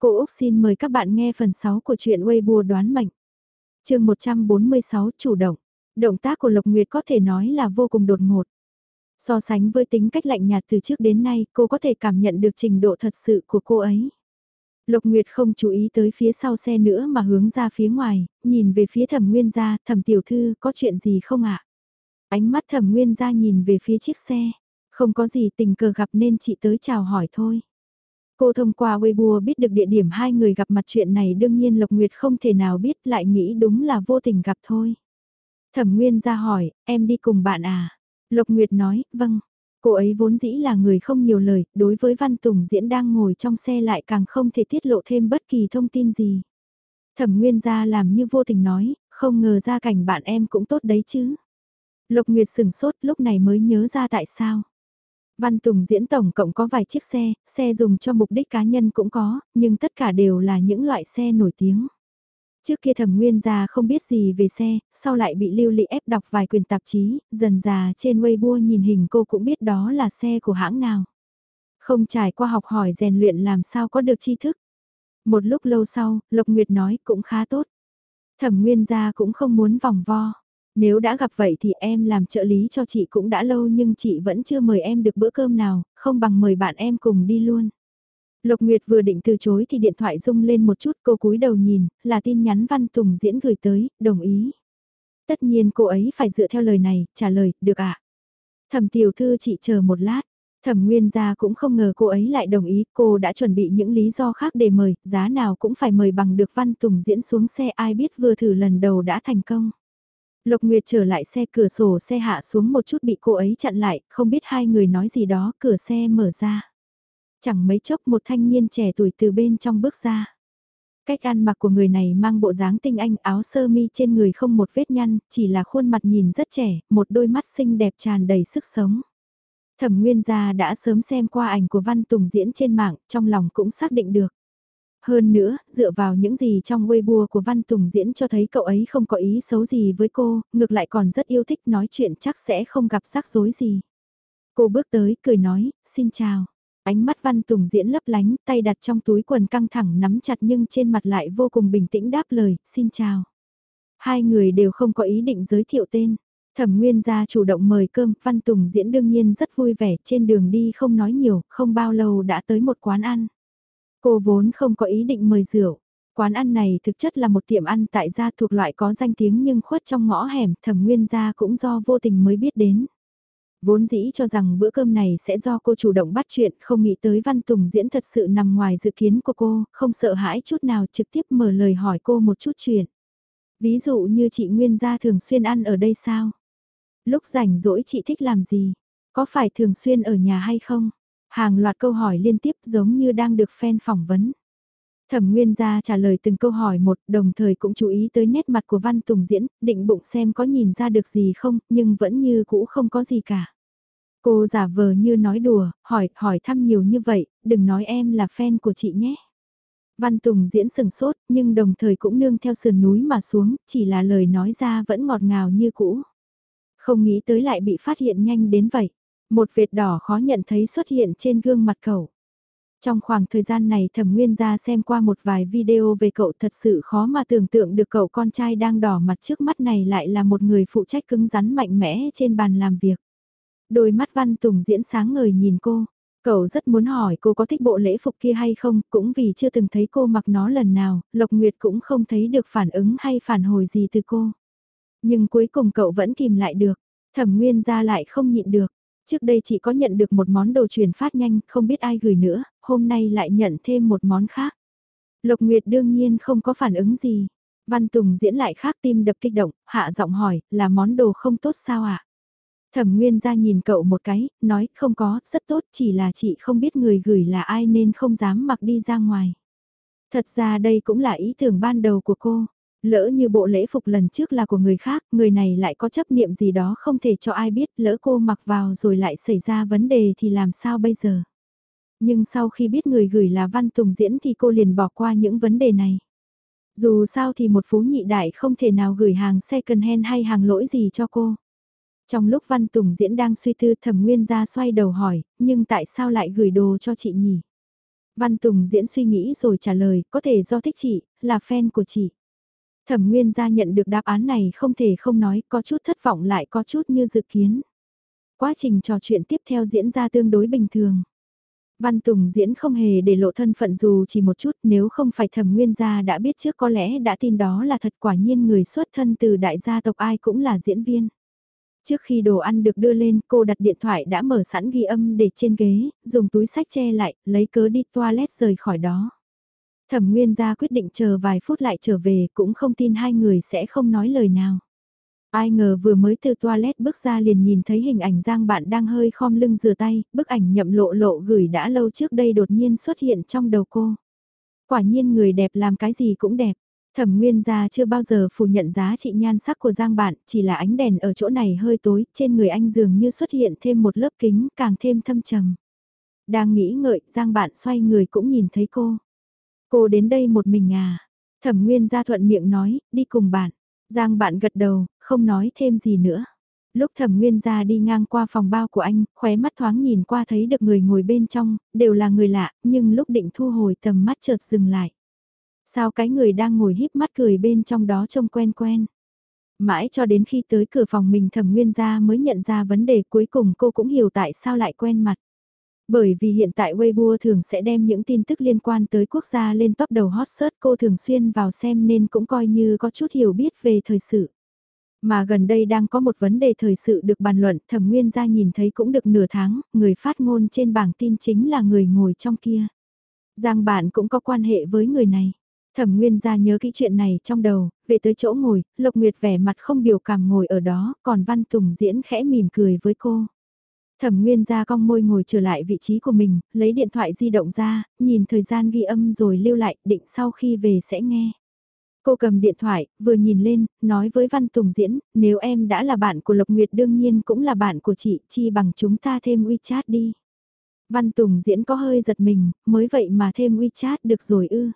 Cô Úc xin mời các bạn nghe phần 6 của truyện Weibo đoán mệnh. chương 146 chủ động. Động tác của Lộc Nguyệt có thể nói là vô cùng đột ngột. So sánh với tính cách lạnh nhạt từ trước đến nay, cô có thể cảm nhận được trình độ thật sự của cô ấy. Lộc Nguyệt không chú ý tới phía sau xe nữa mà hướng ra phía ngoài, nhìn về phía thẩm nguyên gia, thẩm tiểu thư, có chuyện gì không ạ? Ánh mắt thẩm nguyên gia nhìn về phía chiếc xe, không có gì tình cờ gặp nên chị tới chào hỏi thôi. Cô thông qua Weibo biết được địa điểm hai người gặp mặt chuyện này đương nhiên Lộc Nguyệt không thể nào biết lại nghĩ đúng là vô tình gặp thôi. Thẩm Nguyên ra hỏi, em đi cùng bạn à? Lộc Nguyệt nói, vâng. Cô ấy vốn dĩ là người không nhiều lời, đối với Văn Tùng Diễn đang ngồi trong xe lại càng không thể tiết lộ thêm bất kỳ thông tin gì. Thẩm Nguyên ra làm như vô tình nói, không ngờ ra cảnh bạn em cũng tốt đấy chứ. Lộc Nguyệt sửng sốt lúc này mới nhớ ra tại sao. Văn Tùng diễn tổng cộng có vài chiếc xe, xe dùng cho mục đích cá nhân cũng có, nhưng tất cả đều là những loại xe nổi tiếng. Trước kia thẩm nguyên già không biết gì về xe, sau lại bị lưu lị ép đọc vài quyền tạp chí, dần già trên Weibo nhìn hình cô cũng biết đó là xe của hãng nào. Không trải qua học hỏi rèn luyện làm sao có được tri thức. Một lúc lâu sau, Lộc Nguyệt nói cũng khá tốt. Thẩm nguyên gia cũng không muốn vòng vo. Nếu đã gặp vậy thì em làm trợ lý cho chị cũng đã lâu nhưng chị vẫn chưa mời em được bữa cơm nào, không bằng mời bạn em cùng đi luôn. Lộc Nguyệt vừa định từ chối thì điện thoại rung lên một chút cô cúi đầu nhìn, là tin nhắn Văn Tùng diễn gửi tới, đồng ý. Tất nhiên cô ấy phải dựa theo lời này, trả lời, được ạ. À? Thẩm tiểu thư chị chờ một lát. Thẩm Nguyên gia cũng không ngờ cô ấy lại đồng ý, cô đã chuẩn bị những lý do khác để mời, giá nào cũng phải mời bằng được Văn Tùng diễn xuống xe ai biết vừa thử lần đầu đã thành công. Lộc Nguyệt trở lại xe cửa sổ xe hạ xuống một chút bị cô ấy chặn lại, không biết hai người nói gì đó, cửa xe mở ra. Chẳng mấy chốc một thanh niên trẻ tuổi từ bên trong bước ra. Cách ăn mặc của người này mang bộ dáng tinh anh áo sơ mi trên người không một vết nhăn, chỉ là khuôn mặt nhìn rất trẻ, một đôi mắt xinh đẹp tràn đầy sức sống. Thẩm Nguyên Gia đã sớm xem qua ảnh của Văn Tùng diễn trên mạng, trong lòng cũng xác định được. Hơn nữa, dựa vào những gì trong Weibo của Văn Tùng diễn cho thấy cậu ấy không có ý xấu gì với cô, ngược lại còn rất yêu thích nói chuyện chắc sẽ không gặp rắc rối gì. Cô bước tới, cười nói, xin chào. Ánh mắt Văn Tùng diễn lấp lánh, tay đặt trong túi quần căng thẳng nắm chặt nhưng trên mặt lại vô cùng bình tĩnh đáp lời, xin chào. Hai người đều không có ý định giới thiệu tên. Thẩm Nguyên gia chủ động mời cơm, Văn Tùng diễn đương nhiên rất vui vẻ, trên đường đi không nói nhiều, không bao lâu đã tới một quán ăn. Cô vốn không có ý định mời rượu. Quán ăn này thực chất là một tiệm ăn tại gia thuộc loại có danh tiếng nhưng khuất trong ngõ hẻm thẩm nguyên gia cũng do vô tình mới biết đến. Vốn dĩ cho rằng bữa cơm này sẽ do cô chủ động bắt chuyện không nghĩ tới Văn Tùng diễn thật sự nằm ngoài dự kiến của cô, không sợ hãi chút nào trực tiếp mở lời hỏi cô một chút chuyện. Ví dụ như chị Nguyên gia thường xuyên ăn ở đây sao? Lúc rảnh rỗi chị thích làm gì? Có phải thường xuyên ở nhà hay không? Hàng loạt câu hỏi liên tiếp giống như đang được fan phỏng vấn. Thẩm Nguyên gia trả lời từng câu hỏi một, đồng thời cũng chú ý tới nét mặt của Văn Tùng Diễn, định bụng xem có nhìn ra được gì không, nhưng vẫn như cũ không có gì cả. Cô giả vờ như nói đùa, hỏi, hỏi thăm nhiều như vậy, đừng nói em là fan của chị nhé. Văn Tùng Diễn sừng sốt, nhưng đồng thời cũng nương theo sườn núi mà xuống, chỉ là lời nói ra vẫn ngọt ngào như cũ. Không nghĩ tới lại bị phát hiện nhanh đến vậy. Một vệt đỏ khó nhận thấy xuất hiện trên gương mặt cậu. Trong khoảng thời gian này thẩm nguyên ra xem qua một vài video về cậu thật sự khó mà tưởng tượng được cậu con trai đang đỏ mặt trước mắt này lại là một người phụ trách cứng rắn mạnh mẽ trên bàn làm việc. Đôi mắt văn tùng diễn sáng ngời nhìn cô. Cậu rất muốn hỏi cô có thích bộ lễ phục kia hay không, cũng vì chưa từng thấy cô mặc nó lần nào, Lộc Nguyệt cũng không thấy được phản ứng hay phản hồi gì từ cô. Nhưng cuối cùng cậu vẫn kìm lại được, thẩm nguyên ra lại không nhịn được. Trước đây chỉ có nhận được một món đồ truyền phát nhanh, không biết ai gửi nữa, hôm nay lại nhận thêm một món khác. Lộc Nguyệt đương nhiên không có phản ứng gì. Văn Tùng diễn lại khác tim đập kích động, hạ giọng hỏi, là món đồ không tốt sao ạ? À? Thẩm Nguyên ra nhìn cậu một cái, nói không có, rất tốt, chỉ là chị không biết người gửi là ai nên không dám mặc đi ra ngoài. Thật ra đây cũng là ý tưởng ban đầu của cô. Lỡ như bộ lễ phục lần trước là của người khác, người này lại có chấp niệm gì đó không thể cho ai biết, lỡ cô mặc vào rồi lại xảy ra vấn đề thì làm sao bây giờ? Nhưng sau khi biết người gửi là Văn Tùng Diễn thì cô liền bỏ qua những vấn đề này. Dù sao thì một phú nhị đại không thể nào gửi hàng second hand hay hàng lỗi gì cho cô. Trong lúc Văn Tùng Diễn đang suy tư thẩm nguyên ra xoay đầu hỏi, nhưng tại sao lại gửi đồ cho chị nhỉ? Văn Tùng diễn suy nghĩ rồi trả lời, có thể do thích chị, là fan của chị. Thẩm Nguyên gia nhận được đáp án này không thể không nói, có chút thất vọng lại có chút như dự kiến. Quá trình trò chuyện tiếp theo diễn ra tương đối bình thường. Văn Tùng diễn không hề để lộ thân phận dù chỉ một chút nếu không phải thẩm nguyên gia đã biết trước có lẽ đã tin đó là thật quả nhiên người xuất thân từ đại gia tộc ai cũng là diễn viên. Trước khi đồ ăn được đưa lên cô đặt điện thoại đã mở sẵn ghi âm để trên ghế, dùng túi sách che lại, lấy cớ đi toilet rời khỏi đó. Thẩm Nguyên gia quyết định chờ vài phút lại trở về cũng không tin hai người sẽ không nói lời nào. Ai ngờ vừa mới từ toilet bước ra liền nhìn thấy hình ảnh Giang bạn đang hơi khom lưng rửa tay, bức ảnh nhậm lộ lộ gửi đã lâu trước đây đột nhiên xuất hiện trong đầu cô. Quả nhiên người đẹp làm cái gì cũng đẹp. Thẩm Nguyên gia chưa bao giờ phủ nhận giá trị nhan sắc của Giang bạn, chỉ là ánh đèn ở chỗ này hơi tối, trên người anh dường như xuất hiện thêm một lớp kính, càng thêm thâm trầm. Đang nghĩ ngợi, Giang bạn xoay người cũng nhìn thấy cô. Cô đến đây một mình à? Thẩm Nguyên gia thuận miệng nói, đi cùng bạn. Giang bạn gật đầu, không nói thêm gì nữa. Lúc thẩm nguyên gia đi ngang qua phòng bao của anh, khóe mắt thoáng nhìn qua thấy được người ngồi bên trong, đều là người lạ, nhưng lúc định thu hồi tầm mắt chợt dừng lại. Sao cái người đang ngồi híp mắt cười bên trong đó trông quen quen. Mãi cho đến khi tới cửa phòng mình thẩm nguyên gia mới nhận ra vấn đề cuối cùng cô cũng hiểu tại sao lại quen mặt. Bởi vì hiện tại Weibo thường sẽ đem những tin tức liên quan tới quốc gia lên top đầu hot search cô thường xuyên vào xem nên cũng coi như có chút hiểu biết về thời sự. Mà gần đây đang có một vấn đề thời sự được bàn luận, thẩm nguyên gia nhìn thấy cũng được nửa tháng, người phát ngôn trên bảng tin chính là người ngồi trong kia. Giang bạn cũng có quan hệ với người này. Thẩm Nguyên gia nhớ kỹ chuyện này trong đầu, về tới chỗ ngồi, Lộc Nguyệt vẻ mặt không biểu cảm ngồi ở đó, còn Văn Tùng diễn khẽ mỉm cười với cô. Thẩm Nguyên gia cong môi ngồi trở lại vị trí của mình, lấy điện thoại di động ra, nhìn thời gian ghi âm rồi lưu lại, định sau khi về sẽ nghe. Cô cầm điện thoại, vừa nhìn lên, nói với Văn Tùng Diễn, nếu em đã là bạn của Lộc Nguyệt đương nhiên cũng là bạn của chị, chi bằng chúng ta thêm WeChat đi. Văn Tùng Diễn có hơi giật mình, mới vậy mà thêm WeChat được rồi ư.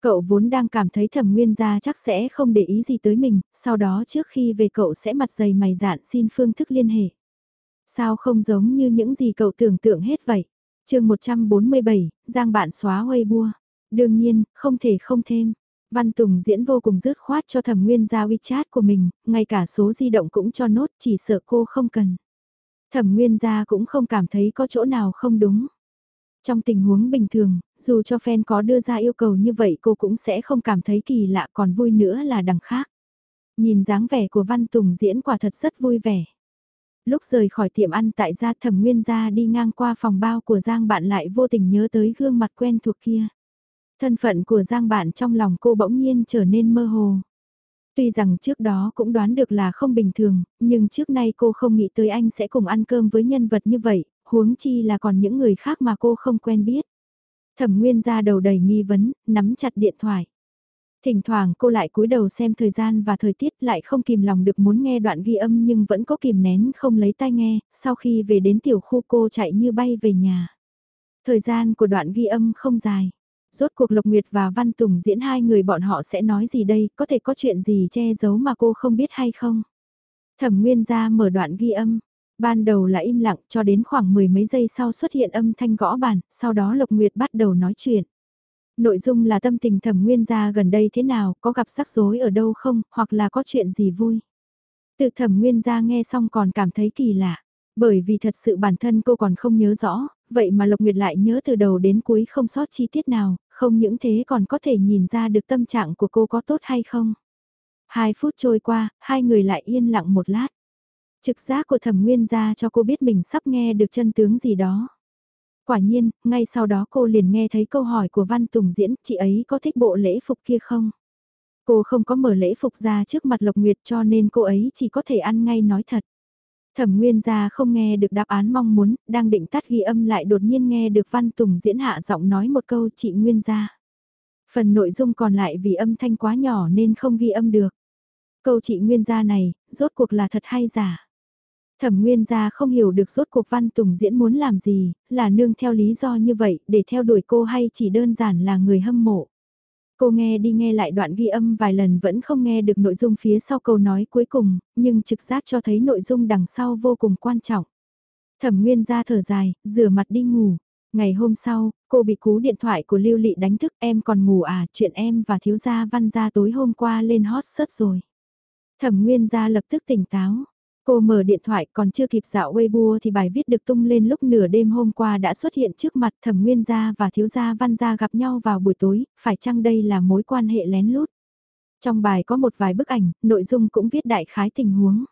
Cậu vốn đang cảm thấy thẩm nguyên gia chắc sẽ không để ý gì tới mình, sau đó trước khi về cậu sẽ mặt dày mày dạn xin phương thức liên hệ. Sao không giống như những gì cậu tưởng tượng hết vậy? chương 147, Giang bạn xóa Weibo. Đương nhiên, không thể không thêm. Văn Tùng diễn vô cùng dứt khoát cho thẩm nguyên gia WeChat của mình, ngay cả số di động cũng cho nốt chỉ sợ cô không cần. Thẩm nguyên gia cũng không cảm thấy có chỗ nào không đúng. Trong tình huống bình thường, dù cho fan có đưa ra yêu cầu như vậy cô cũng sẽ không cảm thấy kỳ lạ còn vui nữa là đằng khác. Nhìn dáng vẻ của Văn Tùng diễn quả thật rất vui vẻ. Lúc rời khỏi tiệm ăn tại gia thẩm nguyên gia đi ngang qua phòng bao của Giang bạn lại vô tình nhớ tới gương mặt quen thuộc kia. Thân phận của Giang bạn trong lòng cô bỗng nhiên trở nên mơ hồ. Tuy rằng trước đó cũng đoán được là không bình thường, nhưng trước nay cô không nghĩ tới anh sẽ cùng ăn cơm với nhân vật như vậy, huống chi là còn những người khác mà cô không quen biết. Thẩm Nguyên ra đầu đầy nghi vấn, nắm chặt điện thoại. Thỉnh thoảng cô lại cúi đầu xem thời gian và thời tiết lại không kìm lòng được muốn nghe đoạn ghi âm nhưng vẫn có kìm nén không lấy tai nghe, sau khi về đến tiểu khu cô chạy như bay về nhà. Thời gian của đoạn ghi âm không dài. Rốt cuộc Lộc Nguyệt và Văn Tùng diễn hai người bọn họ sẽ nói gì đây, có thể có chuyện gì che giấu mà cô không biết hay không? Thẩm Nguyên ra mở đoạn ghi âm, ban đầu là im lặng cho đến khoảng mười mấy giây sau xuất hiện âm thanh gõ bàn, sau đó Lộc Nguyệt bắt đầu nói chuyện. Nội dung là tâm tình thẩm nguyên gia gần đây thế nào, có gặp rắc rối ở đâu không, hoặc là có chuyện gì vui. tự thẩm nguyên gia nghe xong còn cảm thấy kỳ lạ, bởi vì thật sự bản thân cô còn không nhớ rõ, vậy mà Lộc Nguyệt lại nhớ từ đầu đến cuối không sót chi tiết nào, không những thế còn có thể nhìn ra được tâm trạng của cô có tốt hay không. Hai phút trôi qua, hai người lại yên lặng một lát. Trực giác của thẩm nguyên gia cho cô biết mình sắp nghe được chân tướng gì đó. Quả nhiên, ngay sau đó cô liền nghe thấy câu hỏi của Văn Tùng Diễn, chị ấy có thích bộ lễ phục kia không? Cô không có mở lễ phục ra trước mặt Lộc Nguyệt cho nên cô ấy chỉ có thể ăn ngay nói thật. Thẩm Nguyên gia không nghe được đáp án mong muốn, đang định tắt ghi âm lại đột nhiên nghe được Văn Tùng diễn hạ giọng nói một câu chị Nguyên gia. Phần nội dung còn lại vì âm thanh quá nhỏ nên không ghi âm được. Câu chị Nguyên gia này, rốt cuộc là thật hay giả? Thẩm Nguyên gia không hiểu được rốt cuộc Văn Tùng diễn muốn làm gì, là nương theo lý do như vậy để theo đuổi cô hay chỉ đơn giản là người hâm mộ. Cô nghe đi nghe lại đoạn ghi âm vài lần vẫn không nghe được nội dung phía sau câu nói cuối cùng, nhưng trực giác cho thấy nội dung đằng sau vô cùng quan trọng. Thẩm Nguyên ra thở dài, rửa mặt đi ngủ. Ngày hôm sau, cô bị cú điện thoại của Lưu Lị đánh thức em còn ngủ à, chuyện em và thiếu gia văn gia tối hôm qua lên hot search rồi. Thẩm Nguyên gia lập tức tỉnh táo. Cô mở điện thoại còn chưa kịp dạo Weibo thì bài viết được tung lên lúc nửa đêm hôm qua đã xuất hiện trước mặt thẩm nguyên gia và thiếu gia văn gia gặp nhau vào buổi tối, phải chăng đây là mối quan hệ lén lút. Trong bài có một vài bức ảnh, nội dung cũng viết đại khái tình huống.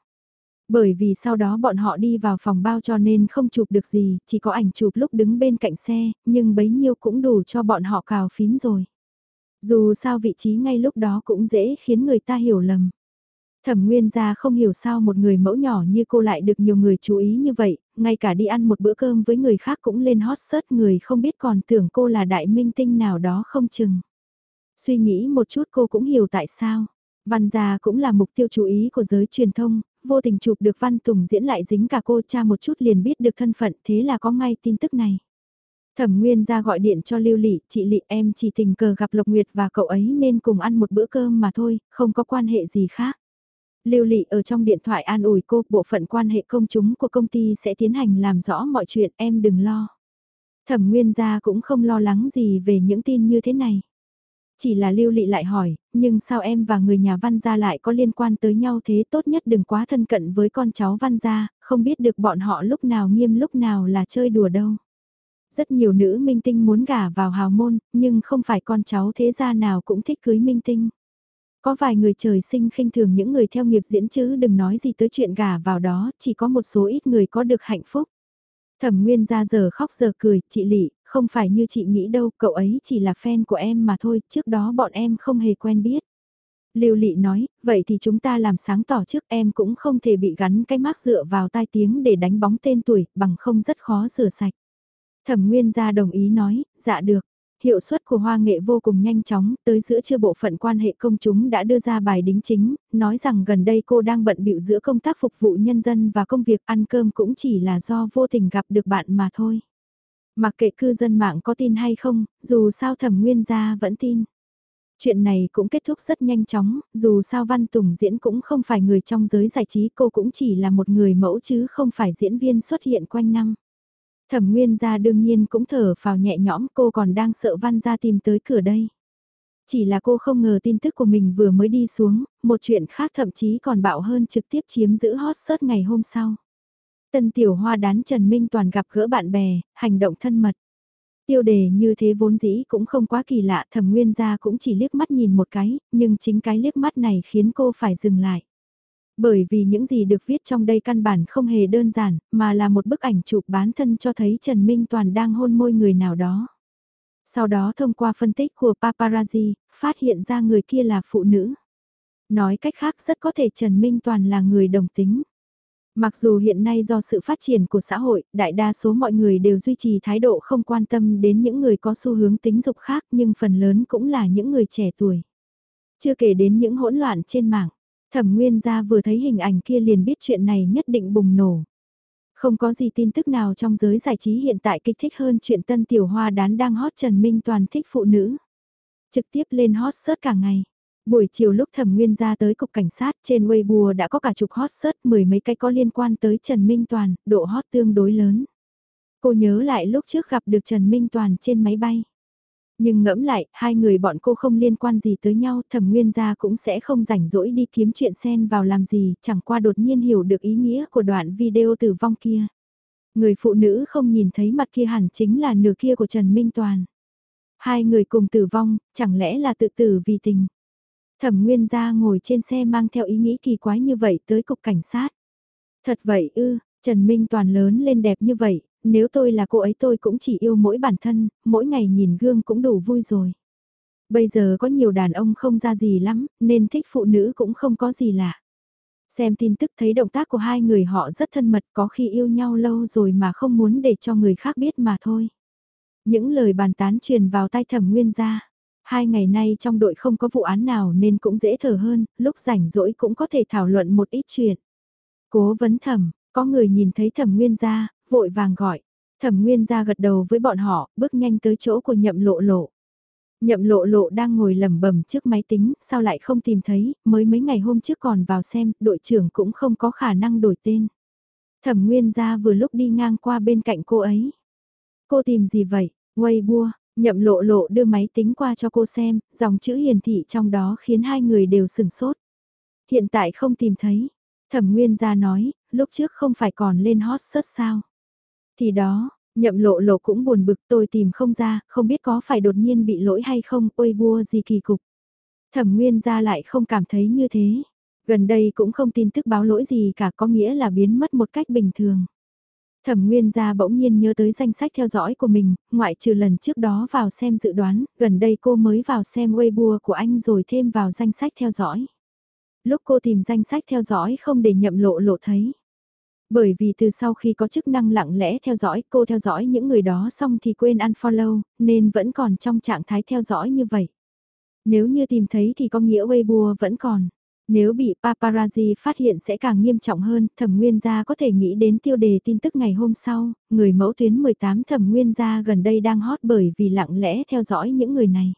Bởi vì sau đó bọn họ đi vào phòng bao cho nên không chụp được gì, chỉ có ảnh chụp lúc đứng bên cạnh xe, nhưng bấy nhiêu cũng đủ cho bọn họ cào phím rồi. Dù sao vị trí ngay lúc đó cũng dễ khiến người ta hiểu lầm. Thẩm Nguyên gia không hiểu sao một người mẫu nhỏ như cô lại được nhiều người chú ý như vậy, ngay cả đi ăn một bữa cơm với người khác cũng lên hot search người không biết còn tưởng cô là đại minh tinh nào đó không chừng. Suy nghĩ một chút cô cũng hiểu tại sao. Văn gia cũng là mục tiêu chú ý của giới truyền thông, vô tình chụp được Văn Tùng diễn lại dính cả cô cha một chút liền biết được thân phận thế là có ngay tin tức này. Thẩm Nguyên ra gọi điện cho Lưu Lị, chị Lị em chỉ tình cờ gặp Lộc Nguyệt và cậu ấy nên cùng ăn một bữa cơm mà thôi, không có quan hệ gì khác. Lưu Lị ở trong điện thoại an ủi cô, bộ phận quan hệ công chúng của công ty sẽ tiến hành làm rõ mọi chuyện, em đừng lo. Thẩm Nguyên gia cũng không lo lắng gì về những tin như thế này. Chỉ là Lưu Lị lại hỏi, nhưng sao em và người nhà Văn gia lại có liên quan tới nhau thế tốt nhất đừng quá thân cận với con cháu Văn gia, không biết được bọn họ lúc nào nghiêm lúc nào là chơi đùa đâu. Rất nhiều nữ minh tinh muốn gả vào hào môn, nhưng không phải con cháu thế gia nào cũng thích cưới minh tinh. Có vài người trời sinh khinh thường những người theo nghiệp diễn chứ đừng nói gì tới chuyện gả vào đó, chỉ có một số ít người có được hạnh phúc. Thẩm Nguyên ra giờ khóc giờ cười, chị Lị, không phải như chị nghĩ đâu, cậu ấy chỉ là fan của em mà thôi, trước đó bọn em không hề quen biết. Lưu Lị nói, vậy thì chúng ta làm sáng tỏ trước em cũng không thể bị gắn cái mác dựa vào tai tiếng để đánh bóng tên tuổi, bằng không rất khó rửa sạch. Thẩm Nguyên gia đồng ý nói, dạ được. Hiệu suất của hoa nghệ vô cùng nhanh chóng, tới giữa trưa bộ phận quan hệ công chúng đã đưa ra bài đính chính, nói rằng gần đây cô đang bận bịu giữa công tác phục vụ nhân dân và công việc ăn cơm cũng chỉ là do vô tình gặp được bạn mà thôi. Mặc kệ cư dân mạng có tin hay không, dù sao thẩm nguyên gia vẫn tin. Chuyện này cũng kết thúc rất nhanh chóng, dù sao Văn Tùng diễn cũng không phải người trong giới giải trí cô cũng chỉ là một người mẫu chứ không phải diễn viên xuất hiện quanh năm. Thẩm Nguyên gia đương nhiên cũng thở vào nhẹ nhõm cô còn đang sợ Văn gia tìm tới cửa đây. Chỉ là cô không ngờ tin tức của mình vừa mới đi xuống, một chuyện khác thậm chí còn bạo hơn trực tiếp chiếm giữ hot search ngày hôm sau. Tân tiểu hoa đán Trần Minh Toàn gặp gỡ bạn bè, hành động thân mật. Tiêu đề như thế vốn dĩ cũng không quá kỳ lạ thẩm nguyên gia cũng chỉ liếc mắt nhìn một cái, nhưng chính cái liếc mắt này khiến cô phải dừng lại. Bởi vì những gì được viết trong đây căn bản không hề đơn giản, mà là một bức ảnh chụp bán thân cho thấy Trần Minh Toàn đang hôn môi người nào đó. Sau đó thông qua phân tích của paparazzi, phát hiện ra người kia là phụ nữ. Nói cách khác rất có thể Trần Minh Toàn là người đồng tính. Mặc dù hiện nay do sự phát triển của xã hội, đại đa số mọi người đều duy trì thái độ không quan tâm đến những người có xu hướng tính dục khác nhưng phần lớn cũng là những người trẻ tuổi. Chưa kể đến những hỗn loạn trên mạng. Thẩm Nguyên gia vừa thấy hình ảnh kia liền biết chuyện này nhất định bùng nổ. Không có gì tin tức nào trong giới giải trí hiện tại kích thích hơn chuyện tân tiểu hoa đán đang hot Trần Minh Toàn thích phụ nữ. Trực tiếp lên hot search cả ngày. Buổi chiều lúc thẩm nguyên ra tới cục cảnh sát trên Weibo đã có cả chục hot search mười mấy cái có liên quan tới Trần Minh Toàn, độ hot tương đối lớn. Cô nhớ lại lúc trước gặp được Trần Minh Toàn trên máy bay. Nhưng ngẫm lại, hai người bọn cô không liên quan gì tới nhau, thẩm nguyên gia cũng sẽ không rảnh rỗi đi kiếm chuyện xen vào làm gì, chẳng qua đột nhiên hiểu được ý nghĩa của đoạn video tử vong kia. Người phụ nữ không nhìn thấy mặt kia hẳn chính là nửa kia của Trần Minh Toàn. Hai người cùng tử vong, chẳng lẽ là tự tử vì tình. Thẩm Nguyên gia ngồi trên xe mang theo ý nghĩ kỳ quái như vậy tới cục cảnh sát. Thật vậy ư, Trần Minh Toàn lớn lên đẹp như vậy, nếu tôi là cô ấy tôi cũng chỉ yêu mỗi bản thân, mỗi ngày nhìn gương cũng đủ vui rồi. Bây giờ có nhiều đàn ông không ra gì lắm, nên thích phụ nữ cũng không có gì lạ. Xem tin tức thấy động tác của hai người họ rất thân mật có khi yêu nhau lâu rồi mà không muốn để cho người khác biết mà thôi. Những lời bàn tán truyền vào tai thẩm nguyên gia. Hai ngày nay trong đội không có vụ án nào nên cũng dễ thở hơn, lúc rảnh rỗi cũng có thể thảo luận một ít chuyện. Cố vấn thẩm, có người nhìn thấy thẩm nguyên gia, vội vàng gọi. Thẩm Nguyên ra gật đầu với bọn họ, bước nhanh tới chỗ của nhậm lộ lộ. Nhậm lộ lộ đang ngồi lầm bẩm trước máy tính, sao lại không tìm thấy, mới mấy ngày hôm trước còn vào xem, đội trưởng cũng không có khả năng đổi tên. Thẩm Nguyên ra vừa lúc đi ngang qua bên cạnh cô ấy. Cô tìm gì vậy? Weibo, nhậm lộ lộ đưa máy tính qua cho cô xem, dòng chữ hiển thị trong đó khiến hai người đều sừng sốt. Hiện tại không tìm thấy. Thẩm Nguyên gia nói, lúc trước không phải còn lên hot search sao? Thì đó, nhậm lộ lộ cũng buồn bực tôi tìm không ra, không biết có phải đột nhiên bị lỗi hay không, ôi bua gì kỳ cục. Thẩm Nguyên gia lại không cảm thấy như thế. Gần đây cũng không tin tức báo lỗi gì cả có nghĩa là biến mất một cách bình thường. Thẩm Nguyên gia bỗng nhiên nhớ tới danh sách theo dõi của mình, ngoại trừ lần trước đó vào xem dự đoán, gần đây cô mới vào xem Weibo của anh rồi thêm vào danh sách theo dõi. Lúc cô tìm danh sách theo dõi không để nhậm lộ lộ thấy. Bởi vì từ sau khi có chức năng lặng lẽ theo dõi, cô theo dõi những người đó xong thì quên unfollow, nên vẫn còn trong trạng thái theo dõi như vậy. Nếu như tìm thấy thì có nghĩa Weibo vẫn còn. Nếu bị paparazzi phát hiện sẽ càng nghiêm trọng hơn, thẩm nguyên gia có thể nghĩ đến tiêu đề tin tức ngày hôm sau, người mẫu tuyến 18 thẩm nguyên gia gần đây đang hot bởi vì lặng lẽ theo dõi những người này.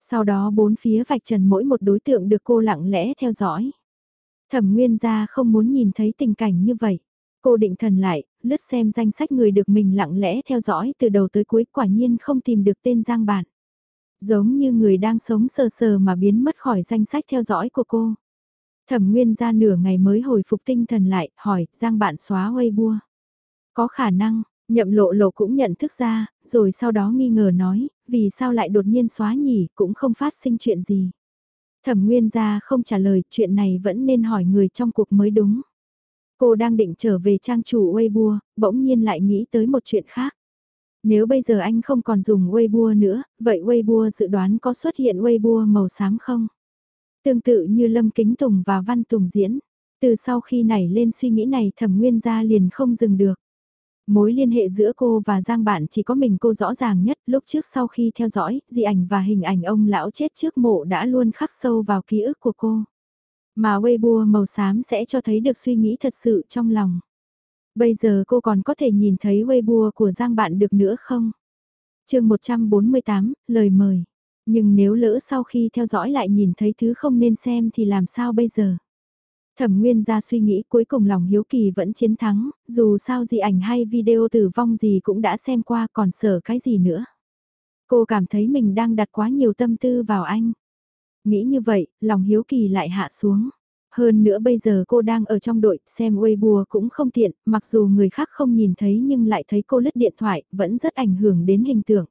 Sau đó bốn phía vạch trần mỗi một đối tượng được cô lặng lẽ theo dõi. Thẩm nguyên gia không muốn nhìn thấy tình cảnh như vậy. Cô định thần lại, lướt xem danh sách người được mình lặng lẽ theo dõi từ đầu tới cuối quả nhiên không tìm được tên Giang Bản. Giống như người đang sống sờ sờ mà biến mất khỏi danh sách theo dõi của cô. Thẩm Nguyên ra nửa ngày mới hồi phục tinh thần lại, hỏi, Giang bạn xóa Weibo. Có khả năng, nhậm lộ lộ cũng nhận thức ra, rồi sau đó nghi ngờ nói, vì sao lại đột nhiên xóa nhỉ, cũng không phát sinh chuyện gì. Thẩm Nguyên ra không trả lời, chuyện này vẫn nên hỏi người trong cuộc mới đúng. Cô đang định trở về trang chủ Weibo, bỗng nhiên lại nghĩ tới một chuyện khác. Nếu bây giờ anh không còn dùng Weibo nữa, vậy Weibo dự đoán có xuất hiện Weibo màu xám không? Tương tự như Lâm Kính Tùng và Văn Tùng diễn. Từ sau khi nảy lên suy nghĩ này thẩm nguyên gia liền không dừng được. Mối liên hệ giữa cô và Giang Bạn chỉ có mình cô rõ ràng nhất lúc trước sau khi theo dõi, di ảnh và hình ảnh ông lão chết trước mộ đã luôn khắc sâu vào ký ức của cô. Mà Weibo màu xám sẽ cho thấy được suy nghĩ thật sự trong lòng. Bây giờ cô còn có thể nhìn thấy Weibo của Giang Bạn được nữa không? chương 148, lời mời. Nhưng nếu lỡ sau khi theo dõi lại nhìn thấy thứ không nên xem thì làm sao bây giờ? Thẩm Nguyên ra suy nghĩ cuối cùng lòng hiếu kỳ vẫn chiến thắng, dù sao gì ảnh hay video tử vong gì cũng đã xem qua còn sợ cái gì nữa. Cô cảm thấy mình đang đặt quá nhiều tâm tư vào anh. Nghĩ như vậy, lòng hiếu kỳ lại hạ xuống. Hơn nữa bây giờ cô đang ở trong đội, xem Weibo cũng không tiện, mặc dù người khác không nhìn thấy nhưng lại thấy cô lứt điện thoại, vẫn rất ảnh hưởng đến hình tượng.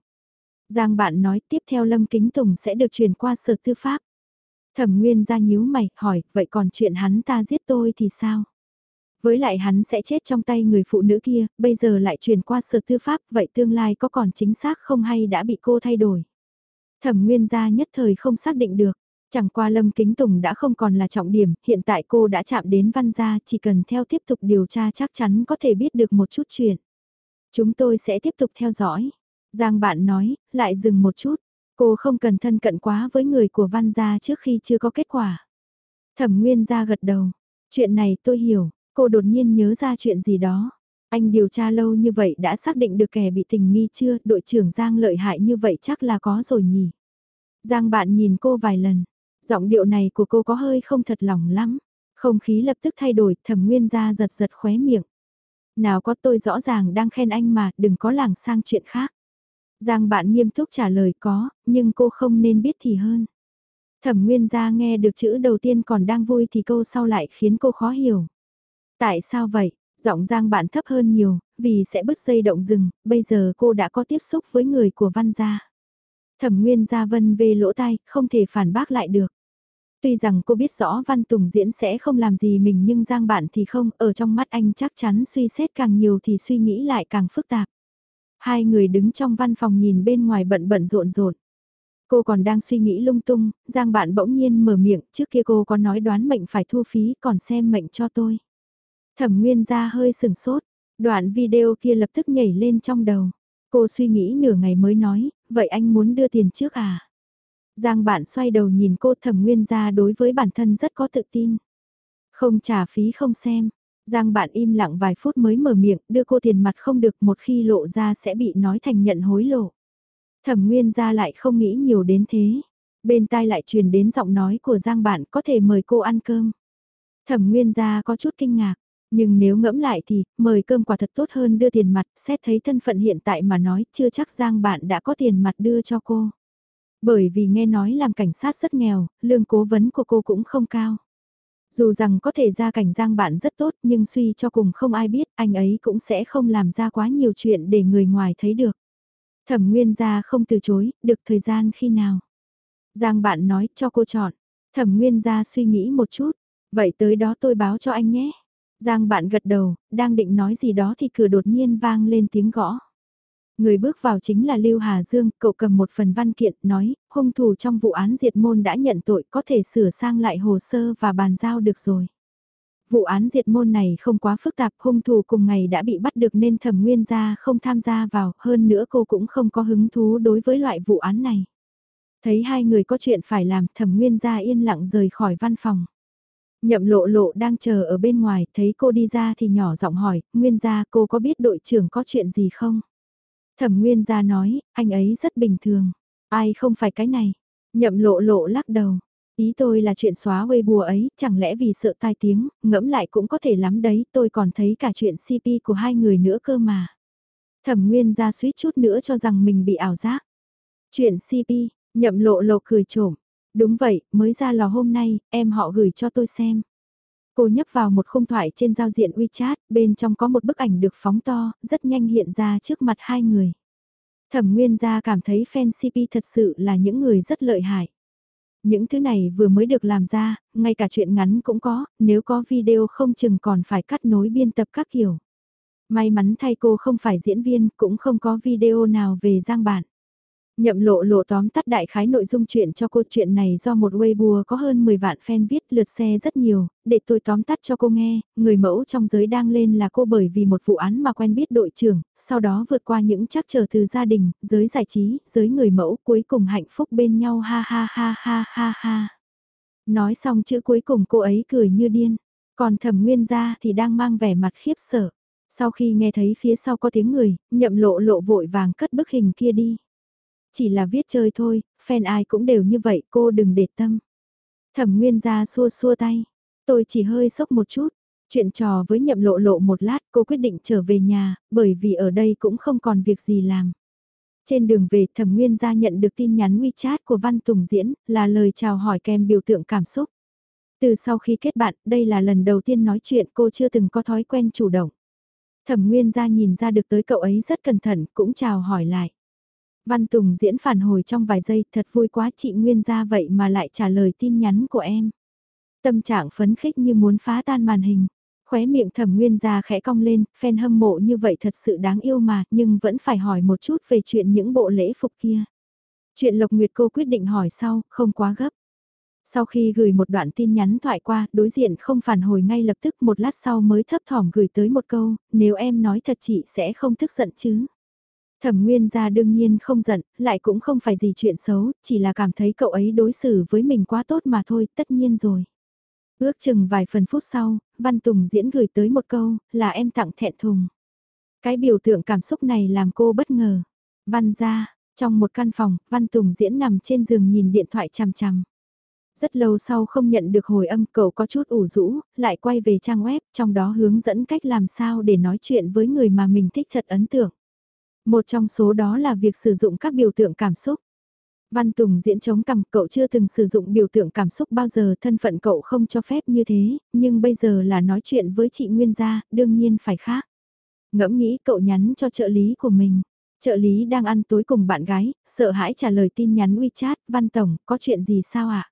Giang bạn nói tiếp theo Lâm Kính Tùng sẽ được truyền qua sở tư pháp. Thẩm Nguyên ra nhíu mày, hỏi, vậy còn chuyện hắn ta giết tôi thì sao? Với lại hắn sẽ chết trong tay người phụ nữ kia, bây giờ lại truyền qua sở tư pháp, vậy tương lai có còn chính xác không hay đã bị cô thay đổi? Thẩm Nguyên gia nhất thời không xác định được. Chẳng qua Lâm Kính Tùng đã không còn là trọng điểm, hiện tại cô đã chạm đến văn gia, chỉ cần theo tiếp tục điều tra chắc chắn có thể biết được một chút chuyện. Chúng tôi sẽ tiếp tục theo dõi. Giang bạn nói, lại dừng một chút. Cô không cần thân cận quá với người của văn gia trước khi chưa có kết quả. Thẩm Nguyên gia gật đầu. Chuyện này tôi hiểu, cô đột nhiên nhớ ra chuyện gì đó. Anh điều tra lâu như vậy đã xác định được kẻ bị tình nghi chưa, đội trưởng Giang lợi hại như vậy chắc là có rồi nhỉ. Giang bạn nhìn cô vài lần, giọng điệu này của cô có hơi không thật lòng lắm. Không khí lập tức thay đổi, thẩm nguyên gia giật giật khóe miệng. Nào có tôi rõ ràng đang khen anh mà, đừng có làng sang chuyện khác. Giang bạn nghiêm túc trả lời có, nhưng cô không nên biết thì hơn. Thẩm Nguyên gia nghe được chữ đầu tiên còn đang vui thì câu sau lại khiến cô khó hiểu. Tại sao vậy? Giọng Giang bạn thấp hơn nhiều, vì sẽ bứt dây động rừng, bây giờ cô đã có tiếp xúc với người của văn gia. Thẩm Nguyên gia vân về lỗ tai, không thể phản bác lại được. Tuy rằng cô biết rõ Văn Tùng diễn sẽ không làm gì mình nhưng Giang bạn thì không, ở trong mắt anh chắc chắn suy xét càng nhiều thì suy nghĩ lại càng phức tạp. Hai người đứng trong văn phòng nhìn bên ngoài bận bận rộn rộn. Cô còn đang suy nghĩ lung tung, Giang bạn bỗng nhiên mở miệng, trước kia cô có nói đoán mệnh phải thu phí, còn xem mệnh cho tôi. Thẩm Nguyên ra hơi sừng sốt, đoạn video kia lập tức nhảy lên trong đầu. Cô suy nghĩ nửa ngày mới nói, vậy anh muốn đưa tiền trước à? Giang bạn xoay đầu nhìn cô thẩm nguyên ra đối với bản thân rất có tự tin. Không trả phí không xem, Giang bạn im lặng vài phút mới mở miệng, đưa cô tiền mặt không được một khi lộ ra sẽ bị nói thành nhận hối lộ. Thẩm Nguyên ra lại không nghĩ nhiều đến thế. Bên tai lại truyền đến giọng nói của Giang bạn có thể mời cô ăn cơm. Thẩm Nguyên ra có chút kinh ngạc. Nhưng nếu ngẫm lại thì, mời cơm quả thật tốt hơn đưa tiền mặt, xét thấy thân phận hiện tại mà nói chưa chắc Giang bạn đã có tiền mặt đưa cho cô. Bởi vì nghe nói làm cảnh sát rất nghèo, lương cố vấn của cô cũng không cao. Dù rằng có thể ra cảnh Giang bạn rất tốt nhưng suy cho cùng không ai biết anh ấy cũng sẽ không làm ra quá nhiều chuyện để người ngoài thấy được. Thẩm Nguyên gia không từ chối, được thời gian khi nào. Giang bạn nói cho cô chọn. Thẩm Nguyên gia suy nghĩ một chút. Vậy tới đó tôi báo cho anh nhé. Giang bạn gật đầu, đang định nói gì đó thì cửa đột nhiên vang lên tiếng gõ. Người bước vào chính là Lưu Hà Dương, cậu cầm một phần văn kiện, nói, hung thủ trong vụ án diệt môn đã nhận tội có thể sửa sang lại hồ sơ và bàn giao được rồi. Vụ án diệt môn này không quá phức tạp, hung thủ cùng ngày đã bị bắt được nên thẩm nguyên gia không tham gia vào, hơn nữa cô cũng không có hứng thú đối với loại vụ án này. Thấy hai người có chuyện phải làm, thẩm nguyên gia yên lặng rời khỏi văn phòng. Nhậm lộ lộ đang chờ ở bên ngoài, thấy cô đi ra thì nhỏ giọng hỏi, nguyên gia cô có biết đội trưởng có chuyện gì không? Thẩm nguyên gia nói, anh ấy rất bình thường, ai không phải cái này? Nhậm lộ lộ lắc đầu, ý tôi là chuyện xóa Weibo ấy, chẳng lẽ vì sợ tai tiếng, ngẫm lại cũng có thể lắm đấy, tôi còn thấy cả chuyện CP của hai người nữa cơ mà. Thẩm nguyên gia suýt chút nữa cho rằng mình bị ảo giác. Chuyện CP, nhậm lộ lộ cười trộm, Đúng vậy, mới ra lò hôm nay, em họ gửi cho tôi xem. Cô nhấp vào một khung thoại trên giao diện WeChat, bên trong có một bức ảnh được phóng to, rất nhanh hiện ra trước mặt hai người. Thẩm Nguyên gia cảm thấy fan CP thật sự là những người rất lợi hại. Những thứ này vừa mới được làm ra, ngay cả chuyện ngắn cũng có, nếu có video không chừng còn phải cắt nối biên tập các kiểu. May mắn thay cô không phải diễn viên, cũng không có video nào về giang bản. Nhậm lộ lộ tóm tắt đại khái nội dung chuyện cho cô chuyện này do một Weibo có hơn 10 vạn fan viết lượt xe rất nhiều, để tôi tóm tắt cho cô nghe, người mẫu trong giới đang lên là cô bởi vì một vụ án mà quen biết đội trưởng, sau đó vượt qua những trắc trở từ gia đình, giới giải trí, giới người mẫu cuối cùng hạnh phúc bên nhau ha ha ha ha ha ha. Nói xong chữ cuối cùng cô ấy cười như điên, còn thẩm nguyên gia thì đang mang vẻ mặt khiếp sợ. Sau khi nghe thấy phía sau có tiếng người, nhậm lộ lộ vội vàng cất bức hình kia đi. Chỉ là viết chơi thôi, fan ai cũng đều như vậy, cô đừng để tâm. Thẩm Nguyên ra xua xua tay, tôi chỉ hơi sốc một chút. Chuyện trò với nhậm lộ lộ một lát cô quyết định trở về nhà, bởi vì ở đây cũng không còn việc gì làm. Trên đường về thẩm nguyên gia nhận được tin nhắn WeChat của Văn Tùng Diễn, là lời chào hỏi kèm biểu tượng cảm xúc. Từ sau khi kết bạn, đây là lần đầu tiên nói chuyện cô chưa từng có thói quen chủ động. Thẩm nguyên gia nhìn ra được tới cậu ấy rất cẩn thận, cũng chào hỏi lại. Văn Tùng diễn phản hồi trong vài giây, thật vui quá chị Nguyên ra vậy mà lại trả lời tin nhắn của em. Tâm trạng phấn khích như muốn phá tan màn hình. Khóe miệng thẩm nguyên ra khẽ cong lên, fan hâm mộ như vậy thật sự đáng yêu mà, nhưng vẫn phải hỏi một chút về chuyện những bộ lễ phục kia. Chuyện Lộc Nguyệt cô quyết định hỏi sau, không quá gấp. Sau khi gửi một đoạn tin nhắn thoại qua, đối diện không phản hồi ngay lập tức một lát sau mới thấp thỏm gửi tới một câu, nếu em nói thật chị sẽ không tức giận chứ. Thẩm Nguyên gia đương nhiên không giận, lại cũng không phải gì chuyện xấu, chỉ là cảm thấy cậu ấy đối xử với mình quá tốt mà thôi, tất nhiên rồi. Ước chừng vài phần phút sau, Văn Tùng diễn gửi tới một câu, là em tặng thẹn thùng. Cái biểu tượng cảm xúc này làm cô bất ngờ. Văn ra, trong một căn phòng, Văn Tùng diễn nằm trên giường nhìn điện thoại chằm chằm. Rất lâu sau không nhận được hồi âm cậu có chút ủ rũ, lại quay về trang web, trong đó hướng dẫn cách làm sao để nói chuyện với người mà mình thích thật ấn tượng. Một trong số đó là việc sử dụng các biểu tượng cảm xúc. Văn Tùng diễn chống cằm cậu chưa từng sử dụng biểu tượng cảm xúc bao giờ thân phận cậu không cho phép như thế, nhưng bây giờ là nói chuyện với chị Nguyên gia, đương nhiên phải khác. Ngẫm nghĩ cậu nhắn cho trợ lý của mình. Trợ lý đang ăn tối cùng bạn gái, sợ hãi trả lời tin nhắn WeChat, Văn Tổng, có chuyện gì sao ạ? À?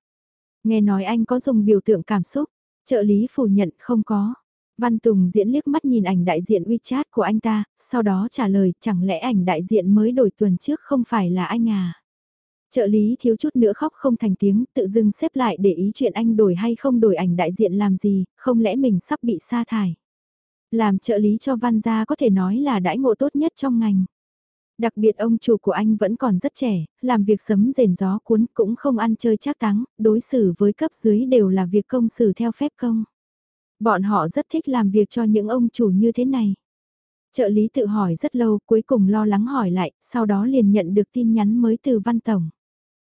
Nghe nói anh có dùng biểu tượng cảm xúc, trợ lý phủ nhận không có. Văn Tùng diễn liếc mắt nhìn ảnh đại diện WeChat của anh ta, sau đó trả lời chẳng lẽ ảnh đại diện mới đổi tuần trước không phải là anh à. Trợ lý thiếu chút nữa khóc không thành tiếng, tự dưng xếp lại để ý chuyện anh đổi hay không đổi ảnh đại diện làm gì, không lẽ mình sắp bị sa thải. Làm trợ lý cho Văn gia có thể nói là đãi ngộ tốt nhất trong ngành. Đặc biệt ông chủ của anh vẫn còn rất trẻ, làm việc sấm rền gió cuốn cũng không ăn chơi chắc táng, đối xử với cấp dưới đều là việc công xử theo phép công. Bọn họ rất thích làm việc cho những ông chủ như thế này. Trợ lý tự hỏi rất lâu cuối cùng lo lắng hỏi lại, sau đó liền nhận được tin nhắn mới từ Văn Tổng.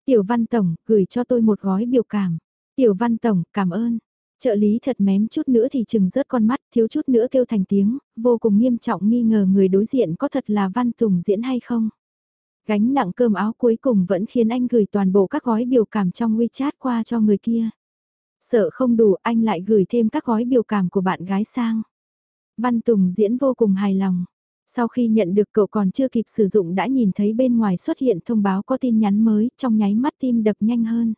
Tiểu Văn Tổng, gửi cho tôi một gói biểu cảm. Tiểu Văn Tổng, cảm ơn. Trợ lý thật mém chút nữa thì chừng rớt con mắt, thiếu chút nữa kêu thành tiếng, vô cùng nghiêm trọng nghi ngờ người đối diện có thật là Văn Tùng diễn hay không. Gánh nặng cơm áo cuối cùng vẫn khiến anh gửi toàn bộ các gói biểu cảm trong WeChat qua cho người kia. Sợ không đủ anh lại gửi thêm các gói biểu cảm của bạn gái sang. Văn Tùng diễn vô cùng hài lòng. Sau khi nhận được cậu còn chưa kịp sử dụng đã nhìn thấy bên ngoài xuất hiện thông báo có tin nhắn mới, trong nháy mắt tim đập nhanh hơn.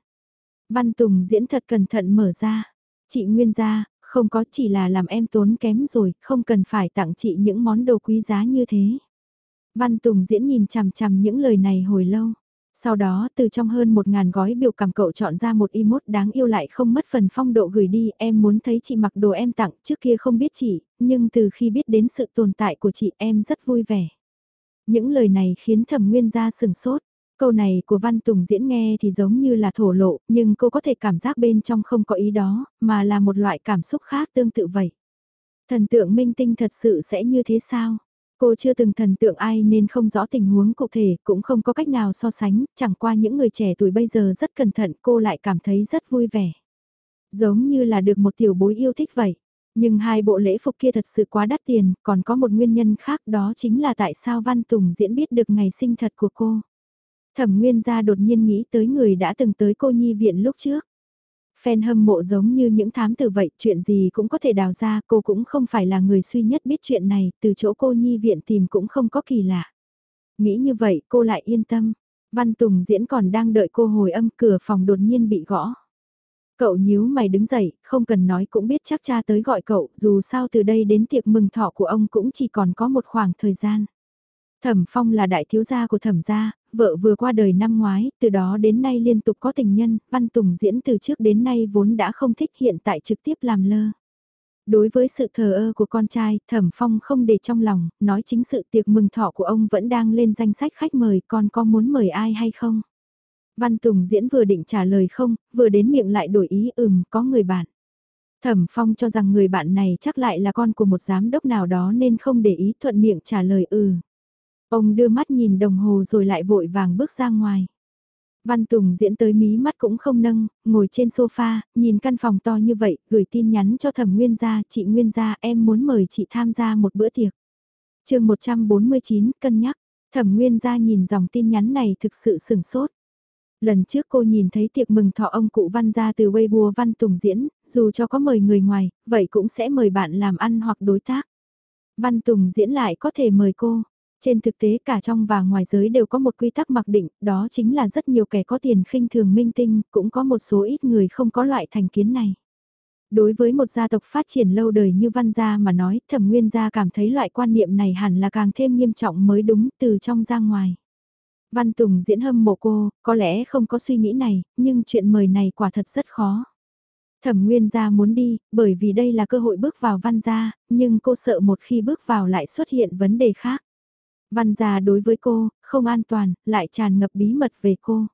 Văn Tùng diễn thật cẩn thận mở ra. Chị Nguyên gia, không có chỉ là làm em tốn kém rồi, không cần phải tặng chị những món đồ quý giá như thế. Văn Tùng diễn nhìn chằm chằm những lời này hồi lâu. Sau đó từ trong hơn một ngàn gói biểu cảm cậu chọn ra một emoji đáng yêu lại không mất phần phong độ gửi đi em muốn thấy chị mặc đồ em tặng trước kia không biết chị, nhưng từ khi biết đến sự tồn tại của chị em rất vui vẻ. Những lời này khiến thẩm nguyên gia sừng sốt. Câu này của Văn Tùng diễn nghe thì giống như là thổ lộ, nhưng cô có thể cảm giác bên trong không có ý đó, mà là một loại cảm xúc khác tương tự vậy. Thần tượng minh tinh thật sự sẽ như thế sao? Cô chưa từng thần tượng ai nên không rõ tình huống cụ thể, cũng không có cách nào so sánh, chẳng qua những người trẻ tuổi bây giờ rất cẩn thận cô lại cảm thấy rất vui vẻ. Giống như là được một tiểu bối yêu thích vậy. Nhưng hai bộ lễ phục kia thật sự quá đắt tiền, còn có một nguyên nhân khác đó chính là tại sao Văn Tùng diễn biết được ngày sinh thật của cô. Thẩm Nguyên gia đột nhiên nghĩ tới người đã từng tới cô nhi viện lúc trước. Fan hâm mộ giống như những thám tử vậy, chuyện gì cũng có thể đào ra, cô cũng không phải là người suy nhất biết chuyện này, từ chỗ cô nhi viện tìm cũng không có kỳ lạ. Nghĩ như vậy cô lại yên tâm. Văn Tùng diễn còn đang đợi cô hồi âm cửa phòng đột nhiên bị gõ. Cậu nhíu mày đứng dậy, không cần nói cũng biết chắc cha tới gọi cậu, dù sao từ đây đến tiệc mừng thọ của ông cũng chỉ còn có một khoảng thời gian. Thẩm Phong là đại thiếu gia của thẩm gia, vợ vừa qua đời năm ngoái, từ đó đến nay liên tục có tình nhân, Văn Tùng diễn từ trước đến nay vốn đã không thích hiện tại trực tiếp làm lơ. Đối với sự thờ ơ của con trai, Thẩm Phong không để trong lòng, nói chính sự tiệc mừng thọ của ông vẫn đang lên danh sách khách mời, con có muốn mời ai hay không? Văn Tùng diễn vừa định trả lời không, vừa đến miệng lại đổi ý ừm, có người bạn. Thẩm Phong cho rằng người bạn này chắc lại là con của một giám đốc nào đó nên không để ý thuận miệng trả lời ừ. Ông đưa mắt nhìn đồng hồ rồi lại vội vàng bước ra ngoài. Văn Tùng diễn tới mí mắt cũng không nâng, ngồi trên sofa, nhìn căn phòng to như vậy, gửi tin nhắn cho thẩm Nguyên gia, chị Nguyên gia em muốn mời chị tham gia một bữa tiệc. chương 149, cân nhắc, thẩm Nguyên gia nhìn dòng tin nhắn này thực sự sừng sốt. Lần trước cô nhìn thấy tiệc mừng thọ ông cụ Văn ra từ Weibo Văn Tùng diễn, dù cho có mời người ngoài, vậy cũng sẽ mời bạn làm ăn hoặc đối tác. Văn Tùng diễn lại có thể mời cô, trên thực tế cả trong và ngoài giới đều có một quy tắc mặc định, đó chính là rất nhiều kẻ có tiền khinh thường minh tinh, cũng có một số ít người không có loại thành kiến này. Đối với một gia tộc phát triển lâu đời như văn gia mà nói, thẩm nguyên gia cảm thấy loại quan niệm này hẳn là càng thêm nghiêm trọng mới đúng từ trong ra ngoài. Văn Tùng diễn hâm mộ cô, có lẽ không có suy nghĩ này, nhưng chuyện mời này quả thật rất khó. Thẩm Nguyên gia muốn đi, bởi vì đây là cơ hội bước vào văn gia, nhưng cô sợ một khi bước vào lại xuất hiện vấn đề khác. Văn gia đối với cô, không an toàn, lại tràn ngập bí mật về cô.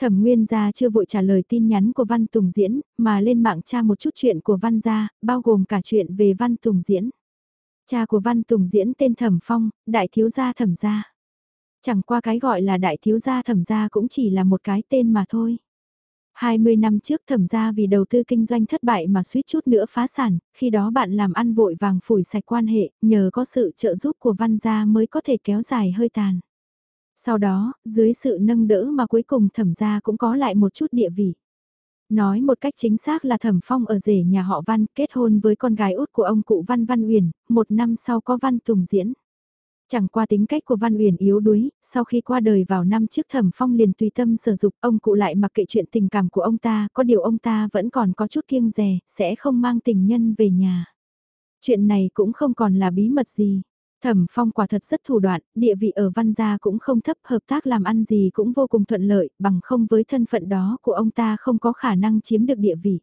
Thẩm Nguyên gia chưa vội trả lời tin nhắn của Văn Tùng Diễn, mà lên mạng tra một chút chuyện của Văn gia, bao gồm cả chuyện về Văn Tùng Diễn. Cha của Văn Tùng Diễn tên Thẩm Phong, đại thiếu gia Thẩm gia. Chẳng qua cái gọi là đại thiếu gia Thẩm gia cũng chỉ là một cái tên mà thôi. 20 năm trước thẩm ra vì đầu tư kinh doanh thất bại mà suýt chút nữa phá sản, khi đó bạn làm ăn vội vàng phủi sạch quan hệ, nhờ có sự trợ giúp của văn gia mới có thể kéo dài hơi tàn. Sau đó, dưới sự nâng đỡ mà cuối cùng thẩm gia cũng có lại một chút địa vị. Nói một cách chính xác là thẩm phong ở rể nhà họ Văn kết hôn với con gái út của ông cụ Văn Văn Uyển, một năm sau có Văn Tùng diễn. Chẳng qua tính cách của Văn Uyển yếu đuối, sau khi qua đời vào năm trước Thẩm Phong liền tùy tâm sử dụng, ông cụ lại mặc kệ chuyện tình cảm của ông ta, có điều ông ta vẫn còn có chút kiêng dè, sẽ không mang tình nhân về nhà. Chuyện này cũng không còn là bí mật gì. Thẩm Phong quả thật rất thủ đoạn, địa vị ở Văn gia cũng không thấp, hợp tác làm ăn gì cũng vô cùng thuận lợi, bằng không với thân phận đó của ông ta không có khả năng chiếm được địa vị.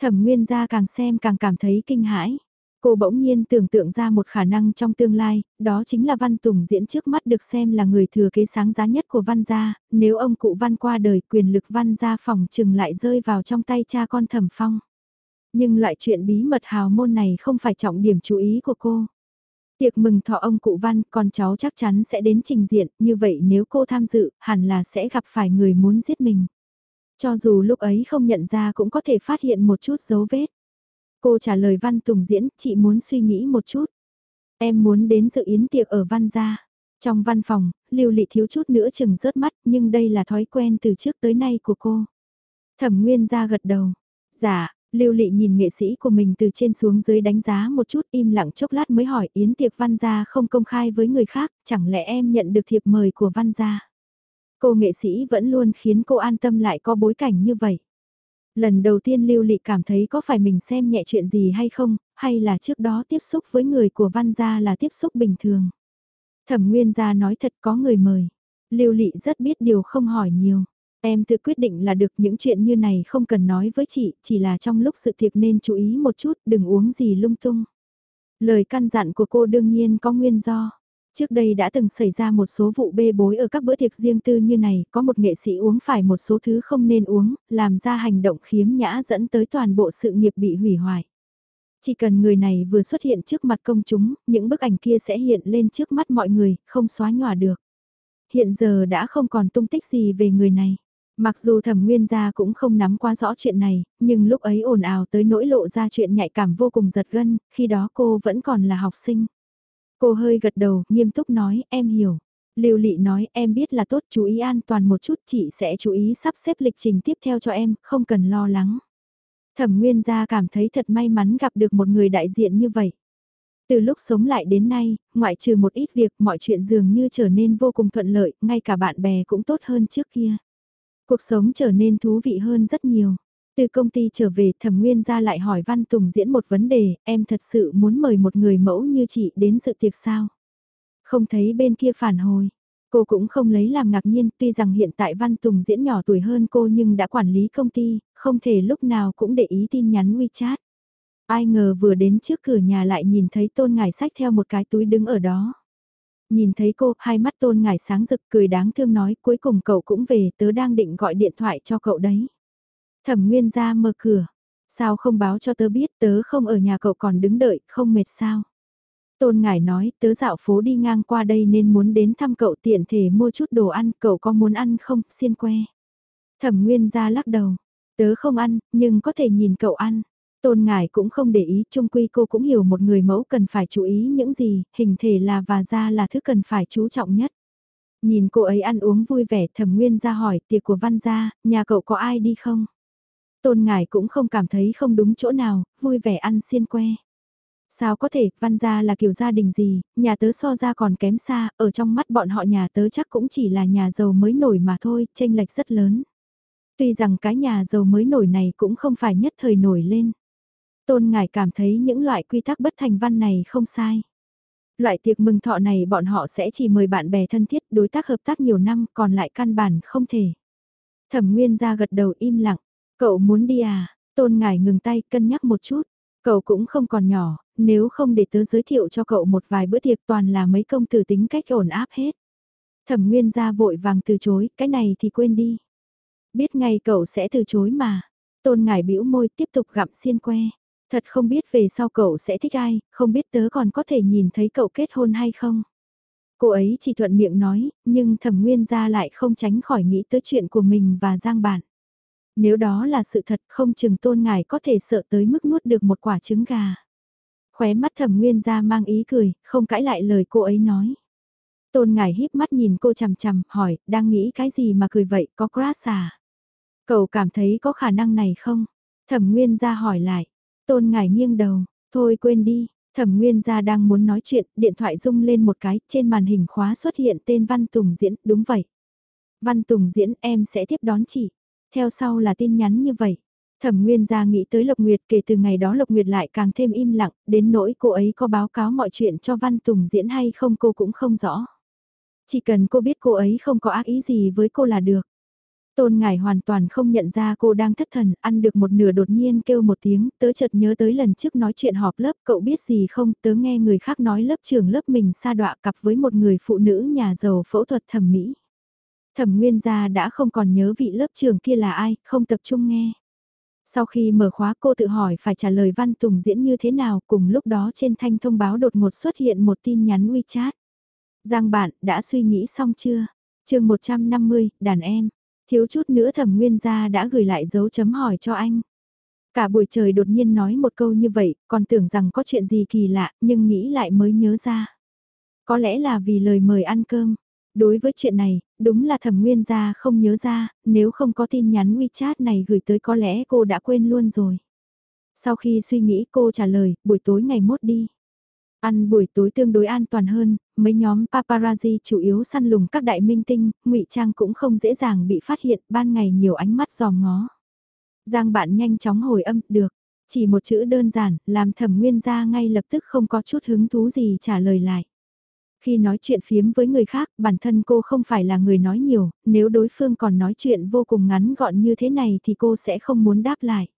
Thẩm Nguyên gia càng xem càng cảm thấy kinh hãi. Cô bỗng nhiên tưởng tượng ra một khả năng trong tương lai, đó chính là Văn Tùng diễn trước mắt được xem là người thừa kế sáng giá nhất của Văn gia, nếu ông cụ Văn qua đời quyền lực Văn gia phòng trừng lại rơi vào trong tay cha con thẩm phong. Nhưng loại chuyện bí mật hào môn này không phải trọng điểm chú ý của cô. Tiệc mừng thọ ông cụ Văn, con cháu chắc chắn sẽ đến trình diện, như vậy nếu cô tham dự, hẳn là sẽ gặp phải người muốn giết mình. Cho dù lúc ấy không nhận ra cũng có thể phát hiện một chút dấu vết. Cô trả lời Văn Tùng diễn, chị muốn suy nghĩ một chút. Em muốn đến dự yến tiệc ở Văn Gia. Trong văn phòng, Lưu Lị thiếu chút nữa chừng rớt mắt nhưng đây là thói quen từ trước tới nay của cô. Thẩm Nguyên ra gật đầu. Dạ, Lưu Lị nhìn nghệ sĩ của mình từ trên xuống dưới đánh giá một chút im lặng chốc lát mới hỏi Yến tiệc Văn Gia không công khai với người khác, chẳng lẽ em nhận được thiệp mời của Văn Gia? Cô nghệ sĩ vẫn luôn khiến cô an tâm lại có bối cảnh như vậy. Lần đầu tiên Lưu Lị cảm thấy có phải mình xem nhẹ chuyện gì hay không, hay là trước đó tiếp xúc với người của Văn Gia là tiếp xúc bình thường. Thẩm Nguyên Gia nói thật có người mời. Lưu Lị rất biết điều không hỏi nhiều. Em tự quyết định là được những chuyện như này không cần nói với chị, chỉ là trong lúc sự tiệc nên chú ý một chút, đừng uống gì lung tung. Lời căn dặn của cô đương nhiên có nguyên do. Trước đây đã từng xảy ra một số vụ bê bối ở các bữa tiệc riêng tư như này, có một nghệ sĩ uống phải một số thứ không nên uống, làm ra hành động khiếm nhã dẫn tới toàn bộ sự nghiệp bị hủy hoại. Chỉ cần người này vừa xuất hiện trước mặt công chúng, những bức ảnh kia sẽ hiện lên trước mắt mọi người, không xóa nhòa được. Hiện giờ đã không còn tung tích gì về người này. Mặc dù thẩm nguyên gia cũng không nắm quá rõ chuyện này, nhưng lúc ấy ồn ào tới nỗi lộ ra chuyện nhạy cảm vô cùng giật gân, khi đó cô vẫn còn là học sinh. Cô hơi gật đầu, nghiêm túc nói, em hiểu. Lưu Lị nói, em biết là tốt, chú ý an toàn một chút, chị sẽ chú ý sắp xếp lịch trình tiếp theo cho em, không cần lo lắng. Thẩm Nguyên gia cảm thấy thật may mắn gặp được một người đại diện như vậy. Từ lúc sống lại đến nay, ngoại trừ một ít việc, mọi chuyện dường như trở nên vô cùng thuận lợi, ngay cả bạn bè cũng tốt hơn trước kia. Cuộc sống trở nên thú vị hơn rất nhiều. Từ công ty trở về thẩm nguyên ra lại hỏi Văn Tùng diễn một vấn đề, em thật sự muốn mời một người mẫu như chị đến sự tiệc sao? Không thấy bên kia phản hồi. Cô cũng không lấy làm ngạc nhiên tuy rằng hiện tại Văn Tùng diễn nhỏ tuổi hơn cô nhưng đã quản lý công ty, không thể lúc nào cũng để ý tin nhắn WeChat. Ai ngờ vừa đến trước cửa nhà lại nhìn thấy tôn ngải sách theo một cái túi đứng ở đó. Nhìn thấy cô, hai mắt tôn ngải sáng rực cười đáng thương nói cuối cùng cậu cũng về tớ đang định gọi điện thoại cho cậu đấy. Thẩm Nguyên ra mở cửa. Sao không báo cho tớ biết tớ không ở nhà cậu còn đứng đợi, không mệt sao? Tôn Ngải nói, tớ dạo phố đi ngang qua đây nên muốn đến thăm cậu tiện thể mua chút đồ ăn, cậu có muốn ăn không, xiên que. Thẩm Nguyên ra lắc đầu, tớ không ăn, nhưng có thể nhìn cậu ăn. Tôn Ngải cũng không để ý, trung quy cô cũng hiểu một người mẫu cần phải chú ý những gì, hình thể là và da là thứ cần phải chú trọng nhất. Nhìn cô ấy ăn uống vui vẻ thẩm nguyên ra hỏi tiệc của văn gia, nhà cậu có ai đi không? Tôn Ngải cũng không cảm thấy không đúng chỗ nào, vui vẻ ăn xiên que. Sao có thể, văn gia là kiểu gia đình gì, nhà tớ so ra còn kém xa, ở trong mắt bọn họ nhà tớ chắc cũng chỉ là nhà giàu mới nổi mà thôi, tranh lệch rất lớn. Tuy rằng cái nhà giàu mới nổi này cũng không phải nhất thời nổi lên. Tôn Ngải cảm thấy những loại quy tắc bất thành văn này không sai. Loại tiệc mừng thọ này bọn họ sẽ chỉ mời bạn bè thân thiết đối tác hợp tác nhiều năm còn lại căn bản không thể. Thẩm Nguyên ra gật đầu im lặng, cậu muốn đi à, Tôn Ngải ngừng tay cân nhắc một chút. Cậu cũng không còn nhỏ, nếu không để tớ giới thiệu cho cậu một vài bữa tiệc toàn là mấy công tử tính cách ổn áp hết. Thẩm Nguyên ra vội vàng từ chối, cái này thì quên đi. Biết ngay cậu sẽ từ chối mà. Tôn Ngải bĩu môi tiếp tục gặm xiên que. Thật không biết về sau cậu sẽ thích ai, không biết tớ còn có thể nhìn thấy cậu kết hôn hay không. Cô ấy chỉ thuận miệng nói, nhưng thẩm nguyên ra lại không tránh khỏi nghĩ tới chuyện của mình và Giang Bản. Nếu đó là sự thật không chừng tôn ngài có thể sợ tới mức nuốt được một quả trứng gà. Khóe mắt thẩm nguyên ra mang ý cười, không cãi lại lời cô ấy nói. Tôn ngài híp mắt nhìn cô chằm chằm, hỏi, đang nghĩ cái gì mà cười vậy, có crush à? Cậu cảm thấy có khả năng này không? Thẩm nguyên ra hỏi lại, tôn ngài nghiêng đầu, thôi quên đi, thẩm nguyên ra đang muốn nói chuyện, điện thoại rung lên một cái, trên màn hình khóa xuất hiện tên Văn Tùng Diễn, đúng vậy. Văn Tùng Diễn em sẽ tiếp đón chị. Theo sau là tin nhắn như vậy. Thẩm Nguyên gia nghĩ tới Lộc Nguyệt kể từ ngày đó Lộc Nguyệt lại càng thêm im lặng, đến nỗi cô ấy có báo cáo mọi chuyện cho Văn Tùng diễn hay không cô cũng không rõ. Chỉ cần cô biết cô ấy không có ác ý gì với cô là được. Tôn Ngải hoàn toàn không nhận ra cô đang thất thần, ăn được một nửa đột nhiên kêu một tiếng, tớ chợt nhớ tới lần trước nói chuyện họp lớp, cậu biết gì không, tớ nghe người khác nói lớp trưởng lớp mình xa đọa cặp với một người phụ nữ nhà giàu phẫu thuật thẩm mỹ. Thẩm Nguyên gia đã không còn nhớ vị lớp trưởng kia là ai, không tập trung nghe. Sau khi mở khóa cô tự hỏi phải trả lời Văn Tùng diễn như thế nào, cùng lúc đó trên thanh thông báo đột ngột xuất hiện một tin nhắn WeChat. Giang bạn, đã suy nghĩ xong chưa? chương 150, đàn em. Thiếu chút nữa thẩm nguyên gia đã gửi lại dấu chấm hỏi cho anh. Cả buổi trời đột nhiên nói một câu như vậy, còn tưởng rằng có chuyện gì kỳ lạ, nhưng nghĩ lại mới nhớ ra. Có lẽ là vì lời mời ăn cơm. Đối với chuyện này, đúng là thẩm nguyên gia không nhớ ra, nếu không có tin nhắn WeChat này gửi tới có lẽ cô đã quên luôn rồi. Sau khi suy nghĩ cô trả lời, buổi tối ngày mốt đi. Ăn buổi tối tương đối an toàn hơn, mấy nhóm paparazzi chủ yếu săn lùng các đại minh tinh, ngụy trang cũng không dễ dàng bị phát hiện, ban ngày nhiều ánh mắt giòm ngó. Giang bạn nhanh chóng hồi âm, được. Chỉ một chữ đơn giản, làm thẩm nguyên gia ngay lập tức không có chút hứng thú gì trả lời lại. Khi nói chuyện phiếm với người khác, bản thân cô không phải là người nói nhiều, nếu đối phương còn nói chuyện vô cùng ngắn gọn như thế này thì cô sẽ không muốn đáp lại.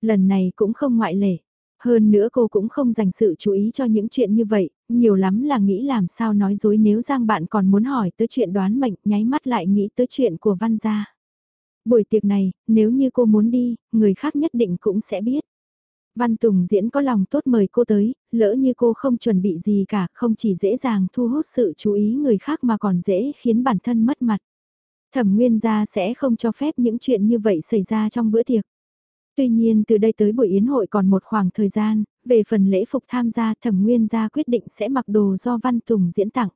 Lần này cũng không ngoại lệ. Hơn nữa cô cũng không dành sự chú ý cho những chuyện như vậy, nhiều lắm là nghĩ làm sao nói dối nếu Giang bạn còn muốn hỏi tới chuyện đoán mệnh, nháy mắt lại nghĩ tới chuyện của Văn Gia. Buổi tiệc này, nếu như cô muốn đi, người khác nhất định cũng sẽ biết. Văn Tùng diễn có lòng tốt mời cô tới, lỡ như cô không chuẩn bị gì cả, không chỉ dễ dàng thu hút sự chú ý người khác mà còn dễ khiến bản thân mất mặt. Thẩm Nguyên gia sẽ không cho phép những chuyện như vậy xảy ra trong bữa tiệc. Tuy nhiên từ đây tới buổi yến hội còn một khoảng thời gian, về phần lễ phục tham gia Thẩm Nguyên gia quyết định sẽ mặc đồ do Văn Tùng diễn tặng.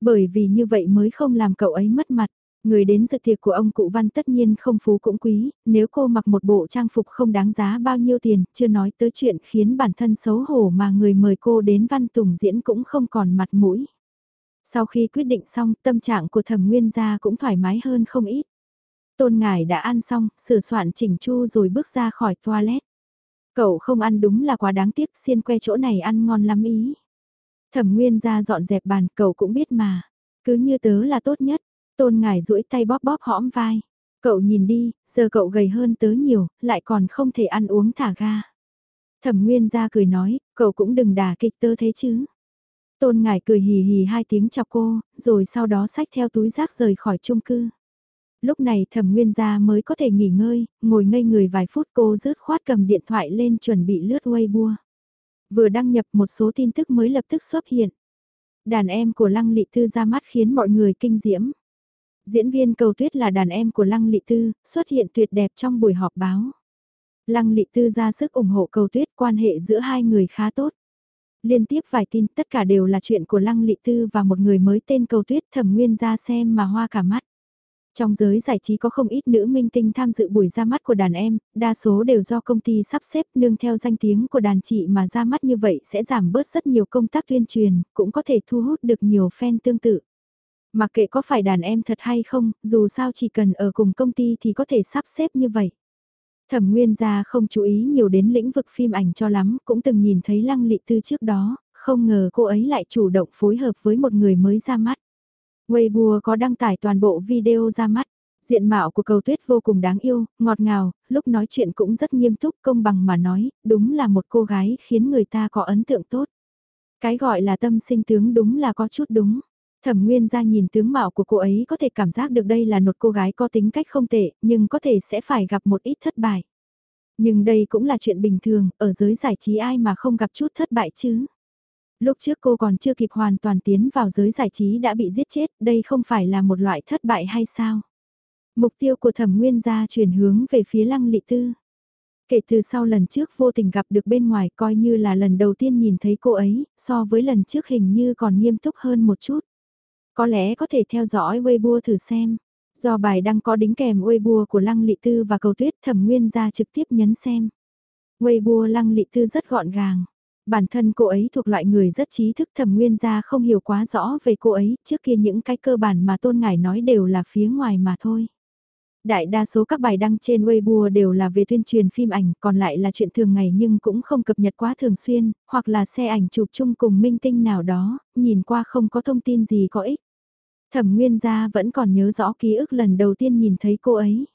Bởi vì như vậy mới không làm cậu ấy mất mặt. Người đến dự tiệc của ông cụ Văn tất nhiên không phú cũng quý, nếu cô mặc một bộ trang phục không đáng giá bao nhiêu tiền, chưa nói tới chuyện khiến bản thân xấu hổ mà người mời cô đến Văn Tùng diễn cũng không còn mặt mũi. Sau khi quyết định xong, tâm trạng của thẩm nguyên gia cũng thoải mái hơn không ít. Tôn ngải đã ăn xong, sửa soạn chỉnh chu rồi bước ra khỏi toilet. Cậu không ăn đúng là quá đáng tiếc, xiên que chỗ này ăn ngon lắm ý. Thẩm nguyên gia dọn dẹp bàn, cậu cũng biết mà. Cứ như tớ là tốt nhất. Tôn ngải duỗi tay bóp bóp hõm vai. Cậu nhìn đi, giờ cậu gầy hơn tớ nhiều, lại còn không thể ăn uống thả ga. Thẩm Nguyên ra cười nói, cậu cũng đừng đả kịch tớ thế chứ. Tôn ngải cười hì hì hai tiếng chọc cô, rồi sau đó xách theo túi rác rời khỏi chung cư. Lúc này thẩm nguyên gia mới có thể nghỉ ngơi, ngồi ngây người vài phút cô rớt khoát cầm điện thoại lên chuẩn bị lướt Weibo. Vừa đăng nhập một số tin tức mới lập tức xuất hiện. Đàn em của Lăng Lị Tư ra mắt khiến mọi người kinh diễm. Diễn viên cầu tuyết là đàn em của Lăng Lị Tư, xuất hiện tuyệt đẹp trong buổi họp báo. Lăng Lị Tư ra sức ủng hộ cầu tuyết quan hệ giữa hai người khá tốt. Liên tiếp vài tin tất cả đều là chuyện của Lăng Lị Tư và một người mới tên cầu tuyết thẩm nguyên ra xem mà hoa cả mắt. Trong giới giải trí có không ít nữ minh tinh tham dự buổi ra mắt của đàn em, đa số đều do công ty sắp xếp nương theo danh tiếng của đàn chị mà ra mắt như vậy sẽ giảm bớt rất nhiều công tác tuyên truyền, cũng có thể thu hút được nhiều fan tương tự. Mặc kệ có phải đàn em thật hay không, dù sao chỉ cần ở cùng công ty thì có thể sắp xếp như vậy. Thẩm Nguyên gia không chú ý nhiều đến lĩnh vực phim ảnh cho lắm, cũng từng nhìn thấy Lăng Lị Tư trước đó, không ngờ cô ấy lại chủ động phối hợp với một người mới ra mắt. Weibo có đăng tải toàn bộ video ra mắt. Diện mạo của cầu tuyết vô cùng đáng yêu, ngọt ngào, lúc nói chuyện cũng rất nghiêm túc công bằng mà nói, đúng là một cô gái khiến người ta có ấn tượng tốt. Cái gọi là tâm sinh tướng đúng là có chút đúng. Thẩm Nguyên ra nhìn tướng mạo của cô ấy có thể cảm giác được đây là một cô gái có tính cách không tệ, nhưng có thể sẽ phải gặp một ít thất bại. Nhưng đây cũng là chuyện bình thường, ở giới giải trí ai mà không gặp chút thất bại chứ. Lúc trước cô còn chưa kịp hoàn toàn tiến vào giới giải trí đã bị giết chết, đây không phải là một loại thất bại hay sao? Mục tiêu của thẩm nguyên gia chuyển hướng về phía lăng lị tư. Kể từ sau lần trước vô tình gặp được bên ngoài coi như là lần đầu tiên nhìn thấy cô ấy, so với lần trước hình như còn nghiêm túc hơn một chút. Có lẽ có thể theo dõi Weibo thử xem. Do bài đăng có đính kèm Weibo của Lăng Lị Tư và Cầu Tuyết thẩm nguyên ra trực tiếp nhấn xem. Weibo Lăng Lị Tư rất gọn gàng. Bản thân cô ấy thuộc loại người rất trí thức thẩm nguyên ra không hiểu quá rõ về cô ấy, trước kia những cái cơ bản mà tôn ngải nói đều là phía ngoài mà thôi. Đại đa số các bài đăng trên Weibo đều là về tuyên truyền phim ảnh, còn lại là chuyện thường ngày nhưng cũng không cập nhật quá thường xuyên, hoặc là xe ảnh chụp chung cùng minh tinh nào đó, nhìn qua không có thông tin gì có ích. Thẩm Nguyên gia vẫn còn nhớ rõ ký ức lần đầu tiên nhìn thấy cô ấy.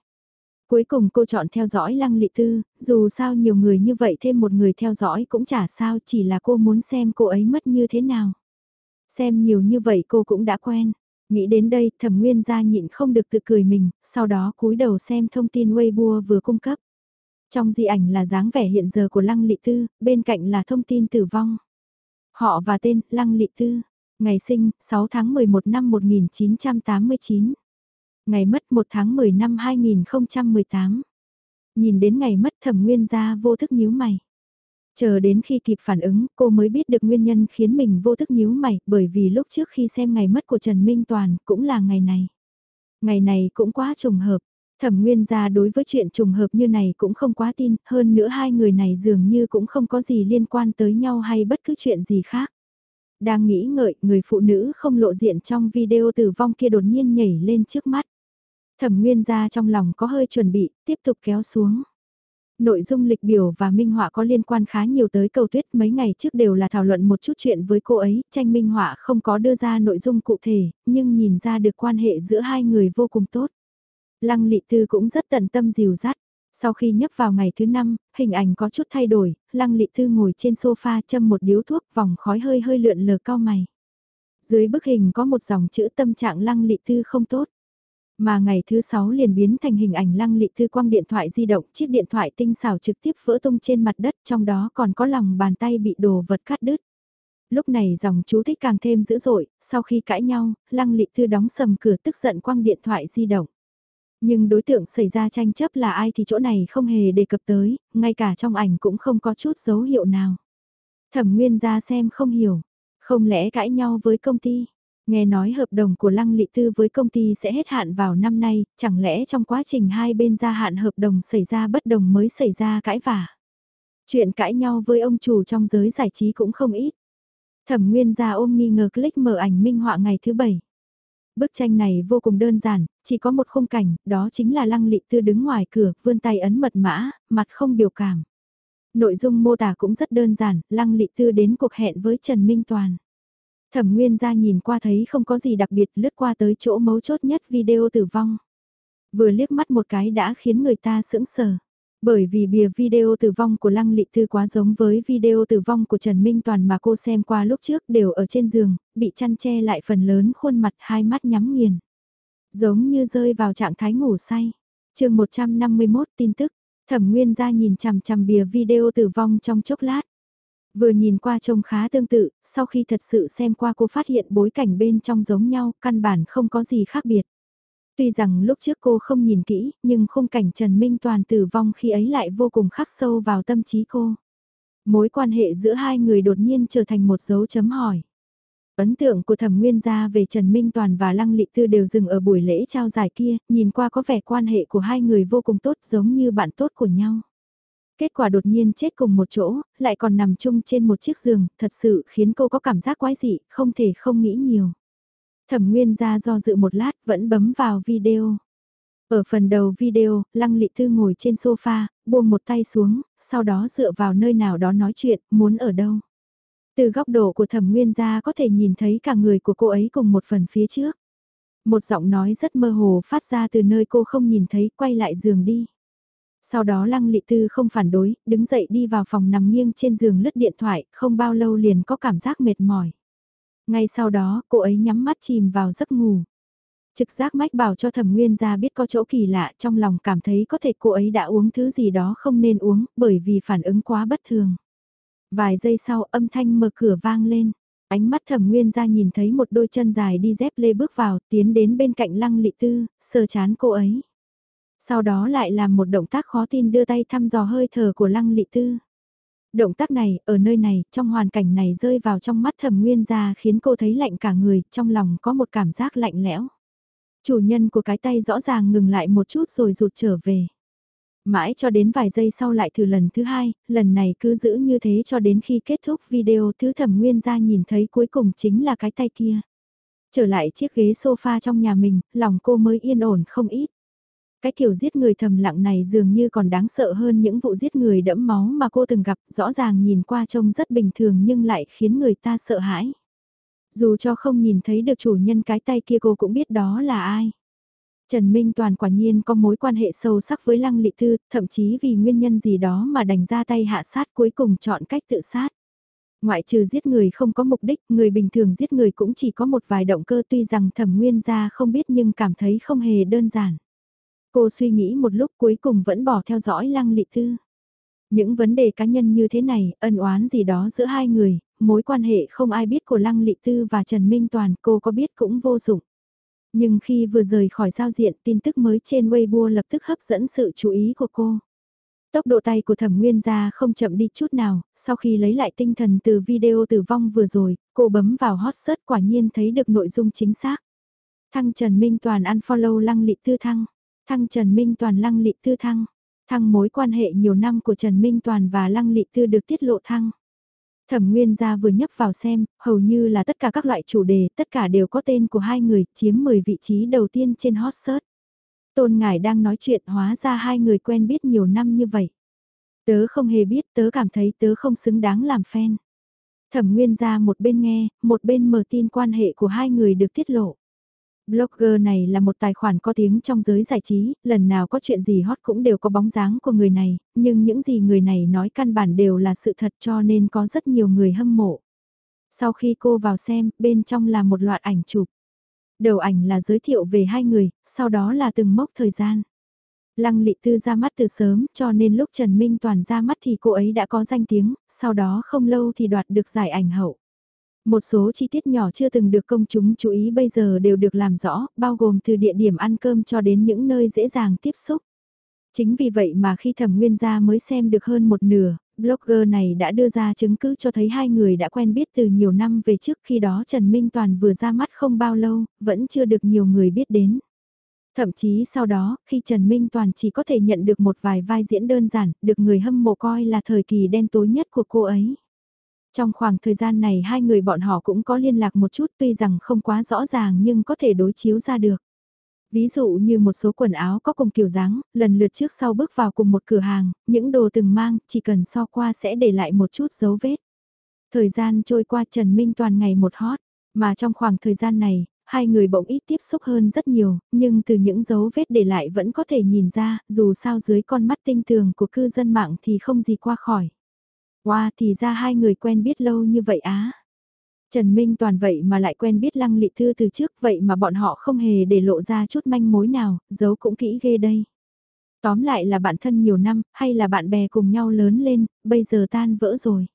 Cuối cùng cô chọn theo dõi Lăng Lị Tư, dù sao nhiều người như vậy thêm một người theo dõi cũng chả sao chỉ là cô muốn xem cô ấy mất như thế nào. Xem nhiều như vậy cô cũng đã quen. Nghĩ đến đây, thẩm nguyên gia nhịn không được tự cười mình, sau đó cúi đầu xem thông tin Weibo vừa cung cấp. Trong di ảnh là dáng vẻ hiện giờ của Lăng Lị Tư, bên cạnh là thông tin tử vong. Họ và tên, Lăng Lị Tư. Ngày sinh, 6 tháng 11 năm 1989. Ngày mất 1 tháng 10 năm 2018. Nhìn đến ngày mất thẩm nguyên gia vô thức nhíu mày. Chờ đến khi kịp phản ứng, cô mới biết được nguyên nhân khiến mình vô thức nhíu mày, bởi vì lúc trước khi xem ngày mất của Trần Minh Toàn, cũng là ngày này. Ngày này cũng quá trùng hợp, thẩm nguyên gia đối với chuyện trùng hợp như này cũng không quá tin, hơn nữa hai người này dường như cũng không có gì liên quan tới nhau hay bất cứ chuyện gì khác. Đang nghĩ ngợi, người phụ nữ không lộ diện trong video tử vong kia đột nhiên nhảy lên trước mắt. Thẩm nguyên gia trong lòng có hơi chuẩn bị, tiếp tục kéo xuống. Nội dung lịch biểu và minh họa có liên quan khá nhiều tới cầu tuyết mấy ngày trước đều là thảo luận một chút chuyện với cô ấy, tranh minh họa không có đưa ra nội dung cụ thể, nhưng nhìn ra được quan hệ giữa hai người vô cùng tốt. Lăng lị tư cũng rất tận tâm dìu dắt. Sau khi nhấp vào ngày thứ năm, hình ảnh có chút thay đổi, lăng lị tư ngồi trên sofa châm một điếu thuốc vòng khói hơi hơi lượn lờ cao mày. Dưới bức hình có một dòng chữ tâm trạng lăng lị tư không tốt. Mà ngày thứ sáu liền biến thành hình ảnh lăng lị thư quang điện thoại di động, chiếc điện thoại tinh xảo trực tiếp vỡ tung trên mặt đất, trong đó còn có lòng bàn tay bị đồ vật cắt đứt. Lúc này dòng chú thích càng thêm dữ dội, sau khi cãi nhau, lăng lị thư đóng sầm cửa tức giận quang điện thoại di động. Nhưng đối tượng xảy ra tranh chấp là ai thì chỗ này không hề đề cập tới, ngay cả trong ảnh cũng không có chút dấu hiệu nào. Thẩm Nguyên ra xem không hiểu, không lẽ cãi nhau với công ty, Nghe nói hợp đồng của Lăng Lị Tư với công ty sẽ hết hạn vào năm nay, chẳng lẽ trong quá trình hai bên gia hạn hợp đồng xảy ra bất đồng mới xảy ra cãi vả. Chuyện cãi nhau với ông chủ trong giới giải trí cũng không ít. Thẩm Nguyên gia ôm nghi ngờ click mở ảnh minh họa ngày thứ bảy. Bức tranh này vô cùng đơn giản, chỉ có một khung cảnh, đó chính là Lăng Lị Tư đứng ngoài cửa, vươn tay ấn mật mã, mặt không biểu cảm. Nội dung mô tả cũng rất đơn giản, Lăng Lị Tư đến cuộc hẹn với Trần Minh Toàn. Thẩm Nguyên ra nhìn qua thấy không có gì đặc biệt lướt qua tới chỗ mấu chốt nhất video tử vong. Vừa liếc mắt một cái đã khiến người ta sững sờ. Bởi vì bìa video tử vong của Lăng Lị Tư quá giống với video tử vong của Trần Minh Toàn mà cô xem qua lúc trước đều ở trên giường, bị chăn che lại phần lớn khuôn mặt hai mắt nhắm nghiền. Giống như rơi vào trạng thái ngủ say. chương 151 tin tức, Thẩm Nguyên ra nhìn chằm chằm bìa video tử vong trong chốc lát. Vừa nhìn qua trông khá tương tự, sau khi thật sự xem qua cô phát hiện bối cảnh bên trong giống nhau, căn bản không có gì khác biệt. Tuy rằng lúc trước cô không nhìn kỹ, nhưng khung cảnh Trần Minh Toàn tử vong khi ấy lại vô cùng khắc sâu vào tâm trí cô. Mối quan hệ giữa hai người đột nhiên trở thành một dấu chấm hỏi. Ấn tượng của thẩm nguyên gia về Trần Minh Toàn và Lăng Lị Tư đều dừng ở buổi lễ trao giải kia, nhìn qua có vẻ quan hệ của hai người vô cùng tốt giống như bạn tốt của nhau. Kết quả đột nhiên chết cùng một chỗ, lại còn nằm chung trên một chiếc giường, thật sự khiến cô có cảm giác quái dị, không thể không nghĩ nhiều. Thẩm Nguyên ra do dự một lát vẫn bấm vào video. Ở phần đầu video, Lăng Lị Tư ngồi trên sofa, buông một tay xuống, sau đó dựa vào nơi nào đó nói chuyện, muốn ở đâu. Từ góc độ của thẩm nguyên gia có thể nhìn thấy cả người của cô ấy cùng một phần phía trước. Một giọng nói rất mơ hồ phát ra từ nơi cô không nhìn thấy, quay lại giường đi. Sau đó Lăng Lị Tư không phản đối, đứng dậy đi vào phòng nằm nghiêng trên giường lướt điện thoại, không bao lâu liền có cảm giác mệt mỏi. Ngay sau đó, cô ấy nhắm mắt chìm vào giấc ngủ. Trực giác mách bảo cho thẩm nguyên ra biết có chỗ kỳ lạ trong lòng cảm thấy có thể cô ấy đã uống thứ gì đó không nên uống bởi vì phản ứng quá bất thường. Vài giây sau âm thanh mở cửa vang lên. Ánh mắt thẩm nguyên ra nhìn thấy một đôi chân dài đi dép lê bước vào tiến đến bên cạnh lăng lị tư, sờ chán cô ấy. Sau đó lại làm một động tác khó tin đưa tay thăm dò hơi thở của lăng lị tư. Động tác này, ở nơi này, trong hoàn cảnh này rơi vào trong mắt thẩm nguyên ra khiến cô thấy lạnh cả người, trong lòng có một cảm giác lạnh lẽo. Chủ nhân của cái tay rõ ràng ngừng lại một chút rồi rụt trở về. Mãi cho đến vài giây sau lại thử lần thứ hai, lần này cứ giữ như thế cho đến khi kết thúc video thứ thẩm nguyên ra nhìn thấy cuối cùng chính là cái tay kia. Trở lại chiếc ghế sofa trong nhà mình, lòng cô mới yên ổn không ít. Cái kiểu giết người thầm lặng này dường như còn đáng sợ hơn những vụ giết người đẫm máu mà cô từng gặp, rõ ràng nhìn qua trông rất bình thường nhưng lại khiến người ta sợ hãi. Dù cho không nhìn thấy được chủ nhân cái tay kia cô cũng biết đó là ai. Trần Minh Toàn quả nhiên có mối quan hệ sâu sắc với Lăng Lị Thư, thậm chí vì nguyên nhân gì đó mà đành ra tay hạ sát cuối cùng chọn cách tự sát. Ngoại trừ giết người không có mục đích, người bình thường giết người cũng chỉ có một vài động cơ tuy rằng thẩm nguyên gia không biết nhưng cảm thấy không hề đơn giản. Cô suy nghĩ một lúc cuối cùng vẫn bỏ theo dõi lăng lị tư. Những vấn đề cá nhân như thế này, ân oán gì đó giữa hai người, mối quan hệ không ai biết của Lăng Lị Tư và Trần Minh Toàn cô có biết cũng vô dụng. Nhưng khi vừa rời khỏi giao diện tin tức mới trên Weibo lập tức hấp dẫn sự chú ý của cô. Tốc độ tay của thẩm nguyên gia không chậm đi chút nào, sau khi lấy lại tinh thần từ video tử vong vừa rồi, cô bấm vào hot search quả nhiên thấy được nội dung chính xác. Thăng Trần Minh Toàn unfollow Lăng Lị Tư Thăng. Thăng Trần Minh Toàn Lăng Lị Tư Thăng. Thăng mối quan hệ nhiều năm của Trần Minh Toàn và Lăng Lị Tư được tiết lộ thăng. Thẩm Nguyên gia vừa nhấp vào xem, hầu như là tất cả các loại chủ đề, tất cả đều có tên của hai người, chiếm 10 vị trí đầu tiên trên hot search. Tôn Ngải đang nói chuyện hóa ra hai người quen biết nhiều năm như vậy. Tớ không hề biết, tớ cảm thấy tớ không xứng đáng làm fan. Thẩm Nguyên gia một bên nghe, một bên mở tin quan hệ của hai người được tiết lộ. Blogger này là một tài khoản có tiếng trong giới giải trí, lần nào có chuyện gì hot cũng đều có bóng dáng của người này, nhưng những gì người này nói căn bản đều là sự thật cho nên có rất nhiều người hâm mộ. Sau khi cô vào xem, bên trong là một loạt ảnh chụp. Đầu ảnh là giới thiệu về hai người, sau đó là từng mốc thời gian. Lăng Lị Tư ra mắt từ sớm cho nên lúc Trần Minh Toàn ra mắt thì cô ấy đã có danh tiếng, sau đó không lâu thì đoạt được giải ảnh hậu. Một số chi tiết nhỏ chưa từng được công chúng chú ý bây giờ đều được làm rõ, bao gồm từ địa điểm ăn cơm cho đến những nơi dễ dàng tiếp xúc. Chính vì vậy mà khi thẩm nguyên gia mới xem được hơn một nửa, blogger này đã đưa ra chứng cứ cho thấy hai người đã quen biết từ nhiều năm về trước khi đó Trần Minh Toàn vừa ra mắt không bao lâu, vẫn chưa được nhiều người biết đến. Thậm chí sau đó, khi Trần Minh Toàn chỉ có thể nhận được một vài vai diễn đơn giản, được người hâm mộ coi là thời kỳ đen tối nhất của cô ấy. Trong khoảng thời gian này hai người bọn họ cũng có liên lạc một chút tuy rằng không quá rõ ràng nhưng có thể đối chiếu ra được. Ví dụ như một số quần áo có cùng kiểu dáng, lần lượt trước sau bước vào cùng một cửa hàng, những đồ từng mang, chỉ cần so qua sẽ để lại một chút dấu vết. Thời gian trôi qua Trần Minh toàn ngày một hot, mà trong khoảng thời gian này, hai người bỗng ít tiếp xúc hơn rất nhiều, nhưng từ những dấu vết để lại vẫn có thể nhìn ra, dù sao dưới con mắt tinh tường của cư dân mạng thì không gì qua khỏi qua thì ra hai người quen biết lâu như vậy á. Trần Minh toàn vậy mà lại quen biết Lăng Lị Thư từ trước vậy mà bọn họ không hề để lộ ra chút manh mối nào, giấu cũng kỹ ghê đây. Tóm lại là bạn thân nhiều năm, hay là bạn bè cùng nhau lớn lên, bây giờ tan vỡ rồi.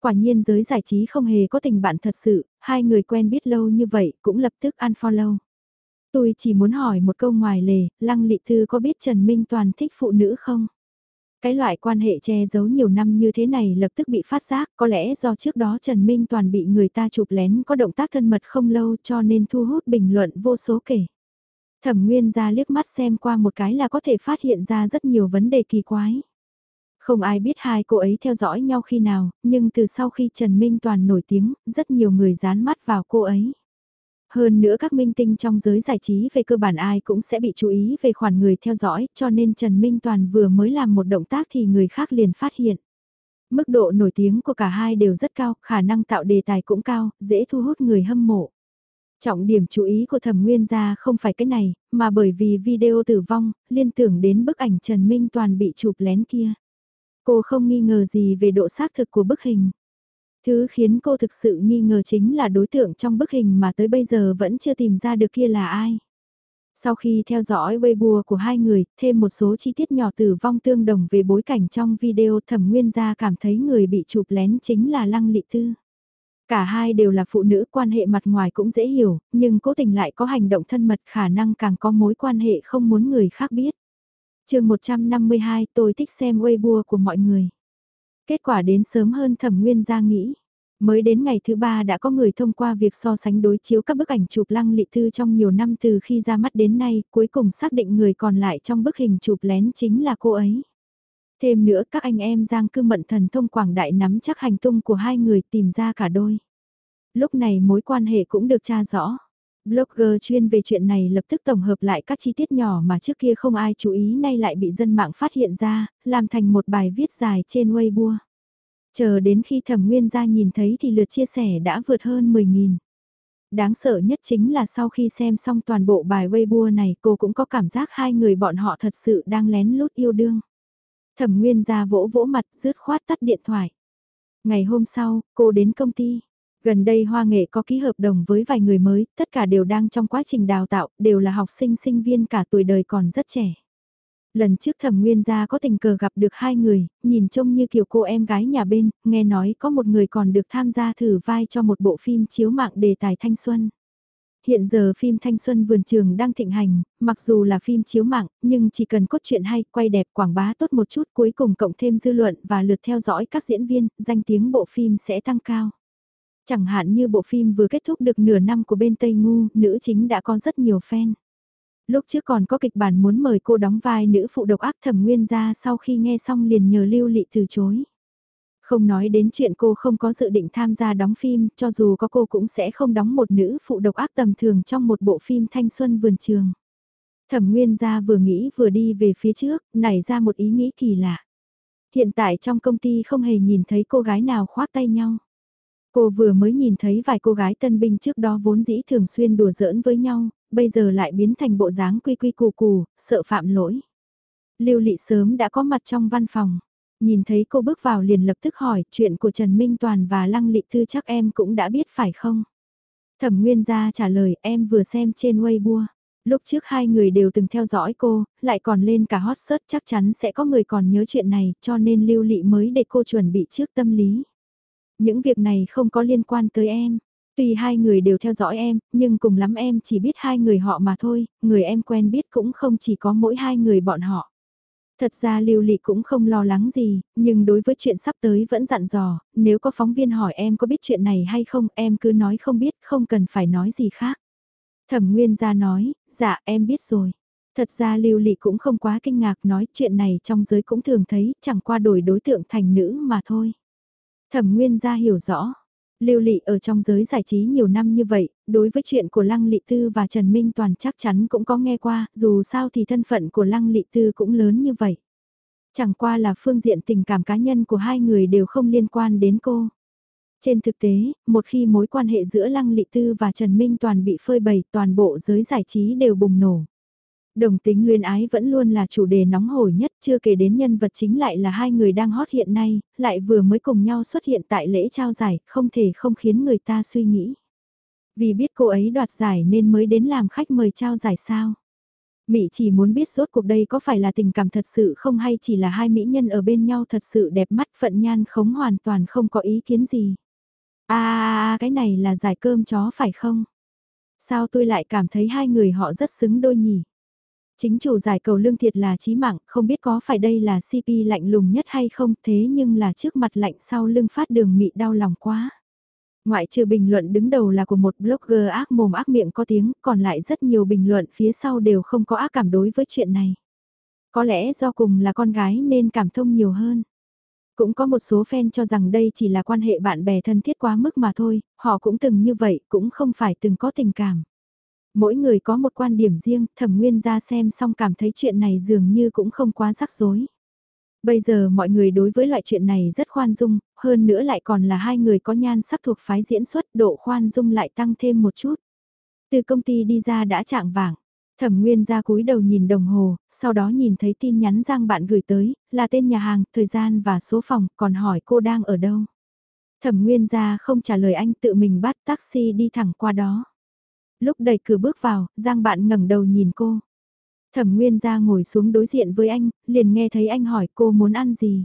Quả nhiên giới giải trí không hề có tình bạn thật sự, hai người quen biết lâu như vậy cũng lập tức unfollow. Tôi chỉ muốn hỏi một câu ngoài lề, Lăng Lị Thư có biết Trần Minh Toàn thích phụ nữ không? Cái loại quan hệ che giấu nhiều năm như thế này lập tức bị phát giác, có lẽ do trước đó Trần Minh Toàn bị người ta chụp lén có động tác thân mật không lâu cho nên thu hút bình luận vô số kể. Thẩm Nguyên ra liếc mắt xem qua một cái là có thể phát hiện ra rất nhiều vấn đề kỳ quái. Không ai biết hai cô ấy theo dõi nhau khi nào, nhưng từ sau khi Trần Minh Toàn nổi tiếng, rất nhiều người dán mắt vào cô ấy. Hơn nữa các minh tinh trong giới giải trí về cơ bản ai cũng sẽ bị chú ý về khoản người theo dõi, cho nên Trần Minh Toàn vừa mới làm một động tác thì người khác liền phát hiện. Mức độ nổi tiếng của cả hai đều rất cao, khả năng tạo đề tài cũng cao, dễ thu hút người hâm mộ. Trọng điểm chú ý của thẩm nguyên gia không phải cái này, mà bởi vì video tử vong, liên tưởng đến bức ảnh Trần Minh Toàn bị chụp lén kia. Cô không nghi ngờ gì về độ xác thực của bức hình. Thứ khiến cô thực sự nghi ngờ chính là đối tượng trong bức hình mà tới bây giờ vẫn chưa tìm ra được kia là ai. Sau khi theo dõi Weibo của hai người, thêm một số chi tiết nhỏ tử vong tương đồng về bối cảnh trong video thẩm nguyên gia cảm thấy người bị chụp lén chính là Lăng Lị Tư. Cả hai đều là phụ nữ quan hệ mặt ngoài cũng dễ hiểu, nhưng cố tình lại có hành động thân mật khả năng càng có mối quan hệ không muốn người khác biết. chương 152 tôi thích xem Weibo của mọi người. Kết quả đến sớm hơn thẩm nguyên ra nghĩ. Mới đến ngày thứ ba đã có người thông qua việc so sánh đối chiếu các bức ảnh chụp lăng lị thư trong nhiều năm từ khi ra mắt đến nay, cuối cùng xác định người còn lại trong bức hình chụp lén chính là cô ấy. Thêm nữa các anh em Giang cư mận thần thông quảng đại nắm chắc hành tung của hai người tìm ra cả đôi. Lúc này mối quan hệ cũng được tra rõ. Blogger chuyên về chuyện này lập tức tổng hợp lại các chi tiết nhỏ mà trước kia không ai chú ý nay lại bị dân mạng phát hiện ra, làm thành một bài viết dài trên Weibo. Chờ đến khi thẩm nguyên gia nhìn thấy thì lượt chia sẻ đã vượt hơn 10.000. Đáng sợ nhất chính là sau khi xem xong toàn bộ bài Weibo này cô cũng có cảm giác hai người bọn họ thật sự đang lén lút yêu đương. Thẩm nguyên gia vỗ vỗ mặt rứt khoát tắt điện thoại. Ngày hôm sau, cô đến công ty. Gần đây Hoa Nghệ có ký hợp đồng với vài người mới, tất cả đều đang trong quá trình đào tạo, đều là học sinh sinh viên cả tuổi đời còn rất trẻ. Lần trước thẩm nguyên gia có tình cờ gặp được hai người, nhìn trông như kiểu cô em gái nhà bên, nghe nói có một người còn được tham gia thử vai cho một bộ phim chiếu mạng đề tài thanh xuân. Hiện giờ phim thanh xuân vườn trường đang thịnh hành, mặc dù là phim chiếu mạng, nhưng chỉ cần cốt truyện hay, quay đẹp, quảng bá tốt một chút cuối cùng cộng thêm dư luận và lượt theo dõi các diễn viên, danh tiếng bộ phim sẽ tăng cao. Chẳng hạn như bộ phim vừa kết thúc được nửa năm của bên Tây Ngu, nữ chính đã có rất nhiều fan. Lúc trước còn có kịch bản muốn mời cô đóng vai nữ phụ độc ác thẩm nguyên ra sau khi nghe xong liền nhờ lưu lị từ chối. Không nói đến chuyện cô không có dự định tham gia đóng phim, cho dù có cô cũng sẽ không đóng một nữ phụ độc ác tầm thường trong một bộ phim thanh xuân vườn trường. Thẩm Nguyên gia vừa nghĩ vừa đi về phía trước, nảy ra một ý nghĩ kỳ lạ. Hiện tại trong công ty không hề nhìn thấy cô gái nào khoác tay nhau. Cô vừa mới nhìn thấy vài cô gái tân binh trước đó vốn dĩ thường xuyên đùa giỡn với nhau, bây giờ lại biến thành bộ dáng quy quy cù cù, sợ phạm lỗi. Lưu Lị sớm đã có mặt trong văn phòng. Nhìn thấy cô bước vào liền lập tức hỏi chuyện của Trần Minh Toàn và Lăng Lị Thư chắc em cũng đã biết phải không? Thẩm Nguyên gia trả lời em vừa xem trên Weibo. Lúc trước hai người đều từng theo dõi cô, lại còn lên cả hot search chắc chắn sẽ có người còn nhớ chuyện này cho nên lưu lị mới để cô chuẩn bị trước tâm lý. Những việc này không có liên quan tới em. Tuy hai người đều theo dõi em, nhưng cùng lắm em chỉ biết hai người họ mà thôi, người em quen biết cũng không chỉ có mỗi hai người bọn họ. Thật ra Lưu Lị cũng không lo lắng gì, nhưng đối với chuyện sắp tới vẫn dặn dò, nếu có phóng viên hỏi em có biết chuyện này hay không, em cứ nói không biết, không cần phải nói gì khác. Thẩm Nguyên ra nói, dạ em biết rồi. Thật ra Lưu Lị cũng không quá kinh ngạc nói chuyện này trong giới cũng thường thấy, chẳng qua đổi đối tượng thành nữ mà thôi. Thẩm Nguyên gia hiểu rõ. Lưu Lị ở trong giới giải trí nhiều năm như vậy, đối với chuyện của Lăng Lị Tư và Trần Minh Toàn chắc chắn cũng có nghe qua, dù sao thì thân phận của Lăng Lị Tư cũng lớn như vậy. Chẳng qua là phương diện tình cảm cá nhân của hai người đều không liên quan đến cô. Trên thực tế, một khi mối quan hệ giữa Lăng Lị Tư và Trần Minh Toàn bị phơi bày, toàn bộ giới giải trí đều bùng nổ. Đồng tính luyến ái vẫn luôn là chủ đề nóng hổi nhất, chưa kể đến nhân vật chính lại là hai người đang hot hiện nay, lại vừa mới cùng nhau xuất hiện tại lễ trao giải, không thể không khiến người ta suy nghĩ. Vì biết cô ấy đoạt giải nên mới đến làm khách mời trao giải sao. Mỹ chỉ muốn biết rốt cuộc đây có phải là tình cảm thật sự không hay chỉ là hai mỹ nhân ở bên nhau thật sự đẹp mắt phận nhan khống hoàn toàn không có ý kiến gì. À, cái này là giải cơm chó phải không? Sao tôi lại cảm thấy hai người họ rất xứng đôi nhỉ? Chính chủ giải cầu lương thiệt là chí mạng, không biết có phải đây là CP lạnh lùng nhất hay không thế nhưng là trước mặt lạnh sau lưng phát đường mị đau lòng quá. Ngoại trừ bình luận đứng đầu là của một blogger ác mồm ác miệng có tiếng, còn lại rất nhiều bình luận phía sau đều không có ác cảm đối với chuyện này. Có lẽ do cùng là con gái nên cảm thông nhiều hơn. Cũng có một số fan cho rằng đây chỉ là quan hệ bạn bè thân thiết quá mức mà thôi, họ cũng từng như vậy, cũng không phải từng có tình cảm. Mỗi người có một quan điểm riêng, thẩm nguyên ra xem xong cảm thấy chuyện này dường như cũng không quá rắc rối. Bây giờ mọi người đối với loại chuyện này rất khoan dung, hơn nữa lại còn là hai người có nhan sắc thuộc phái diễn xuất độ khoan dung lại tăng thêm một chút. Từ công ty đi ra đã chạng vàng. Thẩm Nguyên ra cúi đầu nhìn đồng hồ, sau đó nhìn thấy tin nhắn Giang bạn gửi tới, là tên nhà hàng, thời gian và số phòng, còn hỏi cô đang ở đâu. Thẩm Nguyên ra không trả lời anh tự mình bắt taxi đi thẳng qua đó. Lúc đẩy cửa bước vào, Giang bạn ngẩng đầu nhìn cô. Thẩm Nguyên ra ngồi xuống đối diện với anh, liền nghe thấy anh hỏi cô muốn ăn gì.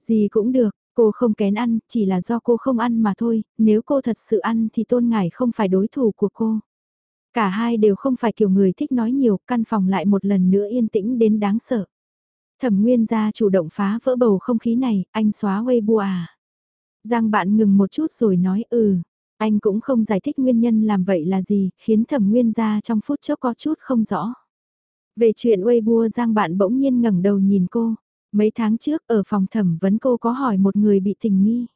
Gì cũng được, cô không kén ăn, chỉ là do cô không ăn mà thôi, nếu cô thật sự ăn thì tôn ngải không phải đối thủ của cô. Cả hai đều không phải kiểu người thích nói nhiều, căn phòng lại một lần nữa yên tĩnh đến đáng sợ. Thẩm Nguyên ra chủ động phá vỡ bầu không khí này, anh xóa Weibo à. Giang bạn ngừng một chút rồi nói ừ, anh cũng không giải thích nguyên nhân làm vậy là gì, khiến thẩm nguyên ra trong phút chốc có chút không rõ. Về chuyện Weibo Giang bạn bỗng nhiên ngẩng đầu nhìn cô. Mấy tháng trước ở phòng thẩm vấn cô có hỏi một người bị tình nghi.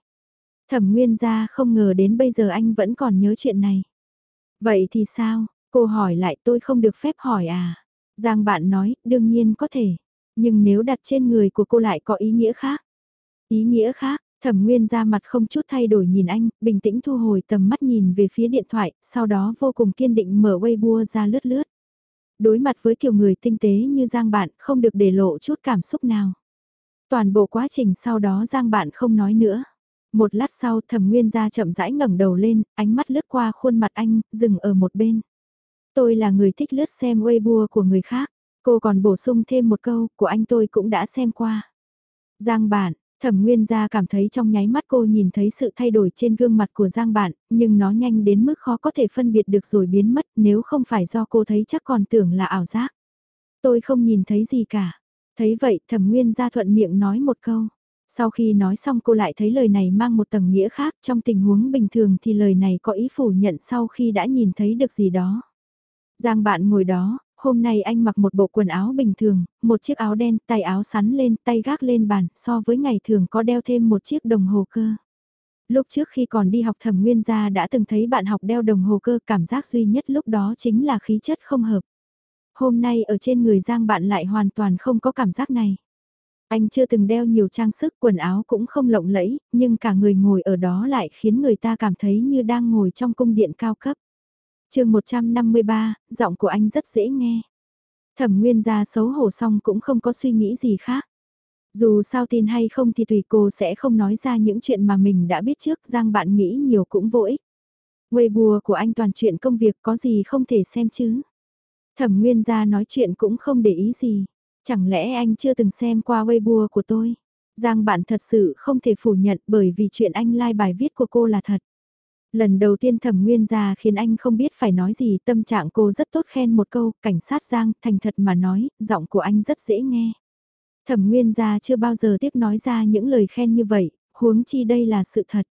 Thẩm nguyên ra không ngờ đến bây giờ anh vẫn còn nhớ chuyện này. Vậy thì sao, cô hỏi lại tôi không được phép hỏi à? Giang bạn nói, đương nhiên có thể. Nhưng nếu đặt trên người của cô lại có ý nghĩa khác. Ý nghĩa khác, Thẩm Nguyên ra mặt không chút thay đổi nhìn anh, bình tĩnh thu hồi tầm mắt nhìn về phía điện thoại, sau đó vô cùng kiên định mở Weibo ra lướt lướt. Đối mặt với kiểu người tinh tế như Giang Bạn không được để lộ chút cảm xúc nào. Toàn bộ quá trình sau đó Giang Bạn không nói nữa. Một lát sau thẩm nguyên ra chậm rãi ngẩng đầu lên, ánh mắt lướt qua khuôn mặt anh, dừng ở một bên. Tôi là người thích lướt xem Weibo của người khác. Cô còn bổ sung thêm một câu, của anh tôi cũng đã xem qua. Giang Bạn, Thẩm Nguyên gia cảm thấy trong nháy mắt cô nhìn thấy sự thay đổi trên gương mặt của Giang Bạn, nhưng nó nhanh đến mức khó có thể phân biệt được rồi biến mất nếu không phải do cô thấy chắc còn tưởng là ảo giác. Tôi không nhìn thấy gì cả. Thấy vậy Thẩm Nguyên gia thuận miệng nói một câu. Sau khi nói xong cô lại thấy lời này mang một tầng nghĩa khác trong tình huống bình thường thì lời này có ý phủ nhận sau khi đã nhìn thấy được gì đó. Giang bạn ngồi đó, hôm nay anh mặc một bộ quần áo bình thường, một chiếc áo đen, tay áo sắn lên, tay gác lên bàn, so với ngày thường có đeo thêm một chiếc đồng hồ cơ. Lúc trước khi còn đi học thẩm nguyên gia đã từng thấy bạn học đeo đồng hồ cơ cảm giác duy nhất lúc đó chính là khí chất không hợp. Hôm nay ở trên người Giang bạn lại hoàn toàn không có cảm giác này. Anh chưa từng đeo nhiều trang sức quần áo cũng không lộng lẫy, nhưng cả người ngồi ở đó lại khiến người ta cảm thấy như đang ngồi trong cung điện cao cấp chương 153, giọng của anh rất dễ nghe. Thẩm nguyên gia xấu hổ xong cũng không có suy nghĩ gì khác. Dù sao tin hay không thì tùy cô sẽ không nói ra những chuyện mà mình đã biết trước Giang bạn nghĩ nhiều cũng vô ích. Weibo của anh toàn chuyện công việc có gì không thể xem chứ. Thẩm nguyên gia nói chuyện cũng không để ý gì. Chẳng lẽ anh chưa từng xem qua Weibo của tôi? Giang bạn thật sự không thể phủ nhận bởi vì chuyện anh like bài viết của cô là thật. Lần đầu tiên thẩm nguyên ra khiến anh không biết phải nói gì, tâm trạng cô rất tốt khen một câu, cảnh sát Giang, thành thật mà nói, giọng của anh rất dễ nghe. Thẩm nguyên gia chưa bao giờ tiếp nói ra những lời khen như vậy, huống chi đây là sự thật.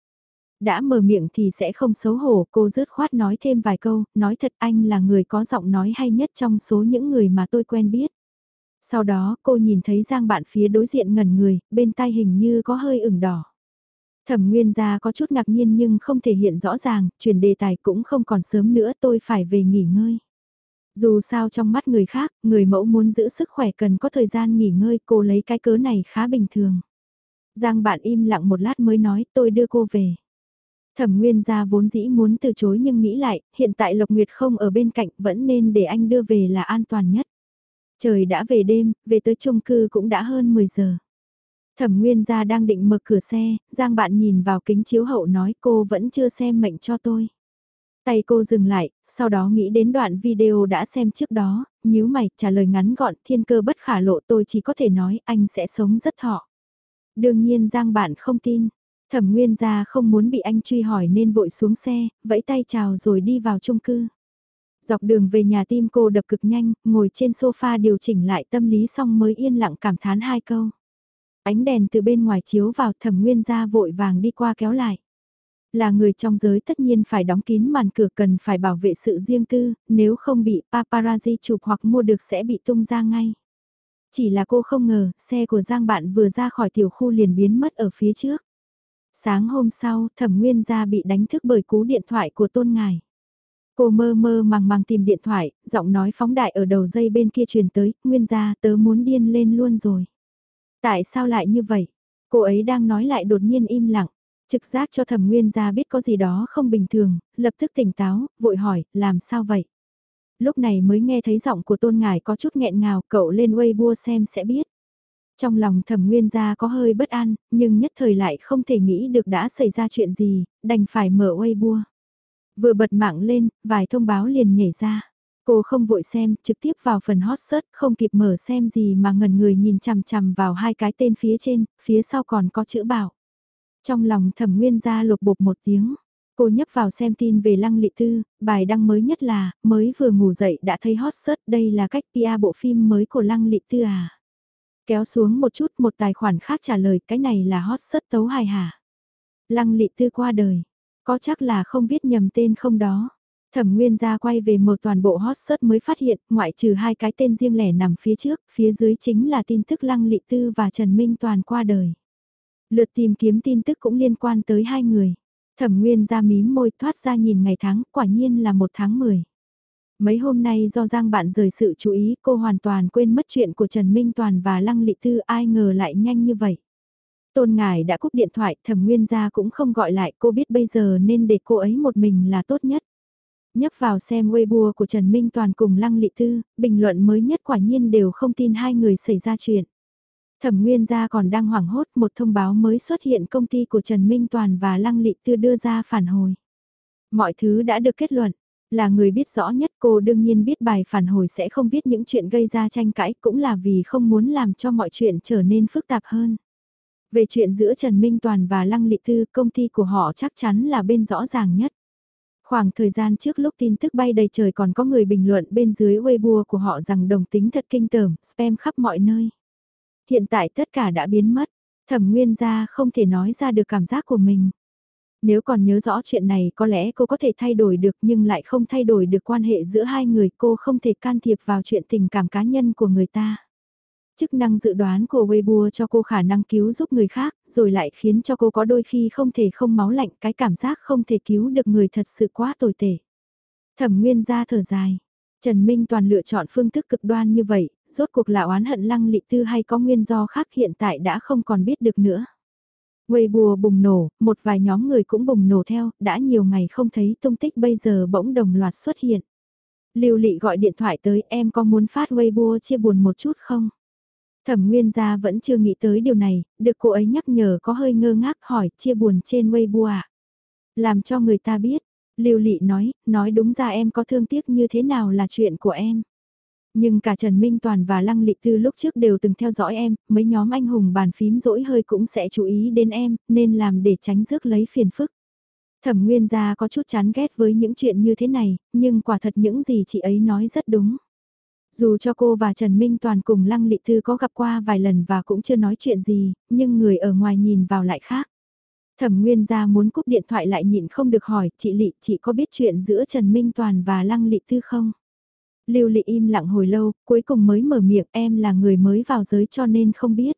Đã mở miệng thì sẽ không xấu hổ, cô rớt khoát nói thêm vài câu, nói thật anh là người có giọng nói hay nhất trong số những người mà tôi quen biết. Sau đó cô nhìn thấy Giang bạn phía đối diện ngẩn người, bên tai hình như có hơi ửng đỏ. Thẩm Nguyên gia có chút ngạc nhiên nhưng không thể hiện rõ ràng, chuyển đề tài cũng không còn sớm nữa tôi phải về nghỉ ngơi. Dù sao trong mắt người khác, người mẫu muốn giữ sức khỏe cần có thời gian nghỉ ngơi cô lấy cái cớ này khá bình thường. Giang bạn im lặng một lát mới nói tôi đưa cô về. Thẩm Nguyên gia vốn dĩ muốn từ chối nhưng nghĩ lại, hiện tại Lộc Nguyệt không ở bên cạnh vẫn nên để anh đưa về là an toàn nhất. Trời đã về đêm, về tới chung cư cũng đã hơn 10 giờ. Thẩm Nguyên gia đang định mở cửa xe, Giang bạn nhìn vào kính chiếu hậu nói cô vẫn chưa xem mệnh cho tôi. Tay cô dừng lại, sau đó nghĩ đến đoạn video đã xem trước đó, nhíu mày, trả lời ngắn gọn, thiên cơ bất khả lộ tôi chỉ có thể nói anh sẽ sống rất thọ. Đương nhiên Giang bạn không tin, thẩm nguyên gia không muốn bị anh truy hỏi nên vội xuống xe, vẫy tay chào rồi đi vào chung cư. Dọc đường về nhà tim cô đập cực nhanh, ngồi trên sofa điều chỉnh lại tâm lý xong mới yên lặng cảm thán hai câu. Ánh đèn từ bên ngoài chiếu vào thẩm nguyên gia vội vàng đi qua kéo lại. Là người trong giới tất nhiên phải đóng kín màn cửa cần phải bảo vệ sự riêng tư, nếu không bị paparazzi chụp hoặc mua được sẽ bị tung ra ngay. Chỉ là cô không ngờ, xe của Giang bạn vừa ra khỏi tiểu khu liền biến mất ở phía trước. Sáng hôm sau, thẩm nguyên gia bị đánh thức bởi cú điện thoại của tôn ngài. Cô mơ mơ màng màng tìm điện thoại, giọng nói phóng đại ở đầu dây bên kia truyền tới, nguyên gia tớ muốn điên lên luôn rồi. Tại sao lại như vậy? Cô ấy đang nói lại đột nhiên im lặng. Trực giác cho thẩm nguyên ra biết có gì đó không bình thường, lập tức tỉnh táo, vội hỏi, làm sao vậy? Lúc này mới nghe thấy giọng của tôn ngài có chút nghẹn ngào, cậu lên Weibo xem sẽ biết. Trong lòng thẩm nguyên gia có hơi bất an, nhưng nhất thời lại không thể nghĩ được đã xảy ra chuyện gì, đành phải mở Weibo. Vừa bật mạng lên, vài thông báo liền nhảy ra. Cô không vội xem, trực tiếp vào phần hot search, không kịp mở xem gì mà ngần người nhìn chằm chằm vào hai cái tên phía trên, phía sau còn có chữ bảo. Trong lòng thẩm nguyên ra lột bột một tiếng. Cô nhấp vào xem tin về lăng lị tư, bài đăng mới nhất là, mới vừa ngủ dậy đã thấy hot search đây là cách PR bộ phim mới của lăng lị tư à. Kéo xuống một chút một tài khoản khác trả lời cái này là hot search tấu hài hả. Lăng lị tư qua đời, có chắc là không viết nhầm tên không đó. Thẩm Nguyên gia quay về một toàn bộ hot search mới phát hiện, ngoại trừ hai cái tên riêng lẻ nằm phía trước, phía dưới chính là tin tức Lăng Lị Tư và Trần Minh Toàn qua đời. Lượt tìm kiếm tin tức cũng liên quan tới hai người. Thẩm Nguyên ra mím môi thoát ra nhìn ngày tháng, quả nhiên là một tháng 10. Mấy hôm nay do Giang bạn rời sự chú ý cô hoàn toàn quên mất chuyện của Trần Minh Toàn và Lăng Lị Tư ai ngờ lại nhanh như vậy. Tôn ngài đã cúp điện thoại, thẩm nguyên gia cũng không gọi lại cô biết bây giờ nên để cô ấy một mình là tốt nhất nhấp vào xem Weibo của Trần Minh Toàn cùng Lăng Lị Tư, bình luận mới nhất quả nhiên đều không tin hai người xảy ra chuyện. Thẩm Nguyên gia còn đang hoảng hốt một thông báo mới xuất hiện công ty của Trần Minh Toàn và Lăng Lị Tư đưa ra phản hồi. Mọi thứ đã được kết luận, là người biết rõ nhất cô đương nhiên biết bài phản hồi sẽ không viết những chuyện gây ra tranh cãi cũng là vì không muốn làm cho mọi chuyện trở nên phức tạp hơn. Về chuyện giữa Trần Minh Toàn và Lăng Lị Tư, công ty của họ chắc chắn là bên rõ ràng nhất. Khoảng thời gian trước lúc tin tức bay đầy trời còn có người bình luận bên dưới Weibo của họ rằng đồng tính thật kinh tởm, spam khắp mọi nơi. Hiện tại tất cả đã biến mất, thẩm nguyên gia không thể nói ra được cảm giác của mình. Nếu còn nhớ rõ chuyện này có lẽ cô có thể thay đổi được nhưng lại không thay đổi được quan hệ giữa hai người cô không thể can thiệp vào chuyện tình cảm cá nhân của người ta. Chức năng dự đoán của Weibo cho cô khả năng cứu giúp người khác, rồi lại khiến cho cô có đôi khi không thể không máu lạnh cái cảm giác không thể cứu được người thật sự quá tồi tệ. Thẩm Nguyên ra thở dài. Trần Minh Toàn lựa chọn phương thức cực đoan như vậy, rốt cuộc là oán hận lăng lị tư hay có nguyên do khác hiện tại đã không còn biết được nữa. Weibo bùng nổ, một vài nhóm người cũng bùng nổ theo, đã nhiều ngày không thấy tung tích bây giờ bỗng đồng loạt xuất hiện. Lưu Lị gọi điện thoại tới em có muốn phát Weibo chia buồn một chút không? Thẩm Nguyên gia vẫn chưa nghĩ tới điều này, được cô ấy nhắc nhở có hơi ngơ ngác hỏi chia buồn trên Weibo à? Làm cho người ta biết, Lưu Lị nói, nói đúng ra em có thương tiếc như thế nào là chuyện của em. Nhưng cả Trần Minh Toàn và Lăng Lị Tư lúc trước đều từng theo dõi em, mấy nhóm anh hùng bàn phím rỗi hơi cũng sẽ chú ý đến em, nên làm để tránh rước lấy phiền phức. Thẩm Nguyên gia có chút chán ghét với những chuyện như thế này, nhưng quả thật những gì chị ấy nói rất đúng. Dù cho cô và Trần Minh Toàn cùng Lăng Lị Thư có gặp qua vài lần và cũng chưa nói chuyện gì, nhưng người ở ngoài nhìn vào lại khác. Thẩm Nguyên gia muốn cúp điện thoại lại nhịn không được hỏi, chị Lị, chị có biết chuyện giữa Trần Minh Toàn và Lăng Lị Thư không? Lưu Lị im lặng hồi lâu, cuối cùng mới mở miệng em là người mới vào giới cho nên không biết.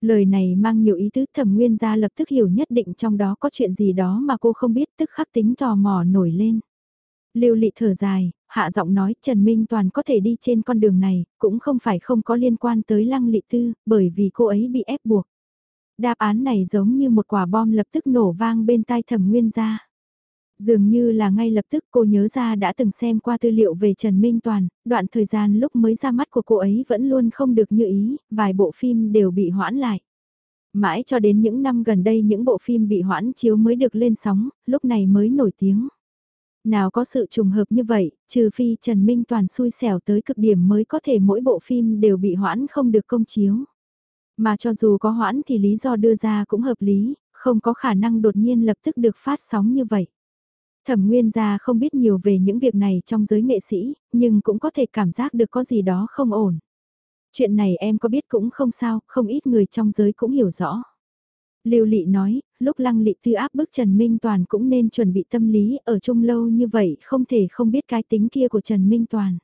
Lời này mang nhiều ý tứ thẩm nguyên gia lập tức hiểu nhất định trong đó có chuyện gì đó mà cô không biết tức khắc tính tò mò nổi lên. Lưu Lị thở dài, hạ giọng nói Trần Minh Toàn có thể đi trên con đường này, cũng không phải không có liên quan tới Lăng Lị Tư, bởi vì cô ấy bị ép buộc. Đáp án này giống như một quả bom lập tức nổ vang bên tai thẩm nguyên gia. Dường như là ngay lập tức cô nhớ ra đã từng xem qua tư liệu về Trần Minh Toàn, đoạn thời gian lúc mới ra mắt của cô ấy vẫn luôn không được như ý, vài bộ phim đều bị hoãn lại. Mãi cho đến những năm gần đây những bộ phim bị hoãn chiếu mới được lên sóng, lúc này mới nổi tiếng. Nào có sự trùng hợp như vậy, trừ phi Trần Minh Toàn xui xẻo tới cực điểm mới có thể mỗi bộ phim đều bị hoãn không được công chiếu. Mà cho dù có hoãn thì lý do đưa ra cũng hợp lý, không có khả năng đột nhiên lập tức được phát sóng như vậy. Thẩm Nguyên gia không biết nhiều về những việc này trong giới nghệ sĩ, nhưng cũng có thể cảm giác được có gì đó không ổn. Chuyện này em có biết cũng không sao, không ít người trong giới cũng hiểu rõ. Lưu Lị nói, lúc Lăng Lị Tư áp bức Trần Minh Toàn cũng nên chuẩn bị tâm lý, ở chung lâu như vậy không thể không biết cái tính kia của Trần Minh Toàn.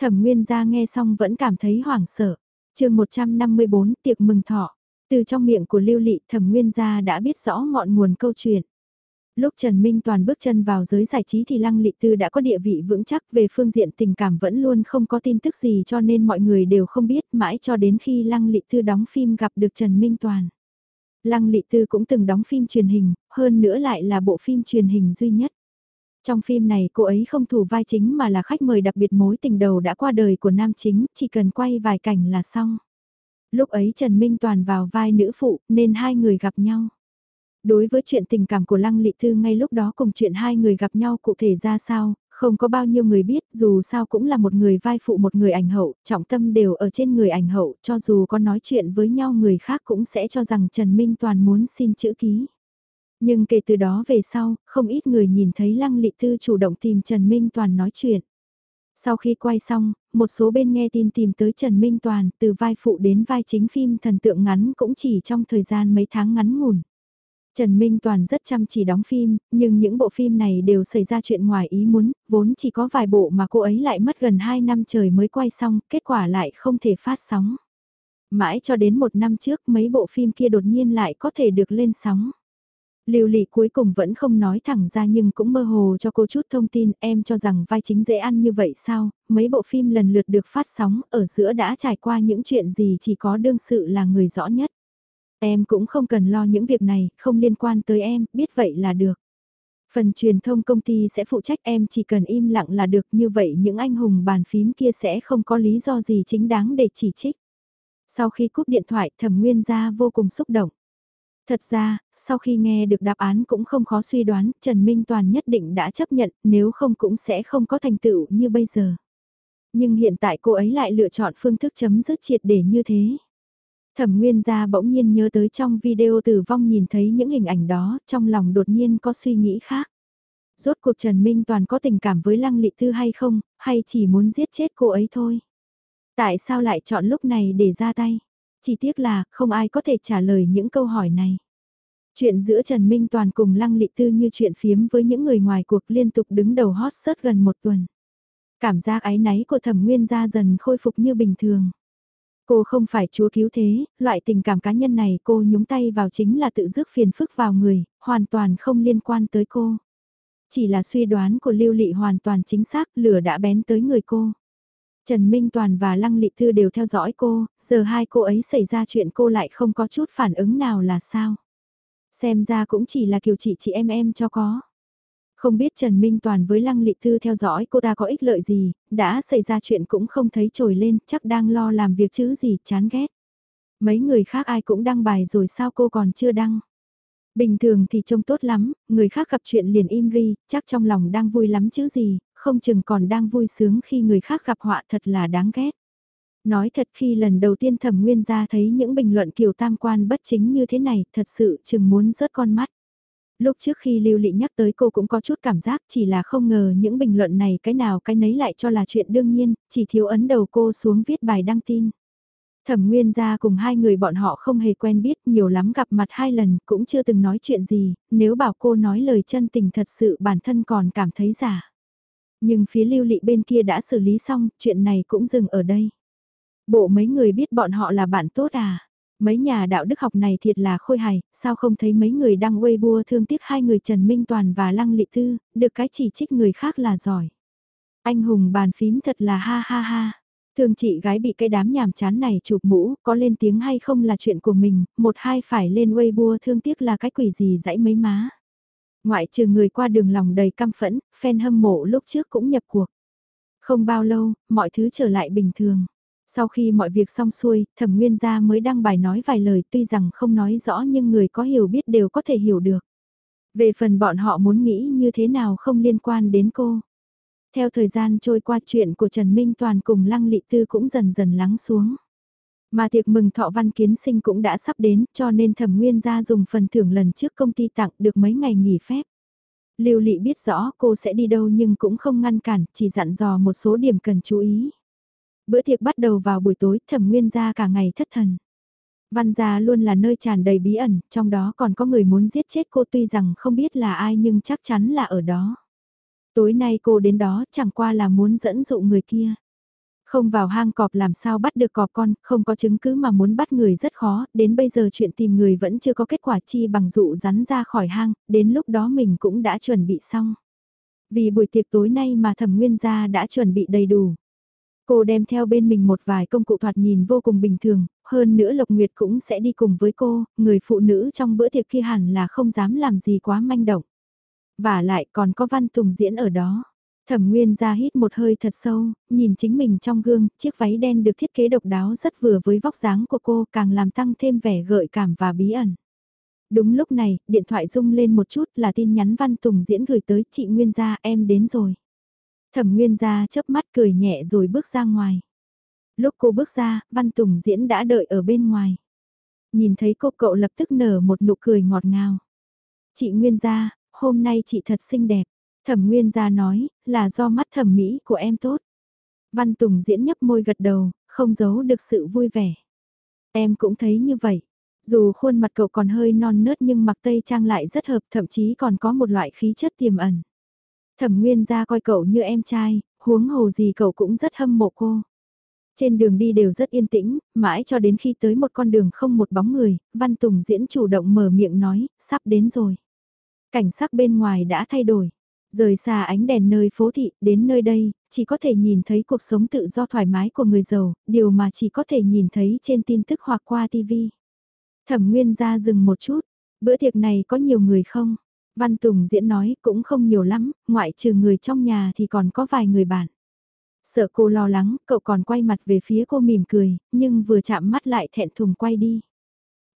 Thẩm Nguyên gia nghe xong vẫn cảm thấy hoảng sợ. Chương 154 tiệc mừng thọ. Từ trong miệng của Lưu Lị, Thẩm Nguyên gia đã biết rõ ngọn nguồn câu chuyện. Lúc Trần Minh Toàn bước chân vào giới giải trí thì Lăng Lị Tư đã có địa vị vững chắc về phương diện tình cảm vẫn luôn không có tin tức gì cho nên mọi người đều không biết mãi cho đến khi Lăng Lị Tư đóng phim gặp được Trần Minh Toàn. Lăng Lị Tư cũng từng đóng phim truyền hình, hơn nữa lại là bộ phim truyền hình duy nhất. Trong phim này cô ấy không thủ vai chính mà là khách mời đặc biệt mối tình đầu đã qua đời của nam chính, chỉ cần quay vài cảnh là xong. Lúc ấy Trần Minh Toàn vào vai nữ phụ nên hai người gặp nhau. Đối với chuyện tình cảm của Lăng Lị Thư ngay lúc đó cùng chuyện hai người gặp nhau cụ thể ra sao, không có bao nhiêu người biết dù sao cũng là một người vai phụ một người ảnh hậu, trọng tâm đều ở trên người ảnh hậu, cho dù có nói chuyện với nhau người khác cũng sẽ cho rằng Trần Minh Toàn muốn xin chữ ký. Nhưng kể từ đó về sau, không ít người nhìn thấy Lăng Lị Tư chủ động tìm Trần Minh Toàn nói chuyện. Sau khi quay xong, một số bên nghe tin tìm tới Trần Minh Toàn từ vai phụ đến vai chính phim thần tượng ngắn cũng chỉ trong thời gian mấy tháng ngắn ngủn. Trần Minh Toàn rất chăm chỉ đóng phim, nhưng những bộ phim này đều xảy ra chuyện ngoài ý muốn, vốn chỉ có vài bộ mà cô ấy lại mất gần 2 năm trời mới quay xong, kết quả lại không thể phát sóng. Mãi cho đến một năm trước mấy bộ phim kia đột nhiên lại có thể được lên sóng. Lưu Lị cuối cùng vẫn không nói thẳng ra nhưng cũng mơ hồ cho cô chút thông tin em cho rằng vai chính dễ ăn như vậy sao, mấy bộ phim lần lượt được phát sóng ở giữa đã trải qua những chuyện gì chỉ có đương sự là người rõ nhất. Em cũng không cần lo những việc này, không liên quan tới em, biết vậy là được. Phần truyền thông công ty sẽ phụ trách em chỉ cần im lặng là được như vậy những anh hùng bàn phím kia sẽ không có lý do gì chính đáng để chỉ trích. Sau khi cúp điện thoại thẩm nguyên gia vô cùng xúc động. Thật ra, sau khi nghe được đáp án cũng không khó suy đoán, Trần Minh Toàn nhất định đã chấp nhận, nếu không cũng sẽ không có thành tựu như bây giờ. Nhưng hiện tại cô ấy lại lựa chọn phương thức chấm dứt triệt để như thế. Thẩm Nguyên gia bỗng nhiên nhớ tới trong video tử vong nhìn thấy những hình ảnh đó, trong lòng đột nhiên có suy nghĩ khác. Rốt cuộc Trần Minh Toàn có tình cảm với Lăng Lị Tư hay không, hay chỉ muốn giết chết cô ấy thôi? Tại sao lại chọn lúc này để ra tay? Chỉ tiếc là không ai có thể trả lời những câu hỏi này. Chuyện giữa Trần Minh Toàn cùng Lăng Lị Tư như chuyện phiếm với những người ngoài cuộc liên tục đứng đầu hot search gần một tuần. Cảm giác ái náy của thẩm nguyên gia dần khôi phục như bình thường. Cô không phải chúa cứu thế, loại tình cảm cá nhân này cô nhúng tay vào chính là tự rước phiền phức vào người, hoàn toàn không liên quan tới cô. Chỉ là suy đoán của Lưu Lị hoàn toàn chính xác, lửa đã bén tới người cô. Trần Minh Toàn và Lăng Lị Thư đều theo dõi cô, giờ hai cô ấy xảy ra chuyện cô lại không có chút phản ứng nào là sao. Xem ra cũng chỉ là kiểu chị chị em em cho có. Không biết Trần Minh Toàn với Lăng Lị Thư theo dõi cô ta có ích lợi gì, đã xảy ra chuyện cũng không thấy trồi lên, chắc đang lo làm việc chứ gì, chán ghét. Mấy người khác ai cũng đăng bài rồi sao cô còn chưa đăng. Bình thường thì trông tốt lắm, người khác gặp chuyện liền im ri, chắc trong lòng đang vui lắm chứ gì, không chừng còn đang vui sướng khi người khác gặp họa thật là đáng ghét. Nói thật khi lần đầu tiên thẩm nguyên ra thấy những bình luận kiểu tam quan bất chính như thế này, thật sự chừng muốn rớt con mắt. Lúc trước khi Lưu Lị nhắc tới cô cũng có chút cảm giác chỉ là không ngờ những bình luận này cái nào cái nấy lại cho là chuyện đương nhiên, chỉ thiếu ấn đầu cô xuống viết bài đăng tin. Thẩm Nguyên gia cùng hai người bọn họ không hề quen biết nhiều lắm gặp mặt hai lần cũng chưa từng nói chuyện gì, nếu bảo cô nói lời chân tình thật sự bản thân còn cảm thấy giả. Nhưng phía lưu lị bên kia đã xử lý xong, chuyện này cũng dừng ở đây. Bộ mấy người biết bọn họ là bạn tốt à? Mấy nhà đạo đức học này thiệt là khôi hài, sao không thấy mấy người đăng bua thương tiếc hai người Trần Minh Toàn và Lăng Lị Tư, được cái chỉ trích người khác là giỏi. Anh hùng bàn phím thật là ha ha ha. Thương chị gái bị cái đám nhàm chán này chụp mũ, có lên tiếng hay không là chuyện của mình, một hai phải lên Weibo thương tiếc là cái quỷ gì dãy mấy má. Ngoại trừ người qua đường lòng đầy căm phẫn, fan hâm mộ lúc trước cũng nhập cuộc. Không bao lâu, mọi thứ trở lại bình thường. Sau khi mọi việc xong xuôi, thẩm nguyên gia mới đăng bài nói vài lời tuy rằng không nói rõ nhưng người có hiểu biết đều có thể hiểu được. Về phần bọn họ muốn nghĩ như thế nào không liên quan đến cô. Theo thời gian trôi qua chuyện của Trần Minh Toàn cùng Lăng Lị Tư cũng dần dần lắng xuống. Mà tiệc mừng thọ văn kiến sinh cũng đã sắp đến cho nên thẩm nguyên gia dùng phần thưởng lần trước công ty tặng được mấy ngày nghỉ phép. Lưu Lị biết rõ cô sẽ đi đâu nhưng cũng không ngăn cản, chỉ dặn dò một số điểm cần chú ý. Bữa tiệc bắt đầu vào buổi tối, thẩm nguyên gia cả ngày thất thần. Văn gia luôn là nơi tràn đầy bí ẩn, trong đó còn có người muốn giết chết cô tuy rằng không biết là ai nhưng chắc chắn là ở đó. Tối nay cô đến đó chẳng qua là muốn dẫn dụ người kia. Không vào hang cọp làm sao bắt được cọp con, không có chứng cứ mà muốn bắt người rất khó, đến bây giờ chuyện tìm người vẫn chưa có kết quả chi bằng dụ rắn ra khỏi hang, đến lúc đó mình cũng đã chuẩn bị xong. Vì buổi tiệc tối nay mà thẩm nguyên gia đã chuẩn bị đầy đủ. Cô đem theo bên mình một vài công cụ thoạt nhìn vô cùng bình thường, hơn nữa Lộc Nguyệt cũng sẽ đi cùng với cô, người phụ nữ trong bữa tiệc kia hẳn là không dám làm gì quá manh động. Và lại còn có Văn Tùng diễn ở đó. Thẩm Nguyên ra hít một hơi thật sâu, nhìn chính mình trong gương, chiếc váy đen được thiết kế độc đáo rất vừa với vóc dáng của cô càng làm tăng thêm vẻ gợi cảm và bí ẩn. Đúng lúc này, điện thoại rung lên một chút là tin nhắn Văn Tùng diễn gửi tới chị Nguyên gia em đến rồi. Thẩm Nguyên gia chớp mắt cười nhẹ rồi bước ra ngoài. Lúc cô bước ra, Văn Tùng diễn đã đợi ở bên ngoài. Nhìn thấy cô cậu lập tức nở một nụ cười ngọt ngào. Chị Nguyên gia, hôm nay chị thật xinh đẹp. Thẩm Nguyên gia nói, là do mắt thẩm mỹ của em tốt. Văn Tùng diễn nhấp môi gật đầu, không giấu được sự vui vẻ. Em cũng thấy như vậy. Dù khuôn mặt cậu còn hơi non nớt nhưng mặc tây trang lại rất hợp thậm chí còn có một loại khí chất tiềm ẩn. Thẩm Nguyên gia coi cậu như em trai, huống hồ gì cậu cũng rất hâm mộ cô. Trên đường đi đều rất yên tĩnh, mãi cho đến khi tới một con đường không một bóng người, Văn Tùng diễn chủ động mở miệng nói, sắp đến rồi. Cảnh sắc bên ngoài đã thay đổi. Rời xa ánh đèn nơi phố thị, đến nơi đây, chỉ có thể nhìn thấy cuộc sống tự do thoải mái của người giàu, điều mà chỉ có thể nhìn thấy trên tin tức hoặc qua TV. Thẩm Nguyên ra dừng một chút, bữa tiệc này có nhiều người không? Văn Tùng diễn nói cũng không nhiều lắm, ngoại trừ người trong nhà thì còn có vài người bạn. Sợ cô lo lắng, cậu còn quay mặt về phía cô mỉm cười, nhưng vừa chạm mắt lại thẹn thùng quay đi.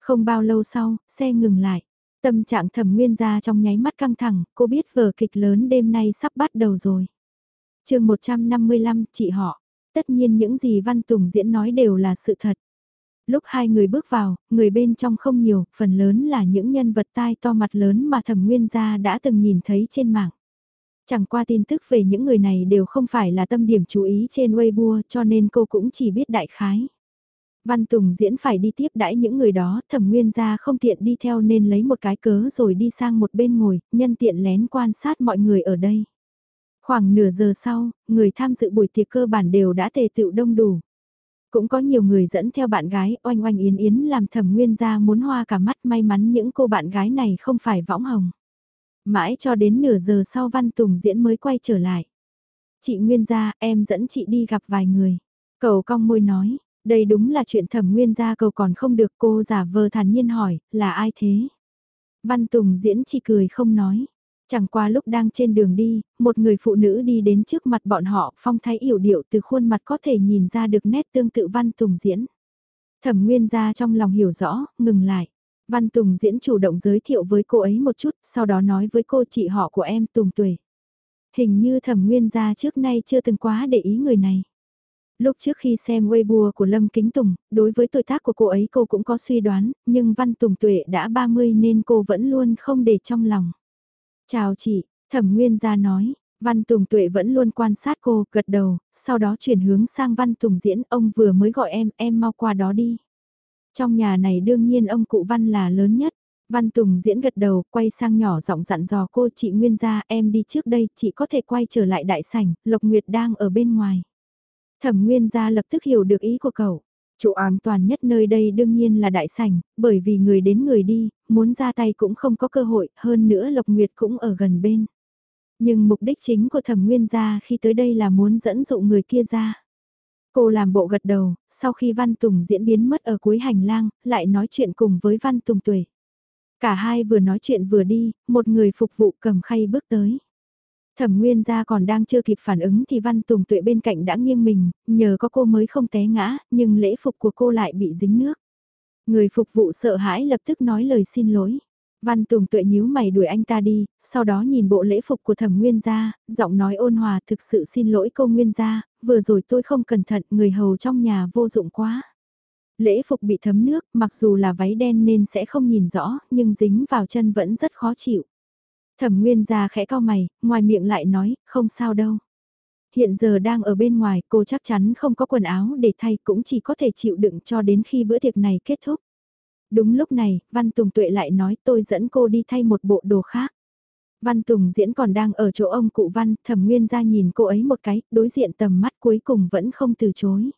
Không bao lâu sau, xe ngừng lại. Tâm trạng thẩm nguyên ra trong nháy mắt căng thẳng, cô biết vở kịch lớn đêm nay sắp bắt đầu rồi. chương 155, chị họ. Tất nhiên những gì Văn Tùng diễn nói đều là sự thật. Lúc hai người bước vào, người bên trong không nhiều, phần lớn là những nhân vật tai to mặt lớn mà thẩm nguyên gia đã từng nhìn thấy trên mạng. Chẳng qua tin tức về những người này đều không phải là tâm điểm chú ý trên Weibo cho nên cô cũng chỉ biết đại khái. Văn Tùng diễn phải đi tiếp đãi những người đó, thẩm nguyên gia không tiện đi theo nên lấy một cái cớ rồi đi sang một bên ngồi, nhân tiện lén quan sát mọi người ở đây. Khoảng nửa giờ sau, người tham dự buổi tiệc cơ bản đều đã tề tựu đông đủ. Cũng có nhiều người dẫn theo bạn gái oanh oanh yến yến làm thẩm nguyên gia muốn hoa cả mắt may mắn những cô bạn gái này không phải võng hồng. Mãi cho đến nửa giờ sau Văn Tùng diễn mới quay trở lại. Chị Nguyên gia, em dẫn chị đi gặp vài người. Cầu cong môi nói, đây đúng là chuyện thẩm nguyên gia cầu còn không được cô giả vờ thản nhiên hỏi, là ai thế? Văn Tùng diễn chỉ cười không nói. Chẳng qua lúc đang trên đường đi, một người phụ nữ đi đến trước mặt bọn họ phong thái yểu điệu từ khuôn mặt có thể nhìn ra được nét tương tự Văn Tùng diễn. Thẩm Nguyên gia trong lòng hiểu rõ, ngừng lại. Văn Tùng diễn chủ động giới thiệu với cô ấy một chút, sau đó nói với cô chị họ của em Tùng Tuệ. Hình như Thẩm Nguyên gia trước nay chưa từng quá để ý người này. Lúc trước khi xem Weibo của Lâm Kính Tùng, đối với tuổi tác của cô ấy cô cũng có suy đoán, nhưng Văn Tùng Tuệ đã 30 nên cô vẫn luôn không để trong lòng. Chào chị, Thẩm Nguyên gia nói, Văn Tùng Tuệ vẫn luôn quan sát cô, gật đầu, sau đó chuyển hướng sang Văn Tùng diễn, ông vừa mới gọi em, em mau qua đó đi. Trong nhà này đương nhiên ông cụ Văn là lớn nhất. Văn Tùng diễn gật đầu, quay sang nhỏ giọng dặn dò cô chị Nguyên gia, em đi trước đây, chị có thể quay trở lại đại sảnh, Lộc Nguyệt đang ở bên ngoài. Thẩm Nguyên gia lập tức hiểu được ý của cậu. Chỗ an toàn nhất nơi đây đương nhiên là đại sảnh, bởi vì người đến người đi, muốn ra tay cũng không có cơ hội, hơn nữa Lộc Nguyệt cũng ở gần bên. Nhưng mục đích chính của thẩm nguyên gia khi tới đây là muốn dẫn dụ người kia ra. Cô làm bộ gật đầu, sau khi Văn Tùng diễn biến mất ở cuối hành lang, lại nói chuyện cùng với Văn Tùng Tuệ. Cả hai vừa nói chuyện vừa đi, một người phục vụ cầm khay bước tới. Thẩm Nguyên gia còn đang chưa kịp phản ứng thì Văn Tùng Tuệ bên cạnh đã nghiêng mình, nhờ có cô mới không té ngã, nhưng lễ phục của cô lại bị dính nước. Người phục vụ sợ hãi lập tức nói lời xin lỗi. Văn Tùng Tuệ nhíu mày đuổi anh ta đi, sau đó nhìn bộ lễ phục của Thẩm Nguyên gia, giọng nói ôn hòa thực sự xin lỗi cô Nguyên gia, vừa rồi tôi không cẩn thận, người hầu trong nhà vô dụng quá. Lễ phục bị thấm nước, mặc dù là váy đen nên sẽ không nhìn rõ, nhưng dính vào chân vẫn rất khó chịu. Thẩm Nguyên gia khẽ cao mày, ngoài miệng lại nói, không sao đâu. Hiện giờ đang ở bên ngoài, cô chắc chắn không có quần áo để thay cũng chỉ có thể chịu đựng cho đến khi bữa tiệc này kết thúc. Đúng lúc này, Văn Tùng Tuệ lại nói tôi dẫn cô đi thay một bộ đồ khác. Văn Tùng diễn còn đang ở chỗ ông cụ Văn, thẩm nguyên ra nhìn cô ấy một cái, đối diện tầm mắt cuối cùng vẫn không từ chối.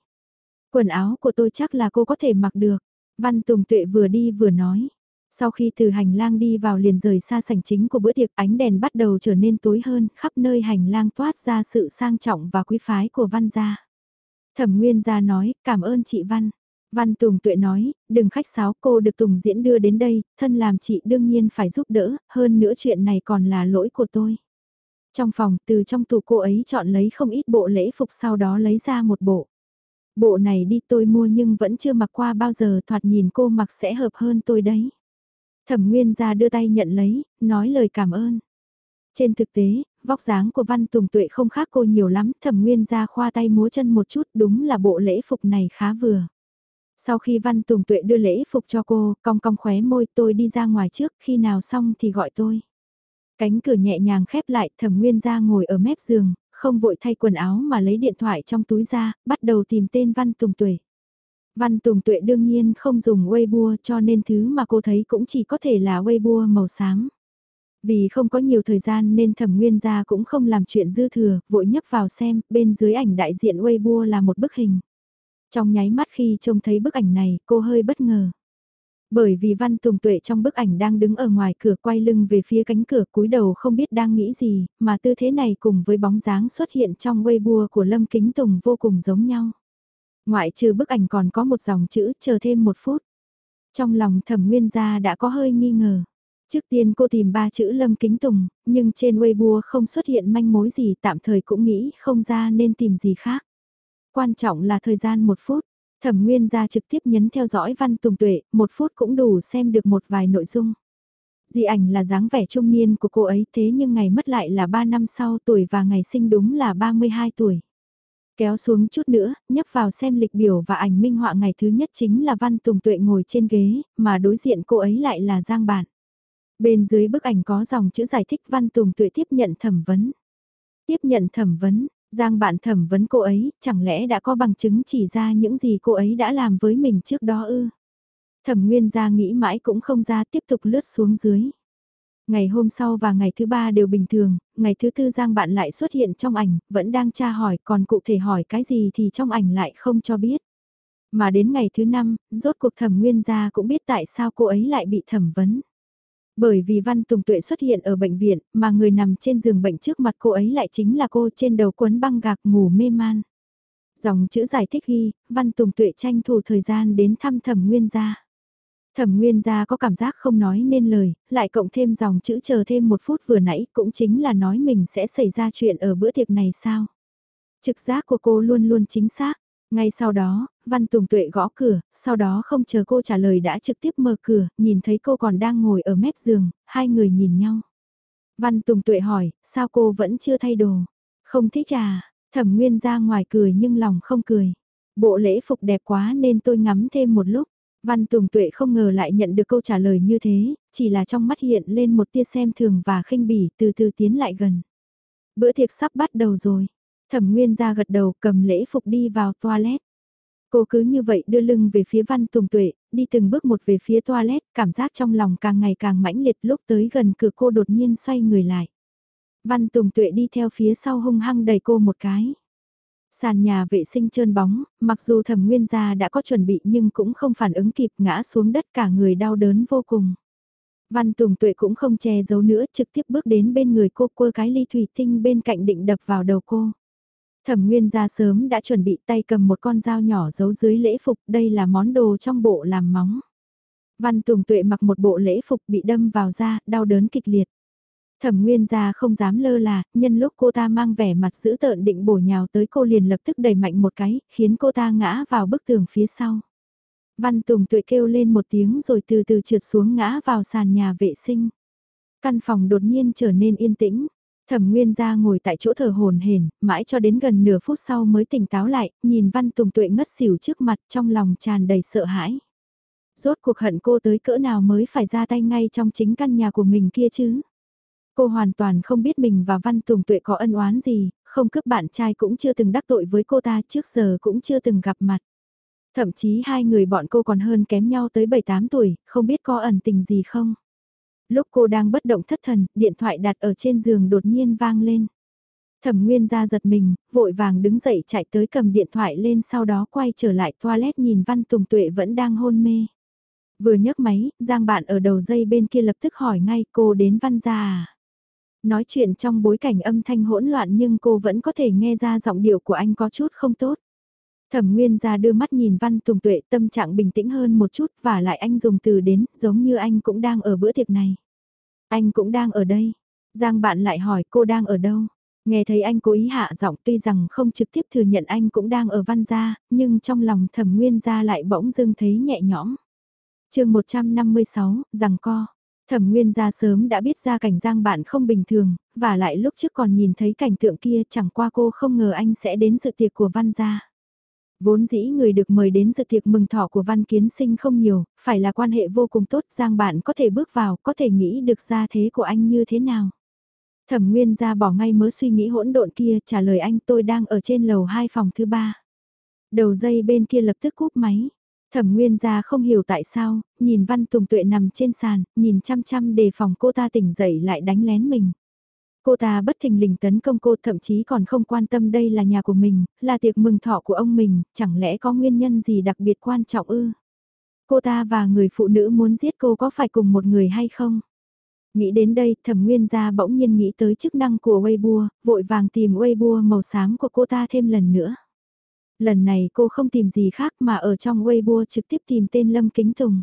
Quần áo của tôi chắc là cô có thể mặc được. Văn Tùng Tuệ vừa đi vừa nói. Sau khi từ hành lang đi vào liền rời xa sảnh chính của bữa tiệc ánh đèn bắt đầu trở nên tối hơn, khắp nơi hành lang toát ra sự sang trọng và quý phái của Văn gia. Thẩm Nguyên gia nói, cảm ơn chị Văn. Văn Tùng Tuệ nói, đừng khách sáo cô được Tùng diễn đưa đến đây, thân làm chị đương nhiên phải giúp đỡ, hơn nữa chuyện này còn là lỗi của tôi. Trong phòng, từ trong tủ cô ấy chọn lấy không ít bộ lễ phục sau đó lấy ra một bộ. Bộ này đi tôi mua nhưng vẫn chưa mặc qua bao giờ thoạt nhìn cô mặc sẽ hợp hơn tôi đấy. Thẩm Nguyên ra đưa tay nhận lấy, nói lời cảm ơn. Trên thực tế, vóc dáng của Văn Tùng Tuệ không khác cô nhiều lắm, Thẩm Nguyên ra khoa tay múa chân một chút đúng là bộ lễ phục này khá vừa. Sau khi Văn Tùng Tuệ đưa lễ phục cho cô, cong cong khóe môi tôi đi ra ngoài trước, khi nào xong thì gọi tôi. Cánh cửa nhẹ nhàng khép lại, thẩm nguyên ra ngồi ở mép giường, không vội thay quần áo mà lấy điện thoại trong túi ra, bắt đầu tìm tên Văn Tùng Tuệ. Văn Tùng Tuệ đương nhiên không dùng Weibo cho nên thứ mà cô thấy cũng chỉ có thể là Weibo màu xám. Vì không có nhiều thời gian nên thẩm nguyên gia cũng không làm chuyện dư thừa, vội nhấp vào xem, bên dưới ảnh đại diện Weibo là một bức hình. Trong nháy mắt khi trông thấy bức ảnh này, cô hơi bất ngờ. Bởi vì Văn Tùng Tuệ trong bức ảnh đang đứng ở ngoài cửa quay lưng về phía cánh cửa cúi đầu không biết đang nghĩ gì, mà tư thế này cùng với bóng dáng xuất hiện trong Weibo của Lâm Kính Tùng vô cùng giống nhau. Ngoại trừ bức ảnh còn có một dòng chữ chờ thêm một phút. Trong lòng thẩm nguyên gia đã có hơi nghi ngờ. Trước tiên cô tìm ba chữ Lâm Kính Tùng, nhưng trên Weibo không xuất hiện manh mối gì tạm thời cũng nghĩ không ra nên tìm gì khác. Quan trọng là thời gian một phút. Thẩm Nguyên ra trực tiếp nhấn theo dõi Văn Tùng Tuệ, một phút cũng đủ xem được một vài nội dung. Di ảnh là dáng vẻ trung niên của cô ấy thế nhưng ngày mất lại là 3 năm sau tuổi và ngày sinh đúng là 32 tuổi. Kéo xuống chút nữa, nhấp vào xem lịch biểu và ảnh minh họa ngày thứ nhất chính là Văn Tùng Tuệ ngồi trên ghế, mà đối diện cô ấy lại là Giang Bản. Bên dưới bức ảnh có dòng chữ giải thích Văn Tùng Tuệ tiếp nhận thẩm vấn. Tiếp nhận thẩm vấn, Giang Bản thẩm vấn cô ấy, chẳng lẽ đã có bằng chứng chỉ ra những gì cô ấy đã làm với mình trước đó ư? Thẩm Nguyên ra nghĩ mãi cũng không ra tiếp tục lướt xuống dưới. Ngày hôm sau và ngày thứ ba đều bình thường, ngày thứ tư Giang bạn lại xuất hiện trong ảnh, vẫn đang tra hỏi còn cụ thể hỏi cái gì thì trong ảnh lại không cho biết. Mà đến ngày thứ năm, rốt cuộc thẩm nguyên gia cũng biết tại sao cô ấy lại bị thẩm vấn. Bởi vì Văn Tùng Tuệ xuất hiện ở bệnh viện, mà người nằm trên giường bệnh trước mặt cô ấy lại chính là cô trên đầu quấn băng gạc ngủ mê man. Dòng chữ giải thích ghi, Văn Tùng Tuệ tranh thủ thời gian đến thăm thẩm nguyên gia. Thẩm Nguyên gia có cảm giác không nói nên lời, lại cộng thêm dòng chữ chờ thêm một phút vừa nãy cũng chính là nói mình sẽ xảy ra chuyện ở bữa tiệc này sao. Trực giác của cô luôn luôn chính xác. Ngay sau đó, Văn Tùng Tuệ gõ cửa, sau đó không chờ cô trả lời đã trực tiếp mở cửa, nhìn thấy cô còn đang ngồi ở mép giường, hai người nhìn nhau. Văn Tùng Tuệ hỏi, sao cô vẫn chưa thay đồ? Không thích à? Thẩm Nguyên ra ngoài cười nhưng lòng không cười. Bộ lễ phục đẹp quá nên tôi ngắm thêm một lúc. Văn Tùng Tuệ không ngờ lại nhận được câu trả lời như thế, chỉ là trong mắt hiện lên một tia xem thường và khinh bỉ từ từ tiến lại gần. Bữa tiệc sắp bắt đầu rồi. Thẩm Nguyên ra gật đầu cầm lễ phục đi vào toilet. Cô cứ như vậy đưa lưng về phía Văn Tùng Tuệ, đi từng bước một về phía toilet, cảm giác trong lòng càng ngày càng mãnh liệt lúc tới gần cửa cô đột nhiên xoay người lại. Văn Tùng Tuệ đi theo phía sau hung hăng đẩy cô một cái. Sàn nhà vệ sinh trơn bóng, mặc dù thẩm nguyên gia đã có chuẩn bị nhưng cũng không phản ứng kịp ngã xuống đất cả người đau đớn vô cùng. Văn Tùng Tuệ cũng không che giấu nữa trực tiếp bước đến bên người cô quơ cái ly thủy tinh bên cạnh định đập vào đầu cô. Thẩm Nguyên gia sớm đã chuẩn bị tay cầm một con dao nhỏ giấu dưới lễ phục, đây là món đồ trong bộ làm móng. Văn Tùng Tuệ mặc một bộ lễ phục bị đâm vào da, đau đớn kịch liệt. Thẩm Nguyên gia không dám lơ là, nhân lúc cô ta mang vẻ mặt giữ tợn định bổ nhào tới cô liền lập tức đẩy mạnh một cái, khiến cô ta ngã vào bức tường phía sau. Văn Tùng Tuệ kêu lên một tiếng rồi từ từ trượt xuống ngã vào sàn nhà vệ sinh. Căn phòng đột nhiên trở nên yên tĩnh. Thẩm Nguyên gia ngồi tại chỗ thở hồn hển, mãi cho đến gần nửa phút sau mới tỉnh táo lại, nhìn Văn Tùng Tuệ ngất xỉu trước mặt trong lòng tràn đầy sợ hãi. Rốt cuộc hận cô tới cỡ nào mới phải ra tay ngay trong chính căn nhà của mình kia chứ? Cô hoàn toàn không biết mình và Văn Tùng Tuệ có ân oán gì, không cướp bạn trai cũng chưa từng đắc tội với cô ta trước giờ cũng chưa từng gặp mặt. Thậm chí hai người bọn cô còn hơn kém nhau tới 7-8 tuổi, không biết có ẩn tình gì không. Lúc cô đang bất động thất thần, điện thoại đặt ở trên giường đột nhiên vang lên. Thẩm Nguyên ra giật mình, vội vàng đứng dậy chạy tới cầm điện thoại lên sau đó quay trở lại toilet nhìn Văn Tùng Tuệ vẫn đang hôn mê. Vừa nhấc máy, Giang bạn ở đầu dây bên kia lập tức hỏi ngay cô đến Văn gia à? Nói chuyện trong bối cảnh âm thanh hỗn loạn nhưng cô vẫn có thể nghe ra giọng điệu của anh có chút không tốt. Thẩm Nguyên ra đưa mắt nhìn Văn Tùng Tuệ tâm trạng bình tĩnh hơn một chút và lại anh dùng từ đến giống như anh cũng đang ở bữa tiệc này. Anh cũng đang ở đây. Giang bạn lại hỏi cô đang ở đâu. Nghe thấy anh cố ý hạ giọng tuy rằng không trực tiếp thừa nhận anh cũng đang ở văn gia, nhưng trong lòng thẩm nguyên gia lại bỗng dưng thấy nhẹ nhõm. chương 156, rằng co. Thẩm Nguyên gia sớm đã biết ra cảnh Giang bạn không bình thường, và lại lúc trước còn nhìn thấy cảnh tượng kia chẳng qua cô không ngờ anh sẽ đến dự tiệc của Văn gia. Vốn dĩ người được mời đến dự tiệc mừng thọ của Văn Kiến Sinh không nhiều, phải là quan hệ vô cùng tốt Giang bạn có thể bước vào, có thể nghĩ được ra thế của anh như thế nào. Thẩm Nguyên gia bỏ ngay mớ suy nghĩ hỗn độn kia trả lời anh tôi đang ở trên lầu 2 phòng thứ ba. Đầu dây bên kia lập tức cúp máy. Thẩm Nguyên gia không hiểu tại sao, nhìn Văn Tùng Tuệ nằm trên sàn, nhìn chăm chăm đề phòng cô ta tỉnh dậy lại đánh lén mình. Cô ta bất thình lình tấn công cô thậm chí còn không quan tâm đây là nhà của mình, là tiệc mừng thọ của ông mình, chẳng lẽ có nguyên nhân gì đặc biệt quan trọng ư? Cô ta và người phụ nữ muốn giết cô có phải cùng một người hay không? Nghĩ đến đây, thẩm nguyên gia bỗng nhiên nghĩ tới chức năng của Weibo, vội vàng tìm Weibo màu xám của cô ta thêm lần nữa. Lần này cô không tìm gì khác mà ở trong Weibo trực tiếp tìm tên Lâm Kính Tùng.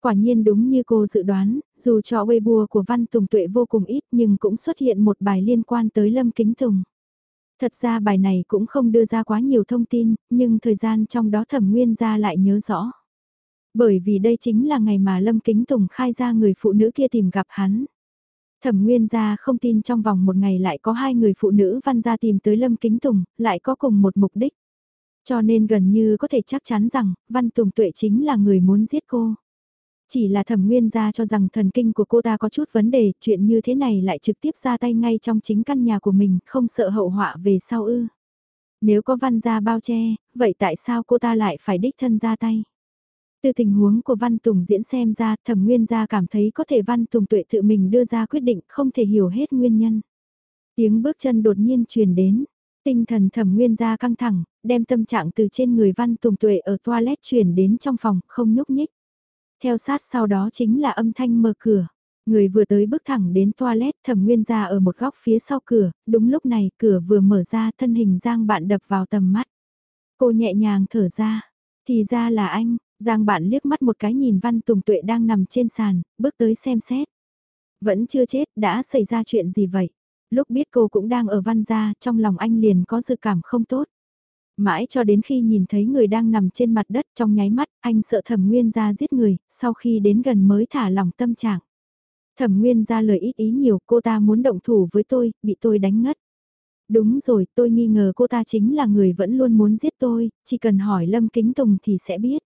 Quả nhiên đúng như cô dự đoán, dù cho Weibo của Văn Tùng Tuệ vô cùng ít nhưng cũng xuất hiện một bài liên quan tới Lâm Kính Tùng. Thật ra bài này cũng không đưa ra quá nhiều thông tin, nhưng thời gian trong đó thẩm nguyên ra lại nhớ rõ. Bởi vì đây chính là ngày mà Lâm Kính Tùng khai ra người phụ nữ kia tìm gặp hắn. Thẩm Nguyên gia không tin trong vòng một ngày lại có hai người phụ nữ văn gia tìm tới Lâm Kính Tùng, lại có cùng một mục đích. Cho nên gần như có thể chắc chắn rằng, Văn Tùng Tuệ chính là người muốn giết cô. Chỉ là thẩm nguyên gia cho rằng thần kinh của cô ta có chút vấn đề, chuyện như thế này lại trực tiếp ra tay ngay trong chính căn nhà của mình, không sợ hậu họa về sau ư. Nếu có văn gia bao che, vậy tại sao cô ta lại phải đích thân ra tay? Từ tình huống của Văn Tùng diễn xem ra, thẩm nguyên gia cảm thấy có thể Văn Tùng tuệ tự mình đưa ra quyết định không thể hiểu hết nguyên nhân. Tiếng bước chân đột nhiên truyền đến, tinh thần thẩm nguyên gia căng thẳng, đem tâm trạng từ trên người Văn Tùng tuệ ở toilet chuyển đến trong phòng, không nhúc nhích. Theo sát sau đó chính là âm thanh mở cửa. Người vừa tới bước thẳng đến toilet thẩm nguyên ra ở một góc phía sau cửa, đúng lúc này cửa vừa mở ra thân hình Giang bạn đập vào tầm mắt. Cô nhẹ nhàng thở ra, thì ra là anh, Giang bạn liếc mắt một cái nhìn Văn Tùng Tuệ đang nằm trên sàn, bước tới xem xét. Vẫn chưa chết, đã xảy ra chuyện gì vậy? Lúc biết cô cũng đang ở văn gia, trong lòng anh liền có dự cảm không tốt. Mãi cho đến khi nhìn thấy người đang nằm trên mặt đất trong nháy mắt, anh sợ thẩm nguyên gia giết người, sau khi đến gần mới thả lòng tâm trạng. Thẩm nguyên gia lời ít ý nhiều, cô ta muốn động thủ với tôi, bị tôi đánh ngất. Đúng rồi, tôi nghi ngờ cô ta chính là người vẫn luôn muốn giết tôi, chỉ cần hỏi Lâm Kính Tùng thì sẽ biết.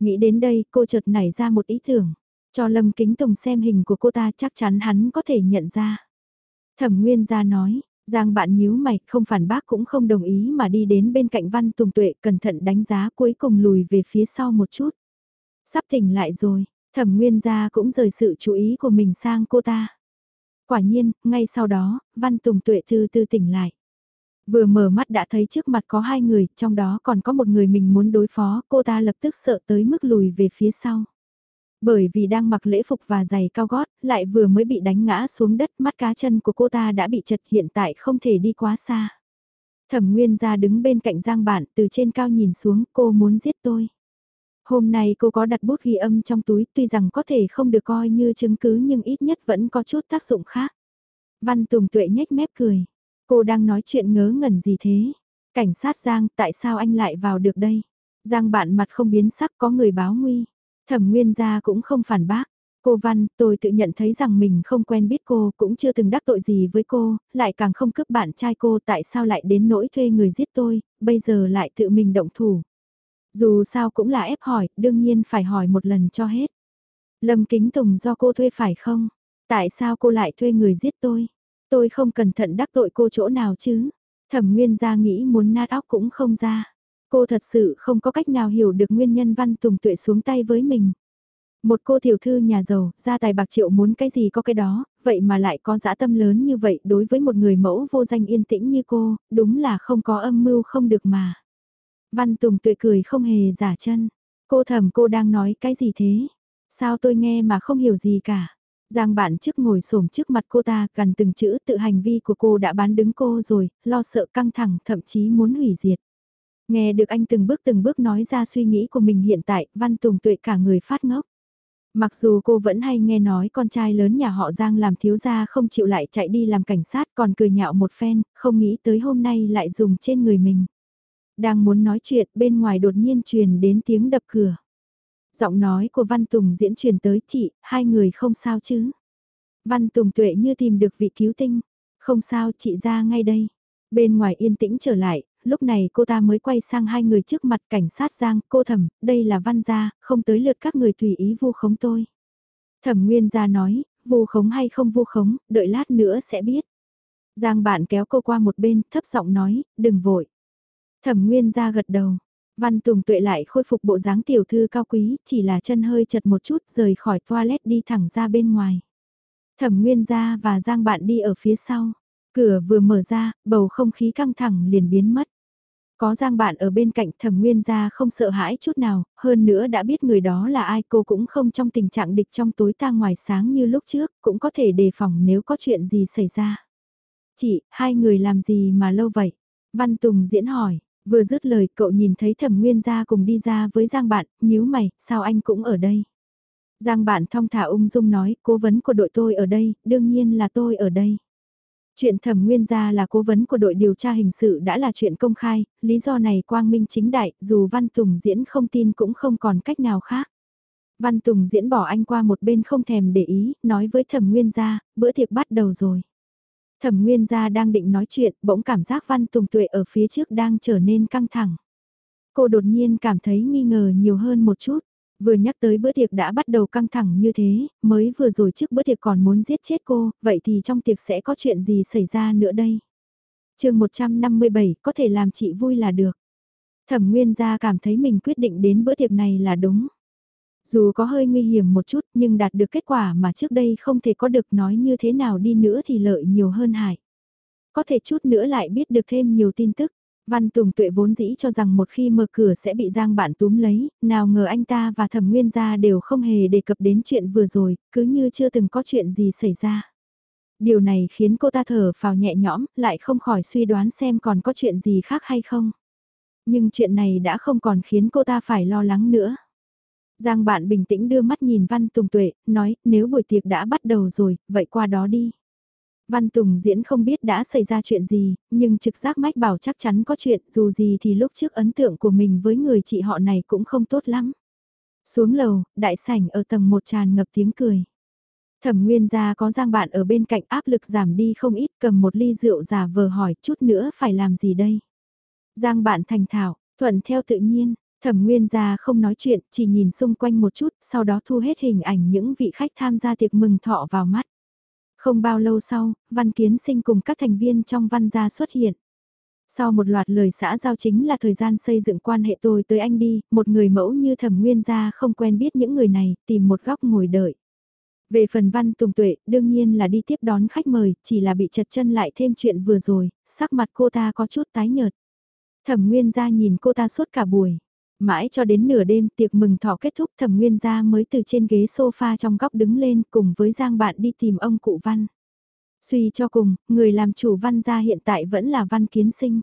Nghĩ đến đây, cô chợt nảy ra một ý tưởng. Cho Lâm Kính Tùng xem hình của cô ta chắc chắn hắn có thể nhận ra. Thẩm Nguyên gia nói, Giang bạn nhíu mày, không phản bác cũng không đồng ý mà đi đến bên cạnh Văn Tùng Tuệ cẩn thận đánh giá cuối cùng lùi về phía sau một chút. Sắp tỉnh lại rồi, thẩm nguyên gia cũng rời sự chú ý của mình sang cô ta. Quả nhiên, ngay sau đó, Văn Tùng Tuệ từ từ tỉnh lại. Vừa mở mắt đã thấy trước mặt có hai người, trong đó còn có một người mình muốn đối phó, cô ta lập tức sợ tới mức lùi về phía sau. Bởi vì đang mặc lễ phục và giày cao gót, lại vừa mới bị đánh ngã xuống đất, mắt cá chân của cô ta đã bị chật hiện tại không thể đi quá xa. Thẩm Nguyên ra đứng bên cạnh Giang Bản, từ trên cao nhìn xuống, cô muốn giết tôi. Hôm nay cô có đặt bút ghi âm trong túi, tuy rằng có thể không được coi như chứng cứ nhưng ít nhất vẫn có chút tác dụng khác. Văn Tùng Tuệ nhếch mép cười. Cô đang nói chuyện ngớ ngẩn gì thế? Cảnh sát Giang, tại sao anh lại vào được đây? Giang bạn mặt không biến sắc có người báo nguy. Thẩm Nguyên gia cũng không phản bác. Cô Văn, tôi tự nhận thấy rằng mình không quen biết cô, cũng chưa từng đắc tội gì với cô, lại càng không cướp bạn trai cô tại sao lại đến nỗi thuê người giết tôi, bây giờ lại tự mình động thủ. Dù sao cũng là ép hỏi, đương nhiên phải hỏi một lần cho hết. Lâm Kính Tùng do cô thuê phải không? Tại sao cô lại thuê người giết tôi? Tôi không cẩn thận đắc tội cô chỗ nào chứ? Thẩm Nguyên gia nghĩ muốn nát óc cũng không ra. Cô thật sự không có cách nào hiểu được nguyên nhân Văn Tùng Tuệ xuống tay với mình. Một cô tiểu thư nhà giàu, gia tài bạc triệu muốn cái gì có cái đó, vậy mà lại có dã tâm lớn như vậy đối với một người mẫu vô danh yên tĩnh như cô, đúng là không có âm mưu không được mà. Văn Tùng Tuệ cười không hề giả chân. Cô thầm cô đang nói cái gì thế? Sao tôi nghe mà không hiểu gì cả? Giang bạn trước ngồi xổm trước mặt cô ta, gần từng chữ tự hành vi của cô đã bán đứng cô rồi, lo sợ căng thẳng, thậm chí muốn hủy diệt. Nghe được anh từng bước từng bước nói ra suy nghĩ của mình hiện tại, Văn Tùng Tuệ cả người phát ngốc. Mặc dù cô vẫn hay nghe nói con trai lớn nhà họ Giang làm thiếu gia không chịu lại chạy đi làm cảnh sát còn cười nhạo một phen, không nghĩ tới hôm nay lại dùng trên người mình. Đang muốn nói chuyện bên ngoài đột nhiên truyền đến tiếng đập cửa. Giọng nói của Văn Tùng diễn truyền tới chị, hai người không sao chứ. Văn Tùng tuệ như tìm được vị cứu tinh. Không sao chị ra ngay đây. Bên ngoài yên tĩnh trở lại, lúc này cô ta mới quay sang hai người trước mặt cảnh sát Giang, cô thẩm, đây là văn gia, không tới lượt các người tùy ý vu khống tôi. Thẩm Nguyên gia nói, vu khống hay không vu khống, đợi lát nữa sẽ biết. Giang bạn kéo cô qua một bên, thấp giọng nói, đừng vội. Thẩm Nguyên gia gật đầu. Văn Tùng Tuệ lại khôi phục bộ dáng tiểu thư cao quý, chỉ là chân hơi chật một chút rời khỏi toilet đi thẳng ra bên ngoài. Thẩm Nguyên gia và Giang bạn đi ở phía sau. Cửa vừa mở ra, bầu không khí căng thẳng liền biến mất. Có Giang bạn ở bên cạnh thẩm nguyên gia không sợ hãi chút nào, hơn nữa đã biết người đó là ai cô cũng không trong tình trạng địch trong tối ta ngoài sáng như lúc trước, cũng có thể đề phòng nếu có chuyện gì xảy ra. Chị, hai người làm gì mà lâu vậy? Văn Tùng diễn hỏi, vừa dứt lời cậu nhìn thấy thẩm nguyên gia cùng đi ra với Giang bạn, nhíu mày, sao anh cũng ở đây? Giang bạn thong thả ung dung nói, cố vấn của đội tôi ở đây, đương nhiên là tôi ở đây. Chuyện thẩm nguyên gia là cố vấn của đội điều tra hình sự đã là chuyện công khai, lý do này quang minh chính đại, dù Văn Tùng diễn không tin cũng không còn cách nào khác. Văn Tùng diễn bỏ anh qua một bên không thèm để ý, nói với thẩm nguyên gia, bữa tiệc bắt đầu rồi. Thẩm nguyên gia đang định nói chuyện, bỗng cảm giác Văn Tùng tuệ ở phía trước đang trở nên căng thẳng. Cô đột nhiên cảm thấy nghi ngờ nhiều hơn một chút. Vừa nhắc tới bữa tiệc đã bắt đầu căng thẳng như thế, mới vừa rồi trước bữa tiệc còn muốn giết chết cô, vậy thì trong tiệc sẽ có chuyện gì xảy ra nữa đây? chương 157 có thể làm chị vui là được. Thẩm Nguyên gia cảm thấy mình quyết định đến bữa tiệc này là đúng. Dù có hơi nguy hiểm một chút nhưng đạt được kết quả mà trước đây không thể có được nói như thế nào đi nữa thì lợi nhiều hơn hại. Có thể chút nữa lại biết được thêm nhiều tin tức. Văn Tùng Tuệ vốn dĩ cho rằng một khi mở cửa sẽ bị Giang Bạn túm lấy, nào ngờ anh ta và Thẩm Nguyên gia đều không hề đề cập đến chuyện vừa rồi, cứ như chưa từng có chuyện gì xảy ra. Điều này khiến cô ta thở phào nhẹ nhõm, lại không khỏi suy đoán xem còn có chuyện gì khác hay không. Nhưng chuyện này đã không còn khiến cô ta phải lo lắng nữa. Giang bạn bình tĩnh đưa mắt nhìn Văn Tùng Tuệ, nói nếu buổi tiệc đã bắt đầu rồi, vậy qua đó đi. Văn Tùng diễn không biết đã xảy ra chuyện gì, nhưng trực giác mách bảo chắc chắn có chuyện, dù gì thì lúc trước ấn tượng của mình với người chị họ này cũng không tốt lắm. Xuống lầu, đại sảnh ở tầng một tràn ngập tiếng cười. Thẩm Nguyên gia có Giang bạn ở bên cạnh áp lực giảm đi không ít cầm một ly rượu giả vờ hỏi chút nữa phải làm gì đây. Giang bạn thành thảo, thuận theo tự nhiên, Thẩm Nguyên gia không nói chuyện, chỉ nhìn xung quanh một chút, sau đó thu hết hình ảnh những vị khách tham gia tiệc mừng thọ vào mắt. Không bao lâu sau, Văn Kiến Sinh cùng các thành viên trong Văn gia xuất hiện. Sau một loạt lời xã giao chính là thời gian xây dựng quan hệ tôi tới anh đi, một người mẫu như Thẩm Nguyên gia không quen biết những người này, tìm một góc ngồi đợi. Về phần Văn Tùng Tuệ, đương nhiên là đi tiếp đón khách mời, chỉ là bị chật chân lại thêm chuyện vừa rồi, sắc mặt cô ta có chút tái nhợt. Thẩm Nguyên gia nhìn cô ta suốt cả buổi. Mãi cho đến nửa đêm tiệc mừng thọ kết thúc thẩm nguyên gia mới từ trên ghế sofa trong góc đứng lên cùng với Giang bạn đi tìm ông cụ văn. Suy cho cùng, người làm chủ văn gia hiện tại vẫn là văn kiến sinh.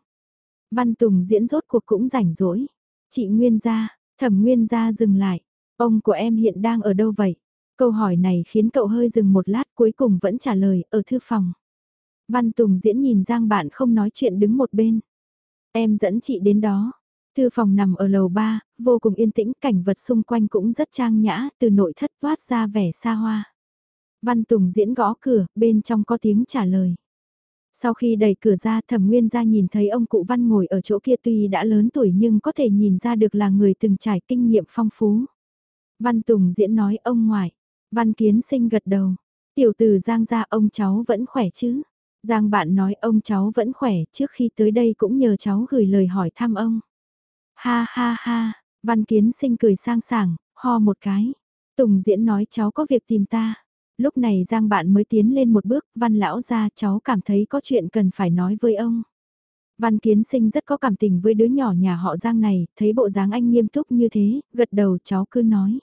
Văn Tùng diễn rốt cuộc cũng rảnh rỗi. Chị Nguyên gia, thẩm Nguyên gia dừng lại. Ông của em hiện đang ở đâu vậy? Câu hỏi này khiến cậu hơi dừng một lát cuối cùng vẫn trả lời ở thư phòng. Văn Tùng diễn nhìn Giang bạn không nói chuyện đứng một bên. Em dẫn chị đến đó. Thư phòng nằm ở lầu 3, vô cùng yên tĩnh, cảnh vật xung quanh cũng rất trang nhã, từ nội thất toát ra vẻ xa hoa. Văn Tùng diễn gõ cửa, bên trong có tiếng trả lời. Sau khi đẩy cửa ra thẩm nguyên ra nhìn thấy ông cụ Văn ngồi ở chỗ kia tuy đã lớn tuổi nhưng có thể nhìn ra được là người từng trải kinh nghiệm phong phú. Văn Tùng diễn nói ông ngoại, Văn Kiến sinh gật đầu, tiểu tử Giang ra ông cháu vẫn khỏe chứ. Giang bạn nói ông cháu vẫn khỏe trước khi tới đây cũng nhờ cháu gửi lời hỏi thăm ông. Ha ha ha, Văn Kiến Sinh cười sang sảng, ho một cái. Tùng Diễn nói cháu có việc tìm ta. Lúc này Giang bạn mới tiến lên một bước, Văn Lão ra cháu cảm thấy có chuyện cần phải nói với ông. Văn Kiến Sinh rất có cảm tình với đứa nhỏ nhà họ Giang này, thấy bộ dáng anh nghiêm túc như thế, gật đầu cháu cứ nói.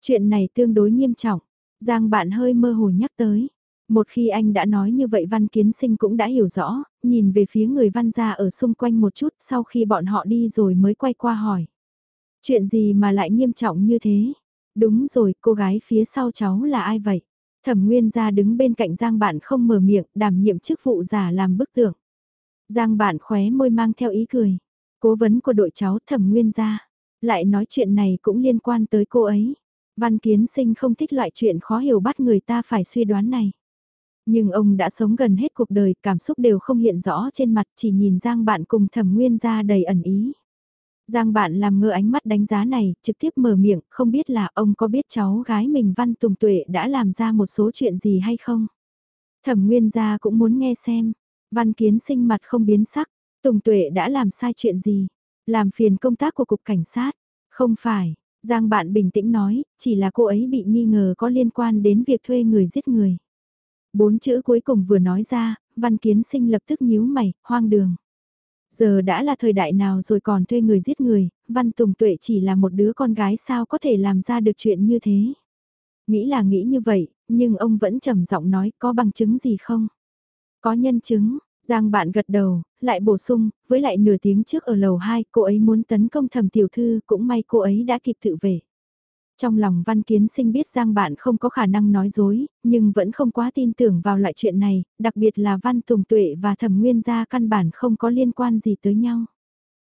Chuyện này tương đối nghiêm trọng, Giang bạn hơi mơ hồ nhắc tới. Một khi anh đã nói như vậy Văn Kiến Sinh cũng đã hiểu rõ, nhìn về phía người Văn gia ở xung quanh một chút sau khi bọn họ đi rồi mới quay qua hỏi. Chuyện gì mà lại nghiêm trọng như thế? Đúng rồi, cô gái phía sau cháu là ai vậy? Thẩm Nguyên gia đứng bên cạnh Giang Bạn không mở miệng, đảm nhiệm chức vụ giả làm bức tượng. Giang Bạn khóe môi mang theo ý cười. Cố vấn của đội cháu Thẩm Nguyên gia, lại nói chuyện này cũng liên quan tới cô ấy. Văn Kiến Sinh không thích loại chuyện khó hiểu bắt người ta phải suy đoán này. Nhưng ông đã sống gần hết cuộc đời, cảm xúc đều không hiện rõ trên mặt, chỉ nhìn Giang bạn cùng thẩm nguyên ra đầy ẩn ý. Giang bạn làm ngơ ánh mắt đánh giá này, trực tiếp mở miệng, không biết là ông có biết cháu gái mình Văn Tùng Tuệ đã làm ra một số chuyện gì hay không? Thẩm nguyên gia cũng muốn nghe xem. Văn kiến sinh mặt không biến sắc, Tùng Tuệ đã làm sai chuyện gì? Làm phiền công tác của cục cảnh sát? Không phải, Giang bạn bình tĩnh nói, chỉ là cô ấy bị nghi ngờ có liên quan đến việc thuê người giết người. Bốn chữ cuối cùng vừa nói ra, văn kiến sinh lập tức nhíu mày, hoang đường. Giờ đã là thời đại nào rồi còn thuê người giết người, văn tùng tuệ chỉ là một đứa con gái sao có thể làm ra được chuyện như thế. Nghĩ là nghĩ như vậy, nhưng ông vẫn trầm giọng nói có bằng chứng gì không? Có nhân chứng, Giang bạn gật đầu, lại bổ sung, với lại nửa tiếng trước ở lầu 2 cô ấy muốn tấn công thầm tiểu thư, cũng may cô ấy đã kịp tự về. Trong lòng Văn Kiến Sinh biết Giang bạn không có khả năng nói dối, nhưng vẫn không quá tin tưởng vào loại chuyện này, đặc biệt là Văn Tùng Tuệ và Thẩm Nguyên gia căn bản không có liên quan gì tới nhau.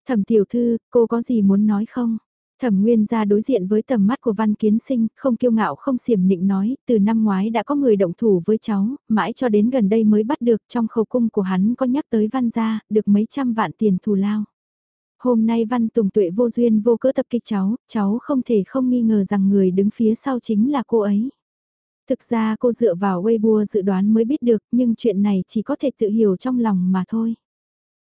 Thẩm tiểu thư, cô có gì muốn nói không? Thẩm Nguyên ra đối diện với tầm mắt của Văn Kiến Sinh, không kiêu ngạo không xiểm nịnh nói, từ năm ngoái đã có người động thủ với cháu, mãi cho đến gần đây mới bắt được trong khẩu cung của hắn có nhắc tới Văn gia, được mấy trăm vạn tiền thù lao. Hôm nay Văn Tùng Tuệ vô duyên vô cỡ tập kích cháu, cháu không thể không nghi ngờ rằng người đứng phía sau chính là cô ấy. Thực ra cô dựa vào Weibo dự đoán mới biết được, nhưng chuyện này chỉ có thể tự hiểu trong lòng mà thôi.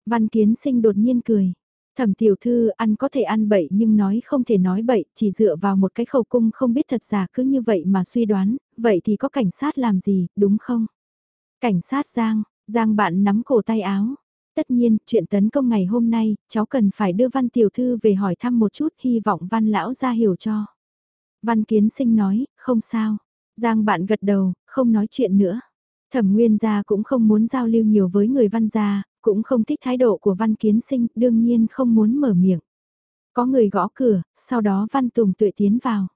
Văn Kiến Sinh đột nhiên cười. Thẩm tiểu thư ăn có thể ăn bậy nhưng nói không thể nói bậy, chỉ dựa vào một cái khẩu cung không biết thật giả cứ như vậy mà suy đoán, vậy thì có cảnh sát làm gì, đúng không? Cảnh sát Giang, Giang bạn nắm cổ tay áo. Tất nhiên, chuyện tấn công ngày hôm nay, cháu cần phải đưa văn tiểu thư về hỏi thăm một chút, hy vọng văn lão ra hiểu cho. Văn kiến sinh nói, không sao. Giang bạn gật đầu, không nói chuyện nữa. Thẩm Nguyên gia cũng không muốn giao lưu nhiều với người văn gia, cũng không thích thái độ của Văn Kiến Sinh, đương nhiên không muốn mở miệng. Có người gõ cửa, sau đó Văn Tùng tuệ tiến vào.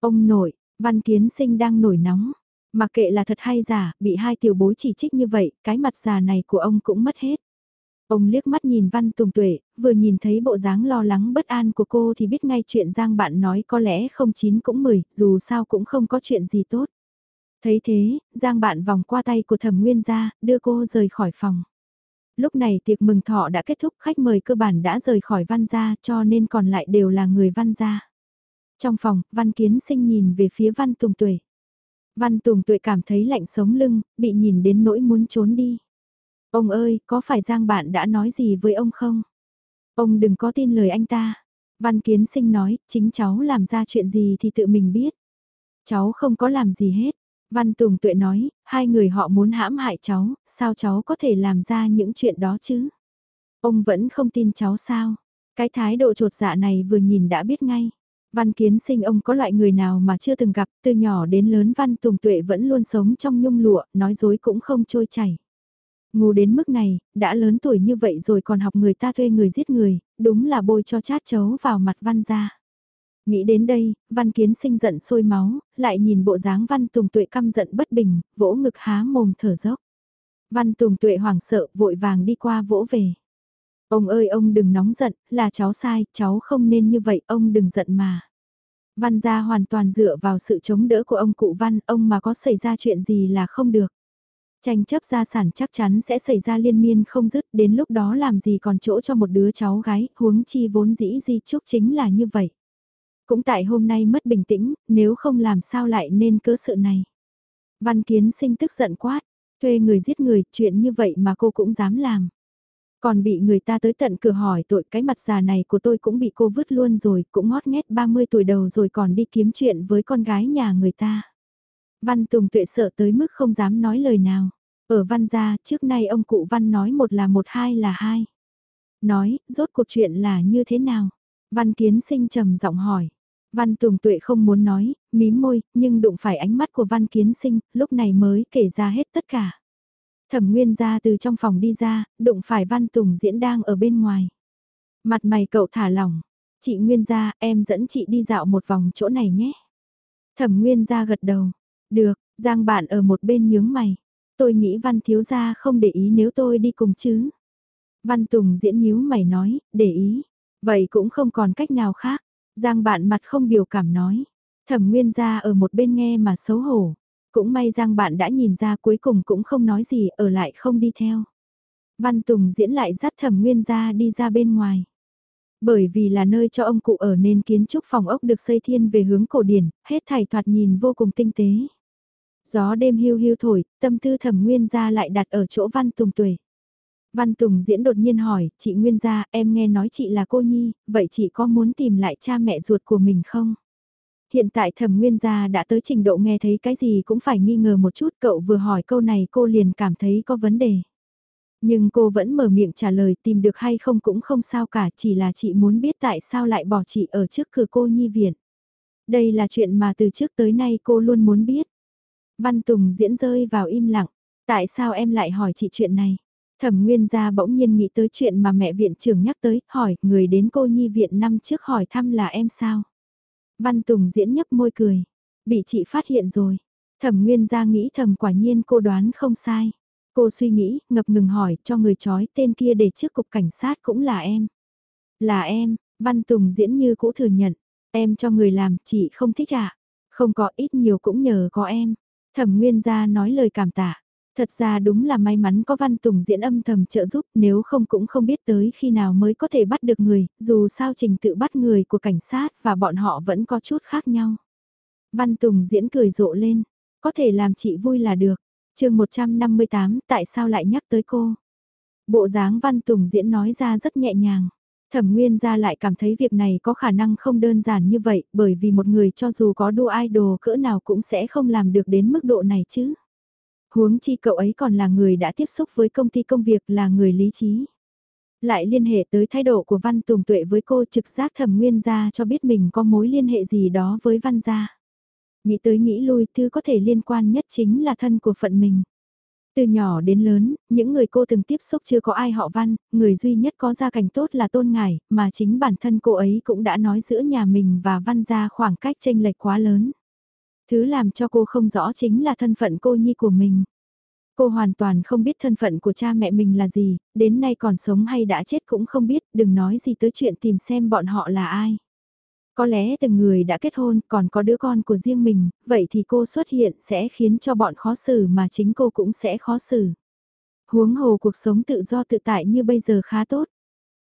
Ông nội, Văn Kiến Sinh đang nổi nóng. Mặc kệ là thật hay giả, bị hai tiểu bối chỉ trích như vậy, cái mặt già này của ông cũng mất hết. Ông liếc mắt nhìn Văn Tùng Tuệ, vừa nhìn thấy bộ dáng lo lắng bất an của cô thì biết ngay chuyện Giang bạn nói có lẽ không chín cũng mười, dù sao cũng không có chuyện gì tốt. Thấy thế, Giang bạn vòng qua tay của thẩm nguyên ra, đưa cô rời khỏi phòng. Lúc này tiệc mừng thọ đã kết thúc khách mời cơ bản đã rời khỏi văn gia cho nên còn lại đều là người văn gia. Trong phòng, văn kiến sinh nhìn về phía văn tùng tuệ. Văn tùng tuệ cảm thấy lạnh sống lưng, bị nhìn đến nỗi muốn trốn đi. Ông ơi, có phải Giang bạn đã nói gì với ông không? Ông đừng có tin lời anh ta. Văn kiến sinh nói, chính cháu làm ra chuyện gì thì tự mình biết. Cháu không có làm gì hết. Văn Tùng Tuệ nói, hai người họ muốn hãm hại cháu, sao cháu có thể làm ra những chuyện đó chứ? Ông vẫn không tin cháu sao? Cái thái độ trột dạ này vừa nhìn đã biết ngay. Văn kiến sinh ông có loại người nào mà chưa từng gặp, từ nhỏ đến lớn Văn Tùng Tuệ vẫn luôn sống trong nhung lụa, nói dối cũng không trôi chảy. Ngu đến mức này, đã lớn tuổi như vậy rồi còn học người ta thuê người giết người, đúng là bôi cho chát chấu vào mặt Văn ra. Nghĩ đến đây, Văn Kiến sinh giận sôi máu, lại nhìn bộ dáng Văn Tùng Tuệ căm giận bất bình, vỗ ngực há mồm thở dốc. Văn Tùng Tuệ hoảng sợ, vội vàng đi qua vỗ về. Ông ơi ông đừng nóng giận, là cháu sai, cháu không nên như vậy, ông đừng giận mà. Văn gia hoàn toàn dựa vào sự chống đỡ của ông cụ Văn, ông mà có xảy ra chuyện gì là không được. Tranh chấp gia sản chắc chắn sẽ xảy ra liên miên không dứt, đến lúc đó làm gì còn chỗ cho một đứa cháu gái, huống chi vốn dĩ di trúc chính là như vậy. Cũng tại hôm nay mất bình tĩnh, nếu không làm sao lại nên cớ sự này. Văn kiến sinh tức giận quát, thuê người giết người, chuyện như vậy mà cô cũng dám làm. Còn bị người ta tới tận cửa hỏi tội cái mặt già này của tôi cũng bị cô vứt luôn rồi, cũng ngót nghét 30 tuổi đầu rồi còn đi kiếm chuyện với con gái nhà người ta. Văn Tùng tuệ sợ tới mức không dám nói lời nào. Ở văn gia, trước nay ông cụ văn nói một là một hai là hai. Nói, rốt cuộc chuyện là như thế nào? Văn kiến sinh trầm giọng hỏi. Văn Tùng Tuệ không muốn nói, mím môi, nhưng đụng phải ánh mắt của Văn Kiến Sinh, lúc này mới kể ra hết tất cả. Thẩm Nguyên ra từ trong phòng đi ra, đụng phải Văn Tùng diễn đang ở bên ngoài. Mặt mày cậu thả lỏng. Chị Nguyên ra, em dẫn chị đi dạo một vòng chỗ này nhé. Thẩm Nguyên ra gật đầu. Được, Giang bạn ở một bên nhướng mày. Tôi nghĩ Văn Thiếu Gia không để ý nếu tôi đi cùng chứ. Văn Tùng diễn nhíu mày nói, để ý. Vậy cũng không còn cách nào khác. Giang bạn mặt không biểu cảm nói. Thẩm Nguyên gia ở một bên nghe mà xấu hổ. Cũng may Giang bạn đã nhìn ra cuối cùng cũng không nói gì ở lại không đi theo. Văn Tùng diễn lại dắt Thẩm Nguyên gia đi ra bên ngoài. Bởi vì là nơi cho ông cụ ở nên kiến trúc phòng ốc được xây thiên về hướng cổ điển, hết thảy thoạt nhìn vô cùng tinh tế. Gió đêm hưu hưu thổi, tâm tư thẩm nguyên gia lại đặt ở chỗ Văn Tùng tuổi. Văn Tùng diễn đột nhiên hỏi, chị Nguyên gia, em nghe nói chị là cô Nhi, vậy chị có muốn tìm lại cha mẹ ruột của mình không? Hiện tại thẩm Nguyên gia đã tới trình độ nghe thấy cái gì cũng phải nghi ngờ một chút, cậu vừa hỏi câu này cô liền cảm thấy có vấn đề. Nhưng cô vẫn mở miệng trả lời tìm được hay không cũng không sao cả, chỉ là chị muốn biết tại sao lại bỏ chị ở trước cửa cô Nhi viện. Đây là chuyện mà từ trước tới nay cô luôn muốn biết. Văn Tùng diễn rơi vào im lặng, tại sao em lại hỏi chị chuyện này? Thẩm Nguyên gia bỗng nhiên nghĩ tới chuyện mà mẹ viện trưởng nhắc tới, hỏi, người đến cô nhi viện năm trước hỏi thăm là em sao? Văn Tùng diễn nhấp môi cười, bị chị phát hiện rồi. Thẩm Nguyên gia nghĩ thầm quả nhiên cô đoán không sai. Cô suy nghĩ, ngập ngừng hỏi, cho người chói tên kia để trước cục cảnh sát cũng là em. Là em, Văn Tùng diễn như cũ thừa nhận, Em cho người làm, chị không thích ạ. À? Không có ít nhiều cũng nhờ có em. Thẩm Nguyên gia nói lời cảm tạ. Thật ra đúng là may mắn có Văn Tùng diễn âm thầm trợ giúp nếu không cũng không biết tới khi nào mới có thể bắt được người, dù sao trình tự bắt người của cảnh sát và bọn họ vẫn có chút khác nhau. Văn Tùng diễn cười rộ lên, có thể làm chị vui là được. chương 158 tại sao lại nhắc tới cô? Bộ dáng Văn Tùng diễn nói ra rất nhẹ nhàng. Thẩm Nguyên ra lại cảm thấy việc này có khả năng không đơn giản như vậy, bởi vì một người cho dù có đua idol cỡ nào cũng sẽ không làm được đến mức độ này chứ. Huống chi cậu ấy còn là người đã tiếp xúc với công ty công việc, là người lý trí. Lại liên hệ tới thái độ của Văn Tùng Tuệ với cô trực giác thẩm nguyên gia cho biết mình có mối liên hệ gì đó với Văn gia. Nghĩ tới nghĩ lui, thứ có thể liên quan nhất chính là thân của phận mình. Từ nhỏ đến lớn, những người cô từng tiếp xúc chưa có ai họ văn, người duy nhất có gia cảnh tốt là tôn ngải, mà chính bản thân cô ấy cũng đã nói giữa nhà mình và văn gia khoảng cách tranh lệch quá lớn. Thứ làm cho cô không rõ chính là thân phận cô nhi của mình. Cô hoàn toàn không biết thân phận của cha mẹ mình là gì, đến nay còn sống hay đã chết cũng không biết, đừng nói gì tới chuyện tìm xem bọn họ là ai. Có lẽ từng người đã kết hôn còn có đứa con của riêng mình, vậy thì cô xuất hiện sẽ khiến cho bọn khó xử mà chính cô cũng sẽ khó xử. Huống hồ cuộc sống tự do tự tại như bây giờ khá tốt.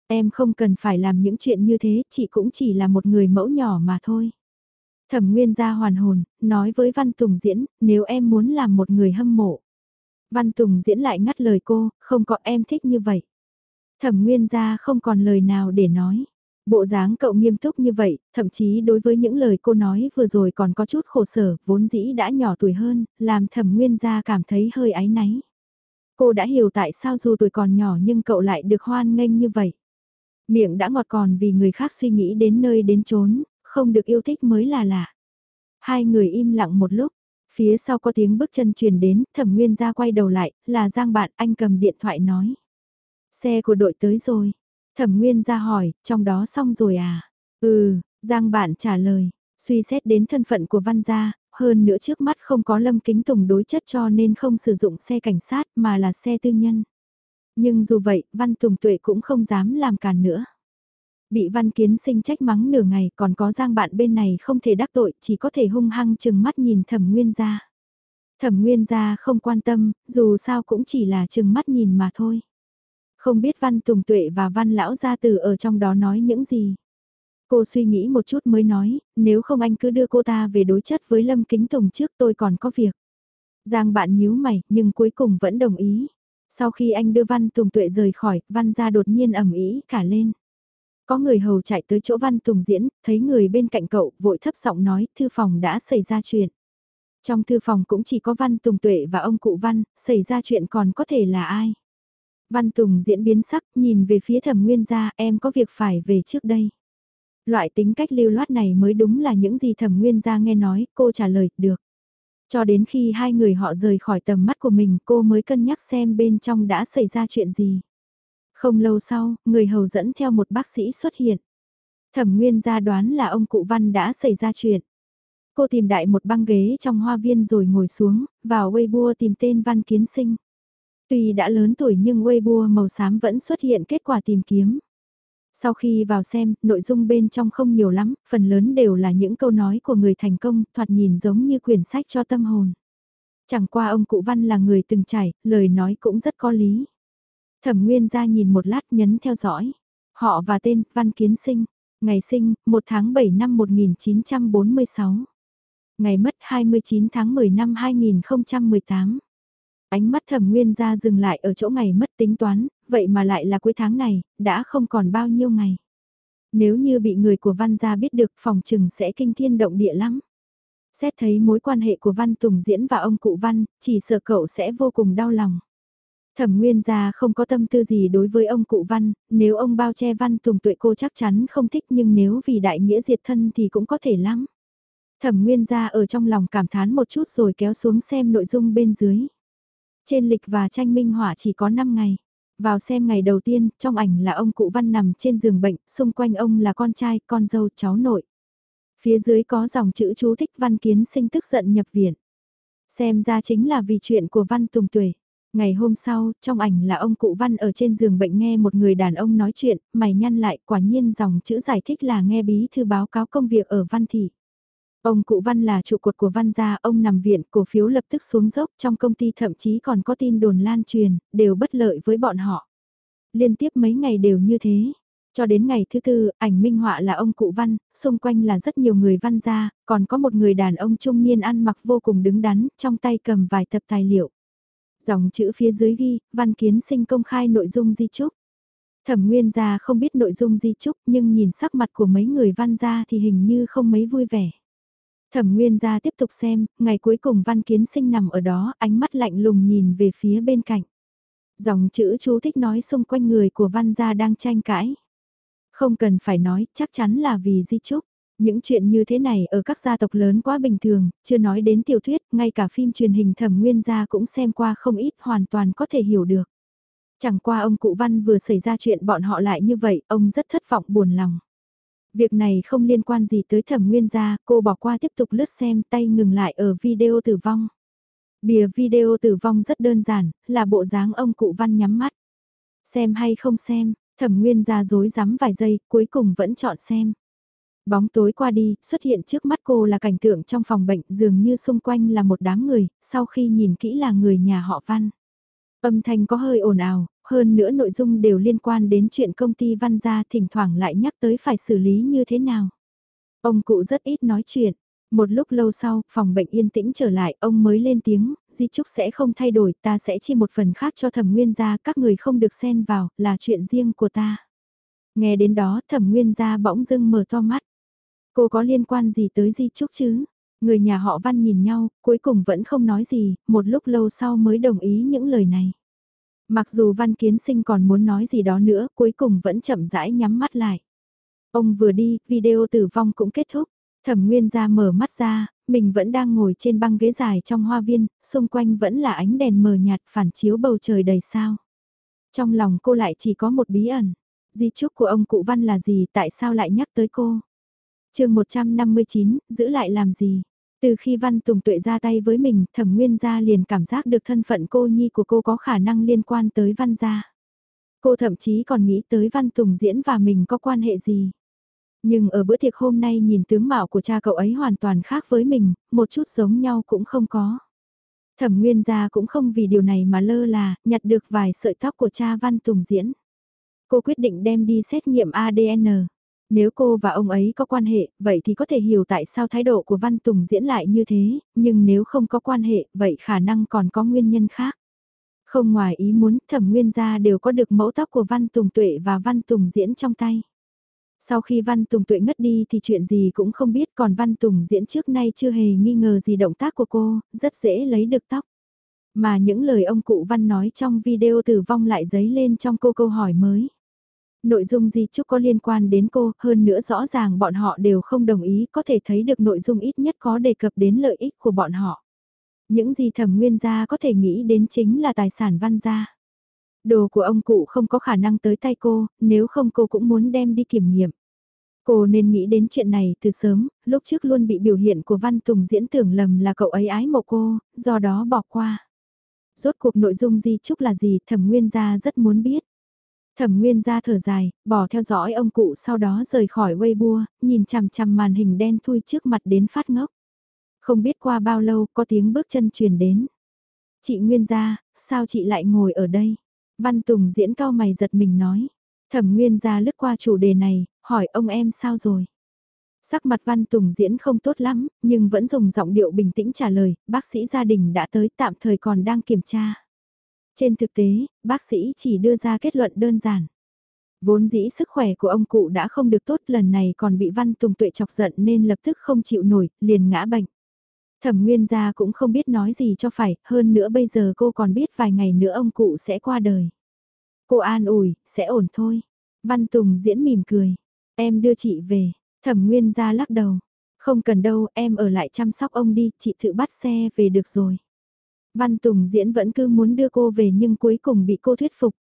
Em không cần phải làm những chuyện như thế, chị cũng chỉ là một người mẫu nhỏ mà thôi. Thẩm Nguyên gia hoàn hồn, nói với Văn Tùng Diễn, nếu em muốn làm một người hâm mộ. Văn Tùng Diễn lại ngắt lời cô, không có em thích như vậy. Thẩm Nguyên gia không còn lời nào để nói. Bộ dáng cậu nghiêm túc như vậy, thậm chí đối với những lời cô nói vừa rồi còn có chút khổ sở, vốn dĩ đã nhỏ tuổi hơn, làm thẩm nguyên gia cảm thấy hơi áy náy. Cô đã hiểu tại sao dù tuổi còn nhỏ nhưng cậu lại được hoan nghênh như vậy. Miệng đã ngọt còn vì người khác suy nghĩ đến nơi đến chốn, không được yêu thích mới là lạ. Hai người im lặng một lúc, phía sau có tiếng bước chân truyền đến, thẩm nguyên gia quay đầu lại, là Giang bạn anh cầm điện thoại nói. Xe của đội tới rồi, thẩm nguyên gia hỏi, trong đó xong rồi à? Ừ, Giang bạn trả lời, suy xét đến thân phận của văn gia, hơn nữa trước mắt không có lâm kính tùng đối chất cho nên không sử dụng xe cảnh sát mà là xe tư nhân. Nhưng dù vậy, văn tùng tuệ cũng không dám làm càn nữa. Bị văn kiến sinh trách mắng nửa ngày còn có giang bạn bên này không thể đắc tội chỉ có thể hung hăng chừng mắt nhìn thẩm nguyên gia. Thẩm nguyên gia không quan tâm, dù sao cũng chỉ là chừng mắt nhìn mà thôi. Không biết văn tùng tuệ và văn lão gia tử ở trong đó nói những gì. Cô suy nghĩ một chút mới nói, nếu không anh cứ đưa cô ta về đối chất với Lâm Kính Tùng trước tôi còn có việc. Giang bạn nhíu mày, nhưng cuối cùng vẫn đồng ý. Sau khi anh đưa Văn Tùng Tuệ rời khỏi, Văn gia đột nhiên ẩm ý cả lên. Có người hầu chạy tới chỗ Văn Tùng diễn, thấy người bên cạnh cậu, vội thấp giọng nói, thư phòng đã xảy ra chuyện. Trong thư phòng cũng chỉ có Văn Tùng Tuệ và ông cụ Văn, xảy ra chuyện còn có thể là ai. Văn Tùng diễn biến sắc, nhìn về phía thẩm nguyên gia, em có việc phải về trước đây. Loại tính cách lưu loát này mới đúng là những gì thẩm nguyên gia nghe nói, cô trả lời, được. Cho đến khi hai người họ rời khỏi tầm mắt của mình cô mới cân nhắc xem bên trong đã xảy ra chuyện gì. Không lâu sau, người hầu dẫn theo một bác sĩ xuất hiện. Thẩm Nguyên gia đoán là ông cụ Văn đã xảy ra chuyện. Cô tìm đại một băng ghế trong hoa viên rồi ngồi xuống, vào Weibo tìm tên Văn Kiến Sinh. Tuy đã lớn tuổi nhưng Weibo màu xám vẫn xuất hiện kết quả tìm kiếm. Sau khi vào xem, nội dung bên trong không nhiều lắm, phần lớn đều là những câu nói của người thành công, thoạt nhìn giống như quyển sách cho tâm hồn. Chẳng qua ông cụ Văn là người từng trải, lời nói cũng rất có lý. Thẩm Nguyên ra nhìn một lát nhấn theo dõi. Họ và tên, Văn Kiến Sinh. Ngày sinh, 1 tháng 7 năm 1946. Ngày mất 29 tháng 10 năm 2018. Ánh mắt thẩm nguyên ra dừng lại ở chỗ ngày mất tính toán, vậy mà lại là cuối tháng này, đã không còn bao nhiêu ngày. Nếu như bị người của Văn gia biết được phòng trừng sẽ kinh thiên động địa lắm. Xét thấy mối quan hệ của Văn Tùng Diễn và ông cụ Văn, chỉ sợ cậu sẽ vô cùng đau lòng. Thẩm Nguyên gia không có tâm tư gì đối với ông cụ Văn, nếu ông bao che Văn Tùng tuệ cô chắc chắn không thích nhưng nếu vì đại nghĩa diệt thân thì cũng có thể lắm. Thẩm Nguyên gia ở trong lòng cảm thán một chút rồi kéo xuống xem nội dung bên dưới. Trên lịch và tranh minh họa chỉ có 5 ngày. Vào xem ngày đầu tiên, trong ảnh là ông cụ Văn nằm trên giường bệnh, xung quanh ông là con trai, con dâu, cháu nội. Phía dưới có dòng chữ chú thích Văn Kiến sinh tức giận nhập viện. Xem ra chính là vì chuyện của Văn Tùng Tuệ. Ngày hôm sau, trong ảnh là ông cụ Văn ở trên giường bệnh nghe một người đàn ông nói chuyện, mày nhăn lại quả nhiên dòng chữ giải thích là nghe bí thư báo cáo công việc ở Văn Thị. Ông cụ Văn là trụ cột của Văn gia, ông nằm viện, cổ phiếu lập tức xuống dốc trong công ty thậm chí còn có tin đồn lan truyền, đều bất lợi với bọn họ. Liên tiếp mấy ngày đều như thế. Cho đến ngày thứ tư, ảnh minh họa là ông cụ Văn, xung quanh là rất nhiều người Văn gia, còn có một người đàn ông trung niên ăn mặc vô cùng đứng đắn, trong tay cầm vài tập tài liệu. Dòng chữ phía dưới ghi, Văn Kiến Sinh công khai nội dung di chúc. Thẩm Nguyên gia không biết nội dung di chúc nhưng nhìn sắc mặt của mấy người Văn gia thì hình như không mấy vui vẻ. Thẩm Nguyên gia tiếp tục xem, ngày cuối cùng Văn Kiến Sinh nằm ở đó, ánh mắt lạnh lùng nhìn về phía bên cạnh. Dòng chữ chú thích nói xung quanh người của Văn gia đang tranh cãi. Không cần phải nói, chắc chắn là vì di chúc. Những chuyện như thế này ở các gia tộc lớn quá bình thường, chưa nói đến tiểu thuyết, ngay cả phim truyền hình thẩm nguyên gia cũng xem qua không ít hoàn toàn có thể hiểu được. Chẳng qua ông cụ Văn vừa xảy ra chuyện bọn họ lại như vậy, ông rất thất vọng buồn lòng. Việc này không liên quan gì tới thẩm nguyên gia, cô bỏ qua tiếp tục lướt xem tay ngừng lại ở video tử vong. Bìa video tử vong rất đơn giản, là bộ dáng ông cụ văn nhắm mắt. Xem hay không xem, thẩm nguyên gia dối rắm vài giây, cuối cùng vẫn chọn xem. Bóng tối qua đi, xuất hiện trước mắt cô là cảnh tượng trong phòng bệnh dường như xung quanh là một đám người, sau khi nhìn kỹ là người nhà họ văn. Âm thanh có hơi ồn ào, hơn nữa nội dung đều liên quan đến chuyện công ty văn gia thỉnh thoảng lại nhắc tới phải xử lý như thế nào. Ông cụ rất ít nói chuyện. Một lúc lâu sau, phòng bệnh yên tĩnh trở lại, ông mới lên tiếng, di trúc sẽ không thay đổi, ta sẽ chia một phần khác cho thẩm nguyên gia, các người không được xen vào, là chuyện riêng của ta. Nghe đến đó thẩm nguyên gia bỗng dưng mở to mắt. Cô có liên quan gì tới di trúc chứ? Người nhà họ văn nhìn nhau, cuối cùng vẫn không nói gì, một lúc lâu sau mới đồng ý những lời này. Mặc dù Văn Kiến Sinh còn muốn nói gì đó nữa, cuối cùng vẫn chậm rãi nhắm mắt lại. Ông vừa đi, video tử vong cũng kết thúc. Thẩm Nguyên ra mở mắt ra, mình vẫn đang ngồi trên băng ghế dài trong hoa viên, xung quanh vẫn là ánh đèn mờ nhạt phản chiếu bầu trời đầy sao. Trong lòng cô lại chỉ có một bí ẩn. Di chúc của ông cụ Văn là gì, tại sao lại nhắc tới cô? chương 159, giữ lại làm gì? Từ khi Văn Tùng Tuệ ra tay với mình, thẩm nguyên gia liền cảm giác được thân phận cô nhi của cô có khả năng liên quan tới Văn gia. Cô thậm chí còn nghĩ tới Văn Tùng diễn và mình có quan hệ gì. Nhưng ở bữa tiệc hôm nay nhìn tướng mạo của cha cậu ấy hoàn toàn khác với mình, một chút giống nhau cũng không có. Thẩm Nguyên gia cũng không vì điều này mà lơ là, nhặt được vài sợi tóc của cha Văn Tùng diễn. Cô quyết định đem đi xét nghiệm ADN. Nếu cô và ông ấy có quan hệ, vậy thì có thể hiểu tại sao thái độ của Văn Tùng diễn lại như thế, nhưng nếu không có quan hệ, vậy khả năng còn có nguyên nhân khác. Không ngoài ý muốn, thẩm nguyên gia đều có được mẫu tóc của Văn Tùng Tuệ và Văn Tùng diễn trong tay. Sau khi Văn Tùng Tuệ ngất đi thì chuyện gì cũng không biết còn Văn Tùng diễn trước nay chưa hề nghi ngờ gì động tác của cô, rất dễ lấy được tóc. Mà những lời ông cụ Văn nói trong video tử vong lại dấy lên trong cô câu hỏi mới. Nội dung di chúc có liên quan đến cô, hơn nữa rõ ràng bọn họ đều không đồng ý, có thể thấy được nội dung ít nhất có đề cập đến lợi ích của bọn họ. Những gì thẩm nguyên gia có thể nghĩ đến chính là tài sản văn gia. Đồ của ông cụ không có khả năng tới tay cô, nếu không cô cũng muốn đem đi kiểm nghiệm. Cô nên nghĩ đến chuyện này từ sớm, lúc trước luôn bị biểu hiện của Văn Tùng diễn tưởng lầm là cậu ấy ái mộ cô, do đó bỏ qua. Rốt cuộc nội dung di chúc là gì thẩm nguyên gia rất muốn biết. Thẩm Nguyên ra thở dài, bỏ theo dõi ông cụ sau đó rời khỏi Weibo, nhìn chằm chằm màn hình đen thui trước mặt đến phát ngốc. Không biết qua bao lâu có tiếng bước chân truyền đến. Chị Nguyên gia, sao chị lại ngồi ở đây? Văn Tùng diễn cao mày giật mình nói. Thẩm Nguyên gia lướt qua chủ đề này, hỏi ông em sao rồi? Sắc mặt Văn Tùng diễn không tốt lắm, nhưng vẫn dùng giọng điệu bình tĩnh trả lời, bác sĩ gia đình đã tới tạm thời còn đang kiểm tra. Trên thực tế, bác sĩ chỉ đưa ra kết luận đơn giản. Vốn dĩ sức khỏe của ông cụ đã không được tốt lần này còn bị Văn Tùng Tuệ chọc giận nên lập tức không chịu nổi, liền ngã bệnh. Thẩm Nguyên gia cũng không biết nói gì cho phải, hơn nữa bây giờ cô còn biết vài ngày nữa ông cụ sẽ qua đời. Cô an ủi, sẽ ổn thôi. Văn Tùng diễn mỉm cười. Em đưa chị về. Thẩm Nguyên gia lắc đầu. Không cần đâu, em ở lại chăm sóc ông đi, chị tự bắt xe về được rồi. Văn Tùng diễn vẫn cứ muốn đưa cô về nhưng cuối cùng bị cô thuyết phục.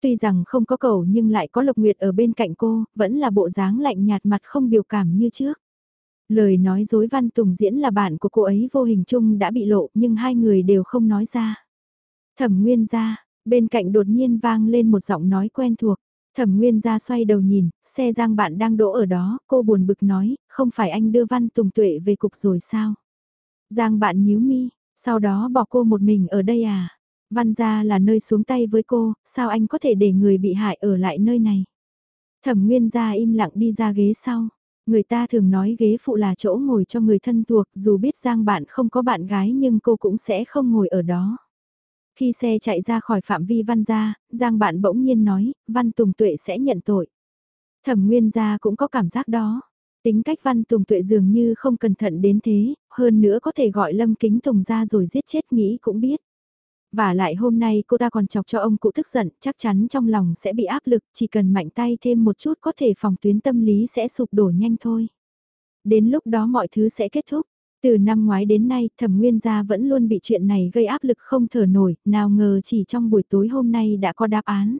Tuy rằng không có cầu nhưng lại có Lộc Nguyệt ở bên cạnh cô, vẫn là bộ dáng lạnh nhạt mặt không biểu cảm như trước. Lời nói dối Văn Tùng diễn là bạn của cô ấy vô hình chung đã bị lộ nhưng hai người đều không nói ra. Thẩm Nguyên gia, bên cạnh đột nhiên vang lên một giọng nói quen thuộc. Thẩm Nguyên gia xoay đầu nhìn, xe Giang bạn đang đỗ ở đó, cô buồn bực nói, không phải anh đưa Văn Tùng Tuệ về cục rồi sao? Giang bạn nhíu mi, sau đó bỏ cô một mình ở đây à? Văn gia là nơi xuống tay với cô, sao anh có thể để người bị hại ở lại nơi này? Thẩm Nguyên gia im lặng đi ra ghế sau. Người ta thường nói ghế phụ là chỗ ngồi cho người thân thuộc, dù biết Giang bạn không có bạn gái nhưng cô cũng sẽ không ngồi ở đó. Khi xe chạy ra khỏi phạm vi văn gia, Giang bạn bỗng nhiên nói, văn Tùng Tuệ sẽ nhận tội. Thẩm Nguyên gia cũng có cảm giác đó. Tính cách văn Tùng Tuệ dường như không cẩn thận đến thế, hơn nữa có thể gọi Lâm Kính Tùng ra rồi giết chết nghĩ cũng biết. Và lại hôm nay cô ta còn chọc cho ông cụ tức giận, chắc chắn trong lòng sẽ bị áp lực, chỉ cần mạnh tay thêm một chút có thể phòng tuyến tâm lý sẽ sụp đổ nhanh thôi. Đến lúc đó mọi thứ sẽ kết thúc. Từ năm ngoái đến nay, thẩm nguyên gia vẫn luôn bị chuyện này gây áp lực không thở nổi, nào ngờ chỉ trong buổi tối hôm nay đã có đáp án.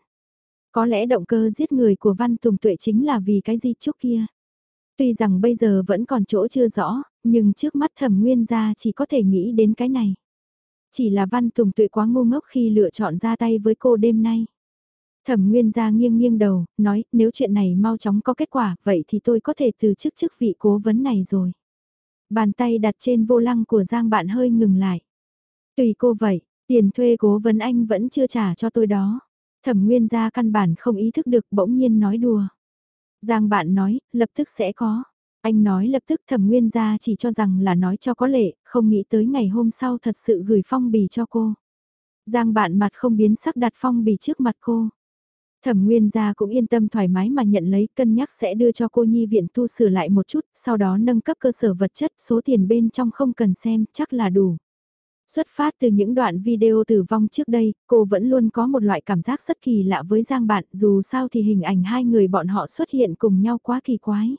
Có lẽ động cơ giết người của Văn Tùng Tuệ chính là vì cái gì trước kia. Tuy rằng bây giờ vẫn còn chỗ chưa rõ, nhưng trước mắt thẩm nguyên gia chỉ có thể nghĩ đến cái này. Chỉ là Văn Tùng Tuệ quá ngu ngốc khi lựa chọn ra tay với cô đêm nay. Thẩm Nguyên gia nghiêng nghiêng đầu, nói nếu chuyện này mau chóng có kết quả, vậy thì tôi có thể từ chức chức vị cố vấn này rồi. Bàn tay đặt trên vô lăng của Giang bạn hơi ngừng lại. Tùy cô vậy, tiền thuê cố vấn anh vẫn chưa trả cho tôi đó. Thẩm Nguyên gia căn bản không ý thức được bỗng nhiên nói đùa. Giang bạn nói, lập tức sẽ có. Anh nói lập tức thẩm nguyên gia chỉ cho rằng là nói cho có lệ, không nghĩ tới ngày hôm sau thật sự gửi phong bì cho cô. Giang bạn mặt không biến sắc đặt phong bì trước mặt cô. Thẩm Nguyên gia cũng yên tâm thoải mái mà nhận lấy cân nhắc sẽ đưa cho cô nhi viện tu sửa lại một chút, sau đó nâng cấp cơ sở vật chất, số tiền bên trong không cần xem, chắc là đủ. Xuất phát từ những đoạn video tử vong trước đây, cô vẫn luôn có một loại cảm giác rất kỳ lạ với Giang bạn, dù sao thì hình ảnh hai người bọn họ xuất hiện cùng nhau quá kỳ quái.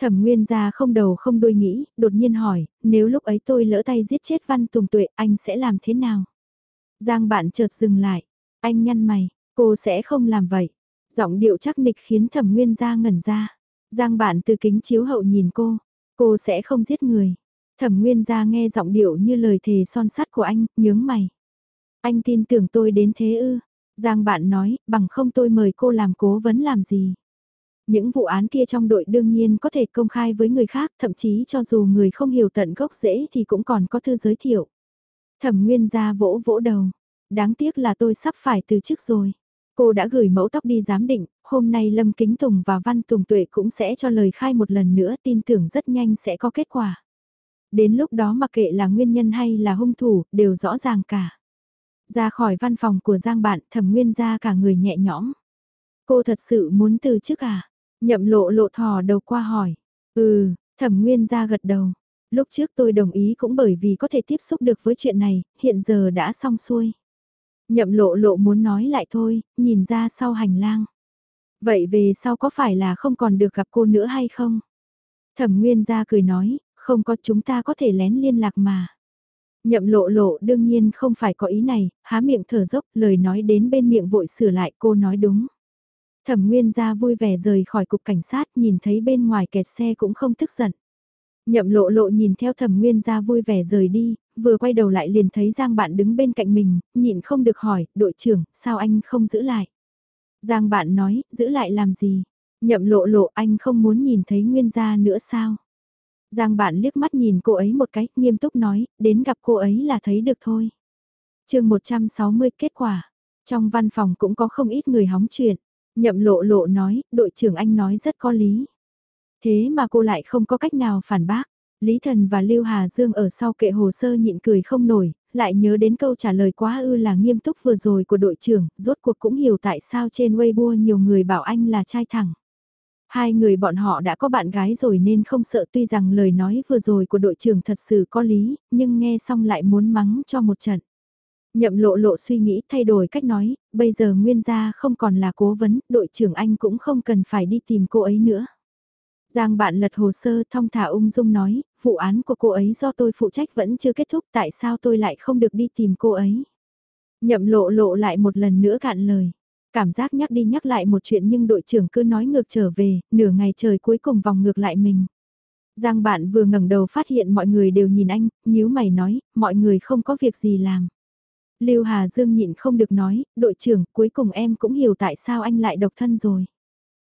Thẩm Nguyên gia không đầu không đuôi nghĩ, đột nhiên hỏi, nếu lúc ấy tôi lỡ tay giết chết Văn Tùng Tuệ, anh sẽ làm thế nào? Giang bạn chợt dừng lại, anh nhăn mày, cô sẽ không làm vậy. Giọng điệu chắc nịch khiến Thẩm Nguyên gia ngẩn ra. Giang bạn từ kính chiếu hậu nhìn cô, cô sẽ không giết người. Thẩm Nguyên gia nghe giọng điệu như lời thề son sắt của anh, nhướng mày. Anh tin tưởng tôi đến thế ư? Giang bạn nói, bằng không tôi mời cô làm cố vấn làm gì? Những vụ án kia trong đội đương nhiên có thể công khai với người khác, thậm chí cho dù người không hiểu tận gốc rễ thì cũng còn có thư giới thiệu. Thẩm Nguyên gia vỗ vỗ đầu. Đáng tiếc là tôi sắp phải từ chức rồi. Cô đã gửi mẫu tóc đi giám định, hôm nay Lâm Kính Tùng và Văn Tùng Tuệ cũng sẽ cho lời khai một lần nữa tin tưởng rất nhanh sẽ có kết quả. Đến lúc đó mặc kệ là nguyên nhân hay là hung thủ, đều rõ ràng cả. Ra khỏi văn phòng của Giang bạn, thẩm nguyên ra cả người nhẹ nhõm. Cô thật sự muốn từ chức à? Nhậm lộ lộ thò đầu qua hỏi. Ừ, thẩm nguyên ra gật đầu. Lúc trước tôi đồng ý cũng bởi vì có thể tiếp xúc được với chuyện này, hiện giờ đã xong xuôi. Nhậm lộ lộ muốn nói lại thôi, nhìn ra sau hành lang. Vậy về sau có phải là không còn được gặp cô nữa hay không? Thẩm Nguyên ra cười nói, không có chúng ta có thể lén liên lạc mà. Nhậm lộ lộ đương nhiên không phải có ý này, há miệng thở dốc, lời nói đến bên miệng vội sửa lại cô nói đúng. Thẩm Nguyên gia vui vẻ rời khỏi cục cảnh sát nhìn thấy bên ngoài kẹt xe cũng không tức giận. Nhậm lộ lộ nhìn theo thẩm Nguyên gia vui vẻ rời đi, vừa quay đầu lại liền thấy Giang bạn đứng bên cạnh mình, nhịn không được hỏi, đội trưởng, sao anh không giữ lại? Giang bạn nói, giữ lại làm gì? Nhậm lộ lộ anh không muốn nhìn thấy Nguyên gia nữa sao? Giang bạn liếc mắt nhìn cô ấy một cái, nghiêm túc nói, đến gặp cô ấy là thấy được thôi. chương 160 kết quả. Trong văn phòng cũng có không ít người hóng chuyện. Nhậm lộ lộ nói, đội trưởng anh nói rất có lý. Thế mà cô lại không có cách nào phản bác. Lý Thần và Lưu Hà Dương ở sau kệ hồ sơ nhịn cười không nổi, lại nhớ đến câu trả lời quá ư là nghiêm túc vừa rồi của đội trưởng, rốt cuộc cũng hiểu tại sao trên Weibo nhiều người bảo anh là trai thẳng. Hai người bọn họ đã có bạn gái rồi nên không sợ tuy rằng lời nói vừa rồi của đội trưởng thật sự có lý, nhưng nghe xong lại muốn mắng cho một trận. Nhậm lộ lộ suy nghĩ thay đổi cách nói, bây giờ nguyên gia không còn là cố vấn, đội trưởng anh cũng không cần phải đi tìm cô ấy nữa. Giang bạn lật hồ sơ thong thả ung dung nói, vụ án của cô ấy do tôi phụ trách vẫn chưa kết thúc tại sao tôi lại không được đi tìm cô ấy. Nhậm lộ lộ lại một lần nữa cạn lời. Cảm giác nhắc đi nhắc lại một chuyện nhưng đội trưởng cứ nói ngược trở về, nửa ngày trời cuối cùng vòng ngược lại mình. Giang bạn vừa ngẩng đầu phát hiện mọi người đều nhìn anh, nhíu mày nói, mọi người không có việc gì làm. Lưu Hà Dương nhịn không được nói, đội trưởng, cuối cùng em cũng hiểu tại sao anh lại độc thân rồi.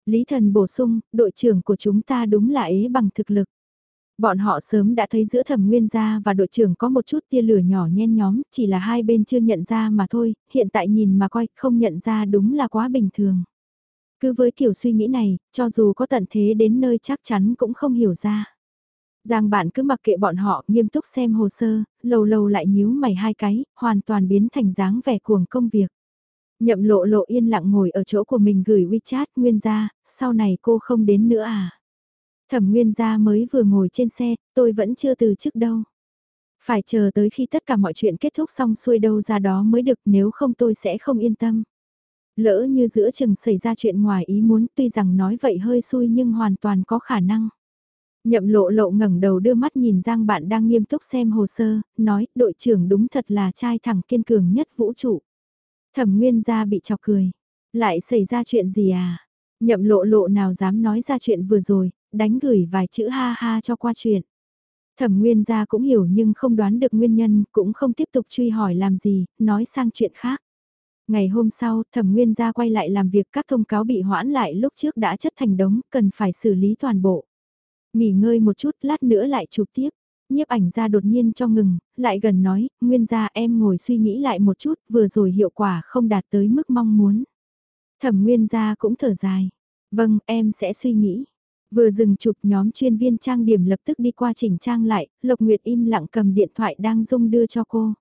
Lý Thần bổ sung, đội trưởng của chúng ta đúng là ế bằng thực lực. Bọn họ sớm đã thấy giữa thẩm nguyên gia và đội trưởng có một chút tia lửa nhỏ nhen nhóm, chỉ là hai bên chưa nhận ra mà thôi, hiện tại nhìn mà coi, không nhận ra đúng là quá bình thường. Cứ với kiểu suy nghĩ này, cho dù có tận thế đến nơi chắc chắn cũng không hiểu ra. Giang bạn cứ mặc kệ bọn họ nghiêm túc xem hồ sơ, lâu lâu lại nhíu mày hai cái, hoàn toàn biến thành dáng vẻ cuồng công việc. Nhậm lộ lộ yên lặng ngồi ở chỗ của mình gửi WeChat nguyên ra, sau này cô không đến nữa à? Thẩm nguyên gia mới vừa ngồi trên xe, tôi vẫn chưa từ chức đâu. Phải chờ tới khi tất cả mọi chuyện kết thúc xong xuôi đâu ra đó mới được nếu không tôi sẽ không yên tâm. Lỡ như giữa chừng xảy ra chuyện ngoài ý muốn tuy rằng nói vậy hơi xui nhưng hoàn toàn có khả năng. Nhậm lộ lộ ngẩng đầu đưa mắt nhìn Giang bạn đang nghiêm túc xem hồ sơ, nói đội trưởng đúng thật là trai thẳng kiên cường nhất vũ trụ. Thẩm nguyên gia bị chọc cười. Lại xảy ra chuyện gì à? Nhậm lộ lộ nào dám nói ra chuyện vừa rồi, đánh gửi vài chữ ha ha cho qua chuyện. Thẩm nguyên gia cũng hiểu nhưng không đoán được nguyên nhân, cũng không tiếp tục truy hỏi làm gì, nói sang chuyện khác. Ngày hôm sau, thẩm nguyên gia quay lại làm việc các thông cáo bị hoãn lại lúc trước đã chất thành đống, cần phải xử lý toàn bộ. Nghỉ ngơi một chút, lát nữa lại chụp tiếp. Nhiếp ảnh ra đột nhiên cho ngừng, lại gần nói, nguyên gia em ngồi suy nghĩ lại một chút, vừa rồi hiệu quả không đạt tới mức mong muốn. Thẩm nguyên gia cũng thở dài. Vâng, em sẽ suy nghĩ. Vừa dừng chụp nhóm chuyên viên trang điểm lập tức đi qua chỉnh trang lại, Lộc Nguyệt im lặng cầm điện thoại đang dung đưa cho cô.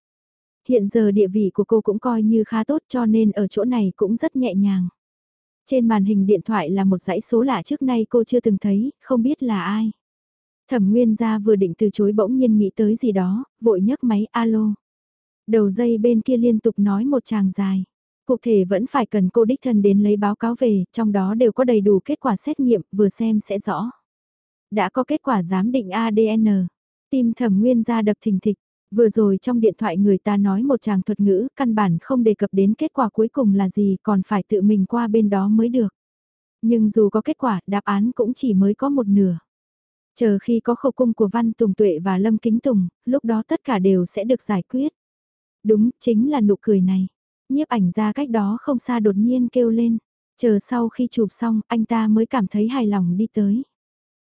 Hiện giờ địa vị của cô cũng coi như khá tốt cho nên ở chỗ này cũng rất nhẹ nhàng. Trên màn hình điện thoại là một dãy số lạ trước nay cô chưa từng thấy, không biết là ai. Thẩm Nguyên gia vừa định từ chối bỗng nhiên nghĩ tới gì đó, vội nhấc máy alo. Đầu dây bên kia liên tục nói một tràng dài. Cụ thể vẫn phải cần cô đích thân đến lấy báo cáo về, trong đó đều có đầy đủ kết quả xét nghiệm, vừa xem sẽ rõ. Đã có kết quả giám định ADN. Tim thẩm nguyên ra đập thình thịch. Vừa rồi trong điện thoại người ta nói một chàng thuật ngữ, căn bản không đề cập đến kết quả cuối cùng là gì, còn phải tự mình qua bên đó mới được. Nhưng dù có kết quả, đáp án cũng chỉ mới có một nửa. Chờ khi có khẩu cung của Văn Tùng Tuệ và Lâm Kính Tùng, lúc đó tất cả đều sẽ được giải quyết. Đúng, chính là nụ cười này. Nhiếp ảnh ra cách đó không xa đột nhiên kêu lên. Chờ sau khi chụp xong, anh ta mới cảm thấy hài lòng đi tới.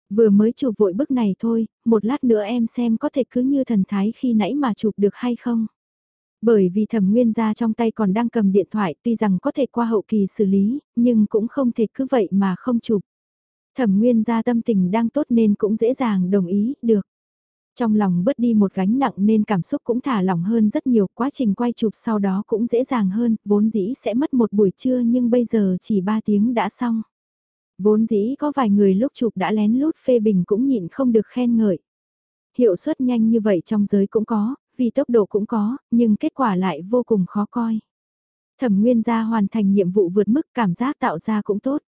Vừa mới chụp vội bức này thôi, một lát nữa em xem có thể cứ như thần thái khi nãy mà chụp được hay không. Bởi vì thẩm nguyên ra trong tay còn đang cầm điện thoại tuy rằng có thể qua hậu kỳ xử lý, nhưng cũng không thể cứ vậy mà không chụp. Thẩm nguyên ra tâm tình đang tốt nên cũng dễ dàng đồng ý, được. Trong lòng bớt đi một gánh nặng nên cảm xúc cũng thả lỏng hơn rất nhiều, quá trình quay chụp sau đó cũng dễ dàng hơn, vốn dĩ sẽ mất một buổi trưa nhưng bây giờ chỉ 3 tiếng đã xong. Vốn dĩ có vài người lúc chụp đã lén lút phê bình cũng nhịn không được khen ngợi. Hiệu suất nhanh như vậy trong giới cũng có, vì tốc độ cũng có, nhưng kết quả lại vô cùng khó coi. Thẩm Nguyên gia hoàn thành nhiệm vụ vượt mức cảm giác tạo ra cũng tốt.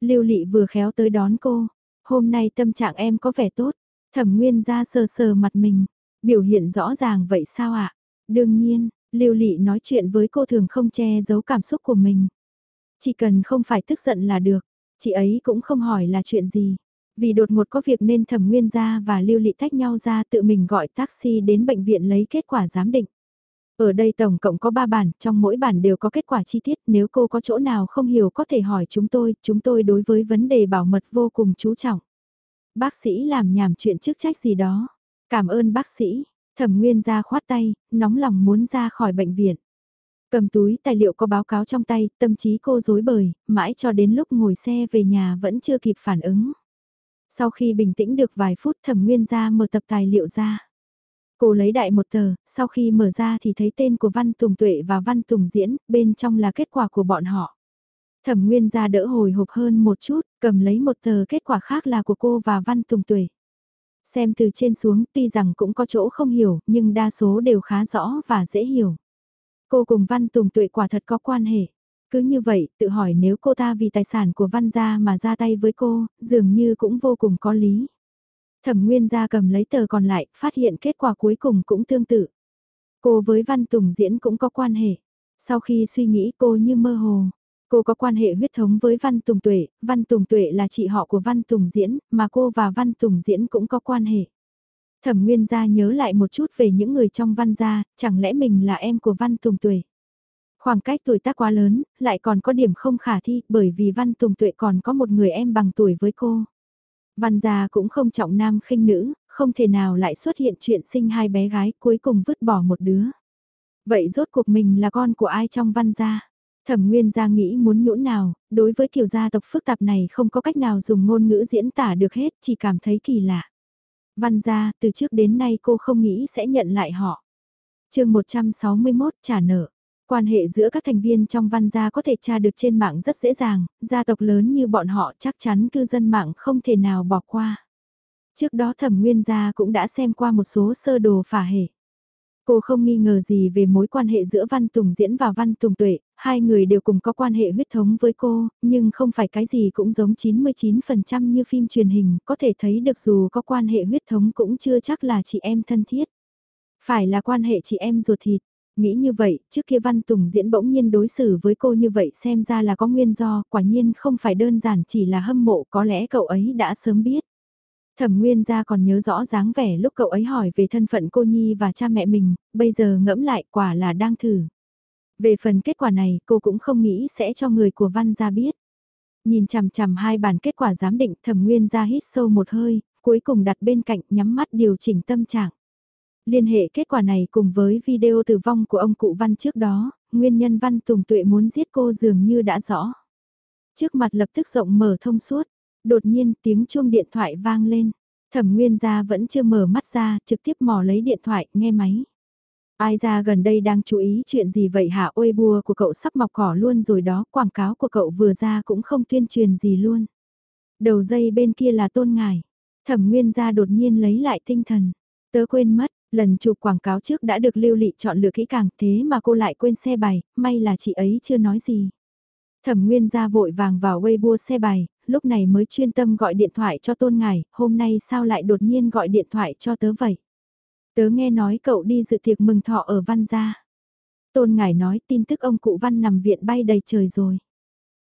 Lưu Lị vừa khéo tới đón cô, hôm nay tâm trạng em có vẻ tốt. Thẩm Nguyên ra sờ sờ mặt mình, biểu hiện rõ ràng vậy sao ạ? Đương nhiên, Lưu Lị nói chuyện với cô thường không che giấu cảm xúc của mình. Chỉ cần không phải tức giận là được, chị ấy cũng không hỏi là chuyện gì. Vì đột ngột có việc nên Thẩm Nguyên ra và Lưu Lị tách nhau ra tự mình gọi taxi đến bệnh viện lấy kết quả giám định. Ở đây tổng cộng có 3 bản, trong mỗi bản đều có kết quả chi tiết, nếu cô có chỗ nào không hiểu có thể hỏi chúng tôi, chúng tôi đối với vấn đề bảo mật vô cùng chú trọng. Bác sĩ làm nhảm chuyện chức trách gì đó. Cảm ơn bác sĩ. Thẩm Nguyên ra khoát tay, nóng lòng muốn ra khỏi bệnh viện. Cầm túi tài liệu có báo cáo trong tay, tâm trí cô dối bời, mãi cho đến lúc ngồi xe về nhà vẫn chưa kịp phản ứng. Sau khi bình tĩnh được vài phút thẩm nguyên ra mở tập tài liệu ra. Cô lấy đại một tờ, sau khi mở ra thì thấy tên của Văn Tùng Tuệ và Văn Tùng Diễn, bên trong là kết quả của bọn họ. Thẩm Nguyên ra đỡ hồi hộp hơn một chút, cầm lấy một tờ kết quả khác là của cô và Văn Tùng Tuệ. Xem từ trên xuống tuy rằng cũng có chỗ không hiểu, nhưng đa số đều khá rõ và dễ hiểu. Cô cùng Văn Tùng Tuệ quả thật có quan hệ. Cứ như vậy, tự hỏi nếu cô ta vì tài sản của Văn gia mà ra tay với cô, dường như cũng vô cùng có lý. Thẩm Nguyên gia cầm lấy tờ còn lại, phát hiện kết quả cuối cùng cũng tương tự. Cô với Văn Tùng Diễn cũng có quan hệ. Sau khi suy nghĩ cô như mơ hồ, Cô có quan hệ huyết thống với Văn Tùng Tuệ, Văn Tùng Tuệ là chị họ của Văn Tùng Diễn, mà cô và Văn Tùng Diễn cũng có quan hệ. Thẩm Nguyên gia nhớ lại một chút về những người trong văn gia, chẳng lẽ mình là em của Văn Tùng Tuệ. Khoảng cách tuổi tác quá lớn, lại còn có điểm không khả thi, bởi vì Văn Tùng Tuệ còn có một người em bằng tuổi với cô. Văn gia cũng không trọng nam khinh nữ, không thể nào lại xuất hiện chuyện sinh hai bé gái cuối cùng vứt bỏ một đứa. Vậy rốt cuộc mình là con của ai trong văn gia? Thẩm Nguyên gia nghĩ muốn nhũn nào, đối với kiểu gia tộc phức tạp này không có cách nào dùng ngôn ngữ diễn tả được hết, chỉ cảm thấy kỳ lạ. Văn gia, từ trước đến nay cô không nghĩ sẽ nhận lại họ. chương 161 trả nợ. Quan hệ giữa các thành viên trong văn gia có thể tra được trên mạng rất dễ dàng, gia tộc lớn như bọn họ chắc chắn cư dân mạng không thể nào bỏ qua. Trước đó thẩm nguyên gia cũng đã xem qua một số sơ đồ phả hệ. Cô không nghi ngờ gì về mối quan hệ giữa Văn Tùng Diễn và Văn Tùng Tuệ, hai người đều cùng có quan hệ huyết thống với cô, nhưng không phải cái gì cũng giống 99% như phim truyền hình, có thể thấy được dù có quan hệ huyết thống cũng chưa chắc là chị em thân thiết. Phải là quan hệ chị em ruột thịt. Nghĩ như vậy, trước kia Văn Tùng diễn bỗng nhiên đối xử với cô như vậy xem ra là có nguyên do, quả nhiên không phải đơn giản chỉ là hâm mộ, có lẽ cậu ấy đã sớm biết. Thẩm Nguyên gia còn nhớ rõ dáng vẻ lúc cậu ấy hỏi về thân phận cô Nhi và cha mẹ mình, bây giờ ngẫm lại quả là đang thử. Về phần kết quả này cô cũng không nghĩ sẽ cho người của Văn gia biết. Nhìn chằm chằm hai bản kết quả giám định thẩm nguyên ra hít sâu một hơi, cuối cùng đặt bên cạnh nhắm mắt điều chỉnh tâm trạng. Liên hệ kết quả này cùng với video tử vong của ông cụ Văn trước đó, nguyên nhân Văn Tùng Tuệ muốn giết cô dường như đã rõ. Trước mặt lập tức rộng mở thông suốt, đột nhiên tiếng chuông điện thoại vang lên. Thẩm Nguyên gia vẫn chưa mở mắt ra, trực tiếp mò lấy điện thoại, nghe máy. Ai ra gần đây đang chú ý chuyện gì vậy hả ôi bùa của cậu sắp mọc cỏ luôn rồi đó, quảng cáo của cậu vừa ra cũng không tuyên truyền gì luôn. Đầu dây bên kia là tôn ngài. Thẩm Nguyên gia đột nhiên lấy lại tinh thần. Tớ quên mất, lần chụp quảng cáo trước đã được lưu lị chọn lựa kỹ càng thế mà cô lại quên xe bài, may là chị ấy chưa nói gì. Thẩm Nguyên gia vội vàng vào Weibo xe bài, lúc này mới chuyên tâm gọi điện thoại cho tôn ngài, hôm nay sao lại đột nhiên gọi điện thoại cho tớ vậy? Tớ nghe nói cậu đi dự tiệc mừng thọ ở Văn Gia. Tôn ngài nói tin tức ông cụ Văn nằm viện bay đầy trời rồi.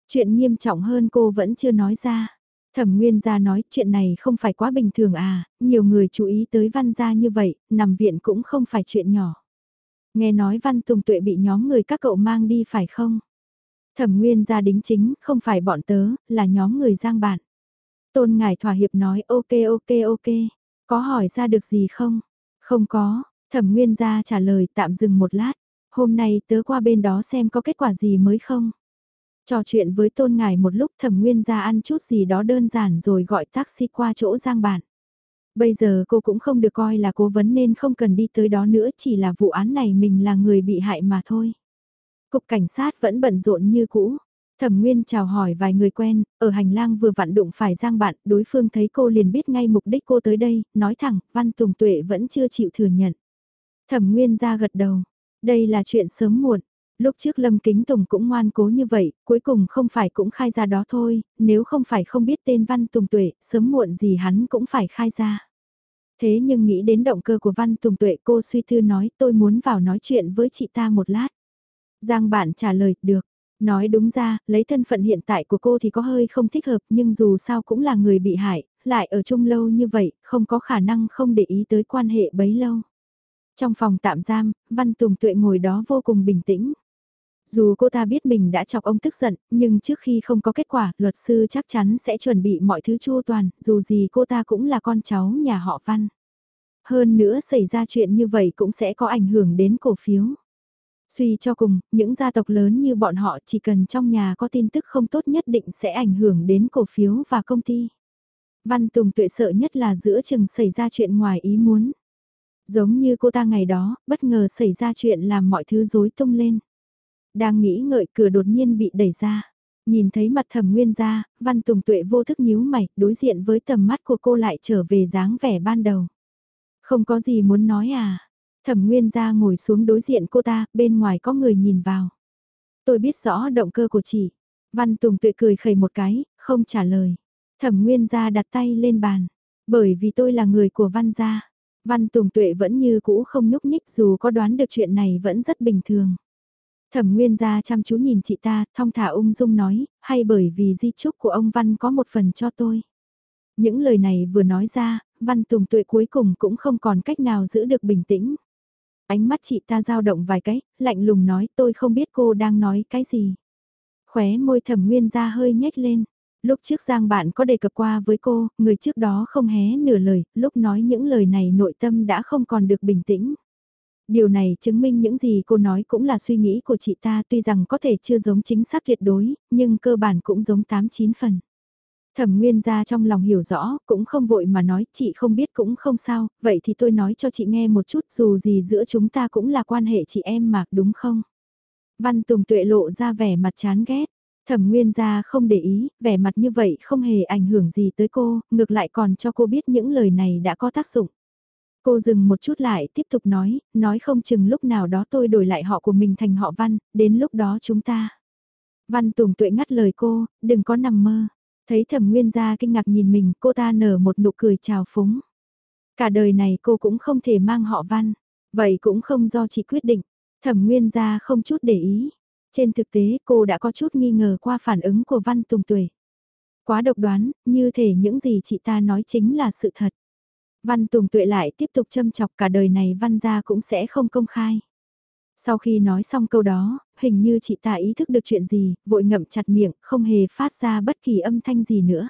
Chuyện nghiêm trọng hơn cô vẫn chưa nói ra. Thẩm Nguyên gia nói chuyện này không phải quá bình thường à, nhiều người chú ý tới Văn Gia như vậy, nằm viện cũng không phải chuyện nhỏ. Nghe nói Văn Tùng Tuệ bị nhóm người các cậu mang đi phải không? Thẩm Nguyên gia đính chính, không phải bọn tớ, là nhóm người giang bạn. Tôn Ngải thỏa hiệp nói ok ok ok, có hỏi ra được gì không? Không có, Thẩm Nguyên gia trả lời tạm dừng một lát, hôm nay tớ qua bên đó xem có kết quả gì mới không? Trò chuyện với Tôn ngài một lúc Thẩm Nguyên gia ăn chút gì đó đơn giản rồi gọi taxi qua chỗ giang bạn. Bây giờ cô cũng không được coi là cố vấn nên không cần đi tới đó nữa chỉ là vụ án này mình là người bị hại mà thôi. Cục cảnh sát vẫn bận rộn như cũ. Thẩm Nguyên chào hỏi vài người quen, ở hành lang vừa vặn đụng phải Giang bạn, đối phương thấy cô liền biết ngay mục đích cô tới đây, nói thẳng, Văn Tùng Tuệ vẫn chưa chịu thừa nhận. Thẩm Nguyên ra gật đầu, đây là chuyện sớm muộn. Lúc trước Lâm Kính Tùng cũng ngoan cố như vậy, cuối cùng không phải cũng khai ra đó thôi, nếu không phải không biết tên Văn Tùng Tuệ, sớm muộn gì hắn cũng phải khai ra. Thế nhưng nghĩ đến động cơ của Văn Tùng Tuệ cô suy tư nói tôi muốn vào nói chuyện với chị ta một lát. Giang bạn trả lời, được. Nói đúng ra, lấy thân phận hiện tại của cô thì có hơi không thích hợp nhưng dù sao cũng là người bị hại, lại ở chung lâu như vậy, không có khả năng không để ý tới quan hệ bấy lâu. Trong phòng tạm giam, Văn Tùng Tuệ ngồi đó vô cùng bình tĩnh. Dù cô ta biết mình đã chọc ông tức giận, nhưng trước khi không có kết quả, luật sư chắc chắn sẽ chuẩn bị mọi thứ chu toàn, dù gì cô ta cũng là con cháu nhà họ Văn. Hơn nữa xảy ra chuyện như vậy cũng sẽ có ảnh hưởng đến cổ phiếu. Suy cho cùng, những gia tộc lớn như bọn họ chỉ cần trong nhà có tin tức không tốt nhất định sẽ ảnh hưởng đến cổ phiếu và công ty. Văn Tùng tuệ sợ nhất là giữa chừng xảy ra chuyện ngoài ý muốn. Giống như cô ta ngày đó, bất ngờ xảy ra chuyện làm mọi thứ rối tung lên. Đang nghĩ ngợi cửa đột nhiên bị đẩy ra. Nhìn thấy mặt thẩm nguyên ra, Văn Tùng tuệ vô thức nhíu mày, đối diện với tầm mắt của cô lại trở về dáng vẻ ban đầu. Không có gì muốn nói à, Thẩm Nguyên gia ngồi xuống đối diện cô ta, bên ngoài có người nhìn vào. Tôi biết rõ động cơ của chị. Văn Tùng tuệ cười khẩy một cái, không trả lời. Thẩm Nguyên gia đặt tay lên bàn. Bởi vì tôi là người của Văn gia. Văn Tùng tuệ vẫn như cũ không nhúc nhích dù có đoán được chuyện này vẫn rất bình thường. Thẩm Nguyên gia chăm chú nhìn chị ta, thong thả ung dung nói, hay bởi vì di chúc của ông Văn có một phần cho tôi. Những lời này vừa nói ra, Văn Tùng Tuệ cuối cùng cũng không còn cách nào giữ được bình tĩnh. Ánh mắt chị ta dao động vài cái, lạnh lùng nói tôi không biết cô đang nói cái gì. Khóe môi thẩm nguyên ra hơi nhếch lên. Lúc trước Giang bạn có đề cập qua với cô, người trước đó không hé nửa lời, lúc nói những lời này nội tâm đã không còn được bình tĩnh. Điều này chứng minh những gì cô nói cũng là suy nghĩ của chị ta tuy rằng có thể chưa giống chính xác tuyệt đối, nhưng cơ bản cũng giống 8-9 phần. Thẩm Nguyên ra trong lòng hiểu rõ, cũng không vội mà nói, chị không biết cũng không sao, vậy thì tôi nói cho chị nghe một chút dù gì giữa chúng ta cũng là quan hệ chị em mà, đúng không? Văn Tùng Tuệ lộ ra vẻ mặt chán ghét, Thẩm Nguyên ra không để ý, vẻ mặt như vậy không hề ảnh hưởng gì tới cô, ngược lại còn cho cô biết những lời này đã có tác dụng. Cô dừng một chút lại, tiếp tục nói, nói không chừng lúc nào đó tôi đổi lại họ của mình thành họ Văn, đến lúc đó chúng ta. Văn Tùng Tuệ ngắt lời cô, đừng có nằm mơ. Thấy thẩm nguyên gia kinh ngạc nhìn mình, cô ta nở một nụ cười chào phúng. Cả đời này cô cũng không thể mang họ Văn, vậy cũng không do chị quyết định. Thẩm nguyên gia không chút để ý. Trên thực tế cô đã có chút nghi ngờ qua phản ứng của Văn Tùng Tuệ. Quá độc đoán, như thể những gì chị ta nói chính là sự thật. Văn Tùng Tuệ lại tiếp tục châm chọc cả đời này Văn gia cũng sẽ không công khai. Sau khi nói xong câu đó, hình như chị ta ý thức được chuyện gì, vội ngậm chặt miệng, không hề phát ra bất kỳ âm thanh gì nữa.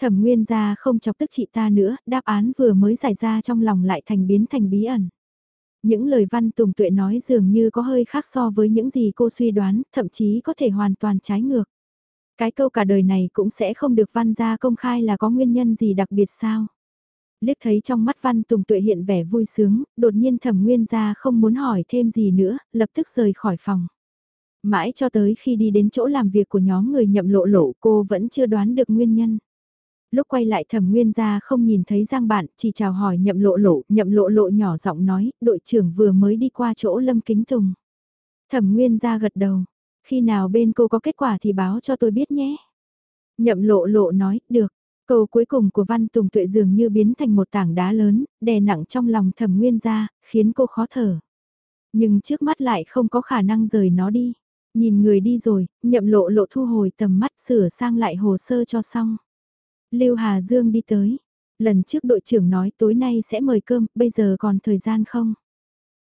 Thẩm nguyên gia không chọc tức chị ta nữa, đáp án vừa mới giải ra trong lòng lại thành biến thành bí ẩn. Những lời văn tùng tuệ nói dường như có hơi khác so với những gì cô suy đoán, thậm chí có thể hoàn toàn trái ngược. Cái câu cả đời này cũng sẽ không được văn ra công khai là có nguyên nhân gì đặc biệt sao? Liếc thấy trong mắt Văn Tùng Tuệ hiện vẻ vui sướng, đột nhiên thẩm nguyên ra không muốn hỏi thêm gì nữa, lập tức rời khỏi phòng. Mãi cho tới khi đi đến chỗ làm việc của nhóm người nhậm lộ lộ cô vẫn chưa đoán được nguyên nhân. Lúc quay lại thẩm nguyên ra không nhìn thấy Giang bạn, chỉ chào hỏi nhậm lộ lộ, nhậm lộ lộ nhỏ giọng nói, đội trưởng vừa mới đi qua chỗ Lâm Kính Tùng. Thẩm nguyên ra gật đầu, khi nào bên cô có kết quả thì báo cho tôi biết nhé. Nhậm lộ lộ nói, được, Câu cuối cùng của Văn Tùng Tuệ dường như biến thành một tảng đá lớn, đè nặng trong lòng thẩm nguyên ra, khiến cô khó thở. Nhưng trước mắt lại không có khả năng rời nó đi. Nhìn người đi rồi, nhậm lộ lộ thu hồi tầm mắt sửa sang lại hồ sơ cho xong. Lưu Hà Dương đi tới. Lần trước đội trưởng nói tối nay sẽ mời cơm, bây giờ còn thời gian không?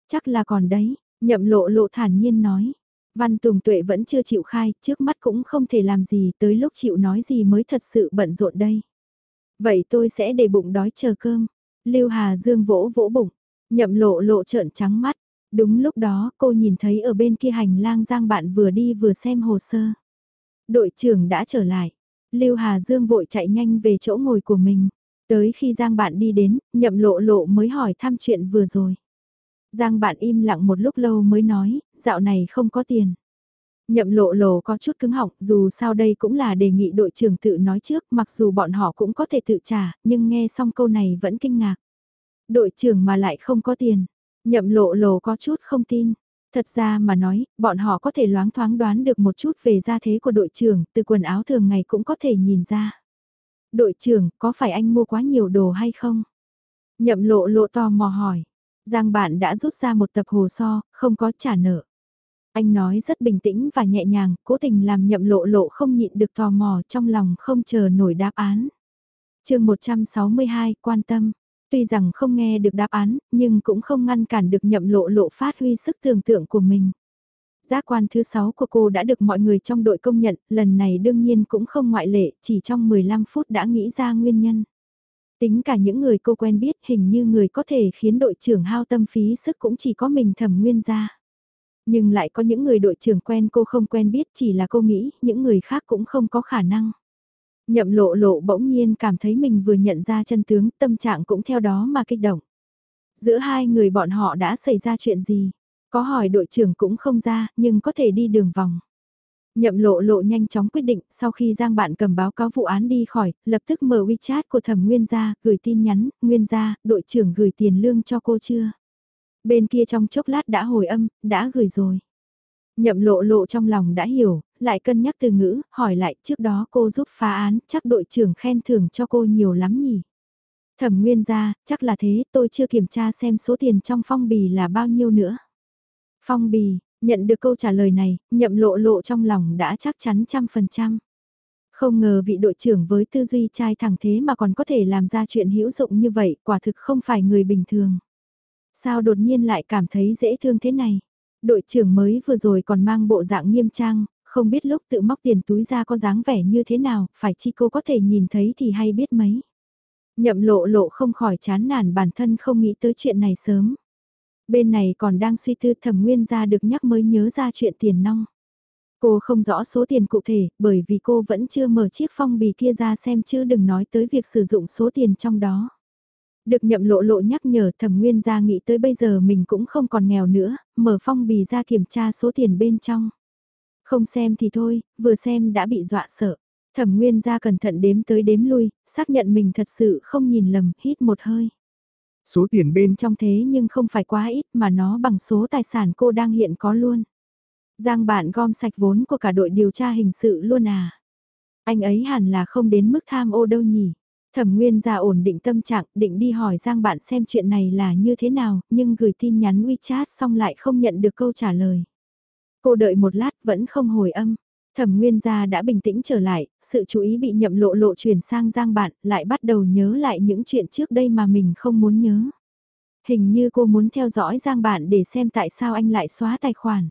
Chắc là còn đấy, nhậm lộ lộ thản nhiên nói. Văn Tùng Tuệ vẫn chưa chịu khai, trước mắt cũng không thể làm gì tới lúc chịu nói gì mới thật sự bận rộn đây. Vậy tôi sẽ để bụng đói chờ cơm. Lưu Hà Dương vỗ vỗ bụng, nhậm lộ lộ trợn trắng mắt. Đúng lúc đó cô nhìn thấy ở bên kia hành lang Giang bạn vừa đi vừa xem hồ sơ. Đội trưởng đã trở lại. Lưu Hà Dương vội chạy nhanh về chỗ ngồi của mình. Tới khi Giang bạn đi đến, nhậm lộ lộ mới hỏi thăm chuyện vừa rồi. Giang bạn im lặng một lúc lâu mới nói, dạo này không có tiền. Nhậm lộ lộ có chút cứng họng, dù sao đây cũng là đề nghị đội trưởng tự nói trước, mặc dù bọn họ cũng có thể tự trả, nhưng nghe xong câu này vẫn kinh ngạc. Đội trưởng mà lại không có tiền. Nhậm lộ lộ có chút không tin. Thật ra mà nói, bọn họ có thể loáng thoáng đoán được một chút về gia thế của đội trưởng, từ quần áo thường ngày cũng có thể nhìn ra. Đội trưởng, có phải anh mua quá nhiều đồ hay không? Nhậm lộ lộ to mò hỏi. Giang bạn đã rút ra một tập hồ sơ, không có trả nợ. Anh nói rất bình tĩnh và nhẹ nhàng, cố tình làm nhậm lộ lộ không nhịn được tò mò trong lòng không chờ nổi đáp án. chương 162, quan tâm. Tuy rằng không nghe được đáp án, nhưng cũng không ngăn cản được nhậm lộ lộ phát huy sức tưởng tượng của mình. Giác quan thứ 6 của cô đã được mọi người trong đội công nhận, lần này đương nhiên cũng không ngoại lệ, chỉ trong 15 phút đã nghĩ ra nguyên nhân. Tính cả những người cô quen biết hình như người có thể khiến đội trưởng hao tâm phí sức cũng chỉ có mình thẩm nguyên ra. Nhưng lại có những người đội trưởng quen cô không quen biết chỉ là cô nghĩ những người khác cũng không có khả năng. Nhậm lộ lộ bỗng nhiên cảm thấy mình vừa nhận ra chân tướng tâm trạng cũng theo đó mà kích động. Giữa hai người bọn họ đã xảy ra chuyện gì? Có hỏi đội trưởng cũng không ra nhưng có thể đi đường vòng. Nhậm lộ lộ nhanh chóng quyết định sau khi Giang bạn cầm báo cáo vụ án đi khỏi, lập tức mở WeChat của thẩm Nguyên gia, gửi tin nhắn, Nguyên gia, đội trưởng gửi tiền lương cho cô chưa? Bên kia trong chốc lát đã hồi âm, đã gửi rồi. Nhậm lộ lộ trong lòng đã hiểu, lại cân nhắc từ ngữ, hỏi lại trước đó cô giúp phá án, chắc đội trưởng khen thưởng cho cô nhiều lắm nhỉ. Thẩm nguyên ra, chắc là thế, tôi chưa kiểm tra xem số tiền trong phong bì là bao nhiêu nữa. Phong bì, nhận được câu trả lời này, nhậm lộ lộ trong lòng đã chắc chắn trăm phần trăm. Không ngờ vị đội trưởng với tư duy trai thẳng thế mà còn có thể làm ra chuyện hữu dụng như vậy, quả thực không phải người bình thường. Sao đột nhiên lại cảm thấy dễ thương thế này? Đội trưởng mới vừa rồi còn mang bộ dạng nghiêm trang, không biết lúc tự móc tiền túi ra có dáng vẻ như thế nào, phải chi cô có thể nhìn thấy thì hay biết mấy. Nhậm lộ lộ không khỏi chán nản bản thân không nghĩ tới chuyện này sớm. Bên này còn đang suy tư thẩm nguyên ra được nhắc mới nhớ ra chuyện tiền nong. Cô không rõ số tiền cụ thể, bởi vì cô vẫn chưa mở chiếc phong bì kia ra xem chứ đừng nói tới việc sử dụng số tiền trong đó. Được nhậm lộ lộ nhắc nhở thẩm nguyên ra nghĩ tới bây giờ mình cũng không còn nghèo nữa, mở phong bì ra kiểm tra số tiền bên trong. Không xem thì thôi, vừa xem đã bị dọa sợ. Thẩm nguyên ra cẩn thận đếm tới đếm lui, xác nhận mình thật sự không nhìn lầm, hít một hơi. Số tiền bên trong thế nhưng không phải quá ít mà nó bằng số tài sản cô đang hiện có luôn. Giang bạn gom sạch vốn của cả đội điều tra hình sự luôn à. Anh ấy hẳn là không đến mức tham ô đâu nhỉ. Thẩm Nguyên ra ổn định tâm trạng, định đi hỏi Giang bạn xem chuyện này là như thế nào, nhưng gửi tin nhắn WeChat xong lại không nhận được câu trả lời. Cô đợi một lát vẫn không hồi âm. Thẩm Nguyên gia đã bình tĩnh trở lại, sự chú ý bị nhậm lộ lộ chuyển sang Giang bạn, lại bắt đầu nhớ lại những chuyện trước đây mà mình không muốn nhớ. Hình như cô muốn theo dõi Giang bạn để xem tại sao anh lại xóa tài khoản.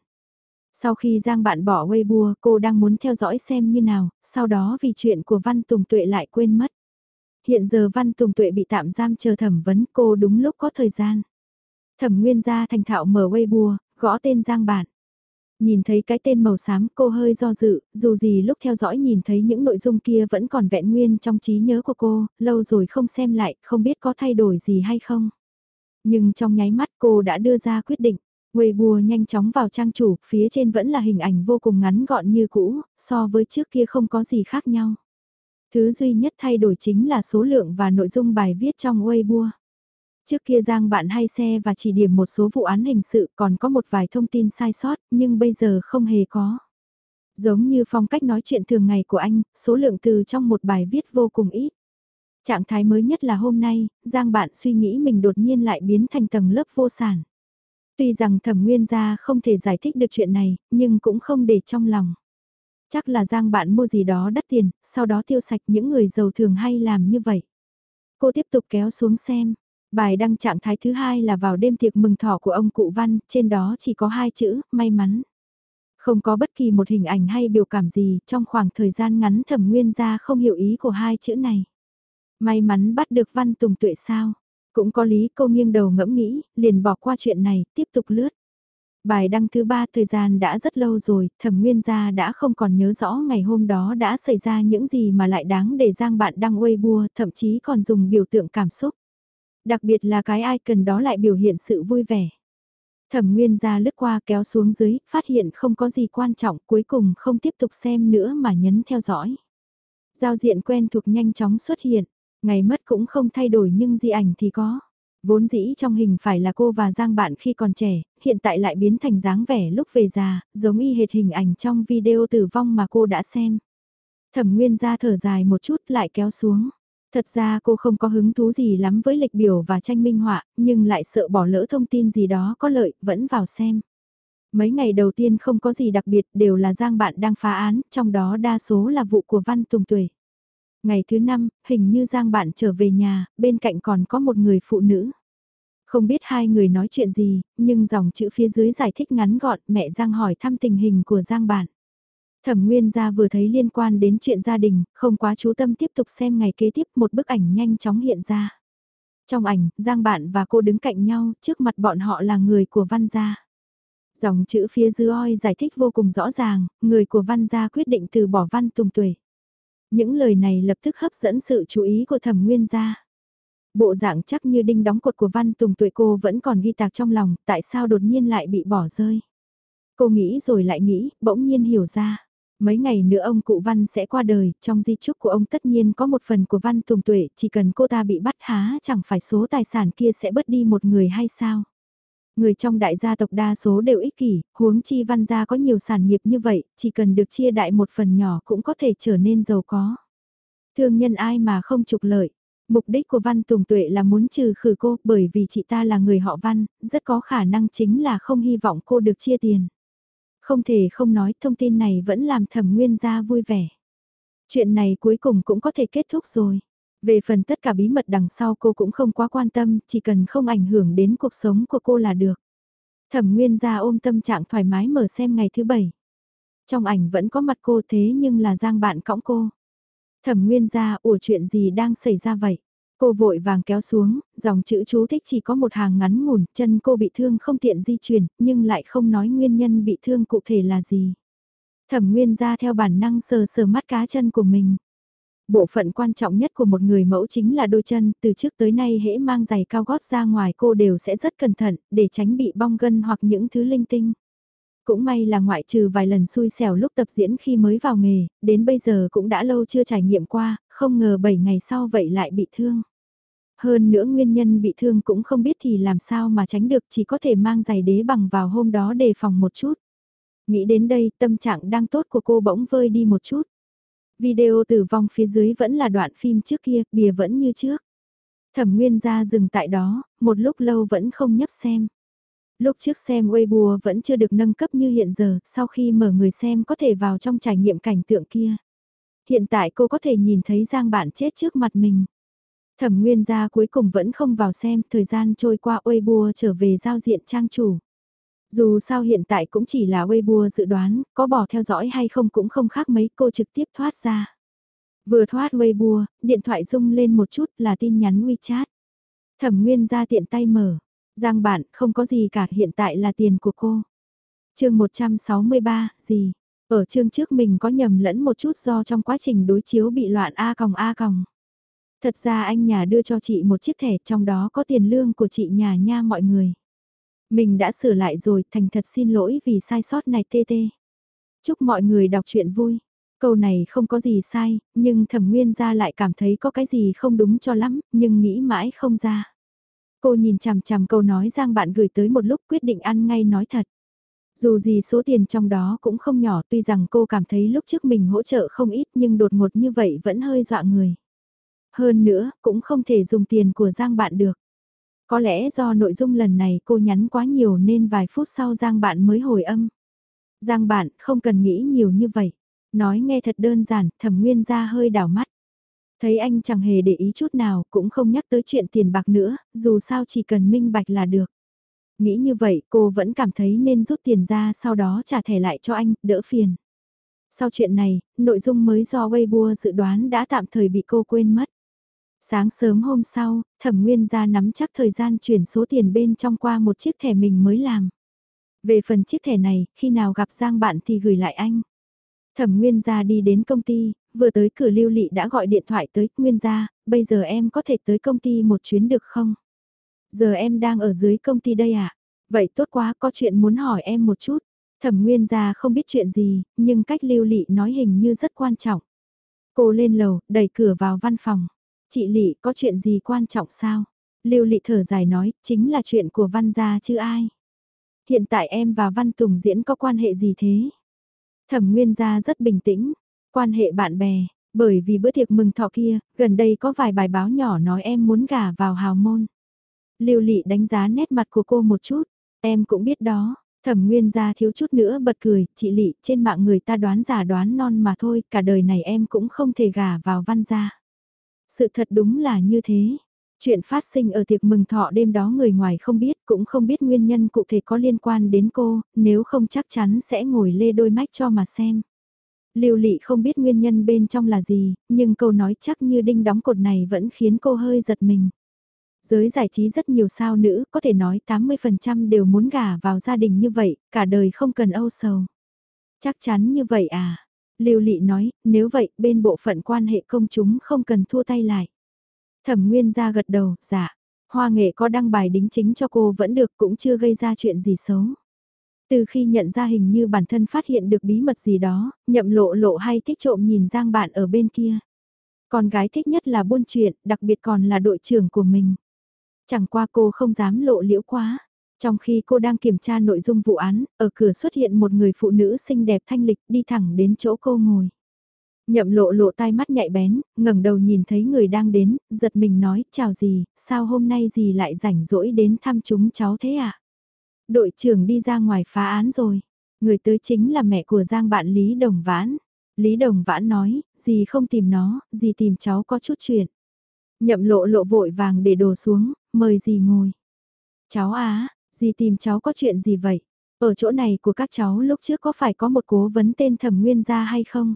Sau khi Giang bạn bỏ Weibo, cô đang muốn theo dõi xem như nào, sau đó vì chuyện của Văn Tùng Tuệ lại quên mất. Hiện giờ Văn Tùng Tuệ bị tạm giam chờ thẩm vấn cô đúng lúc có thời gian. Thẩm Nguyên ra thành thạo mở Weibo, gõ tên Giang bạn. Nhìn thấy cái tên màu xám cô hơi do dự, dù gì lúc theo dõi nhìn thấy những nội dung kia vẫn còn vẹn nguyên trong trí nhớ của cô, lâu rồi không xem lại, không biết có thay đổi gì hay không. Nhưng trong nháy mắt cô đã đưa ra quyết định. Weibo nhanh chóng vào trang chủ, phía trên vẫn là hình ảnh vô cùng ngắn gọn như cũ, so với trước kia không có gì khác nhau. Thứ duy nhất thay đổi chính là số lượng và nội dung bài viết trong Weibo. Trước kia Giang bạn hay xe và chỉ điểm một số vụ án hình sự còn có một vài thông tin sai sót, nhưng bây giờ không hề có. Giống như phong cách nói chuyện thường ngày của anh, số lượng từ trong một bài viết vô cùng ít. Trạng thái mới nhất là hôm nay, Giang bạn suy nghĩ mình đột nhiên lại biến thành tầng lớp vô sản. Tuy rằng thẩm nguyên gia không thể giải thích được chuyện này, nhưng cũng không để trong lòng. Chắc là Giang bạn mua gì đó đắt tiền, sau đó tiêu sạch những người giàu thường hay làm như vậy. Cô tiếp tục kéo xuống xem. Bài đăng trạng thái thứ hai là vào đêm tiệc mừng thọ của ông cụ Văn, trên đó chỉ có hai chữ, may mắn. Không có bất kỳ một hình ảnh hay biểu cảm gì, trong khoảng thời gian ngắn thẩm nguyên ra không hiểu ý của hai chữ này. May mắn bắt được Văn Tùng Tuệ sao? Cũng có lý cô nghiêng đầu ngẫm nghĩ, liền bỏ qua chuyện này, tiếp tục lướt. Bài đăng thứ ba thời gian đã rất lâu rồi, thẩm nguyên gia đã không còn nhớ rõ ngày hôm đó đã xảy ra những gì mà lại đáng để giang bạn đăng Weibo, thậm chí còn dùng biểu tượng cảm xúc. Đặc biệt là cái icon đó lại biểu hiện sự vui vẻ. Thẩm nguyên gia lướt qua kéo xuống dưới, phát hiện không có gì quan trọng, cuối cùng không tiếp tục xem nữa mà nhấn theo dõi. Giao diện quen thuộc nhanh chóng xuất hiện, ngày mất cũng không thay đổi nhưng di ảnh thì có. Vốn dĩ trong hình phải là cô và Giang bạn khi còn trẻ, hiện tại lại biến thành dáng vẻ lúc về già, giống y hệt hình ảnh trong video tử vong mà cô đã xem. Thẩm Nguyên ra thở dài một chút lại kéo xuống. Thật ra cô không có hứng thú gì lắm với lịch biểu và tranh minh họa, nhưng lại sợ bỏ lỡ thông tin gì đó có lợi, vẫn vào xem. Mấy ngày đầu tiên không có gì đặc biệt đều là Giang bạn đang phá án, trong đó đa số là vụ của Văn Tùng Tuệ. Ngày thứ năm, hình như Giang bạn trở về nhà, bên cạnh còn có một người phụ nữ. Không biết hai người nói chuyện gì, nhưng dòng chữ phía dưới giải thích ngắn gọn mẹ Giang hỏi thăm tình hình của Giang bạn. Thẩm Nguyên gia vừa thấy liên quan đến chuyện gia đình, không quá chú tâm tiếp tục xem ngày kế tiếp một bức ảnh nhanh chóng hiện ra. Trong ảnh, Giang bạn và cô đứng cạnh nhau, trước mặt bọn họ là người của Văn gia. Dòng chữ phía dưới oi giải thích vô cùng rõ ràng, người của Văn gia quyết định từ bỏ Văn Tùng Tuệ. Những lời này lập tức hấp dẫn sự chú ý của thẩm nguyên gia. Bộ dạng chắc như đinh đóng cột của văn tùng tuệ cô vẫn còn ghi tạc trong lòng, tại sao đột nhiên lại bị bỏ rơi. Cô nghĩ rồi lại nghĩ, bỗng nhiên hiểu ra. Mấy ngày nữa ông cụ Văn sẽ qua đời, trong di chúc của ông tất nhiên có một phần của Văn Tùng Tuệ, chỉ cần cô ta bị bắt há chẳng phải số tài sản kia sẽ bớt đi một người hay sao. Người trong đại gia tộc đa số đều ích kỷ, huống chi văn gia có nhiều sản nghiệp như vậy, chỉ cần được chia đại một phần nhỏ cũng có thể trở nên giàu có. Thương nhân ai mà không trục lợi. Mục đích của Văn Tùng Tuệ là muốn trừ khử cô bởi vì chị ta là người họ Văn, rất có khả năng chính là không hy vọng cô được chia tiền. Không thể không nói thông tin này vẫn làm thẩm nguyên gia vui vẻ. Chuyện này cuối cùng cũng có thể kết thúc rồi. Về phần tất cả bí mật đằng sau cô cũng không quá quan tâm, chỉ cần không ảnh hưởng đến cuộc sống của cô là được. Thẩm Nguyên ra ôm tâm trạng thoải mái mở xem ngày thứ bảy. Trong ảnh vẫn có mặt cô thế nhưng là Giang bạn cõng cô. Thẩm Nguyên ra, ủa chuyện gì đang xảy ra vậy? Cô vội vàng kéo xuống, dòng chữ chú thích chỉ có một hàng ngắn ngủn, chân cô bị thương không tiện di chuyển, nhưng lại không nói nguyên nhân bị thương cụ thể là gì. Thẩm Nguyên ra theo bản năng sờ sờ mắt cá chân của mình. Bộ phận quan trọng nhất của một người mẫu chính là đôi chân, từ trước tới nay hễ mang giày cao gót ra ngoài cô đều sẽ rất cẩn thận, để tránh bị bong gân hoặc những thứ linh tinh. Cũng may là ngoại trừ vài lần xui xẻo lúc tập diễn khi mới vào nghề, đến bây giờ cũng đã lâu chưa trải nghiệm qua, không ngờ 7 ngày sau vậy lại bị thương. Hơn nữa nguyên nhân bị thương cũng không biết thì làm sao mà tránh được chỉ có thể mang giày đế bằng vào hôm đó đề phòng một chút. Nghĩ đến đây tâm trạng đang tốt của cô bỗng vơi đi một chút. Video tử vong phía dưới vẫn là đoạn phim trước kia, bìa vẫn như trước. Thẩm Nguyên ra dừng tại đó, một lúc lâu vẫn không nhấp xem. Lúc trước xem Weibo vẫn chưa được nâng cấp như hiện giờ, sau khi mở người xem có thể vào trong trải nghiệm cảnh tượng kia. Hiện tại cô có thể nhìn thấy Giang bạn chết trước mặt mình. Thẩm Nguyên gia cuối cùng vẫn không vào xem, thời gian trôi qua Weibo trở về giao diện trang chủ. Dù sao hiện tại cũng chỉ là Weibo dự đoán, có bỏ theo dõi hay không cũng không khác mấy cô trực tiếp thoát ra. Vừa thoát Weibo, điện thoại rung lên một chút là tin nhắn WeChat. Thẩm Nguyên ra tiện tay mở. Giang bạn, không có gì cả, hiện tại là tiền của cô. chương 163, gì? Ở chương trước mình có nhầm lẫn một chút do trong quá trình đối chiếu bị loạn A còng A còng. Thật ra anh nhà đưa cho chị một chiếc thẻ trong đó có tiền lương của chị nhà nha mọi người. Mình đã sửa lại rồi, thành thật xin lỗi vì sai sót này tê tê. Chúc mọi người đọc truyện vui. Câu này không có gì sai, nhưng thẩm nguyên ra lại cảm thấy có cái gì không đúng cho lắm, nhưng nghĩ mãi không ra. Cô nhìn chằm chằm câu nói Giang bạn gửi tới một lúc quyết định ăn ngay nói thật. Dù gì số tiền trong đó cũng không nhỏ tuy rằng cô cảm thấy lúc trước mình hỗ trợ không ít nhưng đột ngột như vậy vẫn hơi dọa người. Hơn nữa, cũng không thể dùng tiền của Giang bạn được. Có lẽ do nội dung lần này cô nhắn quá nhiều nên vài phút sau Giang bạn mới hồi âm. Giang bạn không cần nghĩ nhiều như vậy. Nói nghe thật đơn giản, thẩm nguyên ra hơi đảo mắt. Thấy anh chẳng hề để ý chút nào, cũng không nhắc tới chuyện tiền bạc nữa, dù sao chỉ cần minh bạch là được. Nghĩ như vậy cô vẫn cảm thấy nên rút tiền ra sau đó trả thẻ lại cho anh, đỡ phiền. Sau chuyện này, nội dung mới do Weibo dự đoán đã tạm thời bị cô quên mất. Sáng sớm hôm sau, thẩm nguyên ra nắm chắc thời gian chuyển số tiền bên trong qua một chiếc thẻ mình mới làm. Về phần chiếc thẻ này, khi nào gặp Giang bạn thì gửi lại anh. Thẩm Nguyên gia đi đến công ty, vừa tới cửa lưu lị đã gọi điện thoại tới Nguyên gia, bây giờ em có thể tới công ty một chuyến được không? Giờ em đang ở dưới công ty đây. À? Vậy tốt quá, có chuyện muốn hỏi em một chút. Thẩm Nguyên gia không biết chuyện gì, nhưng cách lưu lị nói hình như rất quan trọng. Cô lên lầu, đẩy cửa vào văn phòng. Chị Lị có chuyện gì quan trọng sao? Lưu Lị thở dài nói, chính là chuyện của Văn gia chứ ai. Hiện tại em và Văn Tùng diễn có quan hệ gì thế? Thẩm Nguyên gia rất bình tĩnh, quan hệ bạn bè, bởi vì bữa tiệc mừng thọ kia, gần đây có vài bài báo nhỏ nói em muốn gả vào hào môn. Lưu Lị đánh giá nét mặt của cô một chút, em cũng biết đó. Thẩm Nguyên gia thiếu chút nữa bật cười, chị Lị, trên mạng người ta đoán giả đoán non mà thôi, cả đời này em cũng không thể gả vào văn gia. Sự thật đúng là như thế. Chuyện phát sinh ở tiệc mừng thọ đêm đó người ngoài không biết, cũng không biết nguyên nhân cụ thể có liên quan đến cô, nếu không chắc chắn sẽ ngồi lê đôi mách cho mà xem. Lưu Lị không biết nguyên nhân bên trong là gì, nhưng câu nói chắc như đinh đóng cột này vẫn khiến cô hơi giật mình. Giới giải trí rất nhiều sao nữ, có thể nói 80% đều muốn gả vào gia đình như vậy, cả đời không cần âu sầu. Chắc chắn như vậy à? Lưu Lị nói, nếu vậy, bên bộ phận quan hệ công chúng không cần thua tay lại. Thẩm Nguyên ra gật đầu, dạ. Hoa nghệ có đăng bài đính chính cho cô vẫn được cũng chưa gây ra chuyện gì xấu. Từ khi nhận ra hình như bản thân phát hiện được bí mật gì đó, nhậm lộ lộ hay thích trộm nhìn Giang bạn ở bên kia. Con gái thích nhất là buôn chuyện, đặc biệt còn là đội trưởng của mình. Chẳng qua cô không dám lộ liễu quá. Trong khi cô đang kiểm tra nội dung vụ án, ở cửa xuất hiện một người phụ nữ xinh đẹp thanh lịch đi thẳng đến chỗ cô ngồi. Nhậm lộ lộ tai mắt nhạy bén, ngẩng đầu nhìn thấy người đang đến, giật mình nói, chào gì, sao hôm nay gì lại rảnh rỗi đến thăm chúng cháu thế ạ? À? Đội trưởng đi ra ngoài phá án rồi, người tới chính là mẹ của Giang bạn Lý Đồng Vãn. Lý Đồng Vãn nói, gì không tìm nó, gì tìm cháu có chút chuyện. Nhậm lộ lộ vội vàng để đồ xuống, mời gì ngồi. Cháu á, gì tìm cháu có chuyện gì vậy? Ở chỗ này của các cháu lúc trước có phải có một cố vấn tên thẩm nguyên gia hay không?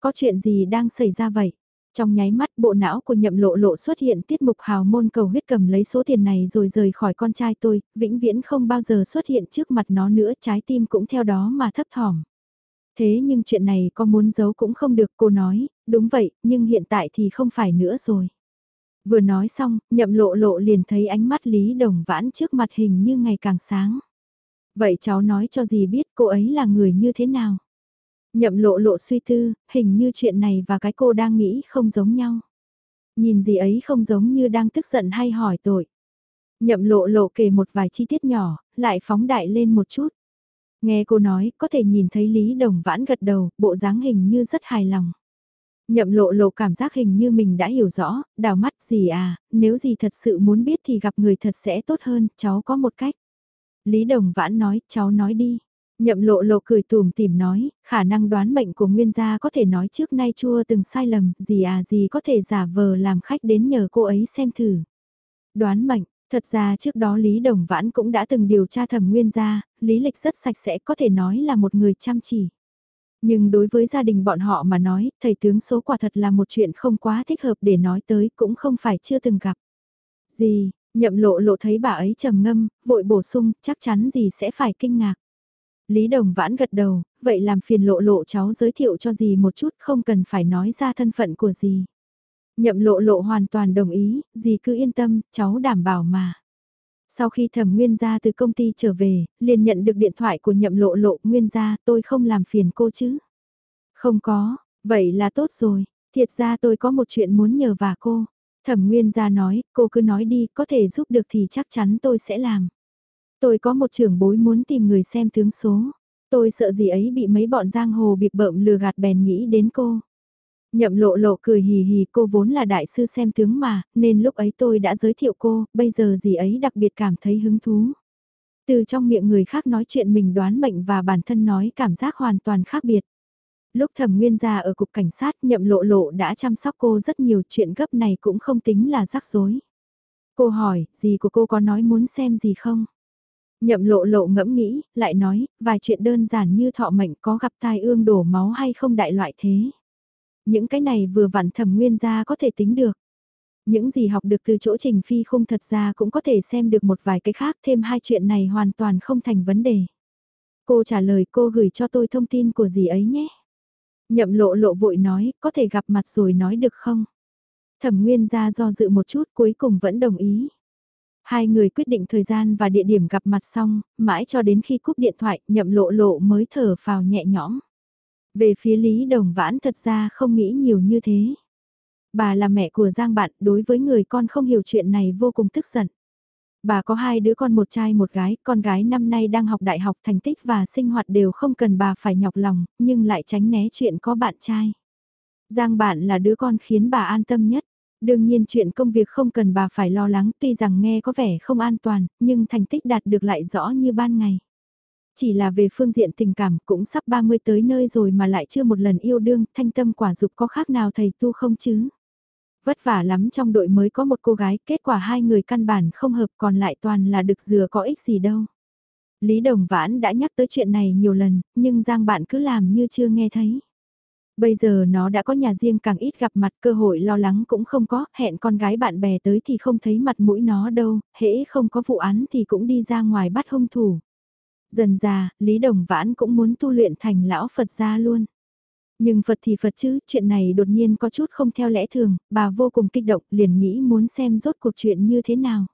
Có chuyện gì đang xảy ra vậy? Trong nháy mắt bộ não của nhậm lộ lộ xuất hiện tiết mục hào môn cầu huyết cầm lấy số tiền này rồi rời khỏi con trai tôi, vĩnh viễn không bao giờ xuất hiện trước mặt nó nữa trái tim cũng theo đó mà thấp thỏm. Thế nhưng chuyện này có muốn giấu cũng không được cô nói, đúng vậy, nhưng hiện tại thì không phải nữa rồi. Vừa nói xong, nhậm lộ lộ liền thấy ánh mắt Lý Đồng Vãn trước mặt hình như ngày càng sáng. Vậy cháu nói cho gì biết cô ấy là người như thế nào? Nhậm lộ lộ suy tư, hình như chuyện này và cái cô đang nghĩ không giống nhau. Nhìn gì ấy không giống như đang tức giận hay hỏi tội. Nhậm lộ lộ kể một vài chi tiết nhỏ, lại phóng đại lên một chút. Nghe cô nói, có thể nhìn thấy Lý Đồng Vãn gật đầu, bộ dáng hình như rất hài lòng. Nhậm lộ lộ cảm giác hình như mình đã hiểu rõ, đào mắt gì à, nếu gì thật sự muốn biết thì gặp người thật sẽ tốt hơn, cháu có một cách. Lý Đồng Vãn nói, cháu nói đi. Nhậm lộ lộ cười tùm tìm nói, khả năng đoán mệnh của nguyên gia có thể nói trước nay chua từng sai lầm, gì à gì có thể giả vờ làm khách đến nhờ cô ấy xem thử. Đoán mệnh, thật ra trước đó Lý Đồng Vãn cũng đã từng điều tra thẩm nguyên gia, lý lịch rất sạch sẽ có thể nói là một người chăm chỉ. Nhưng đối với gia đình bọn họ mà nói, thầy tướng số quả thật là một chuyện không quá thích hợp để nói tới cũng không phải chưa từng gặp. Gì, nhậm lộ lộ thấy bà ấy trầm ngâm, vội bổ sung, chắc chắn gì sẽ phải kinh ngạc. Lý Đồng Vãn gật đầu, vậy làm phiền lộ lộ cháu giới thiệu cho dì một chút không cần phải nói ra thân phận của dì. Nhậm lộ lộ hoàn toàn đồng ý, dì cứ yên tâm, cháu đảm bảo mà. Sau khi thẩm nguyên gia từ công ty trở về, liền nhận được điện thoại của nhậm lộ lộ nguyên gia tôi không làm phiền cô chứ. Không có, vậy là tốt rồi, thiệt ra tôi có một chuyện muốn nhờ và cô. Thẩm nguyên gia nói, cô cứ nói đi, có thể giúp được thì chắc chắn tôi sẽ làm. Tôi có một trưởng bối muốn tìm người xem tướng số. Tôi sợ gì ấy bị mấy bọn giang hồ bịp bợm lừa gạt bèn nghĩ đến cô. Nhậm lộ lộ cười hì hì cô vốn là đại sư xem tướng mà, nên lúc ấy tôi đã giới thiệu cô, bây giờ gì ấy đặc biệt cảm thấy hứng thú. Từ trong miệng người khác nói chuyện mình đoán mệnh và bản thân nói cảm giác hoàn toàn khác biệt. Lúc thẩm nguyên gia ở cục cảnh sát nhậm lộ lộ đã chăm sóc cô rất nhiều chuyện gấp này cũng không tính là rắc rối. Cô hỏi, gì của cô có nói muốn xem gì không? Nhậm lộ lộ ngẫm nghĩ, lại nói, vài chuyện đơn giản như thọ mệnh có gặp tai ương đổ máu hay không đại loại thế. Những cái này vừa vặn thẩm nguyên ra có thể tính được. Những gì học được từ chỗ trình phi không thật ra cũng có thể xem được một vài cái khác thêm hai chuyện này hoàn toàn không thành vấn đề. Cô trả lời cô gửi cho tôi thông tin của gì ấy nhé. Nhậm lộ lộ vội nói, có thể gặp mặt rồi nói được không? Thẩm nguyên ra do dự một chút cuối cùng vẫn đồng ý. Hai người quyết định thời gian và địa điểm gặp mặt xong, mãi cho đến khi cúp điện thoại, nhậm lộ lộ mới thở phào nhẹ nhõm. Về phía Lý Đồng Vãn thật ra không nghĩ nhiều như thế. Bà là mẹ của Giang bạn, đối với người con không hiểu chuyện này vô cùng tức giận. Bà có hai đứa con một trai một gái, con gái năm nay đang học đại học thành tích và sinh hoạt đều không cần bà phải nhọc lòng, nhưng lại tránh né chuyện có bạn trai. Giang bạn là đứa con khiến bà an tâm nhất. Đương nhiên chuyện công việc không cần bà phải lo lắng tuy rằng nghe có vẻ không an toàn, nhưng thành tích đạt được lại rõ như ban ngày. Chỉ là về phương diện tình cảm cũng sắp 30 tới nơi rồi mà lại chưa một lần yêu đương, thanh tâm quả dục có khác nào thầy tu không chứ? Vất vả lắm trong đội mới có một cô gái, kết quả hai người căn bản không hợp còn lại toàn là được dừa có ích gì đâu. Lý Đồng Vãn đã nhắc tới chuyện này nhiều lần, nhưng Giang bạn cứ làm như chưa nghe thấy. Bây giờ nó đã có nhà riêng càng ít gặp mặt cơ hội lo lắng cũng không có, hẹn con gái bạn bè tới thì không thấy mặt mũi nó đâu, hễ không có vụ án thì cũng đi ra ngoài bắt hung thủ. Dần già, Lý Đồng Vãn cũng muốn tu luyện thành lão Phật gia luôn. Nhưng Phật thì Phật chứ, chuyện này đột nhiên có chút không theo lẽ thường, bà vô cùng kích động liền nghĩ muốn xem rốt cuộc chuyện như thế nào.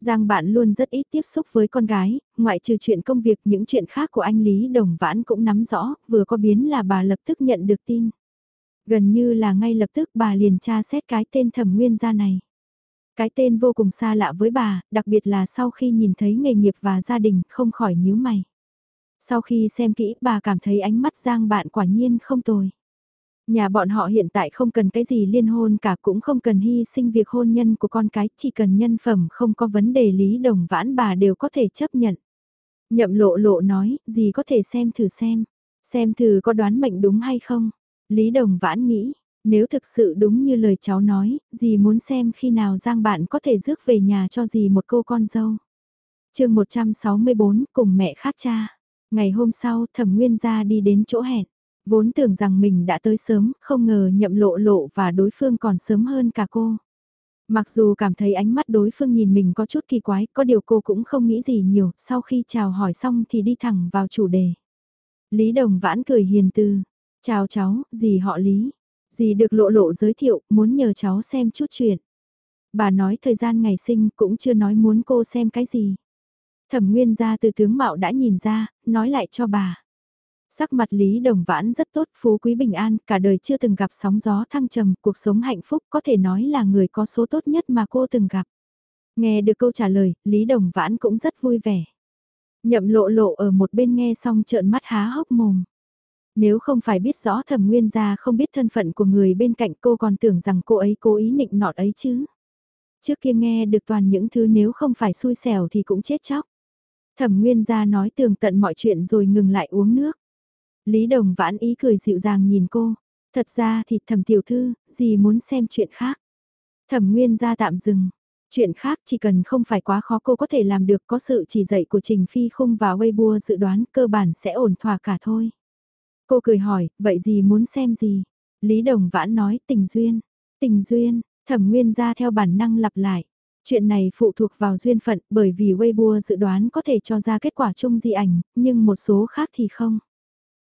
Giang bạn luôn rất ít tiếp xúc với con gái, ngoại trừ chuyện công việc những chuyện khác của anh Lý Đồng Vãn cũng nắm rõ, vừa có biến là bà lập tức nhận được tin. Gần như là ngay lập tức bà liền tra xét cái tên thẩm nguyên gia này. Cái tên vô cùng xa lạ với bà, đặc biệt là sau khi nhìn thấy nghề nghiệp và gia đình không khỏi nhíu mày. Sau khi xem kỹ bà cảm thấy ánh mắt Giang bạn quả nhiên không tồi. Nhà bọn họ hiện tại không cần cái gì liên hôn cả cũng không cần hy sinh việc hôn nhân của con cái, chỉ cần nhân phẩm không có vấn đề lý đồng vãn bà đều có thể chấp nhận. Nhậm lộ lộ nói, gì có thể xem thử xem, xem thử có đoán mệnh đúng hay không. Lý Đồng Vãn nghĩ, nếu thực sự đúng như lời cháu nói, dì muốn xem khi nào Giang bạn có thể rước về nhà cho dì một cô con dâu. chương 164 cùng mẹ khác cha. Ngày hôm sau thẩm nguyên ra đi đến chỗ hẹn. Vốn tưởng rằng mình đã tới sớm, không ngờ nhậm lộ lộ và đối phương còn sớm hơn cả cô. Mặc dù cảm thấy ánh mắt đối phương nhìn mình có chút kỳ quái, có điều cô cũng không nghĩ gì nhiều, sau khi chào hỏi xong thì đi thẳng vào chủ đề. Lý Đồng Vãn cười hiền từ, chào cháu, dì họ Lý, dì được lộ lộ giới thiệu, muốn nhờ cháu xem chút chuyện. Bà nói thời gian ngày sinh cũng chưa nói muốn cô xem cái gì. Thẩm Nguyên gia từ tướng mạo đã nhìn ra, nói lại cho bà. Sắc mặt Lý Đồng Vãn rất tốt, phú quý bình an, cả đời chưa từng gặp sóng gió thăng trầm, cuộc sống hạnh phúc có thể nói là người có số tốt nhất mà cô từng gặp. Nghe được câu trả lời, Lý Đồng Vãn cũng rất vui vẻ. Nhậm lộ lộ ở một bên nghe xong trợn mắt há hốc mồm. Nếu không phải biết rõ thẩm nguyên gia không biết thân phận của người bên cạnh cô còn tưởng rằng cô ấy cố ý nịnh nọt ấy chứ. Trước kia nghe được toàn những thứ nếu không phải xui xẻo thì cũng chết chóc. Thẩm nguyên gia nói tường tận mọi chuyện rồi ngừng lại uống nước. Lý Đồng vãn ý cười dịu dàng nhìn cô. Thật ra thì thẩm tiểu thư, gì muốn xem chuyện khác. Thẩm nguyên gia tạm dừng. Chuyện khác chỉ cần không phải quá khó cô có thể làm được có sự chỉ dạy của Trình Phi Khung và Weibo dự đoán cơ bản sẽ ổn thỏa cả thôi. Cô cười hỏi, vậy gì muốn xem gì? Lý Đồng Vãn nói tình duyên. Tình duyên, thẩm nguyên ra theo bản năng lặp lại. Chuyện này phụ thuộc vào duyên phận bởi vì Weibo dự đoán có thể cho ra kết quả chung di ảnh, nhưng một số khác thì không.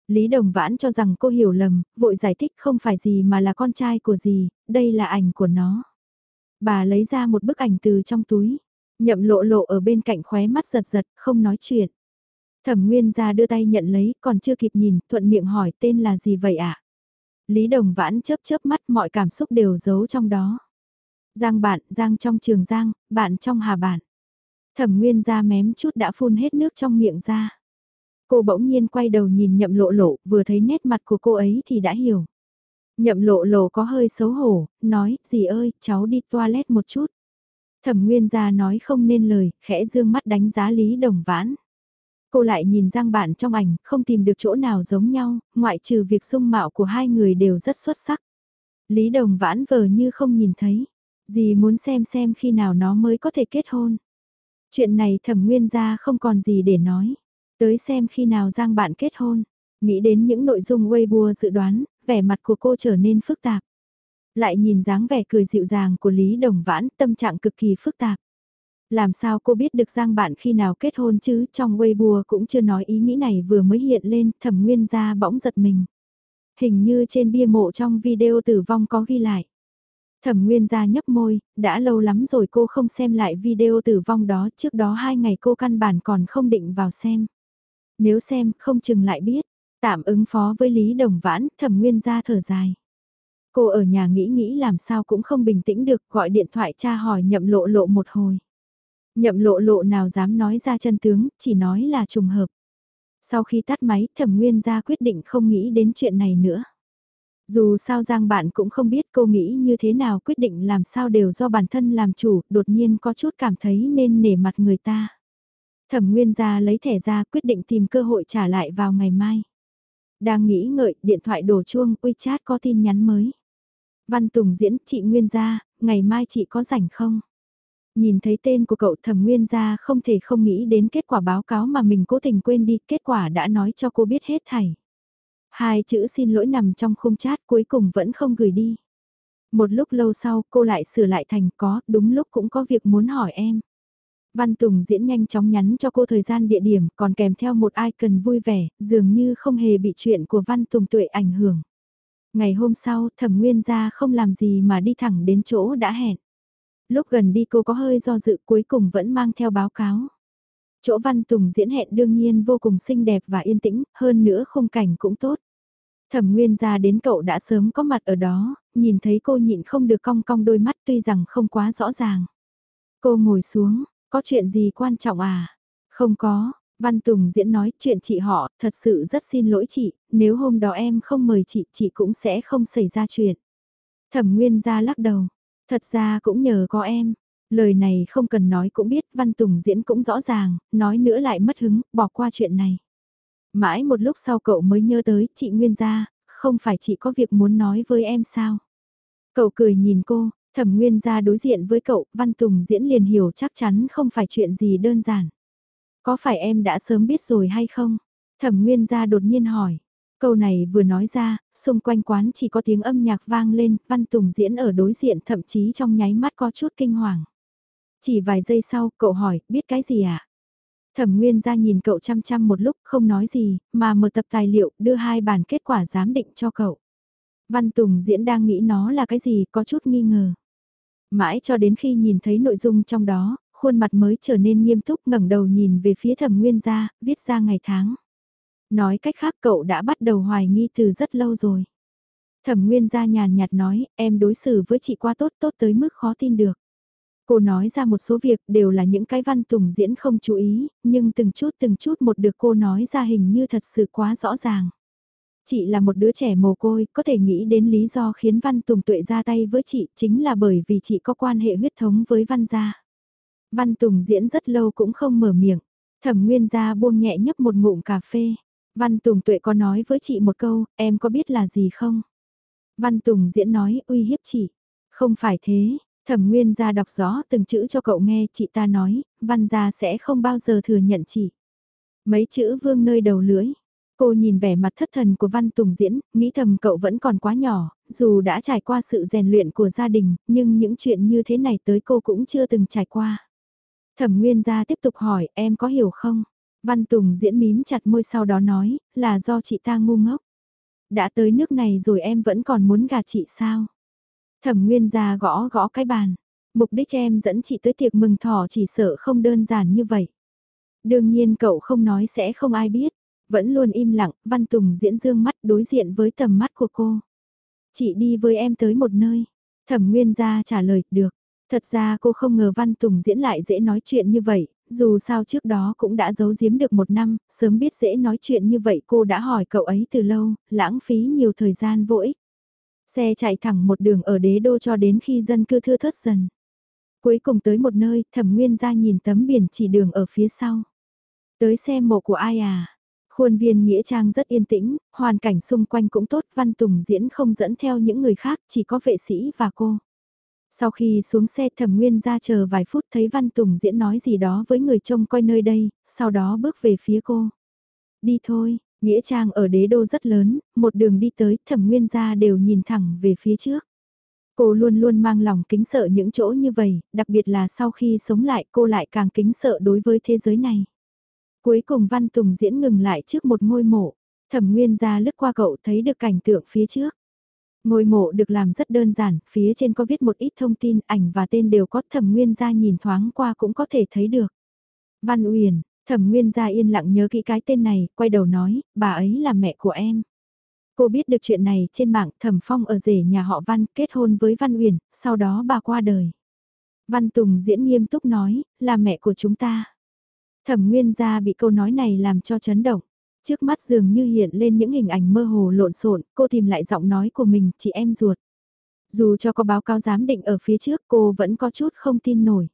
Lý Đồng Vãn cho rằng cô hiểu lầm, vội giải thích không phải gì mà là con trai của gì, đây là ảnh của nó. Bà lấy ra một bức ảnh từ trong túi, nhậm lộ lộ ở bên cạnh khóe mắt giật giật, không nói chuyện. Thẩm Nguyên ra đưa tay nhận lấy, còn chưa kịp nhìn, thuận miệng hỏi tên là gì vậy ạ? Lý Đồng Vãn chớp chớp mắt mọi cảm xúc đều giấu trong đó. Giang bạn, Giang trong trường Giang, bạn trong hà bạn. Thẩm Nguyên ra mém chút đã phun hết nước trong miệng ra. Cô bỗng nhiên quay đầu nhìn nhậm lộ lộ, vừa thấy nét mặt của cô ấy thì đã hiểu. Nhậm lộ lộ có hơi xấu hổ, nói, dì ơi, cháu đi toilet một chút. Thẩm Nguyên gia nói không nên lời, khẽ dương mắt đánh giá Lý Đồng Vãn. Cô lại nhìn Giang bạn trong ảnh, không tìm được chỗ nào giống nhau, ngoại trừ việc dung mạo của hai người đều rất xuất sắc. Lý Đồng Vãn vờ như không nhìn thấy, gì muốn xem xem khi nào nó mới có thể kết hôn. Chuyện này thẩm nguyên gia không còn gì để nói. Tới xem khi nào Giang bạn kết hôn. Nghĩ đến những nội dung Weibo dự đoán, vẻ mặt của cô trở nên phức tạp. Lại nhìn dáng vẻ cười dịu dàng của Lý Đồng Vãn, tâm trạng cực kỳ phức tạp. Làm sao cô biết được Giang bạn khi nào kết hôn chứ, trong Weibo cũng chưa nói ý nghĩ này vừa mới hiện lên, thẩm nguyên gia bỗng giật mình. Hình như trên bia mộ trong video tử vong có ghi lại. Thẩm Nguyên gia nhấp môi, đã lâu lắm rồi cô không xem lại video tử vong đó, trước đó hai ngày cô căn bản còn không định vào xem. Nếu xem, không chừng lại biết. Tạm ứng phó với Lý Đồng Vãn, thẩm nguyên ra thở dài. Cô ở nhà nghĩ nghĩ làm sao cũng không bình tĩnh được, gọi điện thoại cha hỏi nhậm lộ lộ một hồi. Nhậm lộ lộ nào dám nói ra chân tướng, chỉ nói là trùng hợp. Sau khi tắt máy, thẩm nguyên ra quyết định không nghĩ đến chuyện này nữa. Dù sao Giang bạn cũng không biết cô nghĩ như thế nào quyết định làm sao đều do bản thân làm chủ, đột nhiên có chút cảm thấy nên nể mặt người ta. Thẩm Nguyên gia lấy thẻ ra quyết định tìm cơ hội trả lại vào ngày mai. Đang nghĩ ngợi, điện thoại đổ chuông, WeChat có tin nhắn mới. Văn Tùng diễn, chị Nguyên gia, ngày mai chị có rảnh không? Nhìn thấy tên của cậu thẩm Nguyên gia không thể không nghĩ đến kết quả báo cáo mà mình cố tình quên đi, kết quả đã nói cho cô biết hết thảy. Hai chữ xin lỗi nằm trong khung chat cuối cùng vẫn không gửi đi. Một lúc lâu sau cô lại sửa lại thành có, đúng lúc cũng có việc muốn hỏi em. Văn Tùng diễn nhanh chóng nhắn cho cô thời gian địa điểm còn kèm theo một icon vui vẻ, dường như không hề bị chuyện của Văn Tùng tuệ ảnh hưởng. Ngày hôm sau, thẩm nguyên gia không làm gì mà đi thẳng đến chỗ đã hẹn. Lúc gần đi cô có hơi do dự cuối cùng vẫn mang theo báo cáo. Chỗ Văn Tùng diễn hẹn đương nhiên vô cùng xinh đẹp và yên tĩnh, hơn nữa khung cảnh cũng tốt. Thẩm Nguyên gia đến cậu đã sớm có mặt ở đó, nhìn thấy cô nhịn không được cong cong đôi mắt tuy rằng không quá rõ ràng. Cô ngồi xuống, có chuyện gì quan trọng à? Không có, Văn Tùng diễn nói chuyện chị họ, thật sự rất xin lỗi chị, nếu hôm đó em không mời chị, chị cũng sẽ không xảy ra chuyện. Thẩm Nguyên ra lắc đầu, thật ra cũng nhờ có em. Lời này không cần nói cũng biết, Văn Tùng diễn cũng rõ ràng, nói nữa lại mất hứng, bỏ qua chuyện này. Mãi một lúc sau cậu mới nhớ tới, chị Nguyên gia, không phải chị có việc muốn nói với em sao? Cậu cười nhìn cô, thẩm nguyên ra đối diện với cậu, Văn Tùng diễn liền hiểu chắc chắn không phải chuyện gì đơn giản. Có phải em đã sớm biết rồi hay không? Thẩm nguyên ra đột nhiên hỏi. Câu này vừa nói ra, xung quanh quán chỉ có tiếng âm nhạc vang lên, Văn Tùng diễn ở đối diện thậm chí trong nháy mắt có chút kinh hoàng. Chỉ vài giây sau, cậu hỏi, biết cái gì ạ? À? Thẩm Nguyên ra nhìn cậu chăm chăm một lúc không nói gì, mà mở tập tài liệu đưa hai bản kết quả giám định cho cậu. Văn Tùng diễn đang nghĩ nó là cái gì có chút nghi ngờ. Mãi cho đến khi nhìn thấy nội dung trong đó, khuôn mặt mới trở nên nghiêm túc ngẩng đầu nhìn về phía thẩm nguyên gia, viết ra ngày tháng. Nói cách khác cậu đã bắt đầu hoài nghi từ rất lâu rồi. Thẩm nguyên gia nhàn nhạt nói, em đối xử với chị qua tốt tốt tới mức khó tin được. Cô nói ra một số việc đều là những cái văn tùng diễn không chú ý, nhưng từng chút từng chút một được cô nói ra hình như thật sự quá rõ ràng. Chị là một đứa trẻ mồ côi, có thể nghĩ đến lý do khiến Văn Tùng Tuệ ra tay với chị chính là bởi vì chị có quan hệ huyết thống với Văn gia. Văn Tùng diễn rất lâu cũng không mở miệng. Thẩm Nguyên gia buông nhẹ nhấp một ngụm cà phê. Văn Tùng Tuệ có nói với chị một câu, em có biết là gì không? Văn Tùng diễn nói, uy hiếp chị. Không phải thế, Thẩm Nguyên gia đọc rõ từng chữ cho cậu nghe, chị ta nói, Văn gia sẽ không bao giờ thừa nhận chị. Mấy chữ vương nơi đầu lưỡi. Cô nhìn vẻ mặt thất thần của Văn Tùng diễn, nghĩ thầm cậu vẫn còn quá nhỏ, dù đã trải qua sự rèn luyện của gia đình, nhưng những chuyện như thế này tới cô cũng chưa từng trải qua. Thẩm Nguyên gia tiếp tục hỏi, em có hiểu không? Văn Tùng diễn mím chặt môi sau đó nói, là do chị ta ngu ngốc. Đã tới nước này rồi em vẫn còn muốn gạt chị sao? Thẩm Nguyên gia gõ gõ cái bàn. Mục đích em dẫn chị tới tiệc mừng thỏ chỉ sợ không đơn giản như vậy. Đương nhiên cậu không nói sẽ không ai biết. Vẫn luôn im lặng, Văn Tùng diễn dương mắt đối diện với tầm mắt của cô. Chị đi với em tới một nơi. Thẩm Nguyên gia trả lời, được. Thật ra cô không ngờ Văn Tùng diễn lại dễ nói chuyện như vậy, dù sao trước đó cũng đã giấu giếm được một năm, sớm biết dễ nói chuyện như vậy cô đã hỏi cậu ấy từ lâu, lãng phí nhiều thời gian vô ích. Xe chạy thẳng một đường ở đế đô cho đến khi dân cư thưa thớt dần. Cuối cùng tới một nơi, thẩm nguyên ra nhìn tấm biển chỉ đường ở phía sau. Tới xe mộ của ai à? Khuôn viên Nghĩa Trang rất yên tĩnh, hoàn cảnh xung quanh cũng tốt, Văn Tùng diễn không dẫn theo những người khác, chỉ có vệ sĩ và cô. Sau khi xuống xe thẩm nguyên ra chờ vài phút thấy Văn Tùng diễn nói gì đó với người trông coi nơi đây, sau đó bước về phía cô. Đi thôi, Nghĩa trang ở đế đô rất lớn, một đường đi tới thẩm nguyên gia đều nhìn thẳng về phía trước. Cô luôn luôn mang lòng kính sợ những chỗ như vậy, đặc biệt là sau khi sống lại cô lại càng kính sợ đối với thế giới này. Cuối cùng Văn Tùng diễn ngừng lại trước một ngôi mộ, thẩm nguyên gia lướt qua cậu thấy được cảnh tượng phía trước. Ngôi mộ được làm rất đơn giản, phía trên có viết một ít thông tin, ảnh và tên đều có thẩm nguyên gia nhìn thoáng qua cũng có thể thấy được. Văn Uyển, thẩm nguyên gia yên lặng nhớ kỹ cái tên này, quay đầu nói, bà ấy là mẹ của em. Cô biết được chuyện này trên mạng thẩm phong ở rể nhà họ Văn kết hôn với Văn Uyển, sau đó bà qua đời. Văn Tùng diễn nghiêm túc nói, là mẹ của chúng ta. Thẩm nguyên gia bị câu nói này làm cho chấn động. Trước mắt dường như hiện lên những hình ảnh mơ hồ lộn xộn, cô tìm lại giọng nói của mình, chị em ruột. Dù cho có báo cáo giám định ở phía trước cô vẫn có chút không tin nổi.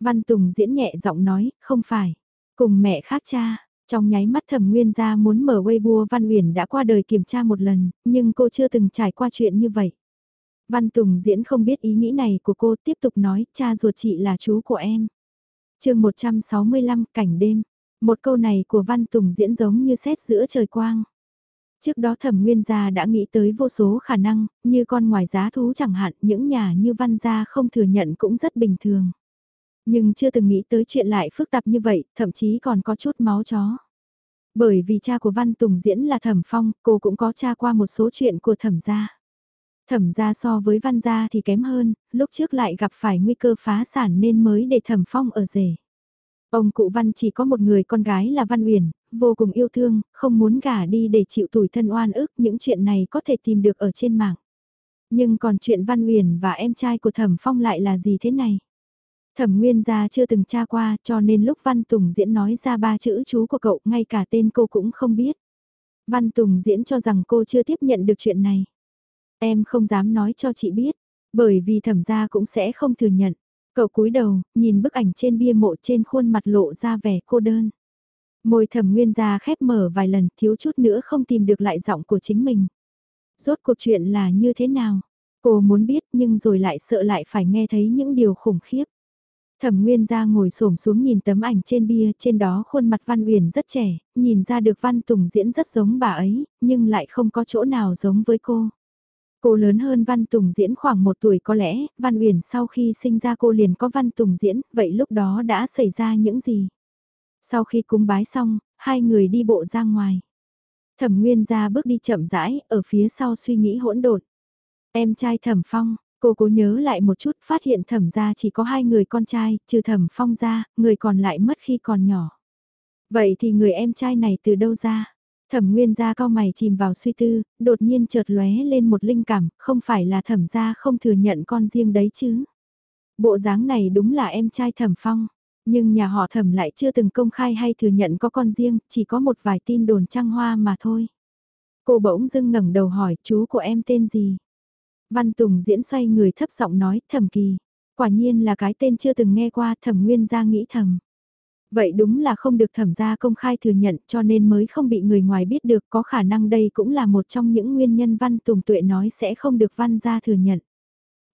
Văn Tùng diễn nhẹ giọng nói, không phải. Cùng mẹ khác cha, trong nháy mắt thẩm nguyên gia muốn mở Weibo Văn Uyển đã qua đời kiểm tra một lần, nhưng cô chưa từng trải qua chuyện như vậy. Văn Tùng diễn không biết ý nghĩ này của cô tiếp tục nói, cha ruột chị là chú của em. chương 165 cảnh đêm, một câu này của Văn Tùng diễn giống như xét giữa trời quang. Trước đó thẩm nguyên gia đã nghĩ tới vô số khả năng, như con ngoài giá thú chẳng hạn, những nhà như văn gia không thừa nhận cũng rất bình thường. Nhưng chưa từng nghĩ tới chuyện lại phức tạp như vậy, thậm chí còn có chút máu chó. Bởi vì cha của Văn Tùng diễn là thẩm phong, cô cũng có tra qua một số chuyện của thẩm gia. Thẩm gia so với văn gia thì kém hơn, lúc trước lại gặp phải nguy cơ phá sản nên mới để thẩm phong ở rể. Ông cụ Văn chỉ có một người con gái là Văn Uyển, vô cùng yêu thương, không muốn gả đi để chịu tủi thân oan ức, những chuyện này có thể tìm được ở trên mạng. Nhưng còn chuyện Văn Uyển và em trai của Thẩm Phong lại là gì thế này? Thẩm Nguyên gia chưa từng tra qua cho nên lúc Văn Tùng diễn nói ra ba chữ chú của cậu ngay cả tên cô cũng không biết. Văn Tùng diễn cho rằng cô chưa tiếp nhận được chuyện này. Em không dám nói cho chị biết, bởi vì thẩm gia cũng sẽ không thừa nhận. Cậu cúi đầu, nhìn bức ảnh trên bia mộ trên khuôn mặt lộ ra vẻ cô đơn. Môi thẩm nguyên gia khép mở vài lần thiếu chút nữa không tìm được lại giọng của chính mình. Rốt cuộc chuyện là như thế nào? Cô muốn biết nhưng rồi lại sợ lại phải nghe thấy những điều khủng khiếp. Thẩm Nguyên ra ngồi xổm xuống nhìn tấm ảnh trên bia, trên đó khuôn mặt Văn Uyển rất trẻ, nhìn ra được Văn Tùng diễn rất giống bà ấy, nhưng lại không có chỗ nào giống với cô. Cô lớn hơn Văn Tùng diễn khoảng một tuổi có lẽ, Văn Uyển sau khi sinh ra cô liền có Văn Tùng diễn, vậy lúc đó đã xảy ra những gì? Sau khi cúng bái xong, hai người đi bộ ra ngoài. Thẩm Nguyên ra bước đi chậm rãi, ở phía sau suy nghĩ hỗn độn. Em trai Thẩm Phong, cô cố nhớ lại một chút, phát hiện Thẩm gia chỉ có hai người con trai, trừ Thẩm Phong ra, người còn lại mất khi còn nhỏ. Vậy thì người em trai này từ đâu ra? Thẩm Nguyên gia cao mày chìm vào suy tư, đột nhiên chợt lóe lên một linh cảm, không phải là Thẩm gia không thừa nhận con riêng đấy chứ? Bộ dáng này đúng là em trai Thẩm Phong. Nhưng nhà họ thẩm lại chưa từng công khai hay thừa nhận có con riêng, chỉ có một vài tin đồn trăng hoa mà thôi. Cô bỗng dưng ngẩng đầu hỏi chú của em tên gì? Văn Tùng diễn xoay người thấp giọng nói thẩm kỳ. Quả nhiên là cái tên chưa từng nghe qua thẩm nguyên gia nghĩ thầm. Vậy đúng là không được thẩm gia công khai thừa nhận cho nên mới không bị người ngoài biết được có khả năng đây cũng là một trong những nguyên nhân Văn Tùng Tuệ nói sẽ không được Văn gia thừa nhận.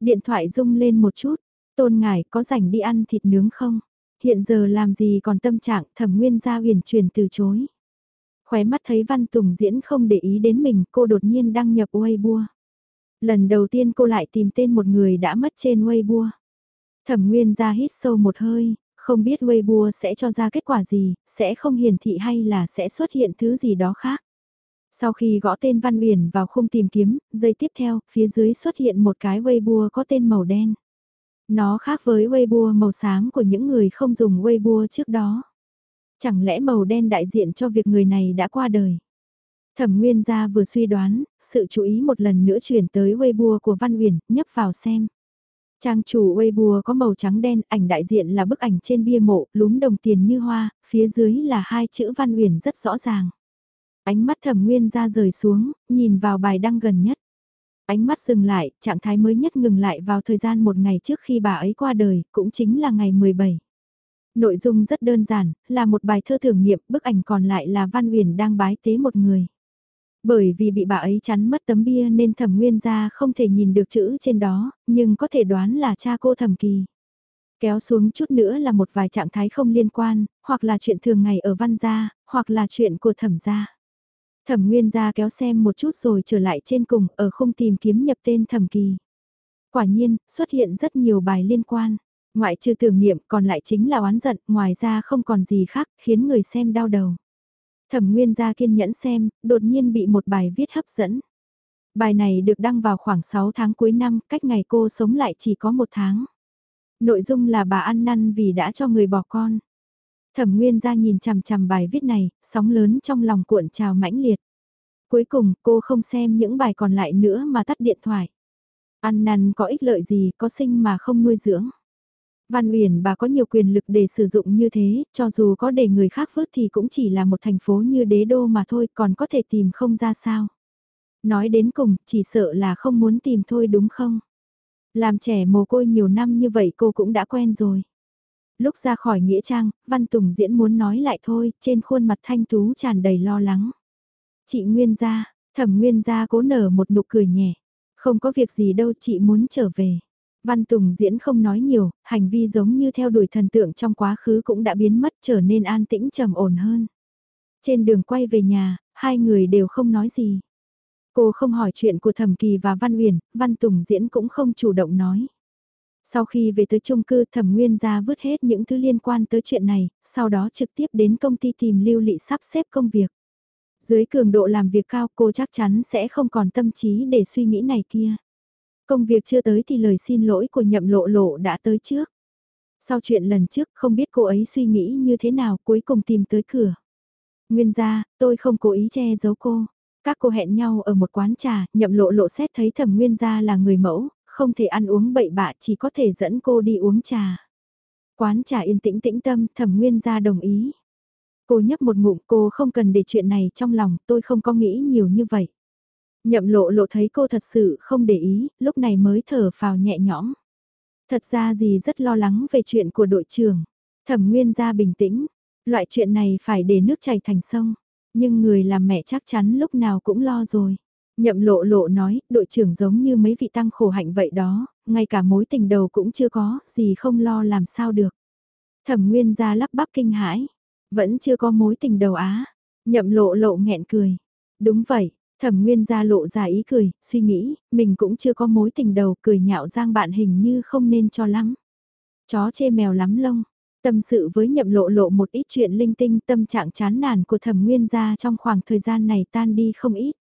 Điện thoại rung lên một chút, tôn ngài có rảnh đi ăn thịt nướng không? Hiện giờ làm gì còn tâm trạng thẩm nguyên gia huyền truyền từ chối. Khóe mắt thấy Văn Tùng diễn không để ý đến mình cô đột nhiên đăng nhập Weibo. Lần đầu tiên cô lại tìm tên một người đã mất trên Weibo. Thẩm nguyên gia hít sâu một hơi, không biết Weibo sẽ cho ra kết quả gì, sẽ không hiển thị hay là sẽ xuất hiện thứ gì đó khác. Sau khi gõ tên Văn Uyển vào khung tìm kiếm, giây tiếp theo, phía dưới xuất hiện một cái Weibo có tên màu đen. Nó khác với Weibo màu sáng của những người không dùng Weibo trước đó. Chẳng lẽ màu đen đại diện cho việc người này đã qua đời? Thẩm Nguyên gia vừa suy đoán, sự chú ý một lần nữa chuyển tới Weibo của Văn Uyển, nhấp vào xem. Trang chủ Weibo có màu trắng đen, ảnh đại diện là bức ảnh trên bia mộ, lúm đồng tiền như hoa, phía dưới là hai chữ Văn Uyển rất rõ ràng. Ánh mắt Thẩm Nguyên ra rời xuống, nhìn vào bài đăng gần nhất. Ánh mắt dừng lại, trạng thái mới nhất ngừng lại vào thời gian một ngày trước khi bà ấy qua đời, cũng chính là ngày 17. Nội dung rất đơn giản, là một bài thơ thưởng nghiệm, bức ảnh còn lại là Văn Huyền đang bái tế một người. Bởi vì bị bà ấy chắn mất tấm bia nên thẩm nguyên gia không thể nhìn được chữ trên đó, nhưng có thể đoán là cha cô thẩm kỳ. Kéo xuống chút nữa là một vài trạng thái không liên quan, hoặc là chuyện thường ngày ở văn gia, hoặc là chuyện của thẩm gia. Thẩm Nguyên ra kéo xem một chút rồi trở lại trên cùng ở không tìm kiếm nhập tên thẩm kỳ. Quả nhiên, xuất hiện rất nhiều bài liên quan. Ngoại trừ tưởng niệm còn lại chính là oán giận, ngoài ra không còn gì khác, khiến người xem đau đầu. Thẩm Nguyên gia kiên nhẫn xem, đột nhiên bị một bài viết hấp dẫn. Bài này được đăng vào khoảng 6 tháng cuối năm, cách ngày cô sống lại chỉ có một tháng. Nội dung là bà ăn năn vì đã cho người bỏ con. Thẩm Nguyên ra nhìn chằm chằm bài viết này, sóng lớn trong lòng cuộn trào mãnh liệt. Cuối cùng, cô không xem những bài còn lại nữa mà tắt điện thoại. Ăn năn có ích lợi gì, có sinh mà không nuôi dưỡng. Văn Uyển bà có nhiều quyền lực để sử dụng như thế, cho dù có để người khác vớt thì cũng chỉ là một thành phố như đế đô mà thôi, còn có thể tìm không ra sao. Nói đến cùng, chỉ sợ là không muốn tìm thôi đúng không? Làm trẻ mồ côi nhiều năm như vậy cô cũng đã quen rồi. Lúc ra khỏi Nghĩa Trang, Văn Tùng diễn muốn nói lại thôi, trên khuôn mặt thanh tú tràn đầy lo lắng. Chị Nguyên gia, thẩm Nguyên gia cố nở một nụ cười nhẹ. Không có việc gì đâu chị muốn trở về. Văn Tùng diễn không nói nhiều, hành vi giống như theo đuổi thần tượng trong quá khứ cũng đã biến mất trở nên an tĩnh trầm ổn hơn. Trên đường quay về nhà, hai người đều không nói gì. Cô không hỏi chuyện của Thẩm Kỳ và Văn Uyển, Văn Tùng diễn cũng không chủ động nói. Sau khi về tới chung cư thẩm nguyên ra vứt hết những thứ liên quan tới chuyện này, sau đó trực tiếp đến công ty tìm lưu lị sắp xếp công việc. Dưới cường độ làm việc cao cô chắc chắn sẽ không còn tâm trí để suy nghĩ này kia. Công việc chưa tới thì lời xin lỗi của nhậm lộ lộ đã tới trước. Sau chuyện lần trước không biết cô ấy suy nghĩ như thế nào cuối cùng tìm tới cửa. Nguyên gia, tôi không cố ý che giấu cô. Các cô hẹn nhau ở một quán trà, nhậm lộ lộ xét thấy thẩm nguyên gia là người mẫu, không thể ăn uống bậy bạ chỉ có thể dẫn cô đi uống trà. Quán trà yên tĩnh tĩnh tâm, thẩm nguyên gia đồng ý. Cô nhấp một ngụm cô không cần để chuyện này trong lòng, tôi không có nghĩ nhiều như vậy. Nhậm lộ lộ thấy cô thật sự không để ý, lúc này mới thở phào nhẹ nhõm. Thật ra gì rất lo lắng về chuyện của đội trưởng. Thẩm nguyên gia bình tĩnh, loại chuyện này phải để nước chảy thành sông. Nhưng người làm mẹ chắc chắn lúc nào cũng lo rồi. Nhậm lộ lộ nói, đội trưởng giống như mấy vị tăng khổ hạnh vậy đó, ngay cả mối tình đầu cũng chưa có, gì không lo làm sao được. Thẩm nguyên ra lắp bắp kinh hãi, vẫn chưa có mối tình đầu á. Nhậm lộ lộ nghẹn cười. Đúng vậy, thẩm nguyên ra lộ ra ý cười, suy nghĩ, mình cũng chưa có mối tình đầu, cười nhạo giang bạn hình như không nên cho lắm. Chó chê mèo lắm lông, tâm sự với nhậm lộ lộ một ít chuyện linh tinh tâm trạng chán nản của thẩm nguyên gia trong khoảng thời gian này tan đi không ít.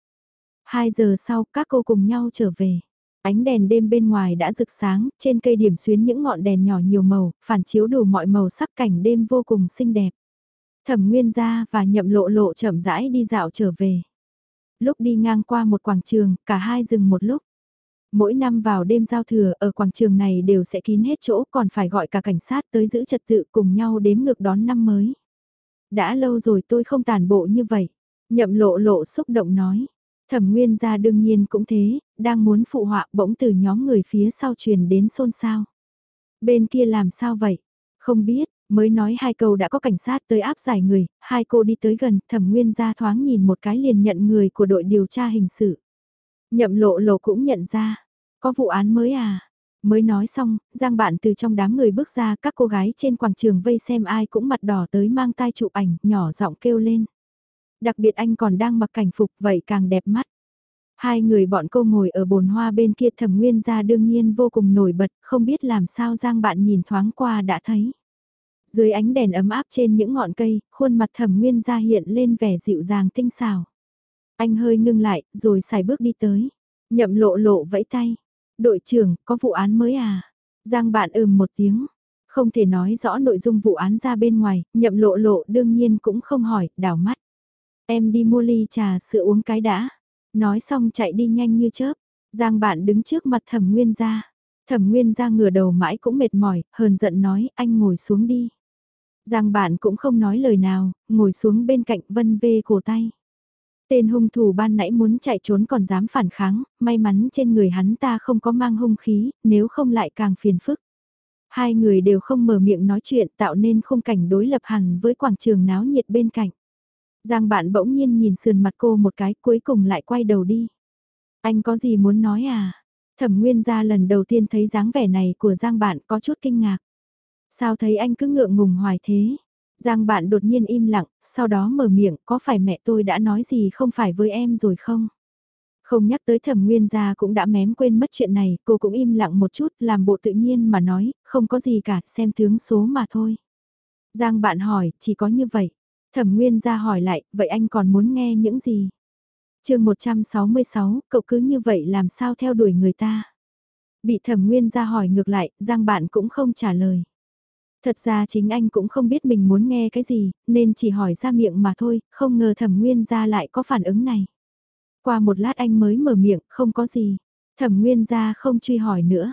Hai giờ sau các cô cùng nhau trở về. Ánh đèn đêm bên ngoài đã rực sáng, trên cây điểm xuyến những ngọn đèn nhỏ nhiều màu, phản chiếu đủ mọi màu sắc cảnh đêm vô cùng xinh đẹp. Thẩm Nguyên gia và Nhậm Lộ Lộ chậm rãi đi dạo trở về. Lúc đi ngang qua một quảng trường, cả hai dừng một lúc. Mỗi năm vào đêm giao thừa ở quảng trường này đều sẽ kín hết chỗ còn phải gọi cả cảnh sát tới giữ trật tự cùng nhau đếm ngược đón năm mới. Đã lâu rồi tôi không tàn bộ như vậy. Nhậm lộ lộ xúc động nói. Thẩm nguyên gia đương nhiên cũng thế, đang muốn phụ họa bỗng từ nhóm người phía sau truyền đến xôn xao. Bên kia làm sao vậy? Không biết, mới nói hai câu đã có cảnh sát tới áp giải người, hai cô đi tới gần, thẩm nguyên ra thoáng nhìn một cái liền nhận người của đội điều tra hình sự. Nhậm lộ lộ cũng nhận ra, có vụ án mới à? Mới nói xong, Giang bạn từ trong đám người bước ra các cô gái trên quảng trường vây xem ai cũng mặt đỏ tới mang tai chụp ảnh, nhỏ giọng kêu lên. Đặc biệt anh còn đang mặc cảnh phục vậy càng đẹp mắt. Hai người bọn cô ngồi ở bồn hoa bên kia thẩm nguyên ra đương nhiên vô cùng nổi bật, không biết làm sao Giang bạn nhìn thoáng qua đã thấy. Dưới ánh đèn ấm áp trên những ngọn cây, khuôn mặt thẩm nguyên ra hiện lên vẻ dịu dàng tinh xảo. Anh hơi ngưng lại, rồi xài bước đi tới. Nhậm lộ lộ vẫy tay. Đội trưởng, có vụ án mới à? Giang bạn ừm một tiếng. Không thể nói rõ nội dung vụ án ra bên ngoài, nhậm lộ lộ đương nhiên cũng không hỏi, đảo mắt. Em đi mua ly trà sữa uống cái đã. Nói xong chạy đi nhanh như chớp. Giang bạn đứng trước mặt thẩm nguyên gia. Thẩm nguyên gia ngửa đầu mãi cũng mệt mỏi, hờn giận nói anh ngồi xuống đi. Giang bạn cũng không nói lời nào, ngồi xuống bên cạnh vân vê cổ tay. Tên hung thủ ban nãy muốn chạy trốn còn dám phản kháng, may mắn trên người hắn ta không có mang hung khí, nếu không lại càng phiền phức. Hai người đều không mở miệng nói chuyện tạo nên khung cảnh đối lập hẳn với quảng trường náo nhiệt bên cạnh. Giang bạn bỗng nhiên nhìn sườn mặt cô một cái cuối cùng lại quay đầu đi. Anh có gì muốn nói à? Thẩm Nguyên ra lần đầu tiên thấy dáng vẻ này của Giang bạn có chút kinh ngạc. Sao thấy anh cứ ngượng ngùng hoài thế? Giang bạn đột nhiên im lặng, sau đó mở miệng, có phải mẹ tôi đã nói gì không phải với em rồi không? Không nhắc tới thẩm nguyên gia cũng đã mém quên mất chuyện này, cô cũng im lặng một chút, làm bộ tự nhiên mà nói, không có gì cả, xem tướng số mà thôi. Giang bạn hỏi, chỉ có như vậy. Thẩm nguyên gia hỏi lại, vậy anh còn muốn nghe những gì? chương 166, cậu cứ như vậy làm sao theo đuổi người ta? Bị thẩm nguyên gia hỏi ngược lại, Giang bạn cũng không trả lời. Thật ra chính anh cũng không biết mình muốn nghe cái gì, nên chỉ hỏi ra miệng mà thôi, không ngờ thẩm nguyên gia lại có phản ứng này. Qua một lát anh mới mở miệng, không có gì. Thẩm nguyên gia không truy hỏi nữa.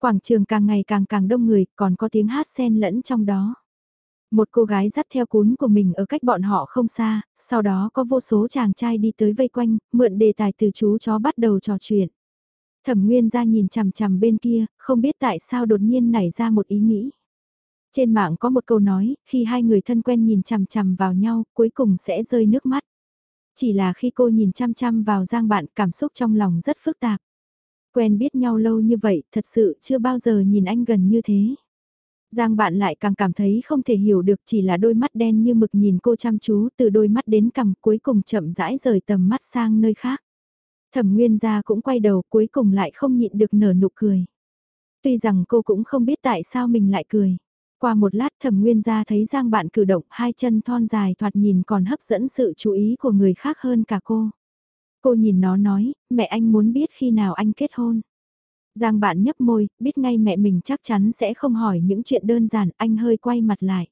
Quảng trường càng ngày càng càng đông người, còn có tiếng hát xen lẫn trong đó. Một cô gái dắt theo cún của mình ở cách bọn họ không xa, sau đó có vô số chàng trai đi tới vây quanh, mượn đề tài từ chú chó bắt đầu trò chuyện. Thẩm Nguyên ra nhìn chằm chằm bên kia, không biết tại sao đột nhiên nảy ra một ý nghĩ. Trên mạng có một câu nói, khi hai người thân quen nhìn chằm chằm vào nhau, cuối cùng sẽ rơi nước mắt. Chỉ là khi cô nhìn chăm chăm vào Giang bạn, cảm xúc trong lòng rất phức tạp. Quen biết nhau lâu như vậy, thật sự chưa bao giờ nhìn anh gần như thế. Giang bạn lại càng cảm thấy không thể hiểu được chỉ là đôi mắt đen như mực nhìn cô chăm chú từ đôi mắt đến cằm cuối cùng chậm rãi rời tầm mắt sang nơi khác. Thẩm Nguyên gia cũng quay đầu cuối cùng lại không nhịn được nở nụ cười. Tuy rằng cô cũng không biết tại sao mình lại cười. Qua một lát thẩm nguyên ra thấy Giang bạn cử động hai chân thon dài thoạt nhìn còn hấp dẫn sự chú ý của người khác hơn cả cô. Cô nhìn nó nói, mẹ anh muốn biết khi nào anh kết hôn. Giang bạn nhấp môi, biết ngay mẹ mình chắc chắn sẽ không hỏi những chuyện đơn giản, anh hơi quay mặt lại.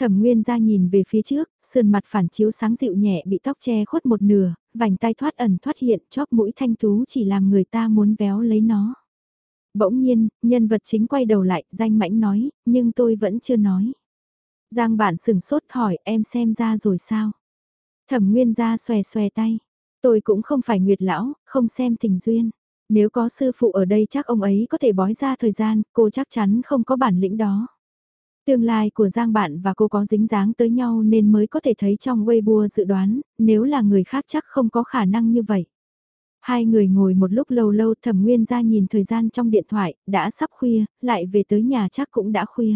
Thẩm Nguyên ra nhìn về phía trước, sườn mặt phản chiếu sáng dịu nhẹ bị tóc che khuất một nửa, vành tay thoát ẩn thoát hiện, chóp mũi thanh tú chỉ làm người ta muốn véo lấy nó. Bỗng nhiên, nhân vật chính quay đầu lại, danh mãnh nói, nhưng tôi vẫn chưa nói. Giang bản sừng sốt hỏi em xem ra rồi sao? Thẩm Nguyên ra xòe xòe tay. Tôi cũng không phải nguyệt lão, không xem tình duyên. Nếu có sư phụ ở đây chắc ông ấy có thể bói ra thời gian, cô chắc chắn không có bản lĩnh đó. Tương lai của Giang bạn và cô có dính dáng tới nhau nên mới có thể thấy trong Weibo dự đoán, nếu là người khác chắc không có khả năng như vậy. Hai người ngồi một lúc lâu lâu thẩm nguyên ra nhìn thời gian trong điện thoại, đã sắp khuya, lại về tới nhà chắc cũng đã khuya.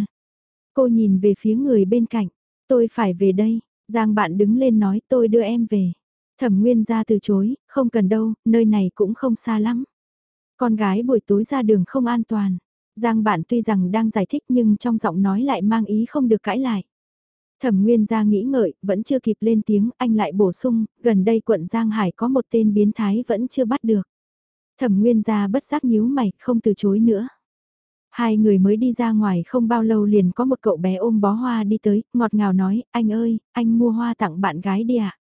Cô nhìn về phía người bên cạnh, tôi phải về đây, Giang bạn đứng lên nói tôi đưa em về. Thẩm nguyên ra từ chối, không cần đâu, nơi này cũng không xa lắm. Con gái buổi tối ra đường không an toàn. Giang bạn tuy rằng đang giải thích nhưng trong giọng nói lại mang ý không được cãi lại. Thẩm Nguyên ra nghĩ ngợi, vẫn chưa kịp lên tiếng, anh lại bổ sung, gần đây quận Giang Hải có một tên biến thái vẫn chưa bắt được. Thẩm Nguyên ra bất giác nhíu mày, không từ chối nữa. Hai người mới đi ra ngoài không bao lâu liền có một cậu bé ôm bó hoa đi tới, ngọt ngào nói, anh ơi, anh mua hoa tặng bạn gái đi ạ. À?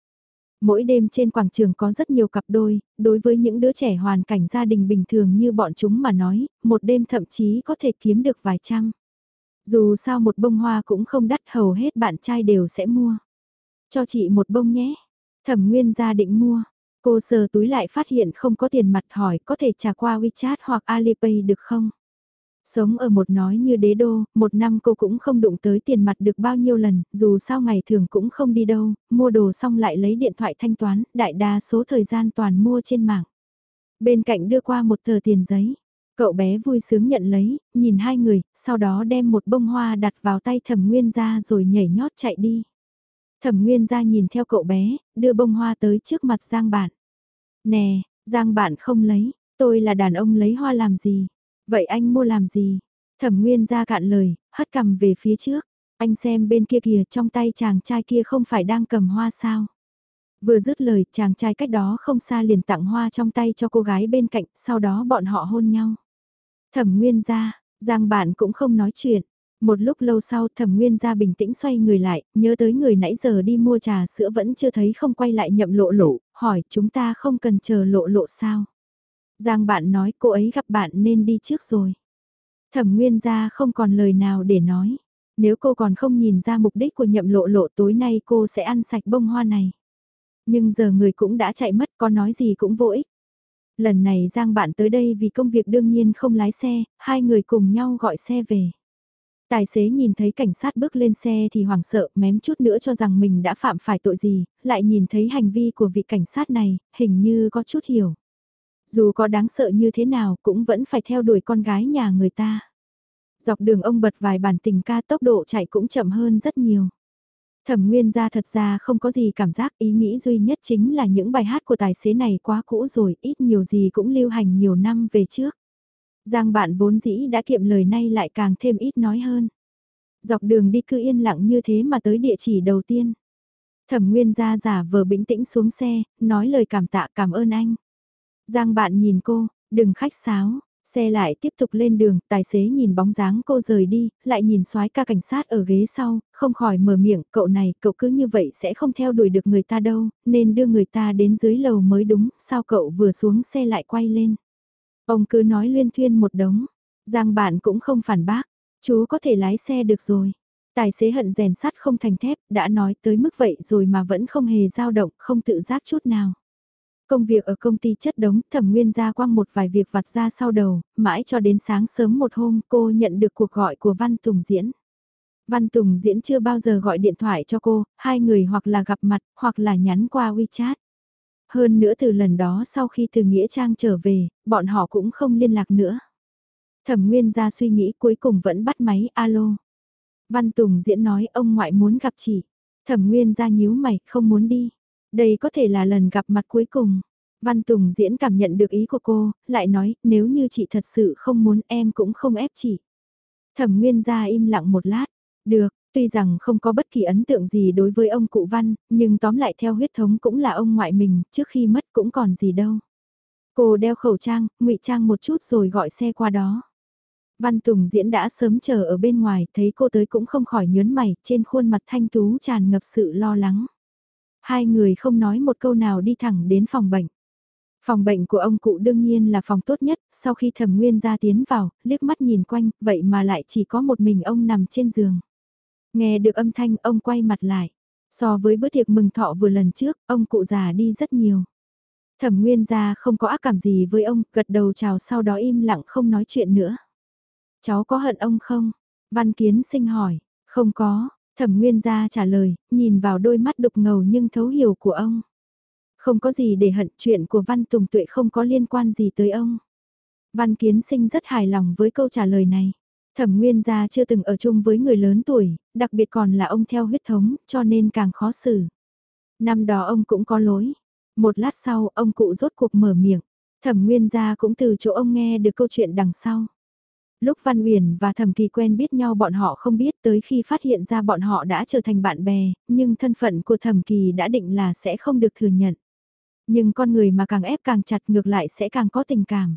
Mỗi đêm trên quảng trường có rất nhiều cặp đôi, đối với những đứa trẻ hoàn cảnh gia đình bình thường như bọn chúng mà nói, một đêm thậm chí có thể kiếm được vài trăm. Dù sao một bông hoa cũng không đắt hầu hết bạn trai đều sẽ mua. Cho chị một bông nhé. Thẩm Nguyên gia định mua. Cô sờ túi lại phát hiện không có tiền mặt hỏi có thể trả qua WeChat hoặc Alipay được không? Sống ở một nói như đế đô, một năm cô cũng không đụng tới tiền mặt được bao nhiêu lần, dù sao ngày thường cũng không đi đâu, mua đồ xong lại lấy điện thoại thanh toán, đại đa số thời gian toàn mua trên mạng. Bên cạnh đưa qua một tờ tiền giấy, cậu bé vui sướng nhận lấy, nhìn hai người, sau đó đem một bông hoa đặt vào tay thẩm nguyên ra rồi nhảy nhót chạy đi. Thẩm nguyên ra nhìn theo cậu bé, đưa bông hoa tới trước mặt Giang bạn. Nè, Giang bạn không lấy, tôi là đàn ông lấy hoa làm gì? Vậy anh mua làm gì? Thẩm Nguyên ra cạn lời, hất cầm về phía trước. Anh xem bên kia kìa trong tay chàng trai kia không phải đang cầm hoa sao? Vừa dứt lời chàng trai cách đó không xa liền tặng hoa trong tay cho cô gái bên cạnh, sau đó bọn họ hôn nhau. Thẩm Nguyên ra, Giang bạn cũng không nói chuyện. Một lúc lâu sau thẩm nguyên ra bình tĩnh xoay người lại, nhớ tới người nãy giờ đi mua trà sữa vẫn chưa thấy không quay lại nhậm lộ lộ, hỏi chúng ta không cần chờ lộ lộ sao. Giang bạn nói cô ấy gặp bạn nên đi trước rồi. Thẩm nguyên gia không còn lời nào để nói. Nếu cô còn không nhìn ra mục đích của nhậm lộ lộ tối nay cô sẽ ăn sạch bông hoa này. Nhưng giờ người cũng đã chạy mất có nói gì cũng vô ích. Lần này Giang bạn tới đây vì công việc đương nhiên không lái xe, hai người cùng nhau gọi xe về. Tài xế nhìn thấy cảnh sát bước lên xe thì hoảng sợ mém chút nữa cho rằng mình đã phạm phải tội gì, lại nhìn thấy hành vi của vị cảnh sát này, hình như có chút hiểu. Dù có đáng sợ như thế nào cũng vẫn phải theo đuổi con gái nhà người ta. Dọc đường ông bật vài bản tình ca tốc độ chạy cũng chậm hơn rất nhiều. Thẩm nguyên ra thật ra không có gì cảm giác ý nghĩ duy nhất chính là những bài hát của tài xế này quá cũ rồi, ít nhiều gì cũng lưu hành nhiều năm về trước. Giang bạn vốn dĩ đã kiệm lời nay lại càng thêm ít nói hơn. Dọc đường đi cứ yên lặng như thế mà tới địa chỉ đầu tiên. Thẩm nguyên ra giả vờ bình tĩnh xuống xe, nói lời cảm tạ cảm ơn anh. Giang bạn nhìn cô, đừng khách sáo, xe lại tiếp tục lên đường, tài xế nhìn bóng dáng cô rời đi, lại nhìn soái ca cảnh sát ở ghế sau, không khỏi mở miệng, cậu này, cậu cứ như vậy sẽ không theo đuổi được người ta đâu, nên đưa người ta đến dưới lầu mới đúng, sao cậu vừa xuống xe lại quay lên. Ông cứ nói liên thuyên một đống, Giang bạn cũng không phản bác, chú có thể lái xe được rồi. Tài xế hận rèn sắt không thành thép, đã nói tới mức vậy rồi mà vẫn không hề dao động, không tự giác chút nào. Công việc ở công ty chất đống, thẩm nguyên ra quăng một vài việc vặt ra sau đầu, mãi cho đến sáng sớm một hôm cô nhận được cuộc gọi của Văn Tùng Diễn. Văn Tùng Diễn chưa bao giờ gọi điện thoại cho cô, hai người hoặc là gặp mặt, hoặc là nhắn qua WeChat. Hơn nữa từ lần đó sau khi từ Nghĩa Trang trở về, bọn họ cũng không liên lạc nữa. Thẩm Nguyên ra suy nghĩ cuối cùng vẫn bắt máy alo. Văn Tùng Diễn nói ông ngoại muốn gặp chị. Thẩm Nguyên ra nhíu mày, không muốn đi. Đây có thể là lần gặp mặt cuối cùng. Văn Tùng diễn cảm nhận được ý của cô, lại nói, nếu như chị thật sự không muốn em cũng không ép chị. Thẩm Nguyên ra im lặng một lát. Được, tuy rằng không có bất kỳ ấn tượng gì đối với ông cụ Văn, nhưng tóm lại theo huyết thống cũng là ông ngoại mình, trước khi mất cũng còn gì đâu. Cô đeo khẩu trang, ngụy trang một chút rồi gọi xe qua đó. Văn Tùng diễn đã sớm chờ ở bên ngoài, thấy cô tới cũng không khỏi nhớn mày, trên khuôn mặt thanh tú tràn ngập sự lo lắng. Hai người không nói một câu nào đi thẳng đến phòng bệnh. Phòng bệnh của ông cụ đương nhiên là phòng tốt nhất, sau khi thẩm nguyên ra tiến vào, liếc mắt nhìn quanh, vậy mà lại chỉ có một mình ông nằm trên giường. Nghe được âm thanh ông quay mặt lại. So với bữa tiệc mừng thọ vừa lần trước, ông cụ già đi rất nhiều. Thẩm nguyên ra không có ác cảm gì với ông, gật đầu chào sau đó im lặng không nói chuyện nữa. Cháu có hận ông không? Văn Kiến sinh hỏi, không có, Thẩm Nguyên gia trả lời, nhìn vào đôi mắt đục ngầu nhưng thấu hiểu của ông. Không có gì để hận chuyện của Văn Tùng Tuệ không có liên quan gì tới ông. Văn Kiến Sinh rất hài lòng với câu trả lời này. Thẩm Nguyên gia chưa từng ở chung với người lớn tuổi, đặc biệt còn là ông theo huyết thống, cho nên càng khó xử. Năm đó ông cũng có lỗi. Một lát sau, ông cụ rốt cuộc mở miệng. Thẩm Nguyên gia cũng từ chỗ ông nghe được câu chuyện đằng sau. Lúc Văn Uyển và Thẩm Kỳ quen biết nhau bọn họ không biết tới khi phát hiện ra bọn họ đã trở thành bạn bè, nhưng thân phận của Thẩm Kỳ đã định là sẽ không được thừa nhận. Nhưng con người mà càng ép càng chặt ngược lại sẽ càng có tình cảm.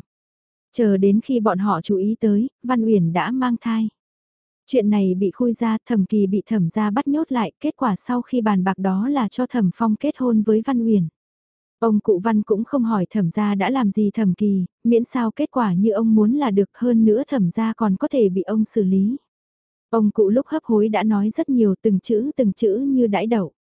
Chờ đến khi bọn họ chú ý tới, Văn Uyển đã mang thai. Chuyện này bị khui ra, Thẩm Kỳ bị Thẩm gia bắt nhốt lại, kết quả sau khi bàn bạc đó là cho Thẩm Phong kết hôn với Văn Uyển. Ông cụ Văn cũng không hỏi thẩm gia đã làm gì thẩm kỳ, miễn sao kết quả như ông muốn là được hơn nữa thẩm gia còn có thể bị ông xử lý. Ông cụ lúc hấp hối đã nói rất nhiều từng chữ từng chữ như đãi đậu.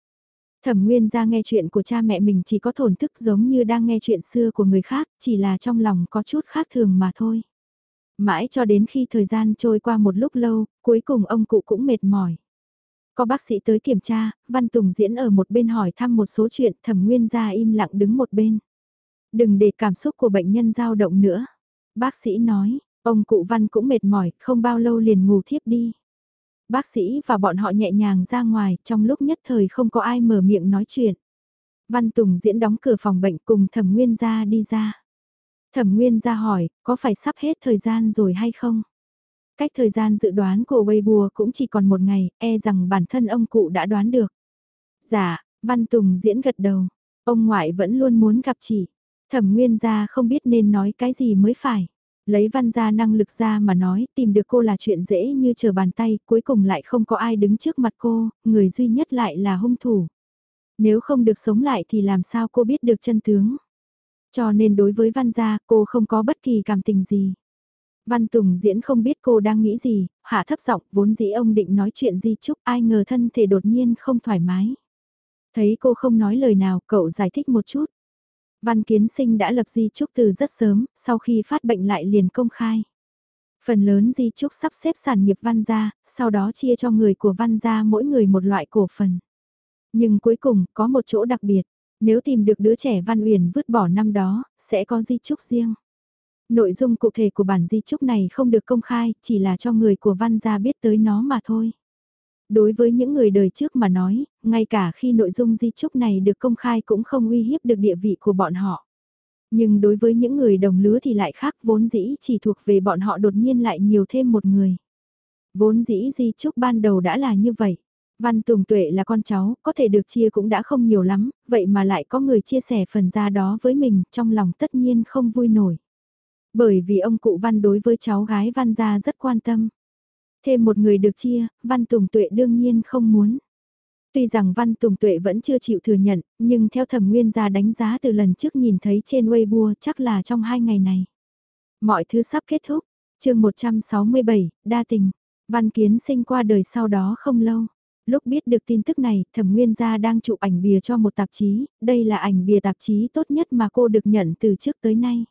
Thẩm Nguyên ra nghe chuyện của cha mẹ mình chỉ có thổn thức giống như đang nghe chuyện xưa của người khác, chỉ là trong lòng có chút khác thường mà thôi. Mãi cho đến khi thời gian trôi qua một lúc lâu, cuối cùng ông cụ cũng mệt mỏi. Có bác sĩ tới kiểm tra, Văn Tùng diễn ở một bên hỏi thăm một số chuyện, thẩm nguyên ra im lặng đứng một bên. Đừng để cảm xúc của bệnh nhân dao động nữa. Bác sĩ nói, ông cụ Văn cũng mệt mỏi, không bao lâu liền ngủ thiếp đi. Bác sĩ và bọn họ nhẹ nhàng ra ngoài, trong lúc nhất thời không có ai mở miệng nói chuyện. Văn Tùng diễn đóng cửa phòng bệnh cùng thẩm nguyên gia đi ra. Thẩm nguyên gia hỏi, có phải sắp hết thời gian rồi hay không? Cách thời gian dự đoán của Weibo cũng chỉ còn một ngày, e rằng bản thân ông cụ đã đoán được. Dạ, Văn Tùng diễn gật đầu. Ông ngoại vẫn luôn muốn gặp chị. Thẩm Nguyên gia không biết nên nói cái gì mới phải. Lấy văn gia năng lực ra mà nói tìm được cô là chuyện dễ như chờ bàn tay, cuối cùng lại không có ai đứng trước mặt cô, người duy nhất lại là hung thủ. Nếu không được sống lại thì làm sao cô biết được chân tướng. Cho nên đối với văn gia cô không có bất kỳ cảm tình gì. Văn Tùng diễn không biết cô đang nghĩ gì, hạ thấp giọng vốn dĩ ông định nói chuyện di chúc ai ngờ thân thể đột nhiên không thoải mái. Thấy cô không nói lời nào, cậu giải thích một chút. Văn Kiến Sinh đã lập di chúc từ rất sớm, sau khi phát bệnh lại liền công khai. Phần lớn di chúc sắp xếp sản nghiệp văn gia, sau đó chia cho người của văn gia mỗi người một loại cổ phần. Nhưng cuối cùng, có một chỗ đặc biệt, nếu tìm được đứa trẻ văn uyển vứt bỏ năm đó, sẽ có di chúc riêng. Nội dung cụ thể của bản di chúc này không được công khai, chỉ là cho người của văn gia biết tới nó mà thôi. Đối với những người đời trước mà nói, ngay cả khi nội dung di chúc này được công khai cũng không uy hiếp được địa vị của bọn họ. Nhưng đối với những người đồng lứa thì lại khác vốn dĩ chỉ thuộc về bọn họ đột nhiên lại nhiều thêm một người. Vốn dĩ di chúc ban đầu đã là như vậy. Văn Tùng Tuệ là con cháu, có thể được chia cũng đã không nhiều lắm, vậy mà lại có người chia sẻ phần ra đó với mình, trong lòng tất nhiên không vui nổi. Bởi vì ông cụ Văn đối với cháu gái Văn gia rất quan tâm. Thêm một người được chia, Văn Tùng Tuệ đương nhiên không muốn. Tuy rằng Văn Tùng Tuệ vẫn chưa chịu thừa nhận, nhưng theo thẩm nguyên gia đánh giá từ lần trước nhìn thấy trên Weibo chắc là trong hai ngày này. Mọi thứ sắp kết thúc, chương 167, đa tình. Văn Kiến sinh qua đời sau đó không lâu. Lúc biết được tin tức này, thẩm nguyên gia đang chụp ảnh bìa cho một tạp chí, đây là ảnh bìa tạp chí tốt nhất mà cô được nhận từ trước tới nay.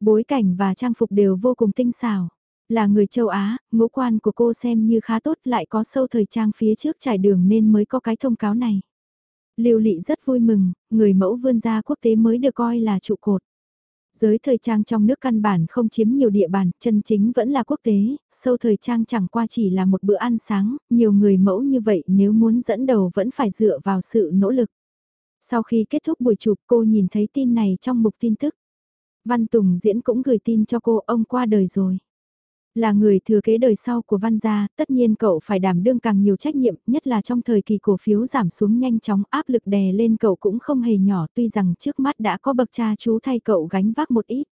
Bối cảnh và trang phục đều vô cùng tinh xảo. Là người châu Á, ngũ quan của cô xem như khá tốt lại có sâu thời trang phía trước trải đường nên mới có cái thông cáo này. Lưu Lị rất vui mừng, người mẫu vươn ra quốc tế mới được coi là trụ cột. Giới thời trang trong nước căn bản không chiếm nhiều địa bàn, chân chính vẫn là quốc tế, sâu thời trang chẳng qua chỉ là một bữa ăn sáng, nhiều người mẫu như vậy nếu muốn dẫn đầu vẫn phải dựa vào sự nỗ lực. Sau khi kết thúc buổi chụp cô nhìn thấy tin này trong mục tin tức. Văn Tùng Diễn cũng gửi tin cho cô ông qua đời rồi. Là người thừa kế đời sau của Văn gia, tất nhiên cậu phải đảm đương càng nhiều trách nhiệm, nhất là trong thời kỳ cổ phiếu giảm xuống nhanh chóng áp lực đè lên cậu cũng không hề nhỏ tuy rằng trước mắt đã có bậc cha chú thay cậu gánh vác một ít.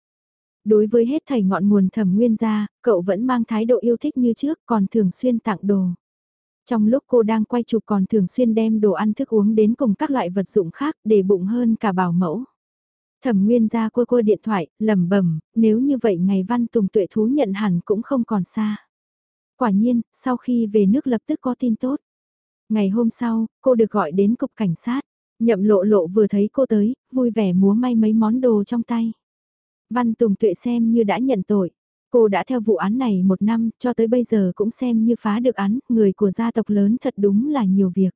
Đối với hết thầy ngọn nguồn thẩm nguyên gia, cậu vẫn mang thái độ yêu thích như trước còn thường xuyên tặng đồ. Trong lúc cô đang quay chụp còn thường xuyên đem đồ ăn thức uống đến cùng các loại vật dụng khác để bụng hơn cả bảo mẫu. Thẩm Nguyên ra cua cua điện thoại, lẩm bẩm, nếu như vậy ngày Văn Tùng tuệ thú nhận hẳn cũng không còn xa. Quả nhiên, sau khi về nước lập tức có tin tốt. Ngày hôm sau, cô được gọi đến cục cảnh sát. Nhậm lộ lộ vừa thấy cô tới, vui vẻ múa may mấy món đồ trong tay. Văn Tùng tuệ xem như đã nhận tội. Cô đã theo vụ án này một năm, cho tới bây giờ cũng xem như phá được án, người của gia tộc lớn thật đúng là nhiều việc.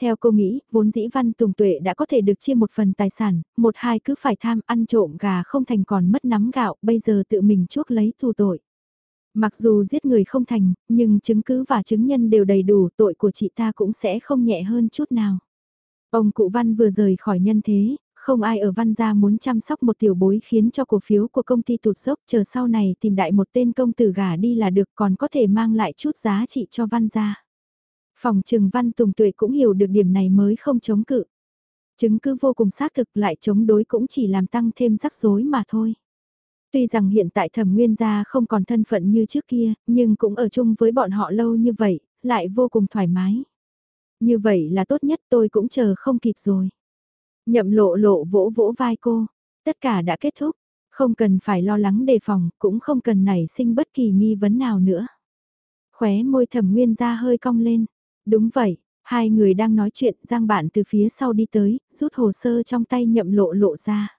Theo cô nghĩ, vốn dĩ Văn Tùng Tuệ đã có thể được chia một phần tài sản, một hai cứ phải tham ăn trộm gà không thành còn mất nắm gạo, bây giờ tự mình chuốc lấy thù tội. Mặc dù giết người không thành, nhưng chứng cứ và chứng nhân đều đầy đủ, tội của chị ta cũng sẽ không nhẹ hơn chút nào. Ông cụ Văn vừa rời khỏi nhân thế, không ai ở Văn gia muốn chăm sóc một tiểu bối khiến cho cổ phiếu của công ty tụt dốc chờ sau này tìm đại một tên công tử gà đi là được còn có thể mang lại chút giá trị cho Văn gia. Phòng trừng Văn Tùng Tuệ cũng hiểu được điểm này mới không chống cự. Chứng cứ vô cùng xác thực lại chống đối cũng chỉ làm tăng thêm rắc rối mà thôi. Tuy rằng hiện tại thẩm nguyên gia không còn thân phận như trước kia, nhưng cũng ở chung với bọn họ lâu như vậy, lại vô cùng thoải mái. Như vậy là tốt nhất tôi cũng chờ không kịp rồi. Nhậm lộ lộ vỗ vỗ vai cô, tất cả đã kết thúc, không cần phải lo lắng đề phòng, cũng không cần nảy sinh bất kỳ nghi vấn nào nữa. Khóe môi thẩm nguyên ra hơi cong lên, đúng vậy, hai người đang nói chuyện giang bạn từ phía sau đi tới, rút hồ sơ trong tay nhậm lộ lộ ra.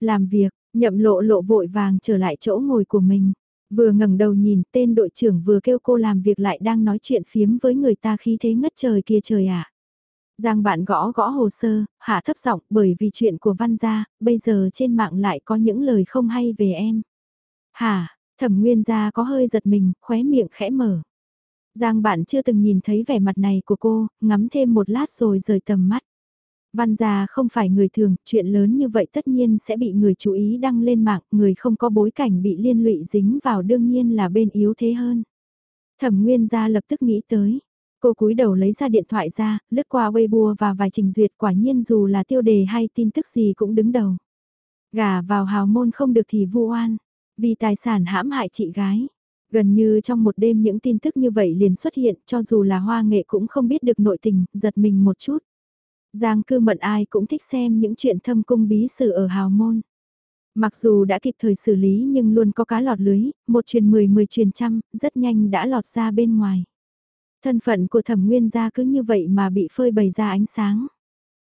Làm việc, nhậm lộ lộ vội vàng trở lại chỗ ngồi của mình. Vừa ngẩng đầu nhìn tên đội trưởng vừa kêu cô làm việc lại đang nói chuyện phiếm với người ta khí thế ngất trời kia trời ạ. À. Giang bạn gõ gõ hồ sơ, hạ thấp giọng bởi vì chuyện của văn gia, bây giờ trên mạng lại có những lời không hay về em. Hả, thẩm nguyên gia có hơi giật mình, khóe miệng khẽ mở. Giang bạn chưa từng nhìn thấy vẻ mặt này của cô, ngắm thêm một lát rồi rời tầm mắt. Văn gia không phải người thường, chuyện lớn như vậy tất nhiên sẽ bị người chú ý đăng lên mạng, người không có bối cảnh bị liên lụy dính vào đương nhiên là bên yếu thế hơn. Thẩm Nguyên gia lập tức nghĩ tới. Cô cúi đầu lấy ra điện thoại ra, lướt qua Weibo và vài trình duyệt quả nhiên dù là tiêu đề hay tin tức gì cũng đứng đầu. Gà vào hào môn không được thì vu oan, vì tài sản hãm hại chị gái. Gần như trong một đêm những tin tức như vậy liền xuất hiện cho dù là hoa nghệ cũng không biết được nội tình, giật mình một chút. Giang cư mận ai cũng thích xem những chuyện thâm cung bí sử ở hào môn. Mặc dù đã kịp thời xử lý nhưng luôn có cá lọt lưới, một truyền mười mười truyền trăm, rất nhanh đã lọt ra bên ngoài. Thân phận của thẩm nguyên gia cứ như vậy mà bị phơi bày ra ánh sáng.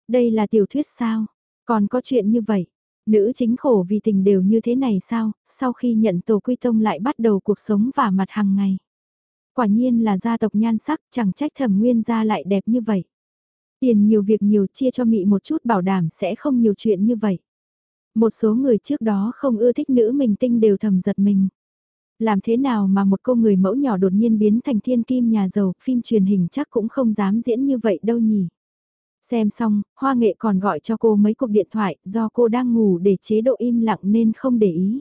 Đây là tiểu thuyết sao? Còn có chuyện như vậy? Nữ chính khổ vì tình đều như thế này sao? Sau khi nhận tổ quy tông lại bắt đầu cuộc sống và mặt hàng ngày. Quả nhiên là gia tộc nhan sắc chẳng trách thẩm nguyên gia lại đẹp như vậy. Tiền nhiều việc nhiều chia cho mị một chút bảo đảm sẽ không nhiều chuyện như vậy. Một số người trước đó không ưa thích nữ mình tinh đều thầm giật mình. Làm thế nào mà một cô người mẫu nhỏ đột nhiên biến thành thiên kim nhà giàu, phim truyền hình chắc cũng không dám diễn như vậy đâu nhỉ. Xem xong, Hoa Nghệ còn gọi cho cô mấy cuộc điện thoại, do cô đang ngủ để chế độ im lặng nên không để ý.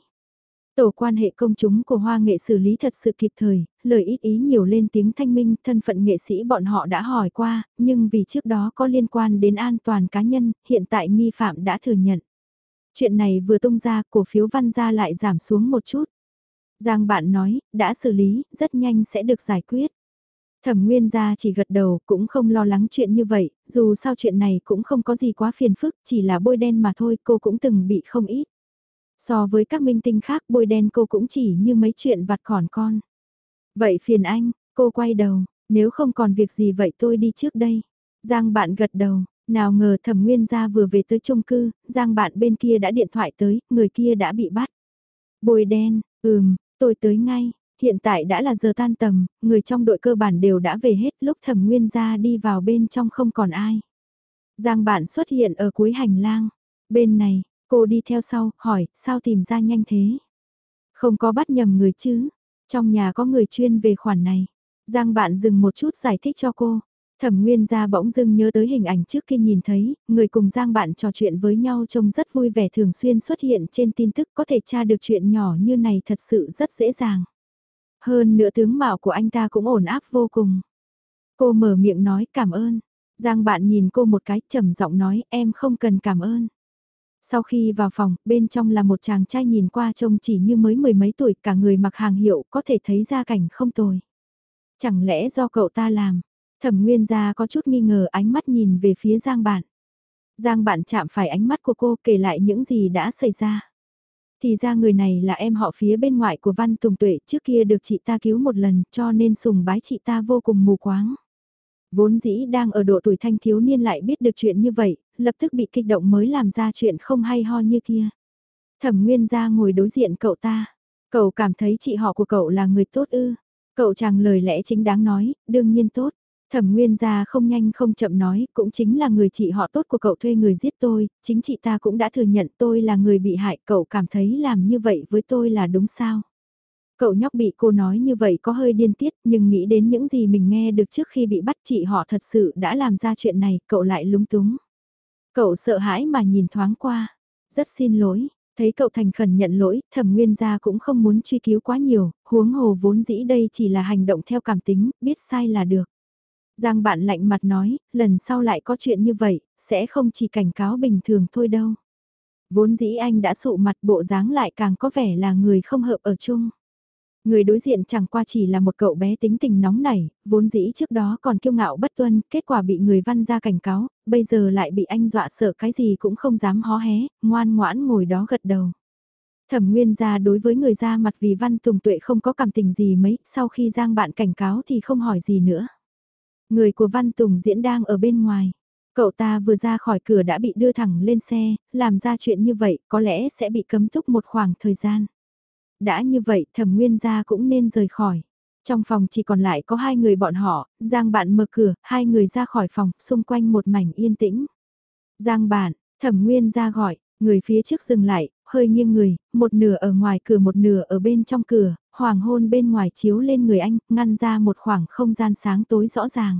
Tổ quan hệ công chúng của Hoa Nghệ xử lý thật sự kịp thời, lời ít ý nhiều lên tiếng thanh minh, thân phận nghệ sĩ bọn họ đã hỏi qua, nhưng vì trước đó có liên quan đến an toàn cá nhân, hiện tại nghi phạm đã thừa nhận. Chuyện này vừa tung ra, cổ phiếu văn gia lại giảm xuống một chút. Giang bạn nói, đã xử lý, rất nhanh sẽ được giải quyết. Thẩm Nguyên gia chỉ gật đầu cũng không lo lắng chuyện như vậy, dù sao chuyện này cũng không có gì quá phiền phức, chỉ là bôi đen mà thôi, cô cũng từng bị không ít. So với các minh tinh khác bôi đen cô cũng chỉ như mấy chuyện vặt còn con. Vậy phiền anh, cô quay đầu, nếu không còn việc gì vậy tôi đi trước đây. Giang bạn gật đầu, nào ngờ thẩm nguyên gia vừa về tới chung cư, Giang bạn bên kia đã điện thoại tới, người kia đã bị bắt. Bôi đen, ừm, tôi tới ngay, hiện tại đã là giờ tan tầm, người trong đội cơ bản đều đã về hết lúc thẩm nguyên gia đi vào bên trong không còn ai. Giang bạn xuất hiện ở cuối hành lang, bên này, Cô đi theo sau, hỏi, sao tìm ra nhanh thế? Không có bắt nhầm người chứ? Trong nhà có người chuyên về khoản này. Giang bạn dừng một chút giải thích cho cô. Thẩm Nguyên ra bỗng dưng nhớ tới hình ảnh trước khi nhìn thấy, người cùng Giang bạn trò chuyện với nhau trông rất vui vẻ thường xuyên xuất hiện trên tin tức có thể tra được chuyện nhỏ như này thật sự rất dễ dàng. Hơn nữa tướng mạo của anh ta cũng ổn áp vô cùng. Cô mở miệng nói cảm ơn. Giang bạn nhìn cô một cái trầm giọng nói em không cần cảm ơn. Sau khi vào phòng, bên trong là một chàng trai nhìn qua trông chỉ như mới mười mấy tuổi, cả người mặc hàng hiệu, có thể thấy ra cảnh không tồi. Chẳng lẽ do cậu ta làm? Thẩm Nguyên gia có chút nghi ngờ ánh mắt nhìn về phía Giang Bạn. Giang Bạn chạm phải ánh mắt của cô kể lại những gì đã xảy ra. Thì ra người này là em họ phía bên ngoại của Văn Tùng Tuệ trước kia được chị ta cứu một lần cho nên sùng bái chị ta vô cùng mù quáng. Vốn dĩ đang ở độ tuổi thanh thiếu niên lại biết được chuyện như vậy, lập tức bị kích động mới làm ra chuyện không hay ho như kia. Thẩm Nguyên ra ngồi đối diện cậu ta. Cậu cảm thấy chị họ của cậu là người tốt ư. Cậu chàng lời lẽ chính đáng nói, đương nhiên tốt. Thẩm Nguyên gia không nhanh không chậm nói, cũng chính là người chị họ tốt của cậu thuê người giết tôi, chính chị ta cũng đã thừa nhận tôi là người bị hại, cậu cảm thấy làm như vậy với tôi là đúng sao? Cậu nhóc bị cô nói như vậy có hơi điên tiết, nhưng nghĩ đến những gì mình nghe được trước khi bị bắt chị họ thật sự đã làm ra chuyện này, cậu lại lúng túng. Cậu sợ hãi mà nhìn thoáng qua, rất xin lỗi, Thấy cậu thành khẩn nhận lỗi, thẩm nguyên gia cũng không muốn truy cứu quá nhiều, huống hồ vốn dĩ đây chỉ là hành động theo cảm tính, biết sai là được. Giang bạn lạnh mặt nói, lần sau lại có chuyện như vậy, sẽ không chỉ cảnh cáo bình thường thôi đâu. Vốn dĩ anh đã sụ mặt bộ dáng lại càng có vẻ là người không hợp ở chung. Người đối diện chẳng qua chỉ là một cậu bé tính tình nóng nảy, vốn dĩ trước đó còn kiêu ngạo bất tuân, kết quả bị người văn ra cảnh cáo, bây giờ lại bị anh dọa sợ cái gì cũng không dám hó hé, ngoan ngoãn ngồi đó gật đầu. Thẩm nguyên ra đối với người ra mặt vì văn tùng tuệ không có cảm tình gì mấy, sau khi giang bạn cảnh cáo thì không hỏi gì nữa. Người của văn tùng diễn đang ở bên ngoài. Cậu ta vừa ra khỏi cửa đã bị đưa thẳng lên xe, làm ra chuyện như vậy có lẽ sẽ bị cấm túc một khoảng thời gian đã như vậy thẩm nguyên gia cũng nên rời khỏi. Trong phòng chỉ còn lại có hai người bọn họ, Giang bạn mở cửa, hai người ra khỏi phòng, xung quanh một mảnh yên tĩnh. Giang bạn, thẩm nguyên gia gọi, người phía trước dừng lại, hơi nghiêng người, một nửa ở ngoài cửa một nửa ở bên trong cửa, hoàng hôn bên ngoài chiếu lên người anh, ngăn ra một khoảng không gian sáng tối rõ ràng.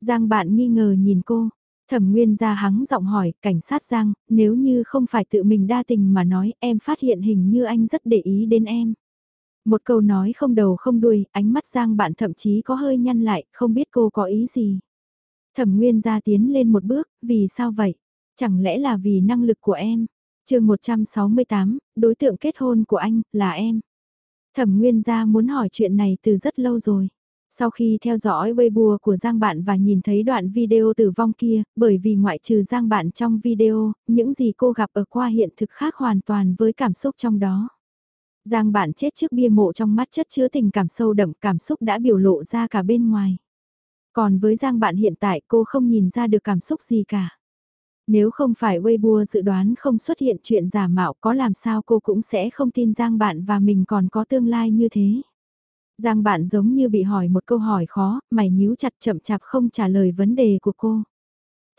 Giang bạn nghi ngờ nhìn cô, Thẩm Nguyên ra hắng giọng hỏi, cảnh sát Giang, nếu như không phải tự mình đa tình mà nói, em phát hiện hình như anh rất để ý đến em. Một câu nói không đầu không đuôi, ánh mắt Giang bạn thậm chí có hơi nhăn lại, không biết cô có ý gì. Thẩm Nguyên ra tiến lên một bước, vì sao vậy? Chẳng lẽ là vì năng lực của em? chương 168, đối tượng kết hôn của anh, là em. Thẩm Nguyên gia muốn hỏi chuyện này từ rất lâu rồi. Sau khi theo dõi Weibo của Giang Bạn và nhìn thấy đoạn video tử vong kia, bởi vì ngoại trừ Giang Bạn trong video, những gì cô gặp ở qua hiện thực khác hoàn toàn với cảm xúc trong đó. Giang Bạn chết trước bia mộ trong mắt chất chứa tình cảm sâu đậm cảm xúc đã biểu lộ ra cả bên ngoài. Còn với Giang Bạn hiện tại cô không nhìn ra được cảm xúc gì cả. Nếu không phải Weibo dự đoán không xuất hiện chuyện giả mạo có làm sao cô cũng sẽ không tin Giang Bạn và mình còn có tương lai như thế. Giang bạn giống như bị hỏi một câu hỏi khó, mày nhíu chặt chậm chạp không trả lời vấn đề của cô.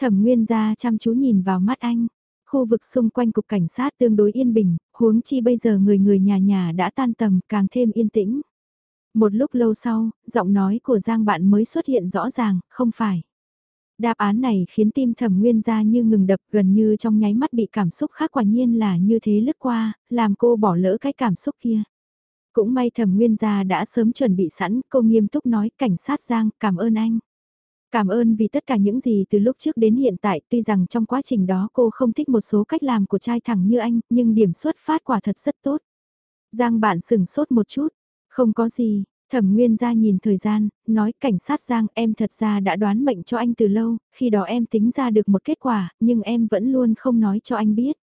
Thẩm Nguyên gia chăm chú nhìn vào mắt anh. Khu vực xung quanh cục cảnh sát tương đối yên bình, huống chi bây giờ người người nhà nhà đã tan tầm càng thêm yên tĩnh. Một lúc lâu sau, giọng nói của Giang bạn mới xuất hiện rõ ràng, không phải. Đáp án này khiến tim thẩm nguyên ra như ngừng đập gần như trong nháy mắt bị cảm xúc khác quả nhiên là như thế lướt qua, làm cô bỏ lỡ cái cảm xúc kia. Cũng may thẩm nguyên gia đã sớm chuẩn bị sẵn, cô nghiêm túc nói cảnh sát Giang, cảm ơn anh. Cảm ơn vì tất cả những gì từ lúc trước đến hiện tại, tuy rằng trong quá trình đó cô không thích một số cách làm của trai thẳng như anh, nhưng điểm xuất phát quả thật rất tốt. Giang bạn sừng sốt một chút, không có gì, thẩm nguyên gia nhìn thời gian, nói cảnh sát Giang em thật ra đã đoán mệnh cho anh từ lâu, khi đó em tính ra được một kết quả, nhưng em vẫn luôn không nói cho anh biết.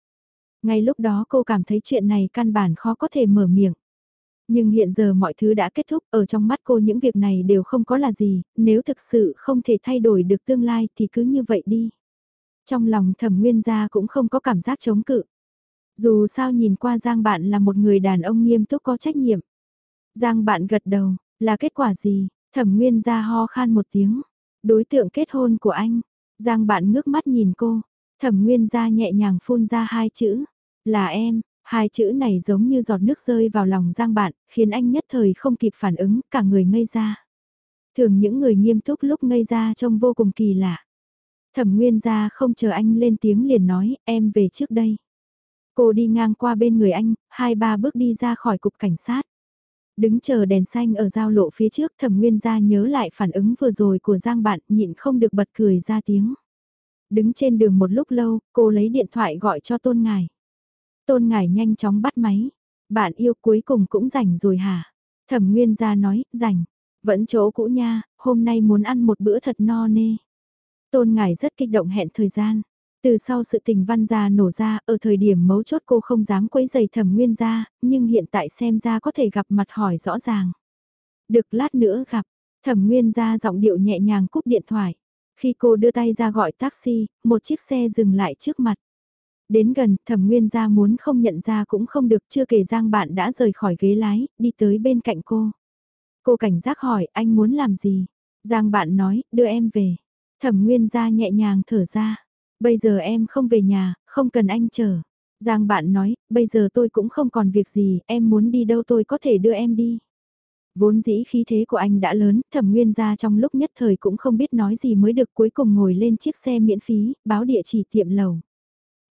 Ngay lúc đó cô cảm thấy chuyện này căn bản khó có thể mở miệng. Nhưng hiện giờ mọi thứ đã kết thúc, ở trong mắt cô những việc này đều không có là gì, nếu thực sự không thể thay đổi được tương lai thì cứ như vậy đi. Trong lòng thẩm nguyên gia cũng không có cảm giác chống cự. Dù sao nhìn qua Giang bạn là một người đàn ông nghiêm túc có trách nhiệm. Giang bạn gật đầu, là kết quả gì? Thẩm nguyên gia ho khan một tiếng. Đối tượng kết hôn của anh. Giang bạn ngước mắt nhìn cô. Thẩm nguyên gia nhẹ nhàng phun ra hai chữ. Là em, Hai chữ này giống như giọt nước rơi vào lòng Giang bạn, khiến anh nhất thời không kịp phản ứng, cả người ngây ra. Thường những người nghiêm túc lúc ngây ra trông vô cùng kỳ lạ. Thẩm Nguyên ra không chờ anh lên tiếng liền nói, em về trước đây. Cô đi ngang qua bên người anh, hai ba bước đi ra khỏi cục cảnh sát. Đứng chờ đèn xanh ở giao lộ phía trước thẩm nguyên Gia nhớ lại phản ứng vừa rồi của Giang bạn nhịn không được bật cười ra tiếng. Đứng trên đường một lúc lâu, cô lấy điện thoại gọi cho tôn ngài. Tôn ngài nhanh chóng bắt máy. Bạn yêu cuối cùng cũng rảnh rồi hả? Thẩm Nguyên gia nói, rảnh. Vẫn chỗ cũ nha, hôm nay muốn ăn một bữa thật no nê. Tôn ngài rất kích động hẹn thời gian. Từ sau sự tình văn gia nổ ra, ở thời điểm mấu chốt cô không dám quấy giày thẩm nguyên gia, nhưng hiện tại xem ra có thể gặp mặt hỏi rõ ràng. Được lát nữa gặp, thẩm nguyên gia giọng điệu nhẹ nhàng cúp điện thoại. Khi cô đưa tay ra gọi taxi, một chiếc xe dừng lại trước mặt. Đến gần, thẩm nguyên gia muốn không nhận ra cũng không được chưa kể Giang bạn đã rời khỏi ghế lái, đi tới bên cạnh cô. Cô cảnh giác hỏi anh muốn làm gì? Giang bạn nói, đưa em về. Thẩm Nguyên gia nhẹ nhàng thở ra. Bây giờ em không về nhà, không cần anh chờ. Giang bạn nói, bây giờ tôi cũng không còn việc gì, em muốn đi đâu tôi có thể đưa em đi. Vốn dĩ khí thế của anh đã lớn, thẩm nguyên gia trong lúc nhất thời cũng không biết nói gì mới được cuối cùng ngồi lên chiếc xe miễn phí, báo địa chỉ tiệm lầu.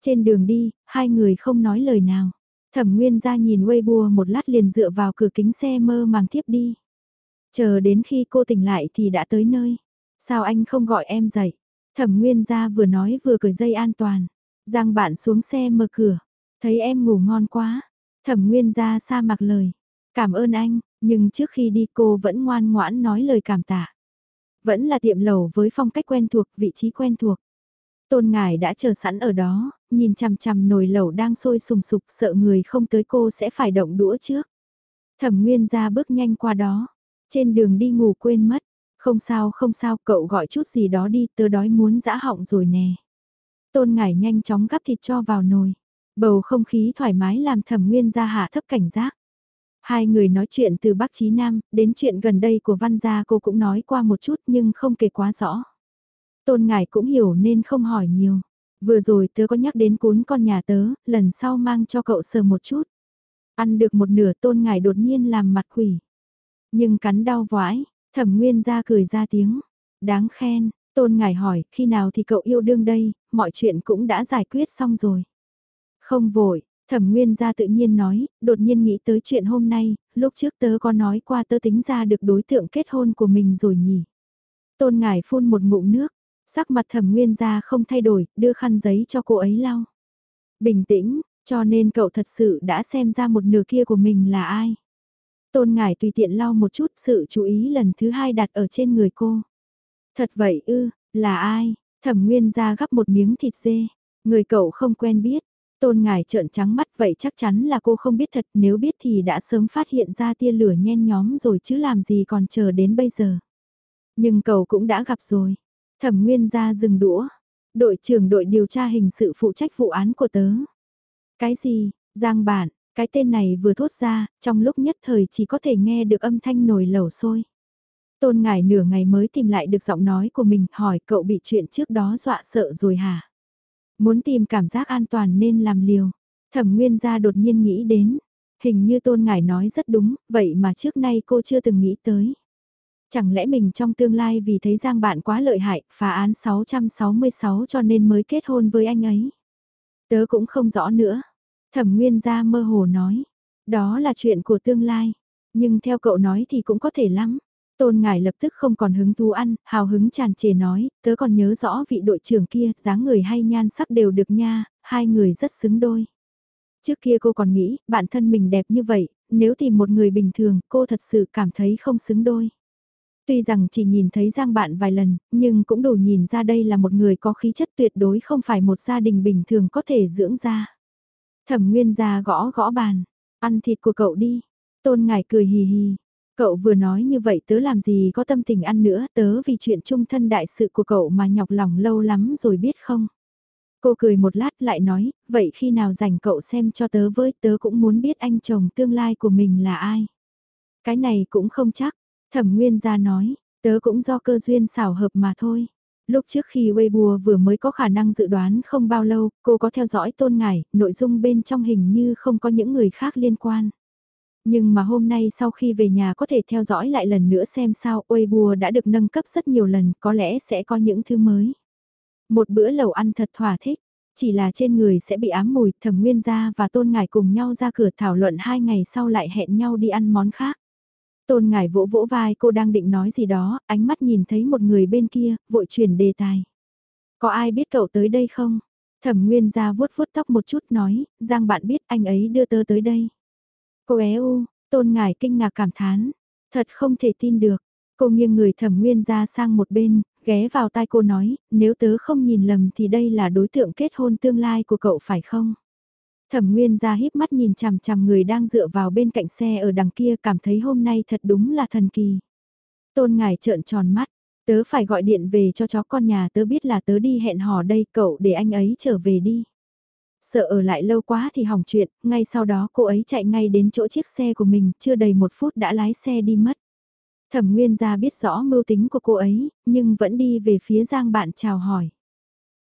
Trên đường đi, hai người không nói lời nào. Thẩm nguyên gia nhìn Weibo một lát liền dựa vào cửa kính xe mơ màng thiếp đi. Chờ đến khi cô tỉnh lại thì đã tới nơi. Sao anh không gọi em dậy? Thẩm nguyên gia vừa nói vừa cởi dây an toàn. Giang bạn xuống xe mở cửa. Thấy em ngủ ngon quá. Thẩm nguyên gia xa mặc lời. Cảm ơn anh, nhưng trước khi đi cô vẫn ngoan ngoãn nói lời cảm tạ. Vẫn là tiệm lầu với phong cách quen thuộc, vị trí quen thuộc. Tôn ngải đã chờ sẵn ở đó, nhìn chằm chằm nồi lẩu đang sôi sùng sục sợ người không tới cô sẽ phải động đũa trước. Thẩm Nguyên ra bước nhanh qua đó, trên đường đi ngủ quên mất, không sao không sao cậu gọi chút gì đó đi tớ đói muốn dã họng rồi nè. Tôn ngải nhanh chóng gắp thịt cho vào nồi, bầu không khí thoải mái làm thẩm Nguyên ra hạ thấp cảnh giác. Hai người nói chuyện từ Bắc Chí Nam, đến chuyện gần đây của Văn Gia cô cũng nói qua một chút nhưng không kể quá rõ. Tôn Ngải cũng hiểu nên không hỏi nhiều. Vừa rồi tớ có nhắc đến cuốn con nhà tớ, lần sau mang cho cậu sờ một chút. Ăn được một nửa Tôn Ngải đột nhiên làm mặt quỷ. Nhưng cắn đau vãi, thẩm nguyên ra cười ra tiếng. Đáng khen, Tôn Ngải hỏi, khi nào thì cậu yêu đương đây, mọi chuyện cũng đã giải quyết xong rồi. Không vội, Thẩm Nguyên gia tự nhiên nói, đột nhiên nghĩ tới chuyện hôm nay, lúc trước tớ có nói qua tớ tính ra được đối tượng kết hôn của mình rồi nhỉ. Tôn Ngải phun một ngụm nước, sắc mặt Thẩm Nguyên gia không thay đổi, đưa khăn giấy cho cô ấy lau. Bình tĩnh, cho nên cậu thật sự đã xem ra một nửa kia của mình là ai. Tôn Ngải tùy tiện lau một chút sự chú ý lần thứ hai đặt ở trên người cô. Thật vậy ư, là ai? Thẩm Nguyên gia gắp một miếng thịt dê, người cậu không quen biết, Tôn ngài trợn trắng mắt vậy chắc chắn là cô không biết thật nếu biết thì đã sớm phát hiện ra tia lửa nhen nhóm rồi chứ làm gì còn chờ đến bây giờ. Nhưng cậu cũng đã gặp rồi. Thẩm Nguyên ra dừng đũa. Đội trưởng đội điều tra hình sự phụ trách vụ án của tớ. Cái gì, Giang Bản, cái tên này vừa thốt ra, trong lúc nhất thời chỉ có thể nghe được âm thanh nồi lẩu sôi. Tôn ngải nửa ngày mới tìm lại được giọng nói của mình hỏi cậu bị chuyện trước đó dọa sợ rồi hả? Muốn tìm cảm giác an toàn nên làm liều. Thẩm Nguyên gia đột nhiên nghĩ đến. Hình như Tôn Ngải nói rất đúng, vậy mà trước nay cô chưa từng nghĩ tới. Chẳng lẽ mình trong tương lai vì thấy Giang bạn quá lợi hại, phá án 666 cho nên mới kết hôn với anh ấy. Tớ cũng không rõ nữa. Thẩm Nguyên gia mơ hồ nói. Đó là chuyện của tương lai. Nhưng theo cậu nói thì cũng có thể lắm. Tôn Ngải lập tức không còn hứng thú ăn, hào hứng tràn trề nói, tớ còn nhớ rõ vị đội trưởng kia, dáng người hay nhan sắc đều được nha, hai người rất xứng đôi. Trước kia cô còn nghĩ, bản thân mình đẹp như vậy, nếu tìm một người bình thường, cô thật sự cảm thấy không xứng đôi. Tuy rằng chỉ nhìn thấy Giang bạn vài lần, nhưng cũng đủ nhìn ra đây là một người có khí chất tuyệt đối không phải một gia đình bình thường có thể dưỡng ra. Thẩm Nguyên gia gõ gõ bàn, ăn thịt của cậu đi. Tôn Ngải cười hì hì, Cậu vừa nói như vậy tớ làm gì có tâm tình ăn nữa, tớ vì chuyện chung thân đại sự của cậu mà nhọc lòng lâu lắm rồi biết không? Cô cười một lát lại nói, vậy khi nào rảnh cậu xem cho tớ với, tớ cũng muốn biết anh chồng tương lai của mình là ai. Cái này cũng không chắc, thẩm nguyên gia nói, tớ cũng do cơ duyên xảo hợp mà thôi. Lúc trước khi Weibo vừa mới có khả năng dự đoán không bao lâu, cô có theo dõi tôn ngải, nội dung bên trong hình như không có những người khác liên quan. Nhưng mà hôm nay sau khi về nhà có thể theo dõi lại lần nữa xem sao Weibo đã được nâng cấp rất nhiều lần, có lẽ sẽ có những thứ mới. Một bữa lẩu ăn thật thỏa thích, chỉ là trên người sẽ bị ám mùi, thẩm nguyên gia và tôn ngải cùng nhau ra cửa thảo luận hai ngày sau lại hẹn nhau đi ăn món khác. Tôn ngải vỗ vỗ vai cô đang định nói gì đó, ánh mắt nhìn thấy một người bên kia, vội chuyển đề tài. Có ai biết cậu tới đây không? Thẩm nguyên gia vuốt vuốt tóc một chút nói, Giang bạn biết anh ấy đưa tớ tới đây. Cô é u, tôn ngải kinh ngạc cảm thán. Thật không thể tin được. Cô nghiêng người thẩm nguyên ra sang một bên, ghé vào tai cô nói, nếu tớ không nhìn lầm thì đây là đối tượng kết hôn tương lai của cậu phải không? Thẩm Nguyên ra híp mắt nhìn chằm chằm người đang dựa vào bên cạnh xe ở đằng kia cảm thấy hôm nay thật đúng là thần kỳ. Tôn ngải trợn tròn mắt, tớ phải gọi điện về cho chó con nhà tớ biết là tớ đi hẹn hò đây cậu để anh ấy trở về đi. Sợ ở lại lâu quá thì hỏng chuyện, ngay sau đó cô ấy chạy ngay đến chỗ chiếc xe của mình, chưa đầy một phút đã lái xe đi mất. Thẩm Nguyên gia biết rõ mưu tính của cô ấy, nhưng vẫn đi về phía Giang bạn chào hỏi.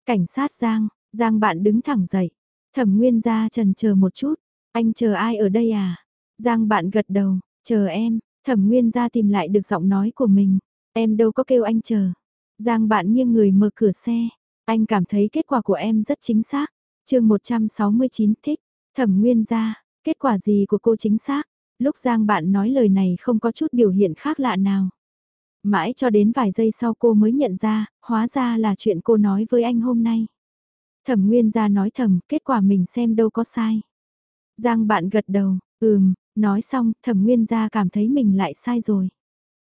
Cảnh sát Giang, Giang bạn đứng thẳng dậy. Thẩm Nguyên gia trần chờ một chút, anh chờ ai ở đây à? Giang bạn gật đầu, chờ em, Thẩm Nguyên gia tìm lại được giọng nói của mình, em đâu có kêu anh chờ. Giang bạn nghiêng người mở cửa xe, anh cảm thấy kết quả của em rất chính xác. chương 169 thích, Thẩm Nguyên gia, kết quả gì của cô chính xác? Lúc Giang bạn nói lời này không có chút biểu hiện khác lạ nào. Mãi cho đến vài giây sau cô mới nhận ra, hóa ra là chuyện cô nói với anh hôm nay. Thẩm Nguyên gia nói thầm, kết quả mình xem đâu có sai. Giang bạn gật đầu, ừm, nói xong, Thẩm Nguyên gia cảm thấy mình lại sai rồi.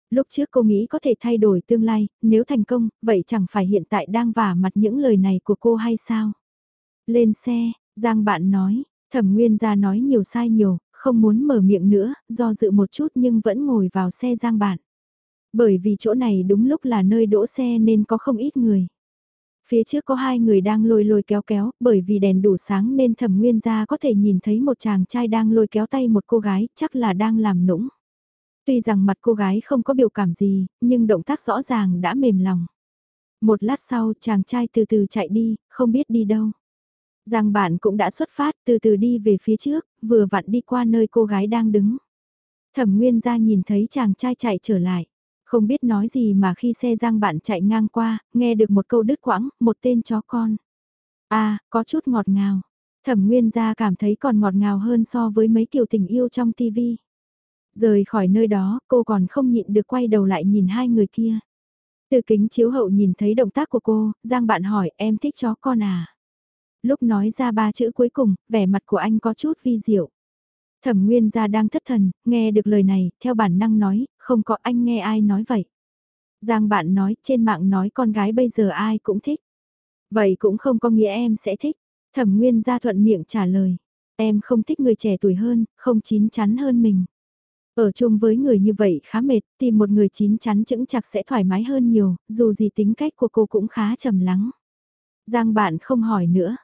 Lúc trước cô nghĩ có thể thay đổi tương lai, nếu thành công, vậy chẳng phải hiện tại đang vả mặt những lời này của cô hay sao? Lên xe, Giang bạn nói, Thẩm Nguyên gia nói nhiều sai nhiều, không muốn mở miệng nữa, do dự một chút nhưng vẫn ngồi vào xe Giang bạn. Bởi vì chỗ này đúng lúc là nơi đỗ xe nên có không ít người. Phía trước có hai người đang lôi lôi kéo kéo, bởi vì đèn đủ sáng nên thẩm nguyên gia có thể nhìn thấy một chàng trai đang lôi kéo tay một cô gái, chắc là đang làm nũng. Tuy rằng mặt cô gái không có biểu cảm gì, nhưng động tác rõ ràng đã mềm lòng. Một lát sau chàng trai từ từ chạy đi, không biết đi đâu. Giang bạn cũng đã xuất phát từ từ đi về phía trước, vừa vặn đi qua nơi cô gái đang đứng. Thẩm Nguyên gia nhìn thấy chàng trai chạy trở lại. Không biết nói gì mà khi xe Giang bạn chạy ngang qua, nghe được một câu đứt quãng, một tên chó con. À, có chút ngọt ngào. Thẩm Nguyên gia cảm thấy còn ngọt ngào hơn so với mấy kiểu tình yêu trong tivi. Rời khỏi nơi đó, cô còn không nhịn được quay đầu lại nhìn hai người kia. Từ kính chiếu hậu nhìn thấy động tác của cô, Giang bạn hỏi em thích chó con à? Lúc nói ra ba chữ cuối cùng, vẻ mặt của anh có chút vi diệu. Thẩm Nguyên gia đang thất thần, nghe được lời này, theo bản năng nói, không có anh nghe ai nói vậy. Giang bạn nói, trên mạng nói con gái bây giờ ai cũng thích. Vậy cũng không có nghĩa em sẽ thích. Thẩm Nguyên gia thuận miệng trả lời. Em không thích người trẻ tuổi hơn, không chín chắn hơn mình. Ở chung với người như vậy khá mệt, tìm một người chín chắn chững chặt sẽ thoải mái hơn nhiều, dù gì tính cách của cô cũng khá trầm lắng. Giang bạn không hỏi nữa.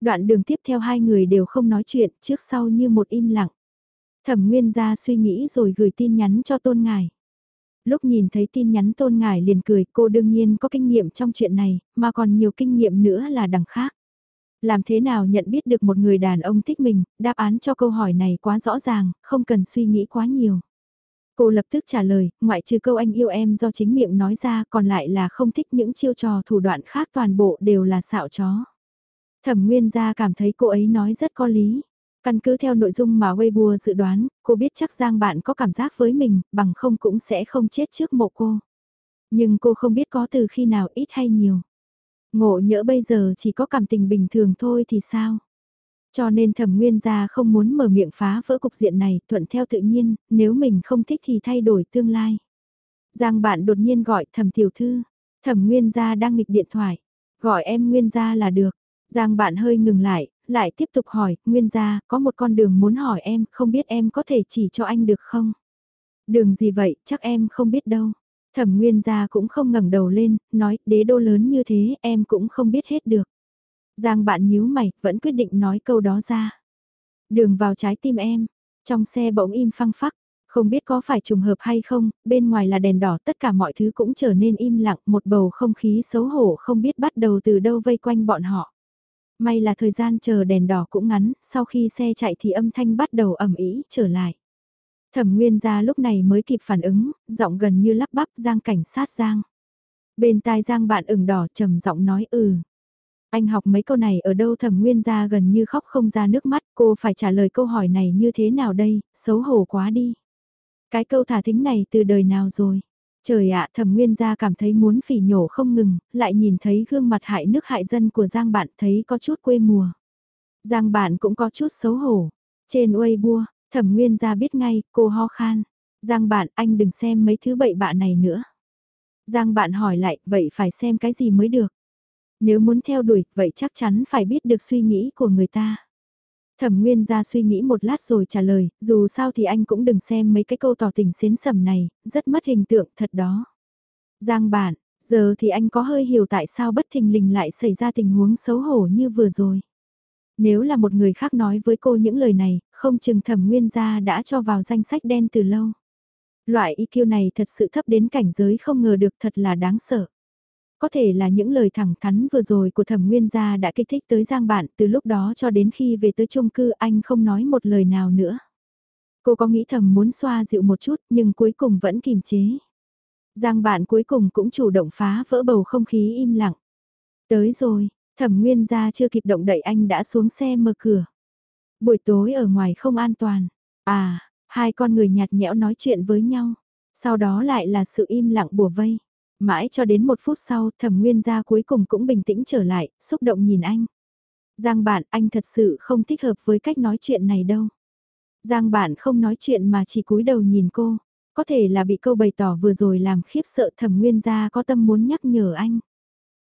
Đoạn đường tiếp theo hai người đều không nói chuyện, trước sau như một im lặng. Thẩm Nguyên ra suy nghĩ rồi gửi tin nhắn cho Tôn Ngải. Lúc nhìn thấy tin nhắn Tôn Ngải liền cười cô đương nhiên có kinh nghiệm trong chuyện này, mà còn nhiều kinh nghiệm nữa là đằng khác. Làm thế nào nhận biết được một người đàn ông thích mình, đáp án cho câu hỏi này quá rõ ràng, không cần suy nghĩ quá nhiều. Cô lập tức trả lời, ngoại trừ câu anh yêu em do chính miệng nói ra còn lại là không thích những chiêu trò thủ đoạn khác toàn bộ đều là xạo chó. Thẩm Nguyên gia cảm thấy cô ấy nói rất có lý. Căn cứ theo nội dung mà Weibo dự đoán, cô biết chắc Giang bạn có cảm giác với mình, bằng không cũng sẽ không chết trước mộ cô. Nhưng cô không biết có từ khi nào ít hay nhiều. Ngộ nhỡ bây giờ chỉ có cảm tình bình thường thôi thì sao? Cho nên thẩm nguyên gia không muốn mở miệng phá vỡ cục diện này, thuận theo tự nhiên, nếu mình không thích thì thay đổi tương lai. Giang bạn đột nhiên gọi thẩm tiểu thư, thẩm nguyên gia đang nghịch điện thoại, gọi em nguyên gia là được. Giang bạn hơi ngừng lại, lại tiếp tục hỏi, Nguyên gia, có một con đường muốn hỏi em, không biết em có thể chỉ cho anh được không? Đường gì vậy, chắc em không biết đâu. Thẩm Nguyên gia cũng không ngẩng đầu lên, nói, đế đô lớn như thế, em cũng không biết hết được. Giang bạn nhíu mày, vẫn quyết định nói câu đó ra. Đường vào trái tim em, trong xe bỗng im phăng phắc, không biết có phải trùng hợp hay không, bên ngoài là đèn đỏ tất cả mọi thứ cũng trở nên im lặng, một bầu không khí xấu hổ không biết bắt đầu từ đâu vây quanh bọn họ. May là thời gian chờ đèn đỏ cũng ngắn, sau khi xe chạy thì âm thanh bắt đầu ẩm ý trở lại. Thẩm Nguyên gia lúc này mới kịp phản ứng, giọng gần như lắp bắp Giang cảnh sát Giang. Bên tai Giang bạn ửng đỏ trầm giọng nói ừ. Anh học mấy câu này ở đâu Thẩm Nguyên gia gần như khóc không ra nước mắt, cô phải trả lời câu hỏi này như thế nào đây, xấu hổ quá đi. Cái câu thả thính này từ đời nào rồi? Trời ạ thẩm nguyên gia cảm thấy muốn phỉ nhổ không ngừng, lại nhìn thấy gương mặt hại nước hại dân của Giang bạn thấy có chút quê mùa. Giang bạn cũng có chút xấu hổ. Trên Weibo, thẩm nguyên gia biết ngay, cô ho khan. Giang bạn anh đừng xem mấy thứ bậy bạ này nữa. Giang bạn hỏi lại, vậy phải xem cái gì mới được? Nếu muốn theo đuổi, vậy chắc chắn phải biết được suy nghĩ của người ta. Thẩm Nguyên ra suy nghĩ một lát rồi trả lời, dù sao thì anh cũng đừng xem mấy cái câu tỏ tình xến sầm này, rất mất hình tượng thật đó. Giang bạn, giờ thì anh có hơi hiểu tại sao bất thình lình lại xảy ra tình huống xấu hổ như vừa rồi. Nếu là một người khác nói với cô những lời này, không chừng thẩm nguyên gia đã cho vào danh sách đen từ lâu. Loại IQ này thật sự thấp đến cảnh giới không ngờ được thật là đáng sợ. Có thể là những lời thẳng thắn vừa rồi của thẩm nguyên gia đã kích thích tới Giang Bạn từ lúc đó cho đến khi về tới chung cư anh không nói một lời nào nữa. Cô có nghĩ thầm muốn xoa dịu một chút nhưng cuối cùng vẫn kìm chế. Giang Bạn cuối cùng cũng chủ động phá vỡ bầu không khí im lặng. Tới rồi, thẩm nguyên gia chưa kịp động đậy anh đã xuống xe mở cửa. Buổi tối ở ngoài không an toàn. À, hai con người nhạt nhẽo nói chuyện với nhau. Sau đó lại là sự im lặng bùa vây. Mãi cho đến một phút sau thẩm nguyên gia cuối cùng cũng bình tĩnh trở lại, xúc động nhìn anh. Giang bạn anh thật sự không thích hợp với cách nói chuyện này đâu. Giang bạn không nói chuyện mà chỉ cúi đầu nhìn cô. Có thể là bị câu bày tỏ vừa rồi làm khiếp sợ thẩm nguyên gia có tâm muốn nhắc nhở anh.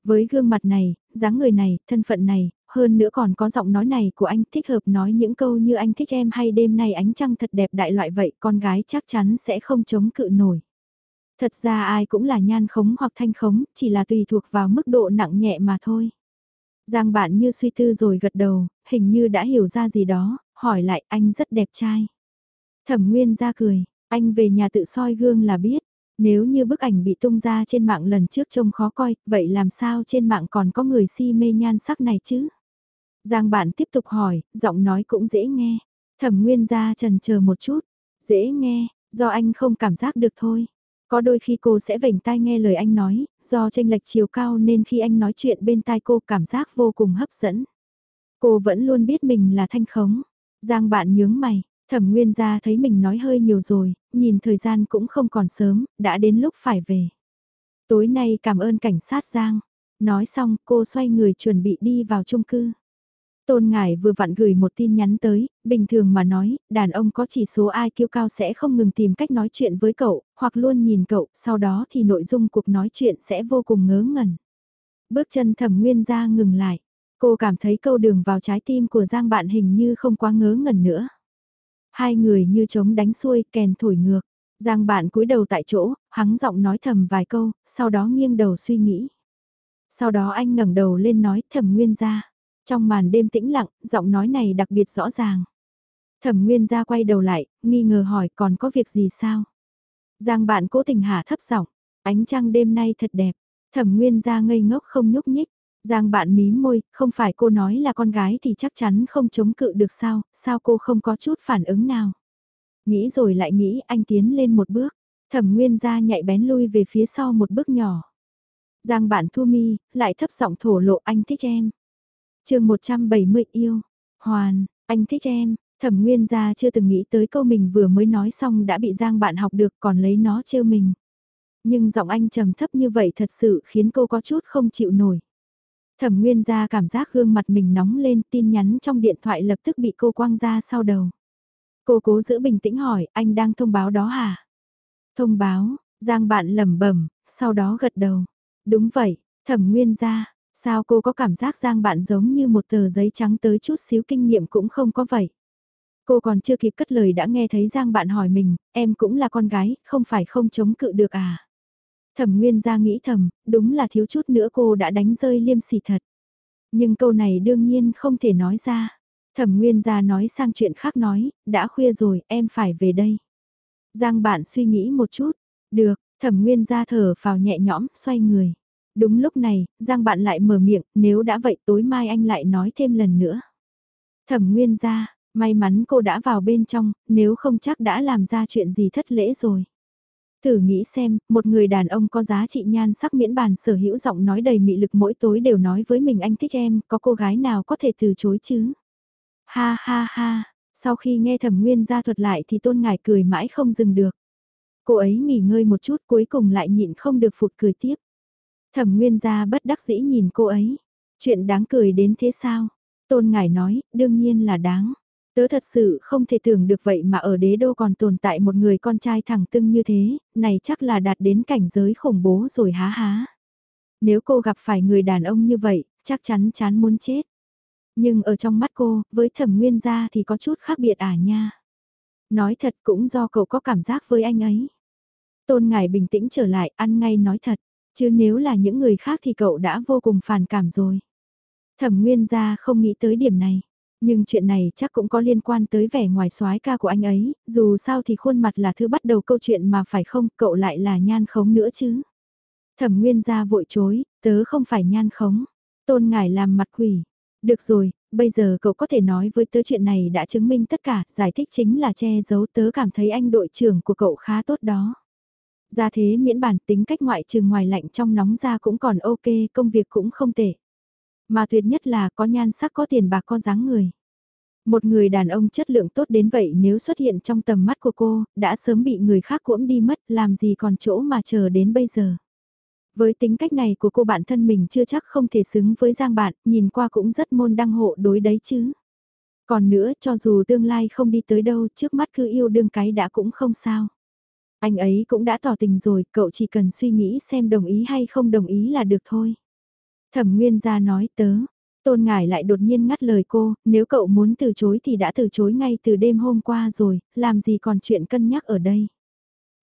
Với gương mặt này, dáng người này, thân phận này, hơn nữa còn có giọng nói này của anh thích hợp nói những câu như anh thích em hay đêm nay ánh trăng thật đẹp đại loại vậy con gái chắc chắn sẽ không chống cự nổi. Thật ra ai cũng là nhan khống hoặc thanh khống, chỉ là tùy thuộc vào mức độ nặng nhẹ mà thôi. Giang bạn như suy tư rồi gật đầu, hình như đã hiểu ra gì đó, hỏi lại anh rất đẹp trai. Thẩm Nguyên ra cười, anh về nhà tự soi gương là biết. Nếu như bức ảnh bị tung ra trên mạng lần trước trông khó coi, vậy làm sao trên mạng còn có người si mê nhan sắc này chứ? Giang bạn tiếp tục hỏi, giọng nói cũng dễ nghe. Thẩm Nguyên ra trần chờ một chút, dễ nghe, do anh không cảm giác được thôi. Có đôi khi cô sẽ vểnh tai nghe lời anh nói, do tranh lệch chiều cao nên khi anh nói chuyện bên tai cô cảm giác vô cùng hấp dẫn. Cô vẫn luôn biết mình là thanh khống. Giang bạn nhướng mày, thẩm nguyên gia thấy mình nói hơi nhiều rồi, nhìn thời gian cũng không còn sớm, đã đến lúc phải về. Tối nay cảm ơn cảnh sát Giang. Nói xong cô xoay người chuẩn bị đi vào chung cư. Tôn Ngải vừa vặn gửi một tin nhắn tới, bình thường mà nói, đàn ông có chỉ số ai kiêu cao sẽ không ngừng tìm cách nói chuyện với cậu, hoặc luôn nhìn cậu, sau đó thì nội dung cuộc nói chuyện sẽ vô cùng ngớ ngẩn. Bước chân thẩm nguyên ra ngừng lại, cô cảm thấy câu đường vào trái tim của Giang bạn hình như không quá ngớ ngẩn nữa. Hai người như trống đánh xuôi, kèn thổi ngược. Giang bạn cúi đầu tại chỗ, hắng giọng nói thầm vài câu, sau đó nghiêng đầu suy nghĩ. Sau đó anh ngẩng đầu lên nói thẩm nguyên ra. Trong màn đêm tĩnh lặng, giọng nói này đặc biệt rõ ràng. Thẩm Nguyên ra quay đầu lại, nghi ngờ hỏi còn có việc gì sao? Giang bạn cố tình hạ thấp giọng, ánh trăng đêm nay thật đẹp. Thẩm Nguyên ra ngây ngốc không nhúc nhích. Giang bạn mí môi, không phải cô nói là con gái thì chắc chắn không chống cự được sao, sao cô không có chút phản ứng nào. Nghĩ rồi lại nghĩ anh tiến lên một bước, thẩm nguyên ra nhạy bén lui về phía sau một bước nhỏ. Giang bạn thu mi, lại thấp giọng thổ lộ anh thích em chương 170 yêu, hoàn, anh thích em, thẩm nguyên gia chưa từng nghĩ tới câu mình vừa mới nói xong đã bị giang bạn học được còn lấy nó trêu mình. Nhưng giọng anh trầm thấp như vậy thật sự khiến cô có chút không chịu nổi. Thẩm nguyên gia cảm giác gương mặt mình nóng lên tin nhắn trong điện thoại lập tức bị cô quăng ra sau đầu. Cô cố giữ bình tĩnh hỏi anh đang thông báo đó hả? Thông báo, giang bạn lẩm bẩm sau đó gật đầu. Đúng vậy, thẩm nguyên gia, Sao cô có cảm giác Giang bạn giống như một tờ giấy trắng tới chút xíu kinh nghiệm cũng không có vậy. Cô còn chưa kịp cất lời đã nghe thấy Giang bạn hỏi mình, em cũng là con gái, không phải không chống cự được à. Thẩm Nguyên ra nghĩ thầm, đúng là thiếu chút nữa cô đã đánh rơi liêm sỉ thật. Nhưng câu này đương nhiên không thể nói ra. Thẩm Nguyên ra nói sang chuyện khác nói, đã khuya rồi, em phải về đây. Giang bạn suy nghĩ một chút, được, Thẩm Nguyên ra thở vào nhẹ nhõm, xoay người. Đúng lúc này, Giang bạn lại mở miệng, nếu đã vậy tối mai anh lại nói thêm lần nữa. Thẩm nguyên ra, may mắn cô đã vào bên trong, nếu không chắc đã làm ra chuyện gì thất lễ rồi. Thử nghĩ xem, một người đàn ông có giá trị nhan sắc miễn bàn sở hữu giọng nói đầy mị lực mỗi tối đều nói với mình anh thích em, có cô gái nào có thể từ chối chứ? Ha ha ha, sau khi nghe thẩm nguyên ra thuật lại thì tôn ngài cười mãi không dừng được. Cô ấy nghỉ ngơi một chút cuối cùng lại nhịn không được phụt cười tiếp. Thẩm nguyên gia bất đắc dĩ nhìn cô ấy. Chuyện đáng cười đến thế sao? Tôn Ngải nói, đương nhiên là đáng. Tớ thật sự không thể tưởng được vậy mà ở đế đô còn tồn tại một người con trai thẳng tưng như thế, này chắc là đạt đến cảnh giới khủng bố rồi há há. Nếu cô gặp phải người đàn ông như vậy, chắc chắn chán muốn chết. Nhưng ở trong mắt cô, với thẩm nguyên gia thì có chút khác biệt à nha. Nói thật cũng do cậu có cảm giác với anh ấy. Tôn Ngải bình tĩnh trở lại, ăn ngay nói thật. Chứ nếu là những người khác thì cậu đã vô cùng phản cảm rồi. Thẩm Nguyên gia không nghĩ tới điểm này. Nhưng chuyện này chắc cũng có liên quan tới vẻ ngoài soái ca của anh ấy, dù sao thì khuôn mặt là thứ bắt đầu câu chuyện mà phải không, cậu lại là nhan khống nữa chứ. Thẩm nguyên gia vội chối, tớ không phải nhan khống. Tôn ngải làm mặt quỷ. Được rồi, bây giờ cậu có thể nói với tớ chuyện này đã chứng minh tất cả, giải thích chính là che giấu tớ cảm thấy anh đội trưởng của cậu khá tốt đó. Ra thế miễn bản tính cách ngoại trừ ngoài lạnh trong nóng ra cũng còn ok, công việc cũng không tệ. Mà tuyệt nhất là có nhan sắc có tiền bạc có dáng người. Một người đàn ông chất lượng tốt đến vậy nếu xuất hiện trong tầm mắt của cô, đã sớm bị người khác cuỗm đi mất, làm gì còn chỗ mà chờ đến bây giờ. Với tính cách này của cô bản thân mình chưa chắc không thể xứng với Giang bạn, nhìn qua cũng rất môn đăng hộ đối đấy chứ. Còn nữa, cho dù tương lai không đi tới đâu, trước mắt cứ yêu đương cái đã cũng không sao. Anh ấy cũng đã tỏ tình rồi, cậu chỉ cần suy nghĩ xem đồng ý hay không đồng ý là được thôi. Thẩm Nguyên gia nói tớ, Tôn Ngải lại đột nhiên ngắt lời cô, nếu cậu muốn từ chối thì đã từ chối ngay từ đêm hôm qua rồi, làm gì còn chuyện cân nhắc ở đây.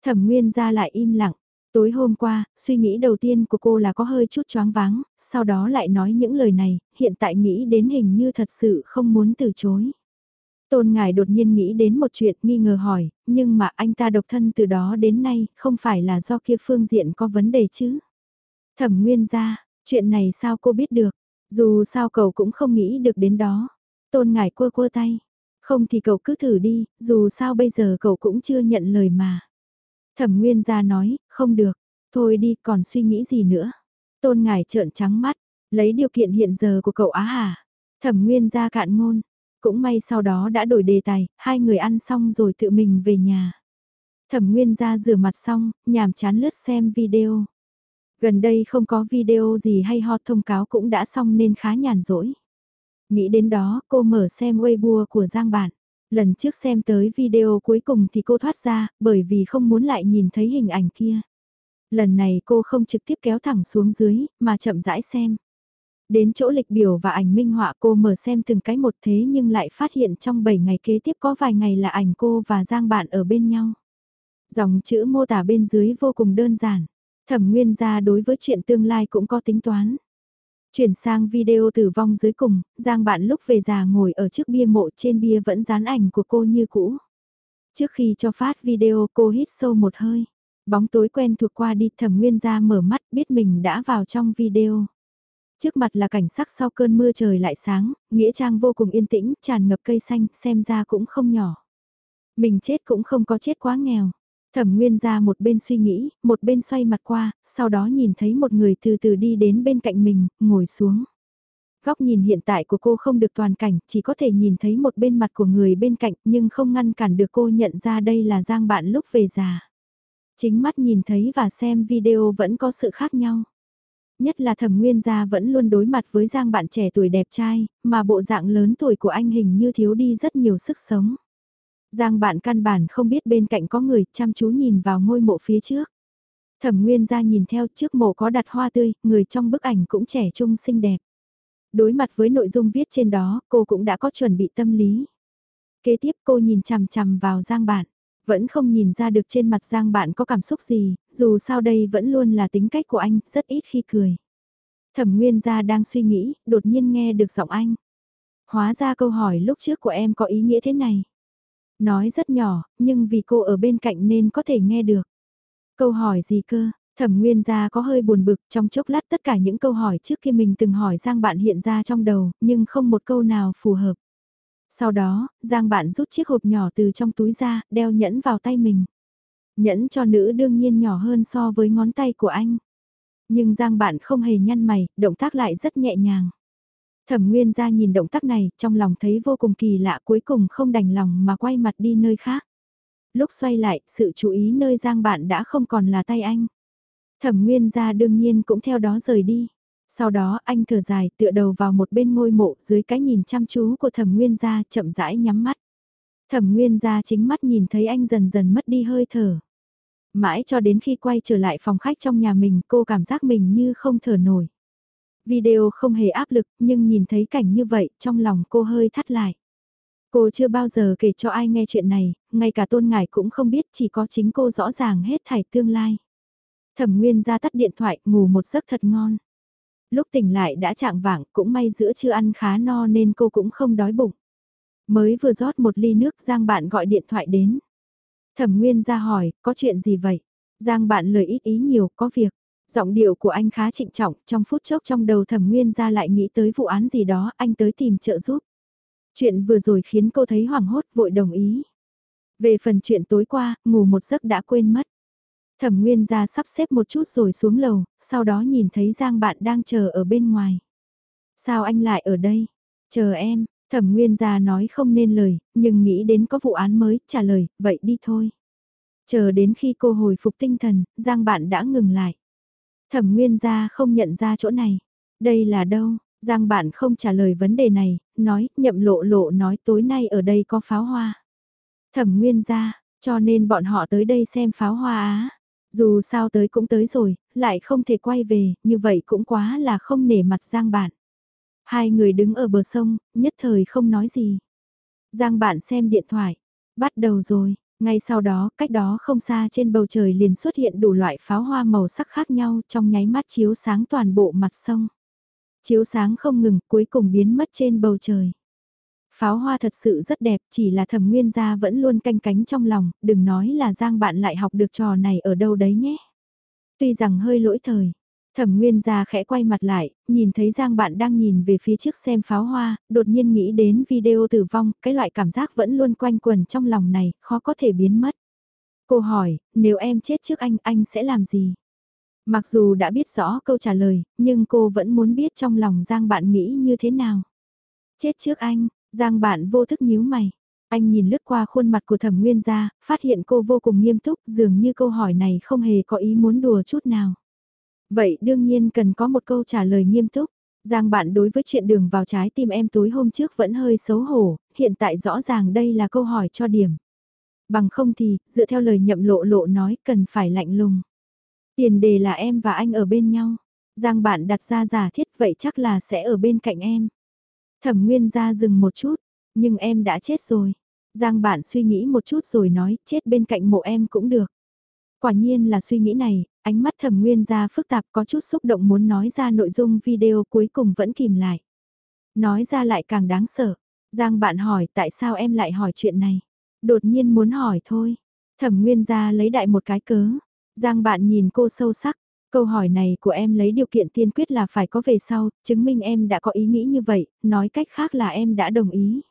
Thẩm Nguyên gia lại im lặng, Tối hôm qua, suy nghĩ đầu tiên của cô là có hơi chút choáng váng, sau đó lại nói những lời này, hiện tại nghĩ đến hình như thật sự không muốn từ chối. Tôn Ngải đột nhiên nghĩ đến một chuyện nghi ngờ hỏi, nhưng mà anh ta độc thân từ đó đến nay, không phải là do kia phương diện có vấn đề chứ? Thẩm Nguyên ra, chuyện này sao cô biết được? Dù sao cậu cũng không nghĩ được đến đó. Tôn Ngải quơ quơ tay. Không thì cậu cứ thử đi, dù sao bây giờ cậu cũng chưa nhận lời mà. Thẩm Nguyên gia nói, không được, thôi đi còn suy nghĩ gì nữa. Tôn Ngải trợn trắng mắt, lấy điều kiện hiện giờ của cậu Á hả? Thẩm Nguyên gia cạn ngôn, cũng may sau đó đã đổi đề tài, hai người ăn xong rồi tự mình về nhà. Thẩm Nguyên ra rửa mặt xong, nhàm chán lướt xem video. Gần đây không có video gì hay ho thông cáo cũng đã xong nên khá nhàn rỗi. Nghĩ đến đó, cô mở xem Weibo của Giang Bản. Lần trước xem tới video cuối cùng thì cô thoát ra, bởi vì không muốn lại nhìn thấy hình ảnh kia. Lần này cô không trực tiếp kéo thẳng xuống dưới, mà chậm rãi xem. Đến chỗ lịch biểu và ảnh minh họa cô mở xem từng cái một thế nhưng lại phát hiện trong 7 ngày kế tiếp có vài ngày là ảnh cô và Giang bạn ở bên nhau. Dòng chữ mô tả bên dưới vô cùng đơn giản. Thẩm nguyên gia đối với chuyện tương lai cũng có tính toán. Chuyển sang video tử vong dưới cùng, Giang bạn lúc về già ngồi ở trước bia mộ trên bia vẫn dán ảnh của cô như cũ. Trước khi cho phát video cô hít sâu một hơi. Bóng tối quen thuộc qua đi thẩm nguyên ra mở mắt biết mình đã vào trong video. Trước mặt là cảnh sắc sau cơn mưa trời lại sáng, nghĩa trang vô cùng yên tĩnh, tràn ngập cây xanh, xem ra cũng không nhỏ. Mình chết cũng không có chết quá nghèo. Thẩm Nguyên ra một bên suy nghĩ, một bên xoay mặt qua, sau đó nhìn thấy một người từ từ đi đến bên cạnh mình, ngồi xuống. Góc nhìn hiện tại của cô không được toàn cảnh, chỉ có thể nhìn thấy một bên mặt của người bên cạnh nhưng không ngăn cản được cô nhận ra đây là Giang bạn lúc về già. Chính mắt nhìn thấy và xem video vẫn có sự khác nhau. Nhất là thẩm nguyên gia vẫn luôn đối mặt với Giang bạn trẻ tuổi đẹp trai, mà bộ dạng lớn tuổi của anh hình như thiếu đi rất nhiều sức sống. Giang bạn căn bản không biết bên cạnh có người chăm chú nhìn vào ngôi mộ phía trước. Thẩm Nguyên gia nhìn theo trước mộ có đặt hoa tươi, người trong bức ảnh cũng trẻ trung xinh đẹp. Đối mặt với nội dung viết trên đó, cô cũng đã có chuẩn bị tâm lý. Kế tiếp cô nhìn chằm chằm vào Giang bạn. Vẫn không nhìn ra được trên mặt Giang bạn có cảm xúc gì, dù sao đây vẫn luôn là tính cách của anh, rất ít khi cười. Thẩm Nguyên gia đang suy nghĩ, đột nhiên nghe được giọng anh. Hóa ra câu hỏi lúc trước của em có ý nghĩa thế này. Nói rất nhỏ, nhưng vì cô ở bên cạnh nên có thể nghe được. Câu hỏi gì cơ? Thẩm Nguyên gia có hơi buồn bực trong chốc lát tất cả những câu hỏi trước kia mình từng hỏi Giang bạn hiện ra trong đầu, nhưng không một câu nào phù hợp. Sau đó, Giang bạn rút chiếc hộp nhỏ từ trong túi ra, đeo nhẫn vào tay mình. Nhẫn cho nữ đương nhiên nhỏ hơn so với ngón tay của anh. Nhưng Giang bạn không hề nhăn mày, động tác lại rất nhẹ nhàng. Thẩm Nguyên ra nhìn động tác này, trong lòng thấy vô cùng kỳ lạ cuối cùng không đành lòng mà quay mặt đi nơi khác. Lúc xoay lại, sự chú ý nơi Giang bạn đã không còn là tay anh. Thẩm Nguyên ra đương nhiên cũng theo đó rời đi. Sau đó anh thở dài tựa đầu vào một bên ngôi mộ dưới cái nhìn chăm chú của thẩm Nguyên gia chậm rãi nhắm mắt. Thẩm Nguyên gia chính mắt nhìn thấy anh dần dần mất đi hơi thở. Mãi cho đến khi quay trở lại phòng khách trong nhà mình cô cảm giác mình như không thở nổi. Video không hề áp lực nhưng nhìn thấy cảnh như vậy trong lòng cô hơi thắt lại. Cô chưa bao giờ kể cho ai nghe chuyện này, ngay cả tôn ngải cũng không biết chỉ có chính cô rõ ràng hết thảy tương lai. Thẩm Nguyên ra tắt điện thoại ngủ một giấc thật ngon. Lúc tỉnh lại đã trạng vạng cũng may giữa chưa ăn khá no nên cô cũng không đói bụng. Mới vừa rót một ly nước Giang bạn gọi điện thoại đến. Thẩm Nguyên ra hỏi, có chuyện gì vậy? Giang bạn lời ít ý nhiều, có việc. Giọng điệu của anh khá trịnh trọng, trong phút chốc trong đầu thẩm nguyên ra lại nghĩ tới vụ án gì đó, anh tới tìm trợ giúp. Chuyện vừa rồi khiến cô thấy hoảng hốt, vội đồng ý. Về phần chuyện tối qua, ngủ một giấc đã quên mất. Thẩm Nguyên ra sắp xếp một chút rồi xuống lầu, sau đó nhìn thấy Giang bạn đang chờ ở bên ngoài. Sao anh lại ở đây? Chờ em, Thẩm Nguyên gia nói không nên lời, nhưng nghĩ đến có vụ án mới, trả lời, vậy đi thôi. Chờ đến khi cô hồi phục tinh thần, Giang bạn đã ngừng lại. Thẩm Nguyên gia không nhận ra chỗ này. Đây là đâu? Giang bạn không trả lời vấn đề này, nói, nhậm lộ lộ nói tối nay ở đây có pháo hoa. Thẩm Nguyên gia, cho nên bọn họ tới đây xem pháo hoa á. Dù sao tới cũng tới rồi, lại không thể quay về, như vậy cũng quá là không nể mặt Giang bạn. Hai người đứng ở bờ sông, nhất thời không nói gì. Giang bạn xem điện thoại. Bắt đầu rồi, ngay sau đó, cách đó không xa trên bầu trời liền xuất hiện đủ loại pháo hoa màu sắc khác nhau trong nháy mắt chiếu sáng toàn bộ mặt sông. Chiếu sáng không ngừng, cuối cùng biến mất trên bầu trời. Pháo hoa thật sự rất đẹp, chỉ là thẩm nguyên gia vẫn luôn canh cánh trong lòng, đừng nói là Giang bạn lại học được trò này ở đâu đấy nhé. Tuy rằng hơi lỗi thời, Thẩm Nguyên gia khẽ quay mặt lại, nhìn thấy Giang bạn đang nhìn về phía trước xem pháo hoa, đột nhiên nghĩ đến video tử vong, cái loại cảm giác vẫn luôn quanh quẩn trong lòng này, khó có thể biến mất. Cô hỏi, nếu em chết trước anh, anh sẽ làm gì? Mặc dù đã biết rõ câu trả lời, nhưng cô vẫn muốn biết trong lòng Giang bạn nghĩ như thế nào. Chết trước anh, Giang bạn vô thức nhíu mày. Anh nhìn lướt qua khuôn mặt của thẩm nguyên gia, phát hiện cô vô cùng nghiêm túc, dường như câu hỏi này không hề có ý muốn đùa chút nào. Vậy đương nhiên cần có một câu trả lời nghiêm túc. Giang bạn đối với chuyện đường vào trái tim em tối hôm trước vẫn hơi xấu hổ, hiện tại rõ ràng đây là câu hỏi cho điểm. Bằng không thì, dựa theo lời nhậm lộ lộ nói cần phải lạnh lùng. Tiền đề là em và anh ở bên nhau. Giang bạn đặt ra giả thiết vậy chắc là sẽ ở bên cạnh em. Thẩm Nguyên ra dừng một chút, nhưng em đã chết rồi. Giang bạn suy nghĩ một chút rồi nói chết bên cạnh mộ em cũng được. Quả nhiên là suy nghĩ này, ánh mắt thẩm nguyên ra phức tạp có chút xúc động muốn nói ra nội dung video cuối cùng vẫn kìm lại. Nói ra lại càng đáng sợ. Giang bạn hỏi tại sao em lại hỏi chuyện này. Đột nhiên muốn hỏi thôi. Thẩm nguyên ra lấy đại một cái cớ. Giang bạn nhìn cô sâu sắc. Câu hỏi này của em lấy điều kiện tiên quyết là phải có về sau, chứng minh em đã có ý nghĩ như vậy, nói cách khác là em đã đồng ý.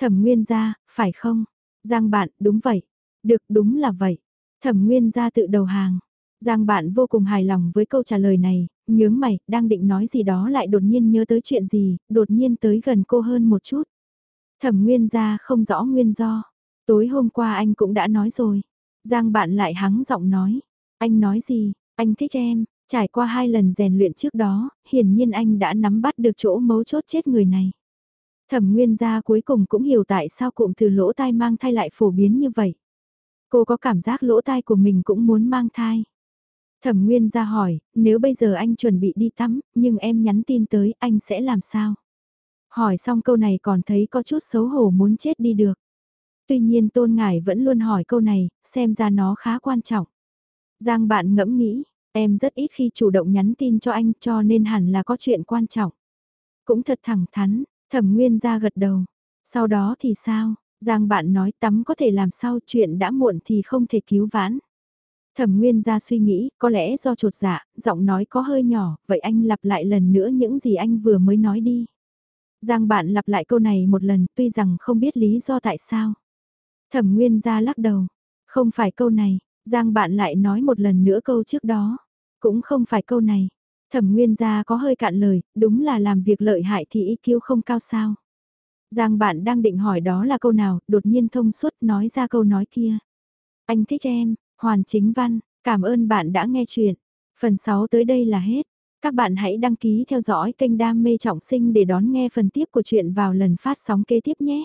Thẩm nguyên ra, phải không? Giang bạn, đúng vậy. Được, đúng là vậy. Thẩm Nguyên ra tự đầu hàng. Giang bạn vô cùng hài lòng với câu trả lời này, nhướng mày, đang định nói gì đó lại đột nhiên nhớ tới chuyện gì, đột nhiên tới gần cô hơn một chút. Thẩm Nguyên ra không rõ nguyên do. Tối hôm qua anh cũng đã nói rồi. Giang bạn lại hắng giọng nói. Anh nói gì, anh thích em, trải qua hai lần rèn luyện trước đó, hiển nhiên anh đã nắm bắt được chỗ mấu chốt chết người này. Thẩm Nguyên gia cuối cùng cũng hiểu tại sao cụm từ lỗ tai mang thai lại phổ biến như vậy. Cô có cảm giác lỗ tai của mình cũng muốn mang thai. Thẩm Nguyên ra hỏi, nếu bây giờ anh chuẩn bị đi tắm, nhưng em nhắn tin tới, anh sẽ làm sao? Hỏi xong câu này còn thấy có chút xấu hổ muốn chết đi được. Tuy nhiên Tôn Ngải vẫn luôn hỏi câu này, xem ra nó khá quan trọng. Giang bạn ngẫm nghĩ, em rất ít khi chủ động nhắn tin cho anh cho nên hẳn là có chuyện quan trọng. Cũng thật thẳng thắn, thẩm nguyên ra gật đầu. Sau đó thì sao, Giang bạn nói tắm có thể làm sao chuyện đã muộn thì không thể cứu vãn. Thẩm Nguyên ra suy nghĩ, có lẽ do trột dạ, giọng nói có hơi nhỏ, vậy anh lặp lại lần nữa những gì anh vừa mới nói đi. Giang bạn lặp lại câu này một lần, tuy rằng không biết lý do tại sao. Thẩm Nguyên ra lắc đầu, không phải câu này, Giang bạn lại nói một lần nữa câu trước đó, cũng không phải câu này. Thẩm Nguyên gia có hơi cạn lời, đúng là làm việc lợi hại thì ý kiêu không cao sao. Giang bạn đang định hỏi đó là câu nào, đột nhiên thông suốt nói ra câu nói kia. Anh thích em, Hoàn Chính Văn, cảm ơn bạn đã nghe chuyện. Phần 6 tới đây là hết. Các bạn hãy đăng ký theo dõi kênh Đam Mê Trọng Sinh để đón nghe phần tiếp của chuyện vào lần phát sóng kế tiếp nhé.